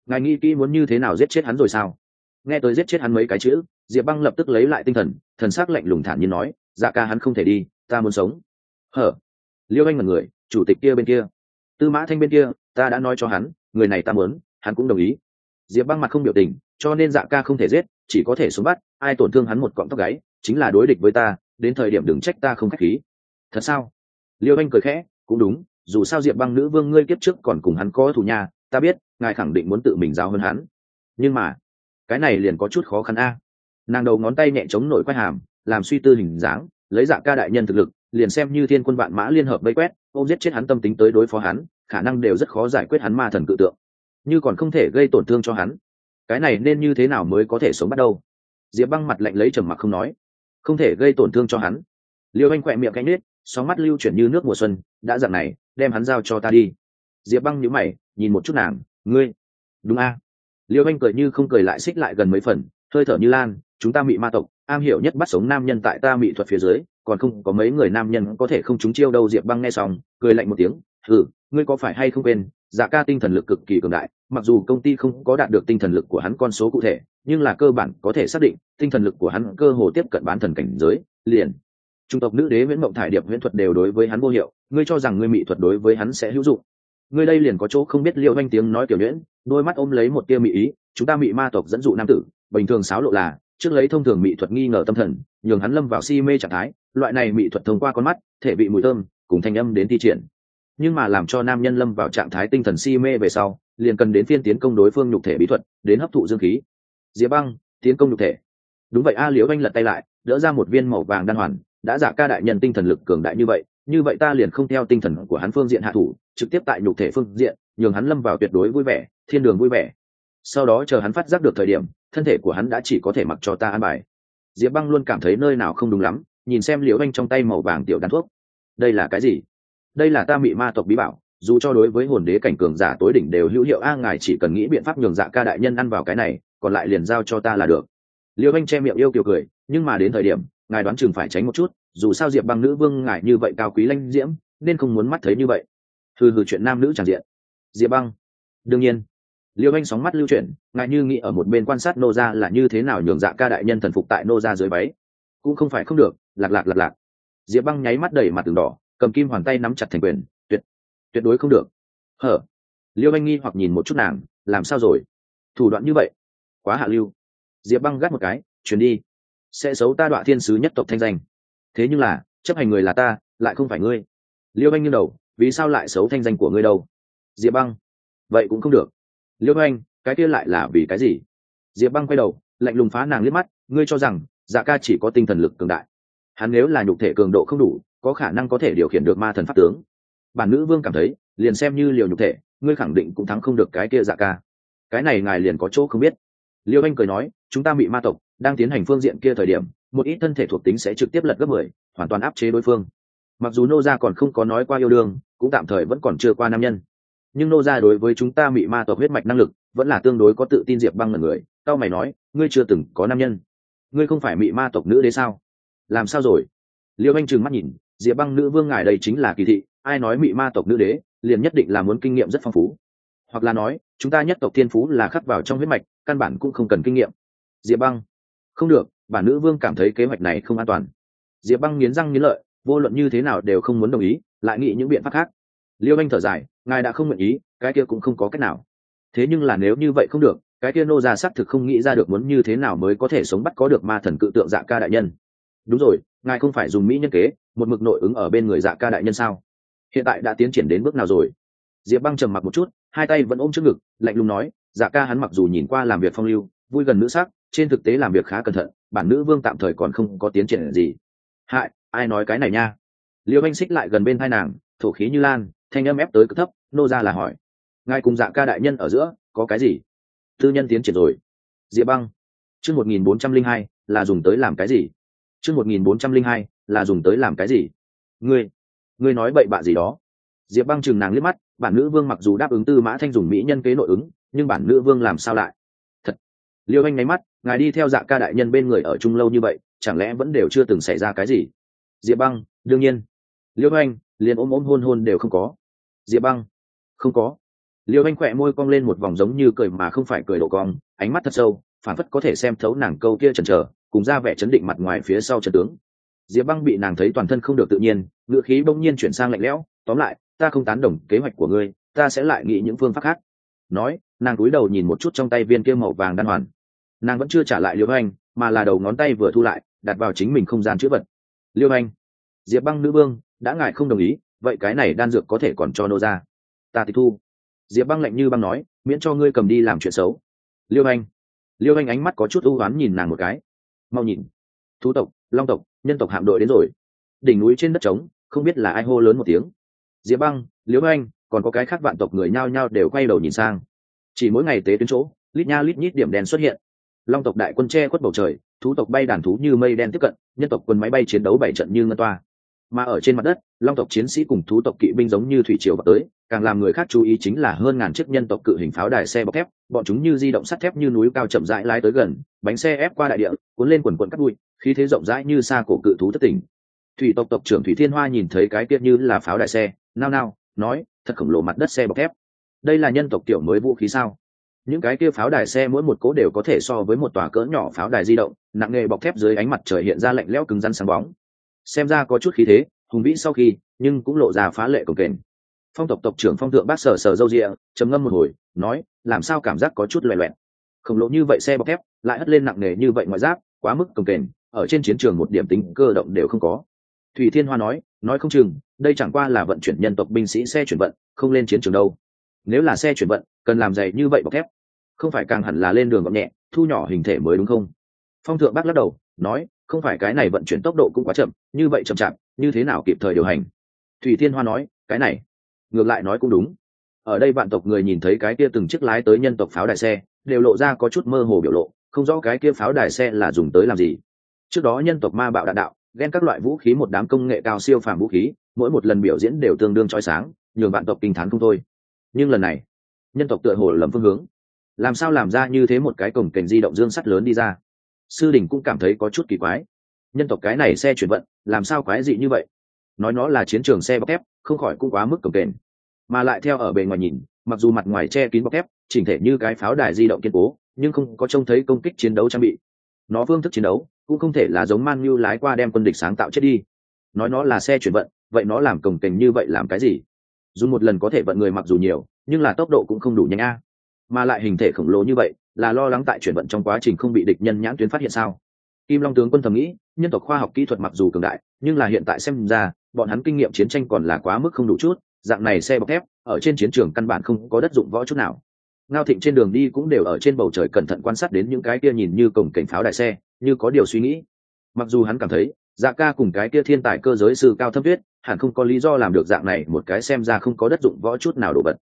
Ngài nghĩ kỹ muốn như thế nào giết chết hắn rồi sao? Nghe tới giết chết hắn mấy cái chữ, diệp băng lập tức lấy lại tinh thần thần s ắ c lạnh lùng thản nhiên nói dạ ca hắn không thể đi, ta muốn sống. Hở? Liêu anh mật người, chủ tịch kia bên kia tư mã thanh bên kia, ta đã nói cho hắn, người này ta muốn, hắn cũng đồng ý. Diệp băng mặt không biểu tình, cho nên dạ ca không thể giết, chỉ có thể xuống bắt, ai tổn thương hắn một cọng tóc gáy, chính là đối địch với ta, đến thời điểm đừng trách ta không k h á c h khí. Thật sao? Liêu anh cười khẽ, cũng đúng, dù sao diệp băng nữ vương ngươi kiếp trước còn cùng hắn có thù nhà ta biết, ngài khẳng định muốn tự mình giao hơn hắn. Nhưng mà, cái này liền có chút khó khăn a. Nàng đầu ngón tay nhẹ chống nổi quay hàm, làm suy tư hình dáng, lấy dạ ca đại nhân thực lực, liền xem như thiên quân vạn mã liên hợp vây quét ôm giết chết hắn tâm tính tới đối phó hắn, khả năng đều rất khó giải quyết hắn ma thần cự tượng. Như còn không thể gây tổn thương cho hắn, cái này nên như thế nào mới có thể sống bắt đầu? Diệp băng mặt lạnh lấy trầm mặc không nói. Không thể gây tổn thương cho hắn. Liêu anh khỏe miệng cánh nết, sóng mắt lưu chuyển như nước mùa xuân, đã dặn này, đem hắn giao cho ta đi. Diệp băng nhíu mày, nhìn một chút nàng, ngươi, đúng a? À. liêu anh cười như không cười lại xích lại gần mấy phần, hơi thở như lan, chúng ta mị ma tộc, am hiểu nhất bắt sống nam nhân tại ta mị thuật phía dưới còn không có mấy người nam nhân có thể không trúng chiêu đâu, diệp băng nghe xong, cười lạnh một tiếng ừ ngươi có phải hay không quên dạ ca tinh thần lực cực kỳ cường đại, mặc dù công ty không có đạt được tinh thần lực của hắn con số cụ thể, nhưng là cơ bản có thể xác định, tinh thần lực của hắn cơ hồ tiếp cận bán thần cảnh giới, liền. Trung tộc nữ đế nguyễn mộng thải điệp huyễn thuật đều đối với hắn vô hiệu, ngươi cho rằng ngươi mỹ thuật đối với hắn sẽ hữu dụng? Ngươi đây liền có chỗ không biết liệu danh tiếng nói kiểu nhuyễn, đôi mắt ôm lấy một tia mỹ ý, chúng ta mỹ ma tộc dẫn dụ nam tử, bình thường sáo lộ là trước lấy thông thường mỹ thuật nghi ngờ tâm thần, nhường hắn lâm vào si mê trạng thái, loại này mỹ thuật thông qua con mắt, thể bị mùi thơm, cùng thanh âm đến thi triển. Nhưng mà làm cho nam nhân lâm vào trạng thái tinh thần si mê về sau, liền cần đến phiên tiến công đối phương nhục thể bí thuật, đến hấp thụ dương khí. Diệp băng, tiến công nhục thể. Đúng vậy a, liễu anh lật tay lại, đỡ ra một viên màu vàng đan hoàn, đã giả ca đại nhân tinh thần lực cường đại như vậy như vậy ta liền không theo tinh thần của hắn phương diện hạ thủ, trực tiếp tại nhục thể phương diện, nhường hắn lâm vào tuyệt đối vui vẻ, thiên đường vui vẻ. Sau đó chờ hắn phát giác được thời điểm thân thể của hắn đã chỉ có thể mặc cho ta an bài. Diệp băng luôn cảm thấy nơi nào không đúng lắm, nhìn xem liễu anh trong tay màu vàng tiểu đan thuốc. Đây là cái gì? Đây là ta mị ma tộc bí bảo, dù cho đối với hồn đế cảnh cường giả tối đỉnh đều hữu hiệu, a, ngài chỉ cần nghĩ biện pháp nhường dạ ca đại nhân ăn vào cái này, còn lại liền giao cho ta là được. Liêu anh che miệng yêu kiều cười, nhưng mà đến thời điểm, ngài đoán chừng phải tránh một chút, dù sao diệp băng nữ vương ngài như vậy cao quý lanh diễm, nên không muốn mắt thấy như vậy. Hừ hừ chuyện nam nữ tràn diện. Diệp băng, đương nhiên liêu anh sóng mắt lưu chuyển, ngại như nghĩ ở một bên quan sát nô ra là như thế nào nhường dạ ca đại nhân thần phục tại nô ra dưới váy. Cũng không phải không được, lạc lạc lạc lạc. Diệp băng nháy mắt đầy mặt từng đỏ, cầm kim hoàn tay nắm chặt thành quyền, tuyệt tuyệt đối không được. Hở. Liêu anh nghi hoặc nhìn một chút nàng, làm sao rồi? Thủ đoạn như vậy. Quá hạ lưu. Diệp băng gắt một cái, chuyển đi. Sẽ xấu ta đoạn thiên sứ nhất tộc thanh danh. Thế nhưng là, chấp hành người là ta, lại không phải ngươi. Liêu anh nghiêng đầu, vì sao lại xấu thanh danh của ngươi đâu? Diệp băng, vậy cũng không được liêu anh cái kia lại là vì cái gì? Diệp băng quay đầu, lạnh lùng phá nàng liếc mắt, ngươi cho rằng dạ ca chỉ có tinh thần lực cường đại. Hắn nếu là nhục thể cường độ không đủ, có khả năng có thể điều khiển được ma thần pháp tướng. Bản nữ vương cảm thấy, liền xem như liều nhục thể, ngươi khẳng định cũng thắng không được cái kia dạ ca. Cái này ngài liền có chỗ không biết. Liêu anh cười nói, chúng ta bị ma tộc, đang tiến hành phương diện kia thời điểm, một ít thân thể thuộc tính sẽ trực tiếp lật gấp mười, hoàn toàn áp chế đối phương. Mặc dù nô gia còn không có nói qua yêu đương, cũng tạm thời vẫn còn chưa qua nam nhân nhưng nô gia đối với chúng ta bị ma tộc huyết mạch năng lực vẫn là tương đối có tự tin diệp băng là người tao mày nói, ngươi chưa từng có nam nhân. Ngươi không phải bị ma tộc nữ đế sao? Làm sao rồi? Liêu anh trừng mắt nhìn, diệp băng nữ vương ngài đây chính là kỳ thị, ai nói mị ma tộc nữ đế, liền nhất định là muốn kinh nghiệm rất phong phú. Hoặc là nói, chúng ta nhất tộc thiên phú là khắc vào trong huyết mạch, căn bản cũng không cần kinh nghiệm. Diệp băng, không được, bản nữ vương cảm thấy kế hoạch này không an toàn. Diệp băng nghiến răng nghiến lợi, vô luận như thế nào đều không muốn đồng ý, lại nghĩ những biện pháp khác. Liêu anh thở dài ngài đã không nguyện ý, cái kia cũng không có cách nào. Thế nhưng là nếu như vậy không được, cái kia nô ra xác thực không nghĩ ra được muốn như thế nào mới có thể sống bắt có được ma thần cự tượng dạ ca đại nhân. Đúng rồi, ngài không phải dùng mỹ nhân kế, một mực nội ứng ở bên người dạ ca đại nhân sao? Hiện tại đã tiến triển đến bước nào rồi? Diệp băng trầm mặc một chút, hai tay vẫn ôm trước ngực, lạnh lùng nói dạ ca hắn mặc dù nhìn qua làm việc phong lưu, vui gần nữ sắc, trên thực tế làm việc khá cẩn thận, bản nữ vương tạm thời còn không có tiến triển gì. Hại, ai nói cái này nha? Liêu anh xích lại gần bên hai nàng, thổ khí như lan thanh âm ép tới cực thấp, nô ra là hỏi. Ngài cùng dạ ca đại nhân ở giữa, có cái gì? Tư nhân tiến triển rồi. Diệp băng. Chương một nghìn bốn trăm linh hai, là dùng tới làm cái gì? Chương một nghìn bốn trăm linh hai, là dùng tới làm cái gì? Ngươi ngươi nói bậy bạ gì đó? Diệp băng chừng nàng liếc mắt, bản nữ vương mặc dù đáp ứng tư mã thanh dùng mỹ nhân kế nội ứng, nhưng bản nữ vương làm sao lại? Thật. Liêu anh nháy mắt, ngài đi theo dạ ca đại nhân bên người ở chung lâu như vậy, chẳng lẽ vẫn đều chưa từng xảy ra cái gì? Diệp băng, đương nhiên. Liêu anh, liền ôm ôm hôn hôn đều không có diệp băng. Không có. Liêu anh khỏe môi cong lên một vòng giống như cười mà không phải cười độ cong, ánh mắt thật sâu phản phất có thể xem thấu nàng câu kia chần chờ, cùng ra vẻ chấn định mặt ngoài phía sau trận tướng. Diệp băng bị nàng thấy toàn thân không được tự nhiên ngựa khí bỗng nhiên chuyển sang lạnh lẽo, tóm lại, ta không tán đồng kế hoạch của ngươi, ta sẽ lại nghĩ những phương pháp khác. Nói, nàng cúi đầu nhìn một chút trong tay viên kia màu vàng đan hoàn. Nàng vẫn chưa trả lại liêu anh, mà là đầu ngón tay vừa thu lại, đặt vào chính mình không gian chữ vật. Liêu anh. Diệp băng nữ vương, đã ngại không đồng ý vậy cái này đan dược có thể còn cho nô ra. Ta tịch thu. Diệp băng lạnh như băng nói, miễn cho ngươi cầm đi làm chuyện xấu. Liêu anh. Liêu anh ánh mắt có chút ưu oán nhìn nàng một cái. Mau nhìn. Thú tộc, long tộc, nhân tộc hạm đội đến rồi. Đỉnh núi trên đất trống, không biết là ai hô lớn một tiếng. Diệp băng, liêu anh, còn có cái khác vạn tộc người nhao nhao đều quay đầu nhìn sang. Chỉ mỗi ngày tế tuyến chỗ, lít nha lít nhít điểm đen xuất hiện. Long tộc đại quân che khuất bầu trời, thú tộc bay đàn thú như mây đen tiếp cận, nhân tộc quân máy bay chiến đấu bảy trận như ngân toa mà ở trên mặt đất, long tộc chiến sĩ cùng thú tộc kỵ binh giống như thủy triều vào tới, càng làm người khác chú ý chính là hơn ngàn chiếc nhân tộc cự hình pháo đài xe bọc thép, bọn chúng như di động sắt thép như núi cao chậm rãi lái tới gần, bánh xe ép qua đại địa, cuốn lên quần quần cắt bụi, khí thế rộng rãi như xa cổ cự thú thất tỉnh. Thủy tộc tộc trưởng thủy thiên hoa nhìn thấy cái tiết như là pháo đài xe, nao nao, nói, thật khổng lồ mặt đất xe bọc thép. Đây là nhân tộc tiểu mới vũ khí sao? Những cái kia pháo đài xe mỗi một cố đều có thể so với một tòa cỡ nhỏ pháo đài di động, nặng nghề bọc thép dưới ánh mặt trời hiện ra lạnh lẽo cứng rắn sáng bóng xem ra có chút khí thế, hùng vĩ sau khi, nhưng cũng lộ ra phá lệ cồng kềnh. Phong tộc tộc trưởng phong thượng bác sở sở dâu rịa trầm ngâm một hồi, nói, làm sao cảm giác có chút loẹ loẹt? Khổng lồ như vậy xe bọc thép, lại hất lên nặng nề như vậy ngoại giáp, quá mức cồng kềnh, ở trên chiến trường một điểm tính cơ động đều không có. Thủy thiên hoa nói nói không chừng, đây chẳng qua là vận chuyển nhân tộc binh sĩ xe chuyển vận, không lên chiến trường đâu. Nếu là xe chuyển vận, cần làm dày như vậy bọc thép, không phải càng hẳn là lên đường gọn nhẹ, thu nhỏ hình thể mới đúng không? Phong thượng bác lắc đầu, nói không phải cái này vận chuyển tốc độ cũng quá chậm, như vậy chậm chạp, như thế nào kịp thời điều hành? Thủy thiên hoa nói, cái này, ngược lại nói cũng đúng. Ở đây vạn tộc người nhìn thấy cái kia từng chiếc lái tới nhân tộc pháo đài xe, đều lộ ra có chút mơ hồ biểu lộ, không rõ cái kia pháo đài xe là dùng tới làm gì. Trước đó nhân tộc ma bạo đạn đạo, ghen các loại vũ khí một đám công nghệ cao siêu phàm vũ khí, mỗi một lần biểu diễn đều tương đương trói sáng, nhường vạn tộc kinh thán không thôi. Nhưng lần này, nhân tộc tựa hồ lầm phương hướng. Làm sao làm ra như thế một cái cổng cảnh di động dương sắt lớn đi ra? Sư đình cũng cảm thấy có chút kỳ quái. Nhân tộc cái này xe chuyển vận, làm sao quái dị như vậy? Nói nó là chiến trường xe bọc thép, không khỏi cũng quá mức cầm kềnh. Mà lại theo ở bề ngoài nhìn, mặc dù mặt ngoài che kín bọc thép, chỉnh thể như cái pháo đài di động kiên cố, nhưng không có trông thấy công kích chiến đấu trang bị. Nó phương thức chiến đấu cũng không thể là giống man như lái qua đem quân địch sáng tạo chết đi. Nói nó là xe chuyển vận, vậy nó làm cồng kềnh như vậy làm cái gì? Dù một lần có thể vận người mặc dù nhiều, nhưng là tốc độ cũng không đủ nhanh a. Mà lại hình thể khổng lồ như vậy là lo lắng tại chuyển vận trong quá trình không bị địch nhân nhãn tuyến phát hiện sao? Kim long tướng quân thầm nghĩ nhân tộc khoa học kỹ thuật mặc dù cường đại nhưng là hiện tại xem ra bọn hắn kinh nghiệm chiến tranh còn là quá mức không đủ chút dạng này xe bọc thép ở trên chiến trường căn bản không có đất dụng võ chút nào. Ngao thịnh trên đường đi cũng đều ở trên bầu trời cẩn thận quan sát đến những cái kia nhìn như cổng cảnh pháo đại xe như có điều suy nghĩ. Mặc dù hắn cảm thấy dạ ca cùng cái kia thiên tài cơ giới sư cao thâm viết, hẳn không có lý do làm được dạng này một cái xem ra không có đất dụng võ chút nào đồ vật.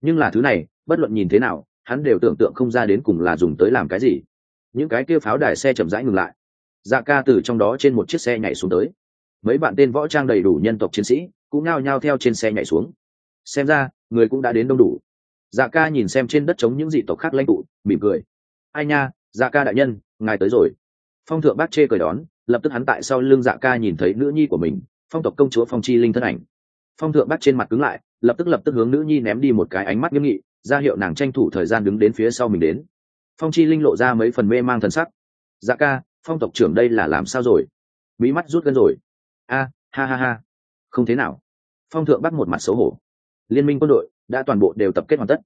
Nhưng là thứ này bất luận nhìn thế nào hắn đều tưởng tượng không ra đến cùng là dùng tới làm cái gì. Những cái kia pháo đài xe chậm rãi ngừng lại. Dạ ca từ trong đó trên một chiếc xe nhảy xuống tới. Mấy bạn tên võ trang đầy đủ nhân tộc chiến sĩ cũng nao nhao theo trên xe nhảy xuống. Xem ra, người cũng đã đến đông đủ. Dạ ca nhìn xem trên đất trống những dị tộc khác lãnh tụ, mỉm cười. Ai nha dạ ca đại nhân, ngài tới rồi. Phong thượng bác chê cười đón, lập tức hắn tại sau lưng dạ ca nhìn thấy nữ nhi của mình, phong tộc công chúa phong chi linh thân ảnh. Phong thượng bác trên mặt cứng lại, lập tức lập tức hướng nữ nhi ném đi một cái ánh mắt nghiêm nghị ra hiệu nàng tranh thủ thời gian đứng đến phía sau mình đến. Phong chi linh lộ ra mấy phần mê mang thần sắc. Dạ ca, phong tộc trưởng đây là làm sao rồi? Mỹ mắt rút gân rồi. A, ha ha ha. Không thế nào. Phong thượng bắt một mặt xấu hổ. Liên minh quân đội đã toàn bộ đều tập kết hoàn tất.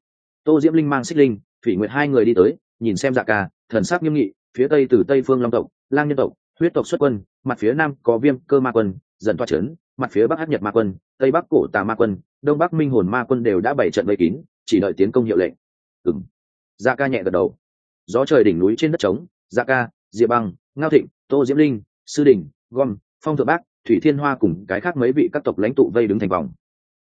Tô diễm linh mang xích linh, thủy nguyệt hai người đi tới, nhìn xem dạ ca, thần sắc nghiêm nghị, phía tây từ tây phương long tộc, lang nhân tộc, huyết tộc xuất quân, mặt phía nam có viêm cơ ma quân, dần toa trấn mặt phía bắc hát nhật ma quân, tây bắc cổ tà ma quân, đông bắc minh hồn ma quân đều đã bảy trận vây kín, chỉ đợi tiến công hiệu lệnh. Ừng dạ ca nhẹ gật đầu. Gió trời đỉnh núi trên đất trống dạ ca, diệp băng, ngao thịnh, tô diễm linh, sư đình, gom, phong thượng bác, thủy thiên hoa cùng cái khác mấy vị các tộc lãnh tụ vây đứng thành vòng.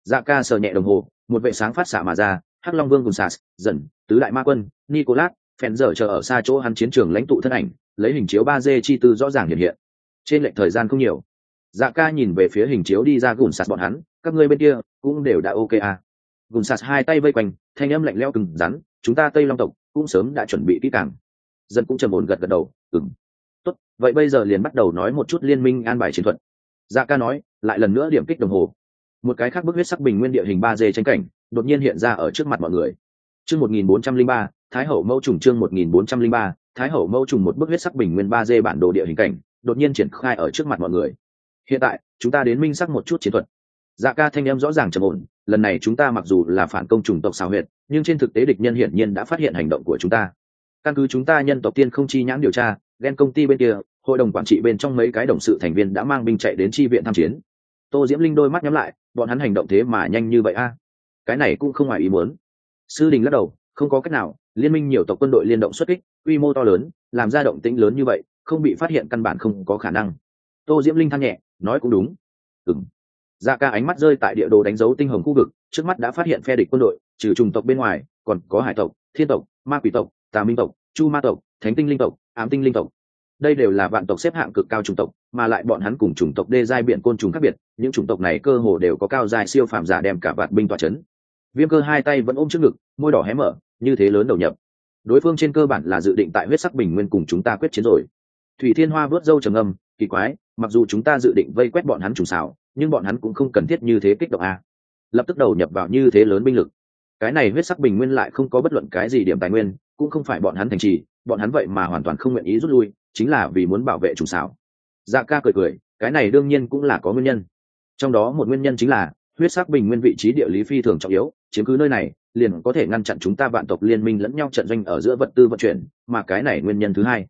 Dạ ca sờ nhẹ đồng hồ, một vệ sáng phát xạ mà ra, hắc long vương cùng sas, dần, tứ đại ma quân, nicolas, phèn dở chờ ở xa chỗ hắn chiến trường lãnh tụ thân ảnh, lấy hình chiếu ba d chi tư rõ ràng hiện hiện. Trên lệnh thời gian không nhiều dạ ca nhìn về phía hình chiếu đi ra gùn sạt bọn hắn, các ngươi bên kia cũng đều đã ok à. Gùn sạt hai tay vây quanh, thanh âm lạnh leo cừng rắn, chúng ta tây long tộc cũng sớm đã chuẩn bị kỹ càng. Dân cũng trầm ổn gật gật đầu ừng tốt, vậy bây giờ liền bắt đầu nói một chút liên minh an bài chiến thuật. Dạ ca nói, lại lần nữa điểm kích đồng hồ. Một cái khác bức huyết sắc bình nguyên địa hình ba d tranh cảnh, đột nhiên hiện ra ở trước mặt mọi người. Chương một nghìn bốn trăm linh ba, thái hậu mẫu trùng chương một nghìn bốn trăm linh ba, thái hậu mẫu trùng một bức huyết sắc bình nguyên ba d bản đồ địa hình cảnh, đột nhiên triển khai ở trước mặt mọi người hiện tại, chúng ta đến minh sắc một chút chiến thuật. Dạ ca thanh em rõ ràng trầm ổn, lần này chúng ta mặc dù là phản công chủng tộc xào huyệt, nhưng trên thực tế địch nhân hiển nhiên đã phát hiện hành động của chúng ta. Căn cứ chúng ta nhân tộc tiên không chi nhãn điều tra ghen công ty bên kia, hội đồng quản trị bên trong mấy cái đồng sự thành viên đã mang binh chạy đến chi viện tham chiến. Tô diễm linh đôi mắt nhắm lại, bọn hắn hành động thế mà nhanh như vậy a? Cái này cũng không ngoài ý muốn. Sư đình lắc đầu, không có cách nào, liên minh nhiều tộc quân đội liên động xuất kích, quy mô to lớn, làm ra động tĩnh lớn như vậy, không bị phát hiện căn bản không có khả năng. Tô diễm linh than nhẹ nói cũng đúng. Ừng dạ ca ánh mắt rơi tại địa đồ đánh dấu tinh hồng khu vực, trước mắt đã phát hiện phe địch quân đội, trừ trùng tộc bên ngoài, còn có hải tộc, thiên tộc, ma quỷ tộc, tà minh tộc, chu ma tộc, thánh tinh linh tộc, ám tinh linh tộc. Đây đều là vạn tộc xếp hạng cực cao chủng tộc, mà lại bọn hắn cùng chủng tộc đê giai biển côn trùng khác biệt, những chủng tộc này cơ hồ đều có cao giai siêu phàm giả đem cả vạn binh tỏa chấn. Viêm cơ hai tay vẫn ôm trước ngực, môi đỏ hé mở, như thế lớn đầu nhập. Đối phương trên cơ bản là dự định tại huyết sắc bình nguyên cùng chúng ta quyết chiến rồi. Thủy thiên hoa vớt dâu trầm âm kỳ quái, mặc dù chúng ta dự định vây quét bọn hắn trùng xảo nhưng bọn hắn cũng không cần thiết như thế kích động a. Lập tức đầu nhập vào như thế lớn binh lực. Cái này huyết sắc bình nguyên lại không có bất luận cái gì điểm tài nguyên, cũng không phải bọn hắn thành trì, bọn hắn vậy mà hoàn toàn không nguyện ý rút lui, chính là vì muốn bảo vệ trùng xảo dạ ca cười cười, cái này đương nhiên cũng là có nguyên nhân. Trong đó một nguyên nhân chính là, huyết sắc bình nguyên vị trí địa lý phi thường trọng yếu, chiếm cứ nơi này, liền có thể ngăn chặn chúng ta vạn tộc liên minh lẫn nhau trận doanh ở giữa vật tư vận chuyển, mà cái này nguyên nhân thứ hai.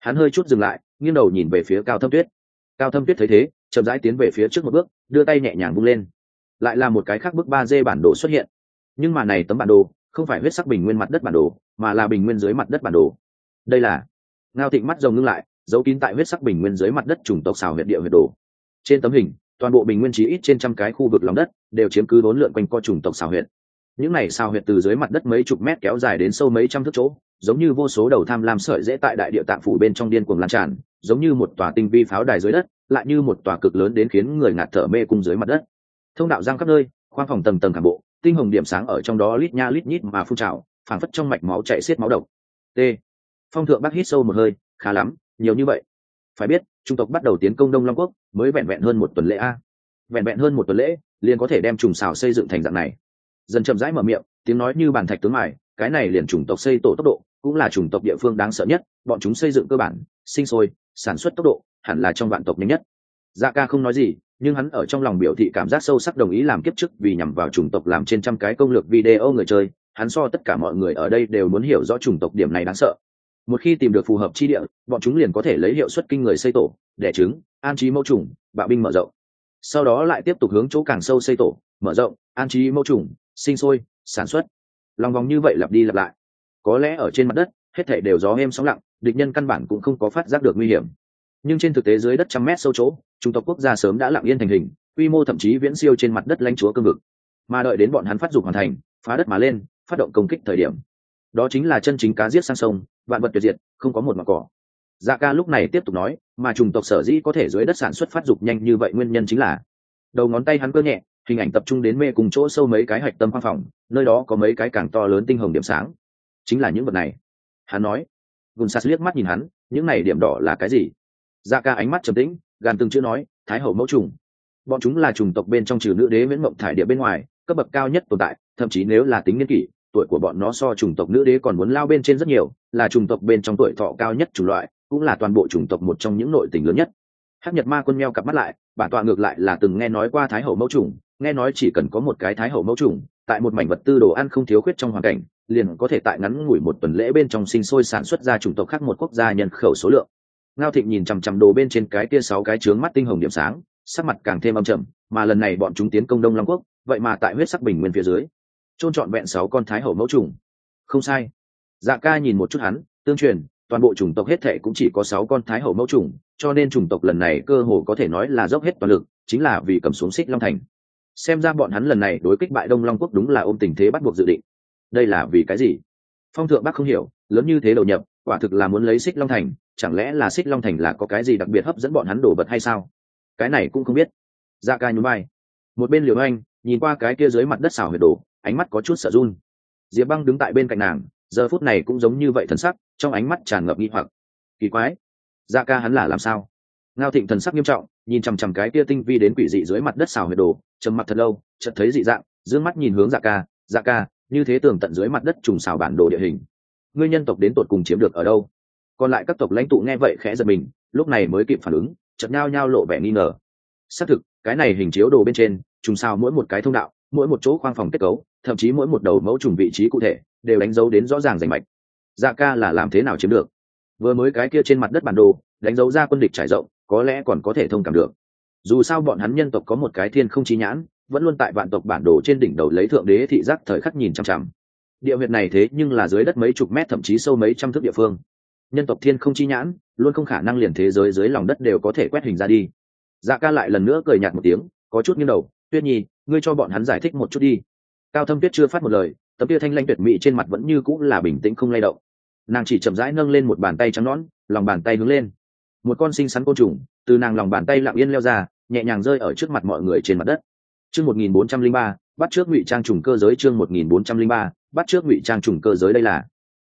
Hắn hơi chút dừng lại nghiêng đầu nhìn về phía cao thâm tuyết. Cao thâm tuyết thấy thế, chậm rãi tiến về phía trước một bước, đưa tay nhẹ nhàng vung lên. Lại là một cái khác bức ba d bản đồ xuất hiện. Nhưng mà này tấm bản đồ, không phải huyết sắc bình nguyên mặt đất bản đồ, mà là bình nguyên dưới mặt đất bản đồ. Đây là ngao thịnh mắt rồng ngưng lại, giấu kín tại huyết sắc bình nguyên dưới mặt đất chủng tộc xào huyệt địa huyệt đồ. Trên tấm hình, toàn bộ bình nguyên trí ít trên trăm cái khu vực lòng đất, đều chiếm cứ vốn lượn quanh co chủng tộc xào huyệt. Những này xào huyệt từ dưới mặt đất mấy chục mét kéo dài đến sâu mấy trăm thước chỗ giống như vô số đầu tham lam sợi dễ tại đại địa tạng phủ bên trong điên cuồng lan tràn, giống như một tòa tinh vi pháo đài dưới đất, lại như một tòa cực lớn đến khiến người ngạt thở mê cung dưới mặt đất. Thông đạo giang khắp nơi, khoang phòng tầng tầng khảm bộ, tinh hồng điểm sáng ở trong đó lít nha lít nhít mà phun trào, phảng phất trong mạch máu chạy xiết máu độc. T. Phong thượng bắc hít sâu một hơi, khá lắm, nhiều như vậy. Phải biết, trung tộc bắt đầu tiến công đông long quốc, mới vẹn vẹn hơn một tuần lễ a. Vẹn vẹn hơn một tuần lễ, liền có thể đem trùng xào xây dựng thành dạng này. Dần chậm rãi mở miệng, tiếng nói như bàn thạch tướng mài, cái này liền chủng tộc xây tổ tốc độ cũng là chủng tộc địa phương đáng sợ nhất, bọn chúng xây dựng cơ bản, sinh sôi, sản xuất tốc độ hẳn là trong vạn tộc nhanh nhất. Dạ ca không nói gì, nhưng hắn ở trong lòng biểu thị cảm giác sâu sắc đồng ý làm kiếp chức vì nhằm vào chủng tộc làm trên trăm cái công lược video người chơi, hắn so tất cả mọi người ở đây đều muốn hiểu rõ chủng tộc điểm này đáng sợ. Một khi tìm được phù hợp chi địa, bọn chúng liền có thể lấy hiệu suất kinh người xây tổ, đẻ trứng, an trí mẫu trùng bạo binh mở rộng. Sau đó lại tiếp tục hướng chỗ càng sâu xây tổ, mở rộng, an trí mẫu trùng sinh sôi, sản xuất. Lòng vòng như vậy lặp đi lặp lại có lẽ ở trên mặt đất, hết thể đều gió êm sóng lặng, địch nhân căn bản cũng không có phát giác được nguy hiểm. Nhưng trên thực tế dưới đất trăm mét sâu chỗ trung tộc quốc gia sớm đã lặng yên thành hình, quy mô thậm chí viễn siêu trên mặt đất lãnh chúa cương vực. Mà đợi đến bọn hắn phát dục hoàn thành, phá đất mà lên, phát động công kích thời điểm. Đó chính là chân chính cá giết sang sông, vạn vật tuyệt diệt, không có một mặt cỏ. Dạ ca lúc này tiếp tục nói, mà chủng tộc sở dĩ có thể dưới đất sản xuất phát dục nhanh như vậy nguyên nhân chính là, đầu ngón tay hắn cơ nhẹ, hình ảnh tập trung đến mê cùng chỗ sâu mấy cái hạch tâm khoang phòng, nơi đó có mấy cái càng to lớn tinh hồng điểm sáng chính là những vật này. Hắn nói. Gùn liếc mắt nhìn hắn, những này điểm đỏ là cái gì? Da ca ánh mắt trầm tĩnh, gàn từng chữ nói, thái hậu mẫu trùng. Bọn chúng là trùng tộc bên trong trừ nữ đế miễn mộng thải địa bên ngoài, cấp bậc cao nhất tồn tại, thậm chí nếu là tính niên kỷ, tuổi của bọn nó so trùng tộc nữ đế còn muốn lao bên trên rất nhiều, là trùng tộc bên trong tuổi thọ cao nhất chủng loại, cũng là toàn bộ chủng tộc một trong những nội tình lớn nhất. Hắc nhật ma quân meo cặp mắt lại, bản tọa ngược lại là từng nghe nói qua thái hậu mẫu trùng, nghe nói chỉ cần có một cái thái hậu mẫu trùng tại một mảnh vật tư đồ ăn không thiếu khuyết trong hoàn cảnh, liền có thể tại ngắn ngủi một tuần lễ bên trong sinh sôi sản xuất ra chủng tộc khác một quốc gia nhân khẩu số lượng. Ngao thịnh nhìn chằm chằm đồ bên trên cái tia sáu cái trướng mắt tinh hồng điểm sáng, sắc mặt càng thêm âm trầm, mà lần này bọn chúng tiến công đông long quốc, vậy mà tại huyết sắc bình nguyên phía dưới trôn trọn vẹn sáu con thái hậu mẫu trùng. Không sai. Dạ ca nhìn một chút hắn, tương truyền, toàn bộ chủng tộc hết thể cũng chỉ có sáu con thái hậu mẫu trùng, cho nên chủng tộc lần này cơ hồ có thể nói là dốc hết toàn lực, chính là vì cầm xuống xích long thành xem ra bọn hắn lần này đối kích bại đông long quốc đúng là ôm tình thế bắt buộc dự định. Đây là vì cái gì? Phong thượng bắc không hiểu, lớn như thế đầu nhập, quả thực là muốn lấy xích long thành, chẳng lẽ là xích long thành là có cái gì đặc biệt hấp dẫn bọn hắn đổ bật hay sao? Cái này cũng không biết. Dạ ca nhún vai. Một bên liều anh, nhìn qua cái kia dưới mặt đất xào huyệt đổ, ánh mắt có chút sợ run. Diệp băng đứng tại bên cạnh nàng, giờ phút này cũng giống như vậy thần sắc, trong ánh mắt tràn ngập nghi hoặc. Kỳ quái. Dạ ca hắn là làm sao? Ngao thịnh thần sắc nghiêm trọng nhìn chằm chằm cái kia tinh vi đến quỷ dị dưới mặt đất xào huyệt đồ, trầm mặt thật lâu, chợt thấy dị dạng d mắt nhìn hướng dạ ca dạ ca, như thế tường tận dưới mặt đất trùng xào bản đồ địa hình. Ngươi nhân tộc đến tột cùng chiếm được ở đâu? Còn lại các tộc lãnh tụ nghe vậy khẽ giật mình, lúc này mới kịp phản ứng, chợt nhao nhao lộ vẻ nghi ngờ. Xác thực, cái này hình chiếu đồ bên trên, trùng xào mỗi một cái thông đạo, mỗi một chỗ khoang phòng kết cấu, thậm chí mỗi một đầu mẫu trùng vị trí cụ thể, đều đánh dấu đến rõ ràng rành mạch. Dạ ca là làm thế nào chiếm được? Vừa mới cái kia trên mặt đất bản đồ, đánh dấu ra quân địch trải rộng có lẽ còn có thể thông cảm được. Dù sao bọn hắn nhân tộc có một cái thiên không trí nhãn, vẫn luôn tại vạn tộc bản đồ trên đỉnh đầu lấy thượng đế thị giác thời khắc nhìn chằm chằm. Địa huyệt này thế nhưng là dưới đất mấy chục mét thậm chí sâu mấy trăm thước địa phương. Nhân tộc thiên không chi nhãn, luôn không khả năng liền thế giới dưới lòng đất đều có thể quét hình ra đi. Dạ ca lại lần nữa cười nhạt một tiếng, có chút nghiêng đầu, tuyết nhi, ngươi cho bọn hắn giải thích một chút đi. Cao thâm tuyết chưa phát một lời, tấm tia thanh lanh tuyệt mỹ trên mặt vẫn như cũng là bình tĩnh không lay động. Nàng chỉ chậm rãi nâng lên một bàn tay trắng nõn, lòng bàn tay hướng lên một con sinh sắn côn trùng, từ nàng lòng bàn tay lặng yên leo ra, nhẹ nhàng rơi ở trước mặt mọi người trên mặt đất. Chương một nghìn bốn trăm linh ba, bắt trước ngụy trang trùng cơ giới chương một nghìn bốn trăm linh ba, bắt trước ngụy trang trùng cơ giới đây là.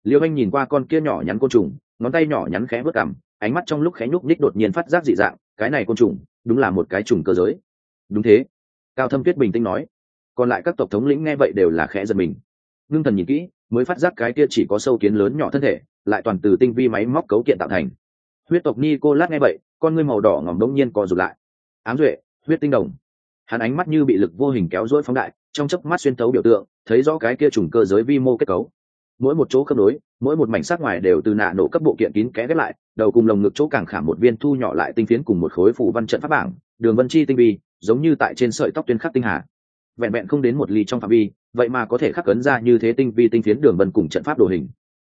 Liêu anh nhìn qua con kia nhỏ nhắn côn trùng, ngón tay nhỏ nhắn khẽ vớt cằm, ánh mắt trong lúc khẽ nhúc ních đột nhiên phát giác dị dạng, cái này côn trùng, đúng là một cái trùng cơ giới. Đúng thế. Cao thâm tuyết bình tĩnh nói. Còn lại các tộc thống lĩnh nghe vậy đều là khẽ giật mình. Ngưng thần nhìn kỹ, mới phát giác cái kia chỉ có sâu kiến lớn nhỏ thân thể, lại toàn từ tinh vi máy móc cấu kiện tạo thành huyết tộc ni cô lát nghe vậy, con ngươi màu đỏ ngỏm đông nhiên co rụt lại. Ám duệ, huyết tinh đồng. Hắn ánh mắt như bị lực vô hình kéo rỗi phóng đại, trong chớp mắt xuyên tấu biểu tượng, thấy rõ cái kia trùng cơ giới vi mô kết cấu. Mỗi một chỗ khớp nối, mỗi một mảnh sắc ngoài đều từ nạ nổ cấp bộ kiện kín kẽ ghép lại, đầu cùng lồng ngực chỗ càng khảm một viên thu nhỏ lại tinh phiến cùng một khối phủ văn trận pháp bảng, đường vân chi tinh vi, giống như tại trên sợi tóc tuyên khắc tinh hà. Vẹn vẹn không đến một ly trong phạm vi, vậy mà có thể khắc ấn ra như thế tinh vi tinh phiến đường vân cùng trận pháp đồ hình.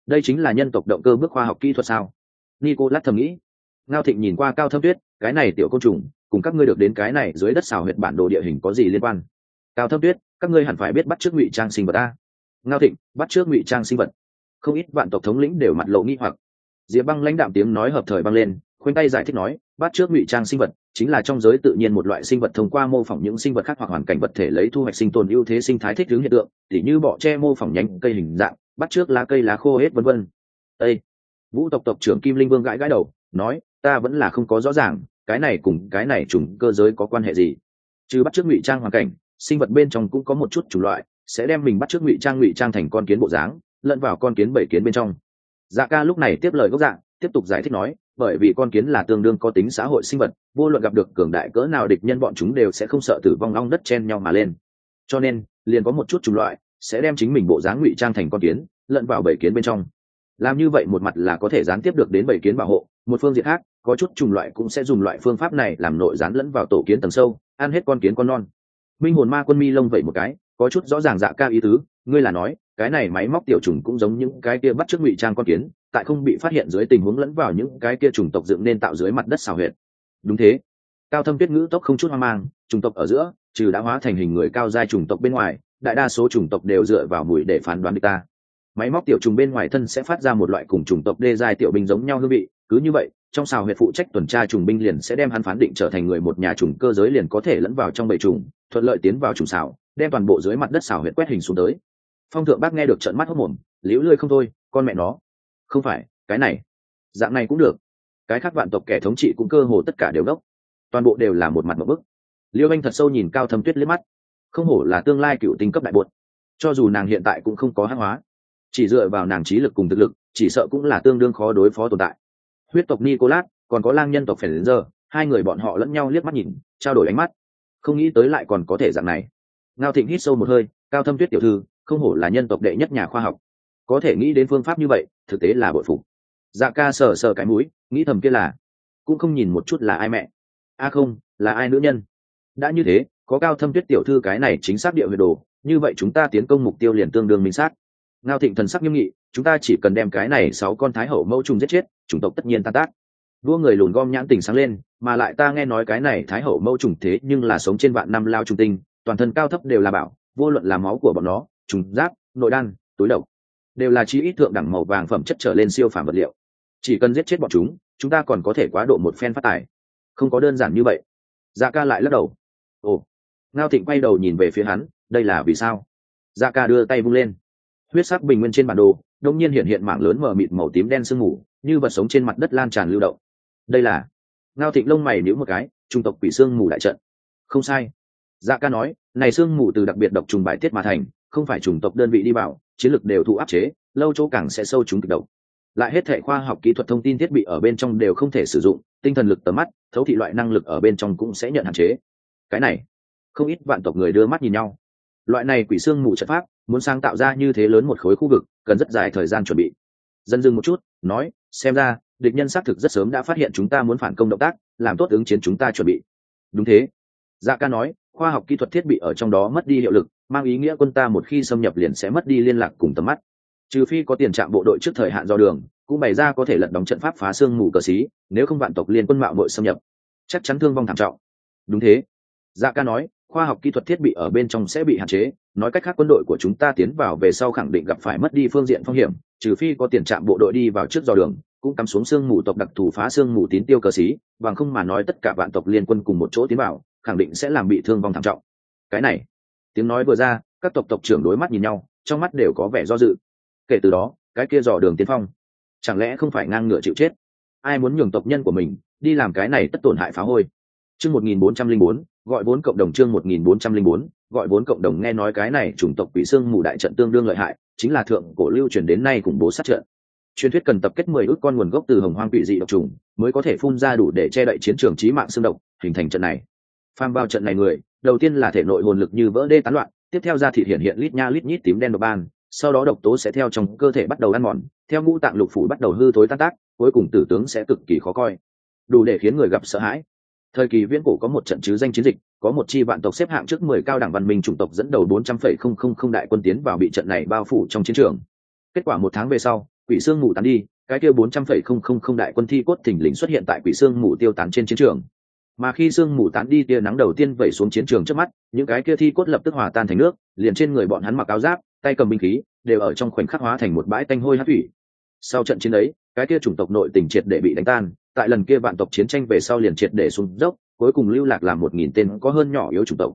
Đây chính là nhân tộc động cơ bước khoa học kỹ thuật sao? Nico lát thầm nghĩ. Ngao thịnh nhìn qua cao thâm tuyết, cái này tiểu côn trùng, cùng các ngươi được đến cái này dưới đất xào huyệt bản đồ địa hình có gì liên quan? Cao thâm tuyết, các ngươi hẳn phải biết bắt trước ngụy trang sinh vật ta ngao thịnh, bắt trước ngụy trang sinh vật. Không ít vạn tộc thống lĩnh đều mặt lộ nghi hoặc. Diệp băng lãnh đạm tiếng nói hợp thời băng lên khoanh tay giải thích nói, bắt trước ngụy trang sinh vật chính là trong giới tự nhiên một loại sinh vật thông qua mô phỏng những sinh vật khác hoặc hoàn cảnh vật thể lấy thu hoạch sinh tồn ưu thế sinh thái thích ứng hiện tượng, tỉ như bọ che mô phỏng nhánh cây hình dạng, bắt trước lá cây lá khô hết vân vân. Ê! Vũ tộc tộc trưởng kim linh vương gãi gãi đầu, nói, ta vẫn là không có rõ ràng, cái này cùng cái này trùng cơ giới có quan hệ gì. Chứ bắt trước ngụy trang hoàn cảnh, sinh vật bên trong cũng có một chút chủng loại, sẽ đem mình bắt trước ngụy trang ngụy trang thành con kiến bộ dáng, lẫn vào con kiến bảy kiến bên trong. Dạ ca lúc này tiếp lời gốc dạng tiếp tục giải thích nói, bởi vì con kiến là tương đương có tính xã hội sinh vật, vô luận gặp được cường đại cỡ nào địch nhân bọn chúng đều sẽ không sợ tử vong long đất chen nhau mà lên. Cho nên, liền có một chút chủng loại sẽ đem chính mình bộ dáng ngụy trang thành con kiến, lẫn vào bảy kiến bên trong làm như vậy một mặt là có thể gián tiếp được đến bảy kiến bảo hộ, một phương diện khác, có chút trùng loại cũng sẽ dùng loại phương pháp này làm nội gián lẫn vào tổ kiến tầng sâu, ăn hết con kiến con non. Minh hồn ma quân mi lông vậy một cái, có chút rõ ràng dạ ca ý tứ, ngươi là nói, cái này máy móc tiểu trùng cũng giống những cái kia bắt trước ngụy trang con kiến, tại không bị phát hiện dưới tình huống lẫn vào những cái kia trùng tộc dựng nên tạo dưới mặt đất xào huyệt. Đúng thế. Cao thâm tuyết ngữ tốc không chút hoang mang trùng tộc ở giữa, trừ đã hóa thành hình người cao giai trùng tộc bên ngoài, đại đa số chủng tộc đều dựa vào mùi để phán đoán được ta máy móc tiểu trùng bên ngoài thân sẽ phát ra một loại cùng chủng tộc đê dài tiểu binh giống nhau hương vị, cứ như vậy, trong xào huyệt phụ trách tuần tra trùng binh liền sẽ đem hắn phán định trở thành người một nhà trùng cơ giới liền có thể lẫn vào trong bầy trùng, thuận lợi tiến vào trùng xào, đem toàn bộ dưới mặt đất xào huyệt quét hình xuống tới. Phong thượng bác nghe được trận mắt hốc mồm, liễu lươi không thôi, con mẹ nó, không phải, cái này, dạng này cũng được. Cái khác vạn tộc kẻ thống trị cũng cơ hồ tất cả đều đốc. Toàn bộ đều là một mặt một bức. Liêu anh thật sâu nhìn cao thâm tuyết liếc mắt. Không hổ là tương lai cựu tinh cấp đại bột. Cho dù nàng hiện tại cũng không có hãng hóa chỉ dựa vào nàng trí lực cùng thực lực, chỉ sợ cũng là tương đương khó đối phó tồn tại. Huyết tộc nicolas, còn có lang nhân tộc phải đến giờ hai người bọn họ lẫn nhau liếc mắt nhìn, trao đổi ánh mắt. Không nghĩ tới lại còn có thể dạng này. Ngao thịnh hít sâu một hơi, cao thâm tuyết tiểu thư, không hổ là nhân tộc đệ nhất nhà khoa học. Có thể nghĩ đến phương pháp như vậy, thực tế là bội phục. Dạ ca sờ sờ cái mũi, nghĩ thầm kia là, cũng không nhìn một chút là ai mẹ. A không, là ai nữ nhân? Đã như thế, có cao thâm tuyết tiểu thư cái này chính xác địa huyệt đồ, như vậy chúng ta tiến công mục tiêu liền tương đương minh xác ngao thịnh thần sắc nghiêm nghị, chúng ta chỉ cần đem cái này sáu con thái hậu mẫu trùng giết chết, chủng tộc tất nhiên tan tác. Vua người lùn gom nhãn tình sáng lên, mà lại ta nghe nói cái này thái hậu mẫu trùng thế nhưng là sống trên vạn năm lao trung tinh, toàn thân cao thấp đều là bảo, vô luận là máu của bọn nó, trùng giáp, nội đan, túi độc, đều là chi ít thượng đẳng màu vàng phẩm chất trở lên siêu phàm vật liệu. Chỉ cần giết chết bọn chúng chúng ta còn có thể quá độ một phen phát tài. Không có đơn giản như vậy. Dạ ca lại lắc đầu. Ồ. Ngao thịnh quay đầu nhìn về phía hắn, đây là vì sao? Dạ ca đưa tay vung lên huyết sắc bình nguyên trên bản đồ đông nhiên hiện hiện mảng lớn mờ mịt màu tím đen sương mù, như vật sống trên mặt đất lan tràn lưu động. Đây là ngao thịnh lông mày níu một cái, trung tộc quỷ sương mù đại trận. Không sai. Dạ ca nói, này sương mù từ đặc biệt độc trùng bài tiết mà thành, không phải chủng tộc đơn vị đi vào, chiến lược đều thụ áp chế, lâu chỗ càng sẽ sâu chúng kịch độc. Lại hết thể khoa học kỹ thuật thông tin thiết bị ở bên trong đều không thể sử dụng, tinh thần lực tầm mắt, thấu thị loại năng lực ở bên trong cũng sẽ nhận hạn chế. Cái này, không ít vạn tộc người đưa mắt nhìn nhau. Loại này quỷ xương mù trận pháp muốn sáng tạo ra như thế lớn một khối khu vực, cần rất dài thời gian chuẩn bị. Dân dưng một chút, nói, xem ra, địch nhân xác thực rất sớm đã phát hiện chúng ta muốn phản công động tác, làm tốt ứng chiến chúng ta chuẩn bị. Đúng thế. Dạ ca nói, khoa học kỹ thuật thiết bị ở trong đó mất đi hiệu lực, mang ý nghĩa quân ta một khi xâm nhập liền sẽ mất đi liên lạc cùng tầm mắt. Trừ phi có tiền trạm bộ đội trước thời hạn do đường, cũng bày ra có thể lật đóng trận pháp phá xương mù cờ xí, nếu không vạn tộc liên quân mạo bội xâm nhập, chắc chắn thương vong thảm trọng. Đúng thế. Dạ ca nói khoa học kỹ thuật thiết bị ở bên trong sẽ bị hạn chế, nói cách khác quân đội của chúng ta tiến vào về sau khẳng định gặp phải mất đi phương diện phong hiểm, trừ phi có tiền trạm bộ đội đi vào trước dò đường, cũng cắm xuống xương mù tộc đặc thù phá xương mù tín tiêu cờ xí bằng không mà nói tất cả vạn tộc liên quân cùng một chỗ tiến vào, khẳng định sẽ làm bị thương vong thảm trọng. Cái này, tiếng nói vừa ra, các tộc tộc trưởng đối mắt nhìn nhau, trong mắt đều có vẻ do dự. Kể từ đó, cái kia dò đường tiến phong, chẳng lẽ không phải ngang ngựa chịu chết? Ai muốn nhường tộc nhân của mình đi làm cái này tất tổn hại phá hôi? Chương một nghìn bốn trăm linh bốn gọi vốn cộng đồng chương một nghìn bốn trăm linh bốn, gọi vốn cộng đồng nghe nói cái này chủng tộc quỷ xương mù đại trận tương đương lợi hại, chính là thượng cổ lưu truyền đến nay cùng bố sát trận. Truyền thuyết cần tập kết mười ước con nguồn gốc từ hồng hoang quỷ dị độc trùng mới có thể phun ra đủ để che đậy chiến trường trí mạng xương độc, hình thành trận này. Phàm vào trận này người, đầu tiên là thể nội hồn lực như vỡ đê tán loạn, tiếp theo ra thịt hiện hiện lít nha lít nhít tím đen độc ban, sau đó độc tố sẽ theo trong cơ thể bắt đầu ăn mòn, theo ngũ tạng lục phủ bắt đầu hư thối tan tác, cuối cùng tử tướng sẽ cực kỳ khó coi. Đủ để khiến người gặp sợ hãi thời kỳ viễn cổ có một trận chứ danh chiến dịch, có một chi vạn tộc xếp hạng trước mười cao đẳng văn minh chủng tộc dẫn đầu bốn trăm phẩy không không không đại quân tiến vào bị trận này bao phủ trong chiến trường. Kết quả một tháng về sau, quỷ sương mù tán đi, cái kia bốn trăm phẩy không không không đại quân thi cốt thình lình xuất hiện tại quỷ sương mù tiêu tán trên chiến trường. Mà khi sương mù tán đi, tia nắng đầu tiên vẩy xuống chiến trường trước mắt, những cái kia thi cốt lập tức hòa tan thành nước, liền trên người bọn hắn mặc áo giáp, tay cầm binh khí, đều ở trong khoảnh khắc hóa thành một bãi tanh hôi hát thủy. Sau trận chiến ấy, cái kia chủng tộc nội tình triệt để bị đánh tan tại lần kia vạn tộc chiến tranh về sau liền triệt để xuống dốc, cuối cùng lưu lạc làm một nghìn tên có hơn nhỏ yếu chủng tộc,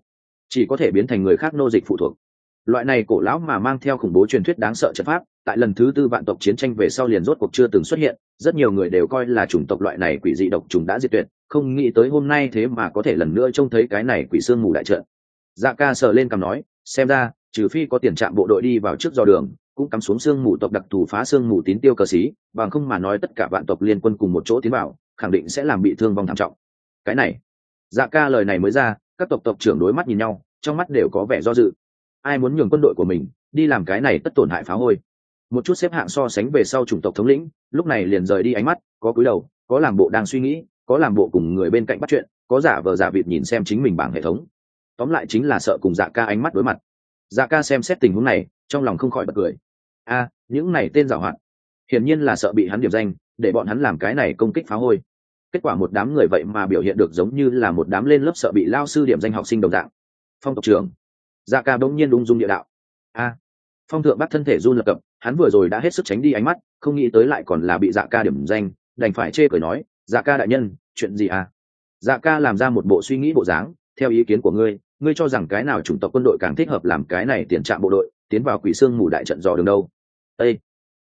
chỉ có thể biến thành người khác nô dịch phụ thuộc. Loại này cổ lão mà mang theo khủng bố truyền thuyết đáng sợ trận pháp, tại lần thứ tư vạn tộc chiến tranh về sau liền rốt cuộc chưa từng xuất hiện, rất nhiều người đều coi là chủng tộc loại này quỷ dị độc trùng đã diệt tuyệt, không nghĩ tới hôm nay thế mà có thể lần nữa trông thấy cái này quỷ xương mù đại trận. Dạ ca sờ lên cằm nói, xem ra, trừ phi có tiền trạm bộ đội đi vào trước dò đường cũng cắm xuống xương mù tộc đặc thù phá xương mù tín tiêu cờ xí, bằng không mà nói tất cả vạn tộc liên quân cùng một chỗ tiến vào, khẳng định sẽ làm bị thương vong thảm trọng. Cái này dạ ca lời này mới ra, các tộc tộc trưởng đối mắt nhìn nhau, trong mắt đều có vẻ do dự. Ai muốn nhường quân đội của mình đi làm cái này tất tổn hại phá hôi? Một chút xếp hạng so sánh về sau chủng tộc thống lĩnh, lúc này liền rời đi ánh mắt, có cúi đầu, có làm bộ đang suy nghĩ, có làm bộ cùng người bên cạnh bắt chuyện, có giả vờ giả vịt nhìn xem chính mình bảng hệ thống. Tóm lại chính là sợ cùng dạ ca ánh mắt đối mặt. Dạ ca xem xét tình huống này, trong lòng không khỏi bật cười a những này tên giảo hoạt. Hiển nhiên là sợ bị hắn điểm danh, để bọn hắn làm cái này công kích phá hôi. Kết quả một đám người vậy mà biểu hiện được giống như là một đám lên lớp sợ bị lao sư điểm danh học sinh đồng dạng. Phong tộc trưởng. Dạ ca bỗng nhiên ung dung địa đạo. A phong thượng bắt thân thể run lập cập, hắn vừa rồi đã hết sức tránh đi ánh mắt, không nghĩ tới lại còn là bị dạ ca điểm danh, đành phải chê cười nói dạ ca đại nhân, chuyện gì à? Dạ ca làm ra một bộ suy nghĩ bộ dáng, theo ý kiến của ngươi ngươi cho rằng cái nào chủng tộc quân đội càng thích hợp làm cái này tiền trạm bộ đội, tiến vào quỷ xương mù đại trận dò đường đâu? Ây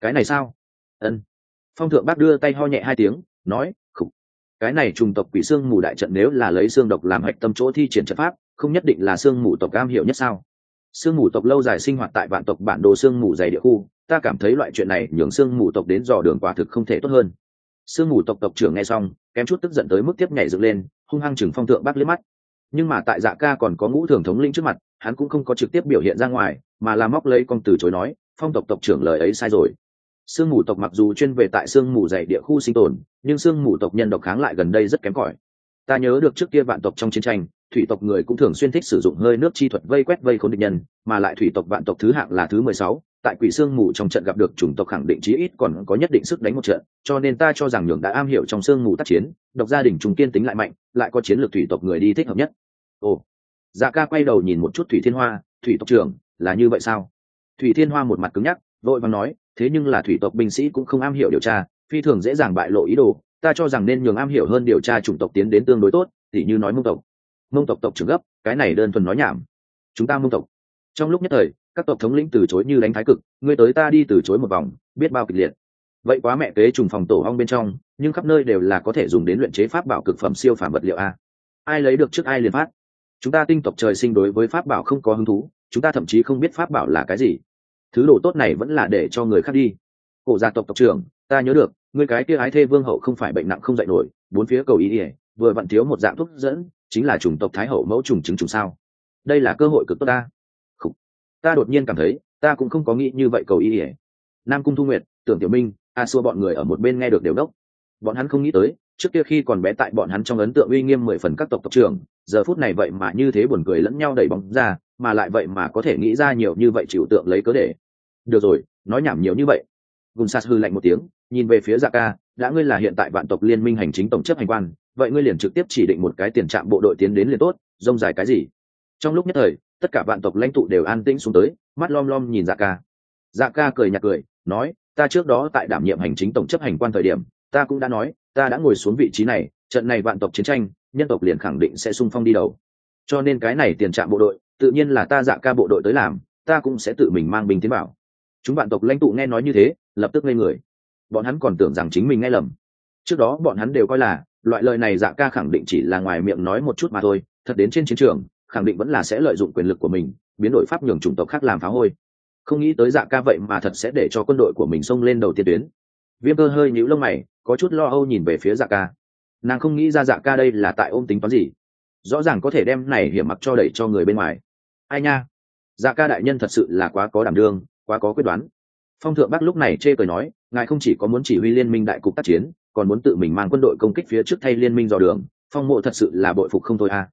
cái này sao? Ân. Phong thượng bác đưa tay ho nhẹ hai tiếng, nói, khục, cái này trùng tộc quỷ xương mù đại trận nếu là lấy xương độc làm hạch tâm chỗ thi triển trận pháp, không nhất định là xương mù tộc cam hiểu nhất sao? Xương mù tộc lâu dài sinh hoạt tại vạn tộc bản đồ xương mù dày địa khu, ta cảm thấy loại chuyện này nhường xương mù tộc đến dò đường quả thực không thể tốt hơn. Xương mù tộc tộc trưởng nghe xong, kém chút tức giận tới mức tiếp nhảy dựng lên, hung hăng chừng phong thượng bác liếc mắt. Nhưng mà tại dạ ca còn có ngũ thường thống lĩnh trước mặt, hắn cũng không có trực tiếp biểu hiện ra ngoài, mà là móc lấy con từ chối nói phong tộc tộc trưởng lời ấy sai rồi. Sương mù tộc mặc dù chuyên về tại sương mù dày địa khu sinh tồn, nhưng sương mù tộc nhân độc kháng lại gần đây rất kém cỏi. Ta nhớ được trước kia vạn tộc trong chiến tranh, thủy tộc người cũng thường xuyên thích sử dụng hơi nước chi thuật vây quét vây khốn địch nhân, mà lại thủy tộc vạn tộc thứ hạng là thứ mười sáu, tại quỷ sương mù trong trận gặp được chủng tộc khẳng định chí ít còn có nhất định sức đánh một trận, cho nên ta cho rằng nhường đã am hiểu trong sương mù tác chiến, độc gia đình chúng kiên tính lại mạnh, lại có chiến lược thủy tộc người đi thích hợp nhất. Ồ. Dạ ca quay đầu nhìn một chút thủy thiên hoa, thủy tộc trưởng, là như vậy sao? Thủy thiên hoa một mặt cứng nhắc, vội vàng nói, thế nhưng là thủy tộc binh sĩ cũng không am hiểu điều tra, phi thường dễ dàng bại lộ ý đồ, ta cho rằng nên nhường am hiểu hơn điều tra chủng tộc tiến đến tương đối tốt, tỉ như nói mông tộc. Mông tộc tộc trưởng gấp, cái này đơn thuần nói nhảm. Chúng ta mông tộc. Trong lúc nhất thời, các tộc thống lĩnh từ chối như đánh thái cực, ngươi tới ta đi từ chối một vòng, biết bao kịch liệt. Vậy quá mẹ kế trùng phòng tổ hong bên trong, nhưng khắp nơi đều là có thể dùng đến luyện chế pháp bảo cực phẩm siêu phản vật liệu a. Ai lấy được trước ai liền phát. Chúng ta tinh tộc trời sinh đối với pháp bảo không có hứng thú, chúng ta thậm chí không biết pháp bảo là cái gì thứ đồ tốt này vẫn là để cho người khác đi. Cổ gia tộc tộc trưởng, ta nhớ được người cái kia ái thê vương hậu không phải bệnh nặng không dạy nổi, bốn phía cầu ý ỉa vừa vặn thiếu một dạng thuốc dẫn, chính là chủng tộc thái hậu mẫu trùng chứng trùng sao. Đây là cơ hội cực tốt ta. Khủ. ta đột nhiên cảm thấy, ta cũng không có nghĩ như vậy cầu ý ỉa nam cung thu nguyệt, tưởng tiểu minh, a xua bọn người ở một bên nghe được đều đốc. Bọn hắn không nghĩ tới, trước kia khi còn bé tại bọn hắn trong ấn tượng uy nghiêm mười phần các tộc tộc trưởng, giờ phút này vậy mà như thế buồn cười lẫn nhau đẩy bóng ra mà lại vậy mà có thể nghĩ ra nhiều như vậy chịu tượng lấy cớ để. Được rồi, nói nhảm nhiều như vậy. Gùn sas hư lạnh một tiếng, nhìn về phía dạ ca đã ngươi là hiện tại vạn tộc liên minh hành chính tổng chấp hành quan, vậy ngươi liền trực tiếp chỉ định một cái tiền trạm bộ đội tiến đến liền tốt, rông dài cái gì? Trong lúc nhất thời, tất cả vạn tộc lãnh tụ đều an tĩnh xuống tới, mắt lom lom nhìn dạ ca dạ ca cười nhạt cười, nói, ta trước đó tại đảm nhiệm hành chính tổng chấp hành quan thời điểm, ta cũng đã nói, ta đã ngồi xuống vị trí này, trận này vạn tộc chiến tranh, nhân tộc liền khẳng định sẽ sung phong đi đầu. Cho nên cái này tiền trạm bộ đội tự nhiên là ta dạ ca bộ đội tới làm, ta cũng sẽ tự mình mang binh tiến bảo. Chúng bạn tộc lãnh tụ nghe nói như thế, lập tức lên người. Bọn hắn còn tưởng rằng chính mình nghe lầm. Trước đó bọn hắn đều coi là, loại lời này dạ ca khẳng định chỉ là ngoài miệng nói một chút mà thôi, thật đến trên chiến trường, khẳng định vẫn là sẽ lợi dụng quyền lực của mình, biến đổi pháp nhường chủng tộc khác làm phá hôi. Không nghĩ tới dạ ca vậy mà thật sẽ để cho quân đội của mình xông lên đầu tiên tuyến. Viêm cơ hơi nhũ lông mày, có chút lo âu nhìn về phía dạ ca. Nàng không nghĩ ra dạ ca đây là tại ôm tính toán gì. Rõ ràng có thể đem này hiểm mặc cho đẩy cho người bên ngoài ai nha. Dạ ca đại nhân thật sự là quá có đảm đương, quá có quyết đoán. Phong thượng bắc lúc này chê cười nói, ngài không chỉ có muốn chỉ huy liên minh đại cục tác chiến, còn muốn tự mình mang quân đội công kích phía trước thay liên minh dò đường, phong mộ thật sự là bội phục không thôi à.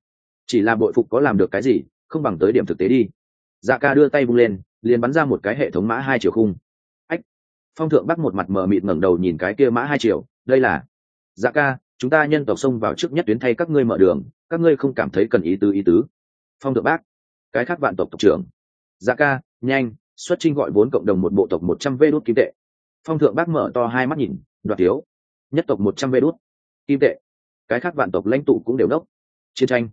Chỉ là bội phục có làm được cái gì, không bằng tới điểm thực tế đi. Dạ ca đưa tay bung lên, liền bắn ra một cái hệ thống mã hai chiều khung. Ách. Phong thượng bắc một mặt mờ mịt ngẩng đầu nhìn cái kia mã hai chiều, đây là dạ ca, chúng ta nhân tộc xông vào trước nhất tuyến thay các ngươi mở đường, các ngươi không cảm thấy cần ý tứ ý tứ. Phong thượng bác cái khác vạn tộc tộc trưởng. Dạ ca, nhanh, xuất trinh gọi vốn cộng đồng một bộ tộc một trăm vê đốt kim tệ. Phong thượng bác mở to hai mắt nhìn, đoạt thiếu. Nhất tộc một trăm vê đốt kim tệ. Cái khác vạn tộc lãnh tụ cũng đều đốc. Chiến tranh.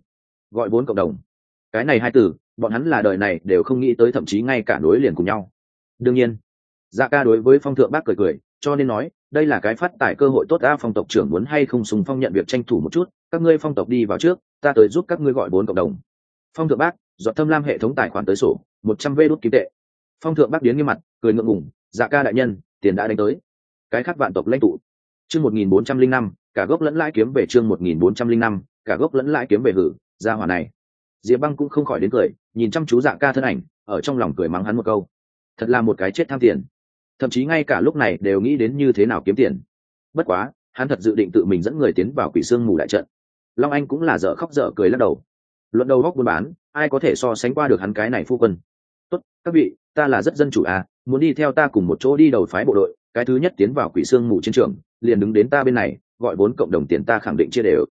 Gọi vốn cộng đồng. Cái này hai từ, bọn hắn là đời này đều không nghĩ tới thậm chí ngay cả nối liền cùng nhau. Đương nhiên dạ ca đối với phong thượng bác cười cười, cho nên nói, đây là cái phát tài cơ hội tốt a, phong tộc trưởng muốn hay không sùng phong nhận việc tranh thủ một chút, các ngươi phong tộc đi vào trước, ta tới giúp các ngươi gọi bốn cộng đồng. Phong thượng bác dọn thâm lam hệ thống tài khoản tới sổ, một trăm vê đốt kim tệ. Phong thượng bắc điến nghiêm mặt, cười ngượng ngủng dạ ca đại nhân, tiền đã đánh tới. Cái khác vạn tộc lãnh tụ. Chương một nghìn bốn trăm linh năm, cả gốc lẫn lãi kiếm về chương một nghìn bốn trăm linh năm, cả gốc lẫn lãi kiếm về hử ra hỏa này. Diệp băng cũng không khỏi đến cười, nhìn chăm chú dạ ca thân ảnh, ở trong lòng cười mắng hắn một câu. Thật là một cái chết tham tiền. Thậm chí ngay cả lúc này đều nghĩ đến như thế nào kiếm tiền. Bất quá, hắn thật dự định tự mình dẫn người tiến vào quỷ xương mù đại trận. Long anh cũng là dở khóc dở cười lắc đầu luận đầu góc buôn bán, ai có thể so sánh qua được hắn cái này phu quân? Tốt, các vị, ta là rất dân chủ à muốn đi theo ta cùng một chỗ đi đầu phái bộ đội, cái thứ nhất tiến vào quỷ xương mù chiến trường, liền đứng đến ta bên này, gọi vốn cộng đồng tiền ta khẳng định chia đều.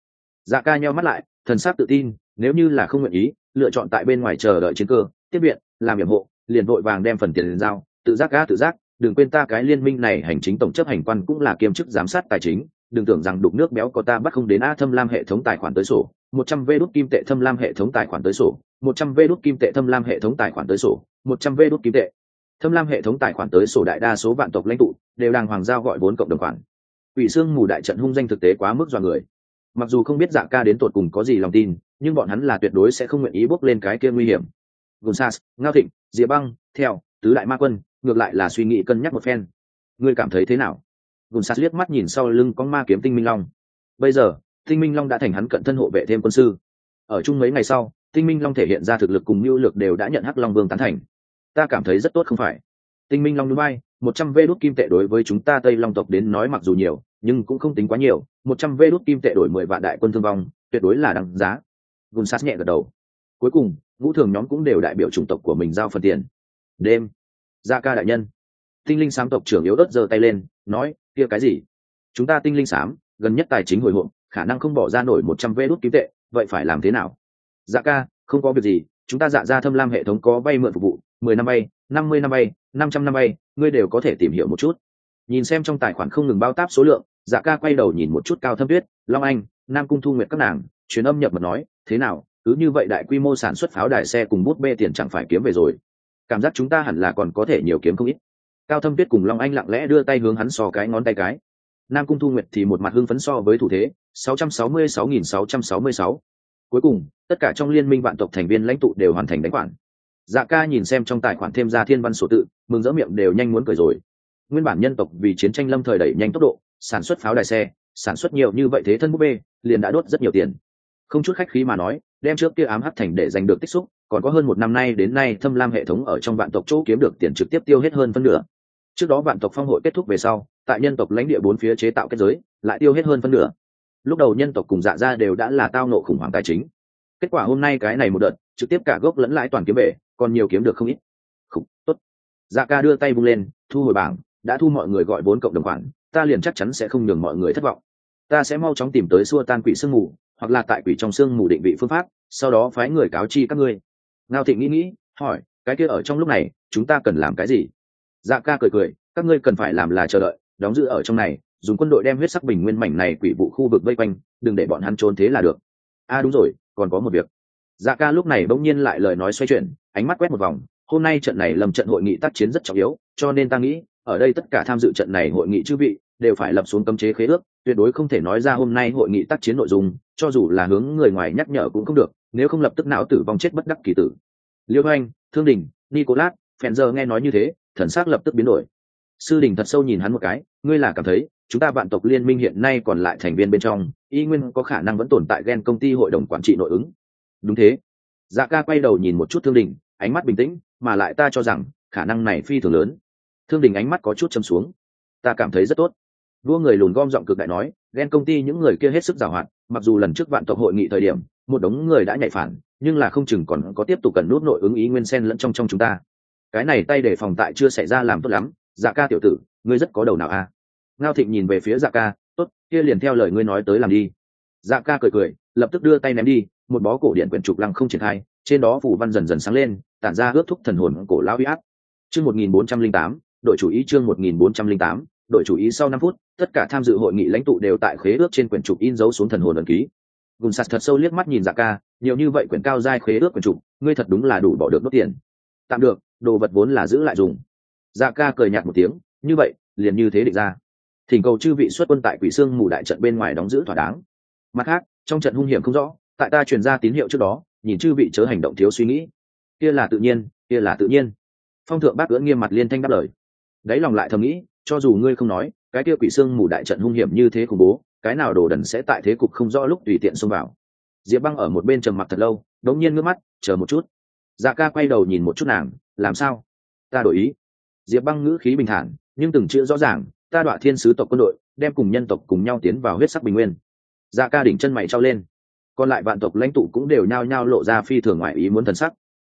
Dạ ca nhau mắt lại, thần sắc tự tin, nếu như là không nguyện ý, lựa chọn tại bên ngoài chờ đợi chiến cơ, tiếp viện, làm nhiệm hộ, liền vội vàng đem phần tiền liền giao, tự giác ca tự giác, đừng quên ta cái liên minh này hành chính tổng chấp hành quan cũng là kiêm chức giám sát tài chính, đừng tưởng rằng đục nước béo có ta bắt không đến a thâm lam hệ thống tài khoản tới sổ một trăm v đốt kim tệ thâm lam hệ thống tài khoản tới sổ, một trăm v đốt kim tệ thâm lam hệ thống tài khoản tới sổ, một trăm v đốt kim tệ thâm lam hệ thống tài khoản tới sổ đại đa số vạn tộc lãnh tụ đều đang hoàng giao gọi vốn cộng đồng khoản. Ủy xương mù đại trận hung danh thực tế quá mức dọa người. Mặc dù không biết dạ ca đến tột cùng có gì lòng tin, nhưng bọn hắn là tuyệt đối sẽ không nguyện ý bước lên cái kia nguy hiểm. Gunsas ngao thịnh, diệp băng, theo, tứ đại ma quân, ngược lại là suy nghĩ cân nhắc một phen. Ngươi cảm thấy thế nào? Gùn sát liếc mắt nhìn sau lưng con ma kiếm tinh minh long. Bây giờ tinh minh long đã thành hắn cận thân hộ vệ thêm quân sư. Ở chung mấy ngày sau, tinh minh long thể hiện ra thực lực cùng mưu lược đều đã nhận hắc long vương tán thành. Ta cảm thấy rất tốt không phải? Tinh minh long núi bay, một trăm vê đốt kim tệ đối với chúng ta tây long tộc đến nói mặc dù nhiều, nhưng cũng không tính quá nhiều. Một trăm vê đốt kim tệ đổi mười vạn đại quân thương vong, tuyệt đối là đằng giá. Gùn sát nhẹ gật đầu. Cuối cùng, ngũ thường nhóm cũng đều đại biểu chủng tộc của mình giao phần tiền. Đêm, gia ca đại nhân. Tinh linh sám tộc trưởng yếu ớt giơ tay lên, nói, kia cái gì? Chúng ta tinh linh sám, gần nhất tài chính hồi hộp khả năng không bỏ ra nổi một trăm vé đốt kim tệ, vậy phải làm thế nào? Dạ ca, không có việc gì, chúng ta dạ ra thâm lam hệ thống có vay mượn phục vụ, mười năm bay, năm mươi năm bay, năm trăm năm bay, ngươi đều có thể tìm hiểu một chút. Nhìn xem trong tài khoản không ngừng bao táp số lượng dạ ca quay đầu nhìn một chút cao thâm tuyết, long anh, nam cung thu nguyệt các nàng, truyền âm nhập mật nói, thế nào, cứ như vậy đại quy mô sản xuất pháo đài xe cùng bút bê tiền chẳng phải kiếm về rồi. Cảm giác chúng ta hẳn là còn có thể nhiều kiếm không ít. Cao thâm tuyết cùng long anh lặng lẽ đưa tay hướng hắn so cái ngón tay cái nam cung thu nguyệt thì một mặt hưng phấn so với thủ thế 666.666. cuối cùng, tất cả trong liên minh vạn tộc thành viên lãnh tụ đều hoàn thành đánh khoản. Dạ ca nhìn xem trong tài khoản thêm ra thiên văn sổ tự, mừng rỡ miệng đều nhanh muốn cười rồi. Nguyên bản nhân tộc vì chiến tranh lâm thời đẩy nhanh tốc độ, sản xuất pháo đài xe, sản xuất nhiều như vậy thế thân búp bê, liền đã đốt rất nhiều tiền. Không chút khách khí mà nói, đem trước kia ám hắc thành để giành được tích xúc, còn có hơn một năm nay đến nay thâm lam hệ thống ở trong vạn tộc chỗ kiếm được tiền trực tiếp tiêu hết hơn phân nửa trước đó vạn tộc phong hội kết thúc về sau, tại nhân tộc lãnh địa bốn phía chế tạo kết giới, lại tiêu hết hơn phân nửa. Lúc đầu nhân tộc cùng dạ ra đều đã là tao nộ khủng hoảng tài chính. Kết quả hôm nay cái này một đợt, trực tiếp cả gốc lẫn lãi toàn kiếm về, còn nhiều kiếm được không ít. Không tốt. Dạ ca đưa tay vung lên, thu hồi bảng, đã thu mọi người gọi vốn cộng đồng khoản, ta liền chắc chắn sẽ không nhường mọi người thất vọng. Ta sẽ mau chóng tìm tới xua tan quỷ sương mù, hoặc là tại quỷ trong sương mù định vị phương pháp, sau đó phái người cáo chi các ngươi. Ngao thị nghĩ nghĩ, hỏi, cái kia ở trong lúc này, chúng ta cần làm cái gì? Dạ ca cười cười, các ngươi cần phải làm là chờ đợi, đóng giữ ở trong này, dùng quân đội đem huyết sắc bình nguyên mảnh này quỷ vụ khu vực vây quanh, đừng để bọn hắn trốn thế là được. A à đúng rồi, còn có một việc. Dạ ca lúc này bỗng nhiên lại lời nói xoay chuyển, ánh mắt quét một vòng, hôm nay trận này lầm trận hội nghị tác chiến rất trọng yếu, cho nên ta nghĩ, ở đây tất cả tham dự trận này hội nghị chư vị, đều phải lập xuống cấm chế khế ước, tuyệt đối không thể nói ra hôm nay hội nghị tác chiến nội dung, cho dù là hướng người ngoài nhắc nhở cũng không được, nếu không lập tức não tử vong chết bất đắc kỳ tử. Liêu anh thương đình, nicolas, phèn giờ nghe nói như thế thần s lập tức biến đổi. Sư đình thật sâu nhìn hắn một cái ngươi là cảm thấy chúng ta vạn tộc liên minh hiện nay còn lại thành viên bên trong y nguyên có khả năng vẫn tồn tại ghen công ty hội đồng quản trị nội ứng. Đúng thế. Dạ ca quay đầu nhìn một chút thương đình ánh mắt bình tĩnh mà lại ta cho rằng khả năng này phi thường lớn. Thương đình ánh mắt có chút châm xuống. Ta cảm thấy rất tốt. Đua người lùn gom giọng cực đại nói ghen công ty những người kia hết sức giàu hoạt, mặc dù lần trước vạn tộc hội nghị thời điểm một đống người đã nhạy phản nhưng là không chừng còn có tiếp tục cần nút nội ứng ý nguyên sen lẫn trong trong chúng ta cái này tay để phòng tại chưa xảy ra làm tốt lắm dạ ca tiểu tử, ngươi rất có đầu nào a à? ngao thịnh nhìn về phía dạ ca, tốt, kia liền theo lời ngươi nói tới làm đi. Dạ ca cười cười, lập tức đưa tay ném đi, một bó cổ điện quyển trục lăng không triển khai, trên đó phủ văn dần dần sáng lên, tản ra ướt thúc thần hồn cổ lão huy áp. Chương một nghìn bốn trăm linh tám, đội chủ ý chương một nghìn bốn trăm linh tám, đội chủ ý sau năm phút, tất cả tham dự hội nghị lãnh tụ đều tại khế ước trên quyển trục in dấu xuống thần hồn ẩn ký. Gùn sạt thật sâu liếc mắt nhìn dạ ca, nhiều như vậy quyển cao giai khế ước quyển trục, ngươi thật đúng là đủ bỏ được nốt tiền. Tạm được đồ vật vốn là giữ lại dùng. Dạ ca cười nhạt một tiếng, như vậy, liền như thế định ra. Thỉnh cầu chư vị xuất quân tại quỷ xương mù đại trận bên ngoài đóng giữ thỏa đáng. Mặt khác, trong trận hung hiểm không rõ, tại ta truyền ra tín hiệu trước đó, nhìn chư vị chớ hành động thiếu suy nghĩ. Kia là tự nhiên, kia là tự nhiên. Phong thượng bác ưỡn nghiêm mặt liên thanh đáp lời. Đáy lòng lại thầm nghĩ, cho dù ngươi không nói, cái kia quỷ xương mù đại trận hung hiểm như thế khủng bố, cái nào đồ đần sẽ tại thế cục không rõ lúc tùy tiện xông vào. Diệp băng ở một bên trầm mặc thật lâu, đống nhiên ngước mắt, chờ một chút. Dạ ca quay đầu nhìn một chút nàng làm sao? Ta đổi ý. Diệp băng ngữ khí bình thản, nhưng từng chữ rõ ràng, ta đọa thiên sứ tộc quân đội, đem cùng nhân tộc cùng nhau tiến vào huyết sắc bình nguyên. Dạ ca đỉnh chân mày trao lên. Còn lại vạn tộc lãnh tụ cũng đều nhao nhao lộ ra phi thường ngoại ý muốn thần sắc.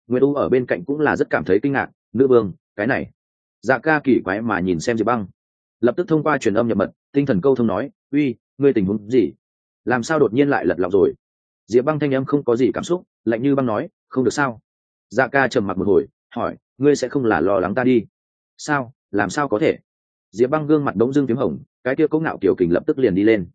Nguyễn u ở bên cạnh cũng là rất cảm thấy kinh ngạc, nữ vương, cái này. Dạ ca kỳ quái mà nhìn xem diệp băng. Lập tức thông qua truyền âm nhập mật, tinh thần câu thông nói, uy, ngươi tình huống gì? Làm sao đột nhiên lại lật lọc rồi? Diệp băng thanh âm không có gì cảm xúc, lạnh như băng nói, không được sao? Dạ ca trầm mặc một hồi hỏi, ngươi sẽ không là lo lắng ta đi? Sao? Làm sao có thể? Diệp băng gương mặt đống dương p hồng, cái kia cố ngạo kiểu kình lập tức liền đi lên.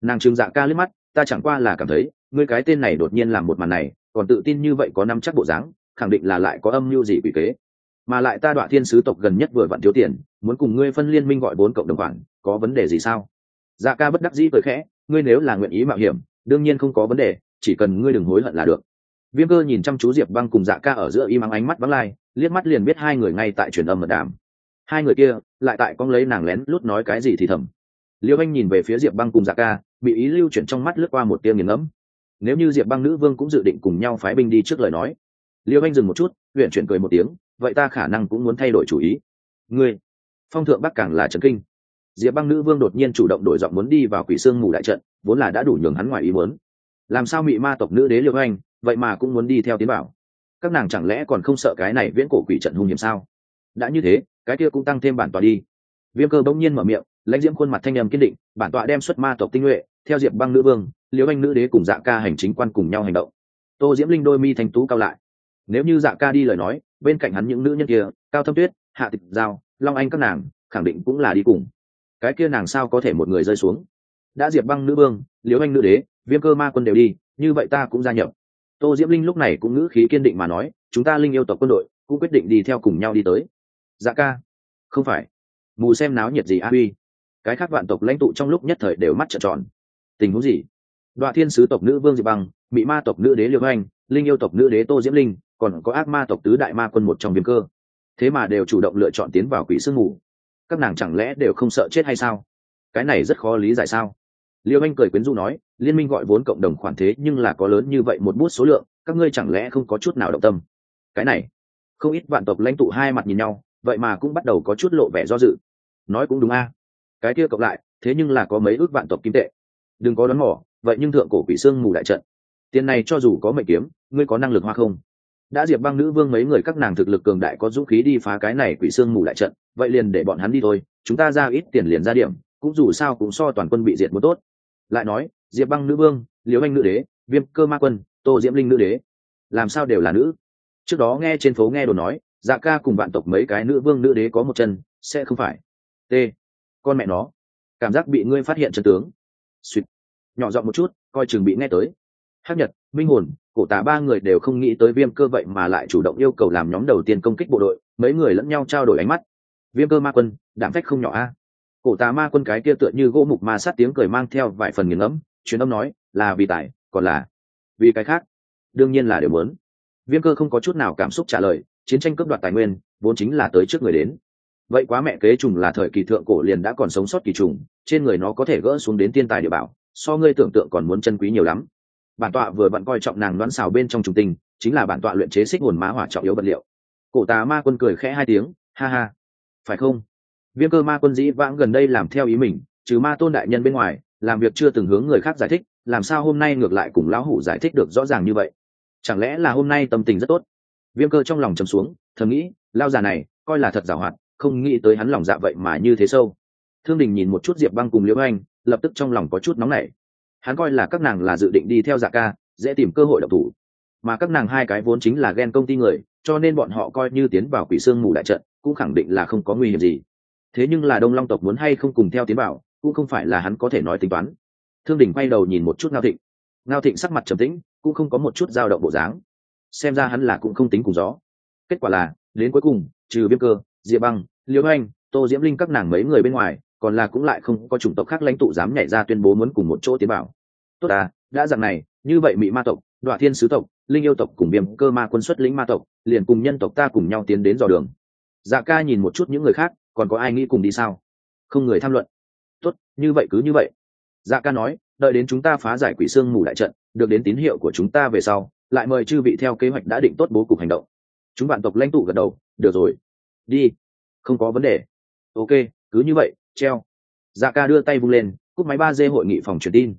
Nàng trừng dạ ca liếc mắt, ta chẳng qua là cảm thấy, ngươi cái tên này đột nhiên làm một màn này, còn tự tin như vậy có năm chắc bộ dáng, khẳng định là lại có âm mưu gì quỷ kế. Mà lại ta đoạn thiên sứ tộc gần nhất vừa vặn thiếu tiền, muốn cùng ngươi phân liên minh gọi bốn cộng đồng khoản có vấn đề gì sao? Dạ ca bất đắc dĩ cười khẽ, ngươi nếu là nguyện ý mạo hiểm, đương nhiên không có vấn đề, chỉ cần ngươi đừng hối hận là được. Viêm cơ nhìn chăm chú diệp băng cùng dạ ca ở giữa im ắng ánh mắt vắng lai liếc mắt liền biết hai người ngay tại truyền âm mật đàm. Hai người kia lại tại con lấy nàng lén lút nói cái gì thì thầm. Liêu anh nhìn về phía diệp băng cùng dạ ca, bị ý lưu chuyển trong mắt lướt qua một tia nghiền ngẫm. Nếu như diệp băng nữ vương cũng dự định cùng nhau phái binh đi trước lời nói. Liêu anh dừng một chút, huyện chuyển cười một tiếng, vậy ta khả năng cũng muốn thay đổi chủ ý. Ngươi, phong thượng bắc càng là trần kinh. Diệp băng nữ vương đột nhiên chủ động đổi giọng muốn đi vào quỷ sương mù đại trận, vốn là đã đủ nhường hắn ngoài ý muốn. Làm sao bị ma tộc nữ đế liêu anh, vậy mà cũng muốn đi theo tiến bảo? Các nàng chẳng lẽ còn không sợ cái này viễn cổ quỷ trận hung hiểm sao? Đã như thế, cái kia cũng tăng thêm bản tọa đi. Viêm cơ bỗng nhiên mở miệng, lãnh diễm khuôn mặt thanh âm kiên định, bản tọa đem xuất ma tộc tinh nhuệ, theo diệp băng nữ vương, liễu anh nữ đế cùng dạ ca hành chính quan cùng nhau hành động. Tô diễm linh đôi mi thanh tú cao lại. Nếu như dạ ca đi lời nói, bên cạnh hắn những nữ nhân kia, cao thâm tuyết, hạ tịch giao, long anh các nàng, khẳng định cũng là đi cùng. Cái kia nàng sao có thể một người rơi xuống? Đã diệp băng nữ vương, liễu anh nữ đế, viêm cơ ma quân đều đi, như vậy ta cũng gia nhập tô diễm linh lúc này cũng ngữ khí kiên định mà nói, chúng ta linh yêu tộc quân đội, cũng quyết định đi theo cùng nhau đi tới. Dạ ca. Không phải. Mù xem náo nhiệt gì a huy. Cái khác vạn tộc lãnh tụ trong lúc nhất thời đều mắt trợn tròn. Tình huống gì? Đoạn thiên sứ tộc nữ vương diệp băng bị ma tộc nữ đế liêu anh, linh yêu tộc nữ đế tô diễm linh, còn có ác ma tộc tứ đại ma quân một trong viêm cơ. Thế mà đều chủ động lựa chọn tiến vào quỷ sương mù. Các nàng chẳng lẽ đều không sợ chết hay sao? Cái này rất khó lý giải sao? Liêu anh cười quyến rũ nói, liên minh gọi vốn cộng đồng khoản thế nhưng là có lớn như vậy một bút số lượng, các ngươi chẳng lẽ không có chút nào động tâm? Cái này, không ít vạn tộc lãnh tụ hai mặt nhìn nhau, vậy mà cũng bắt đầu có chút lộ vẻ do dự. Nói cũng đúng a. Cái kia cộng lại, thế nhưng là có mấy ước vạn tộc kim tệ. Đừng có đón mỏ vậy nhưng thượng cổ quỷ sương mù đại trận. Tiền này cho dù có mệnh kiếm, ngươi có năng lực hoa không? Đã diệp băng nữ vương mấy người các nàng thực lực cường đại có dũng khí đi phá cái này quỷ sương mù đại trận, vậy liền để bọn hắn đi thôi, chúng ta ra ít tiền liền ra điểm, cũng dù sao cũng so toàn quân bị diệt muốn tốt lại nói, diệp băng nữ vương, liễu anh nữ đế, viêm cơ ma quân, tô diễm linh nữ đế. Làm sao đều là nữ? Trước đó nghe trên phố nghe đồ nói dạ ca cùng bạn tộc mấy cái nữ vương nữ đế có một chân, sẽ không phải. T. Con mẹ nó. Cảm giác bị ngươi phát hiện chân tướng. Suýt nhỏ giọng một chút, coi chừng bị nghe tới. Hắc nhật, minh hồn, cổ tả ba người đều không nghĩ tới viêm cơ vậy mà lại chủ động yêu cầu làm nhóm đầu tiên công kích bộ đội, mấy người lẫn nhau trao đổi ánh mắt. Viêm cơ ma quân đảm phách không nhỏ a cổ tà ma quân cái kia tựa như gỗ mục ma sát tiếng cười mang theo vài phần nghiền ngẫm, truyền âm nói, là vì tài, còn là vì cái khác? Đương nhiên là đều muốn. Viêm cơ không có chút nào cảm xúc trả lời, chiến tranh cướp đoạt tài nguyên, vốn chính là tới trước người đến. Vậy quá mẹ kế trùng là thời kỳ thượng cổ liền đã còn sống sót kỳ trùng, trên người nó có thể gỡ xuống đến tiên tài địa bảo, so ngươi tưởng tượng còn muốn chân quý nhiều lắm. Bản tọa vừa vặn coi trọng nàng đoán xào bên trong trùng tinh chính là bản tọa luyện chế xích nguồn má hỏa trọng yếu vật liệu. Cổ tà ma quân cười khẽ hai tiếng, ha ha, phải không? Viêm cơ ma quân dĩ vãng gần đây làm theo ý mình, trừ ma tôn đại nhân bên ngoài, làm việc chưa từng hướng người khác giải thích, làm sao hôm nay ngược lại cùng lão hủ giải thích được rõ ràng như vậy? Chẳng lẽ là hôm nay tâm tình rất tốt? Viêm cơ trong lòng chầm xuống, thầm nghĩ, lao già này, coi là thật giảo hoạt, không nghĩ tới hắn lòng dạ vậy mà như thế sâu. Thương đình nhìn một chút diệp băng cùng liễu anh, lập tức trong lòng có chút nóng nảy. Hắn coi là các nàng là dự định đi theo dạ ca, dễ tìm cơ hội độc thủ. Mà các nàng hai cái vốn chính là ghen công ty người, cho nên bọn họ coi như tiến vào quỷ sương mù đại trận, cũng khẳng định là không có nguy hiểm gì thế nhưng là đông long tộc muốn hay không cùng theo tiến bảo, cũng không phải là hắn có thể nói tính toán. Thương đình quay đầu nhìn một chút ngao thịnh. Ngao thịnh sắc mặt trầm tĩnh, cũng không có một chút dao động bộ dáng. Xem ra hắn là cũng không tính cùng gió. Kết quả là, đến cuối cùng, trừ biêm cơ, diệp băng, liễu anh, tô diễm linh các nàng mấy người bên ngoài, còn là cũng lại không có chủng tộc khác lãnh tụ dám nhảy ra tuyên bố muốn cùng một chỗ tiến bảo. Tốt à đã dạng này, như vậy mỹ ma tộc đoạn thiên sứ tộc, linh yêu tộc cùng biêm cơ ma quân xuất lĩnh ma tộc, liền cùng nhân tộc ta cùng nhau tiến đến dò đường. Dạ ca nhìn một chút những người khác còn có ai nghĩ cùng đi sao? Không người tham luận. Tốt, như vậy cứ như vậy. Dạ ca nói, đợi đến chúng ta phá giải quỷ xương mù đại trận, được đến tín hiệu của chúng ta về sau, lại mời chư vị theo kế hoạch đã định tốt bố cục hành động. Chúng bạn tộc lãnh tụ gật đầu, được rồi. Đi. Không có vấn đề. Ok, cứ như vậy, treo. Dạ ca đưa tay vung lên, cúp máy ba d hội nghị phòng truyền tin.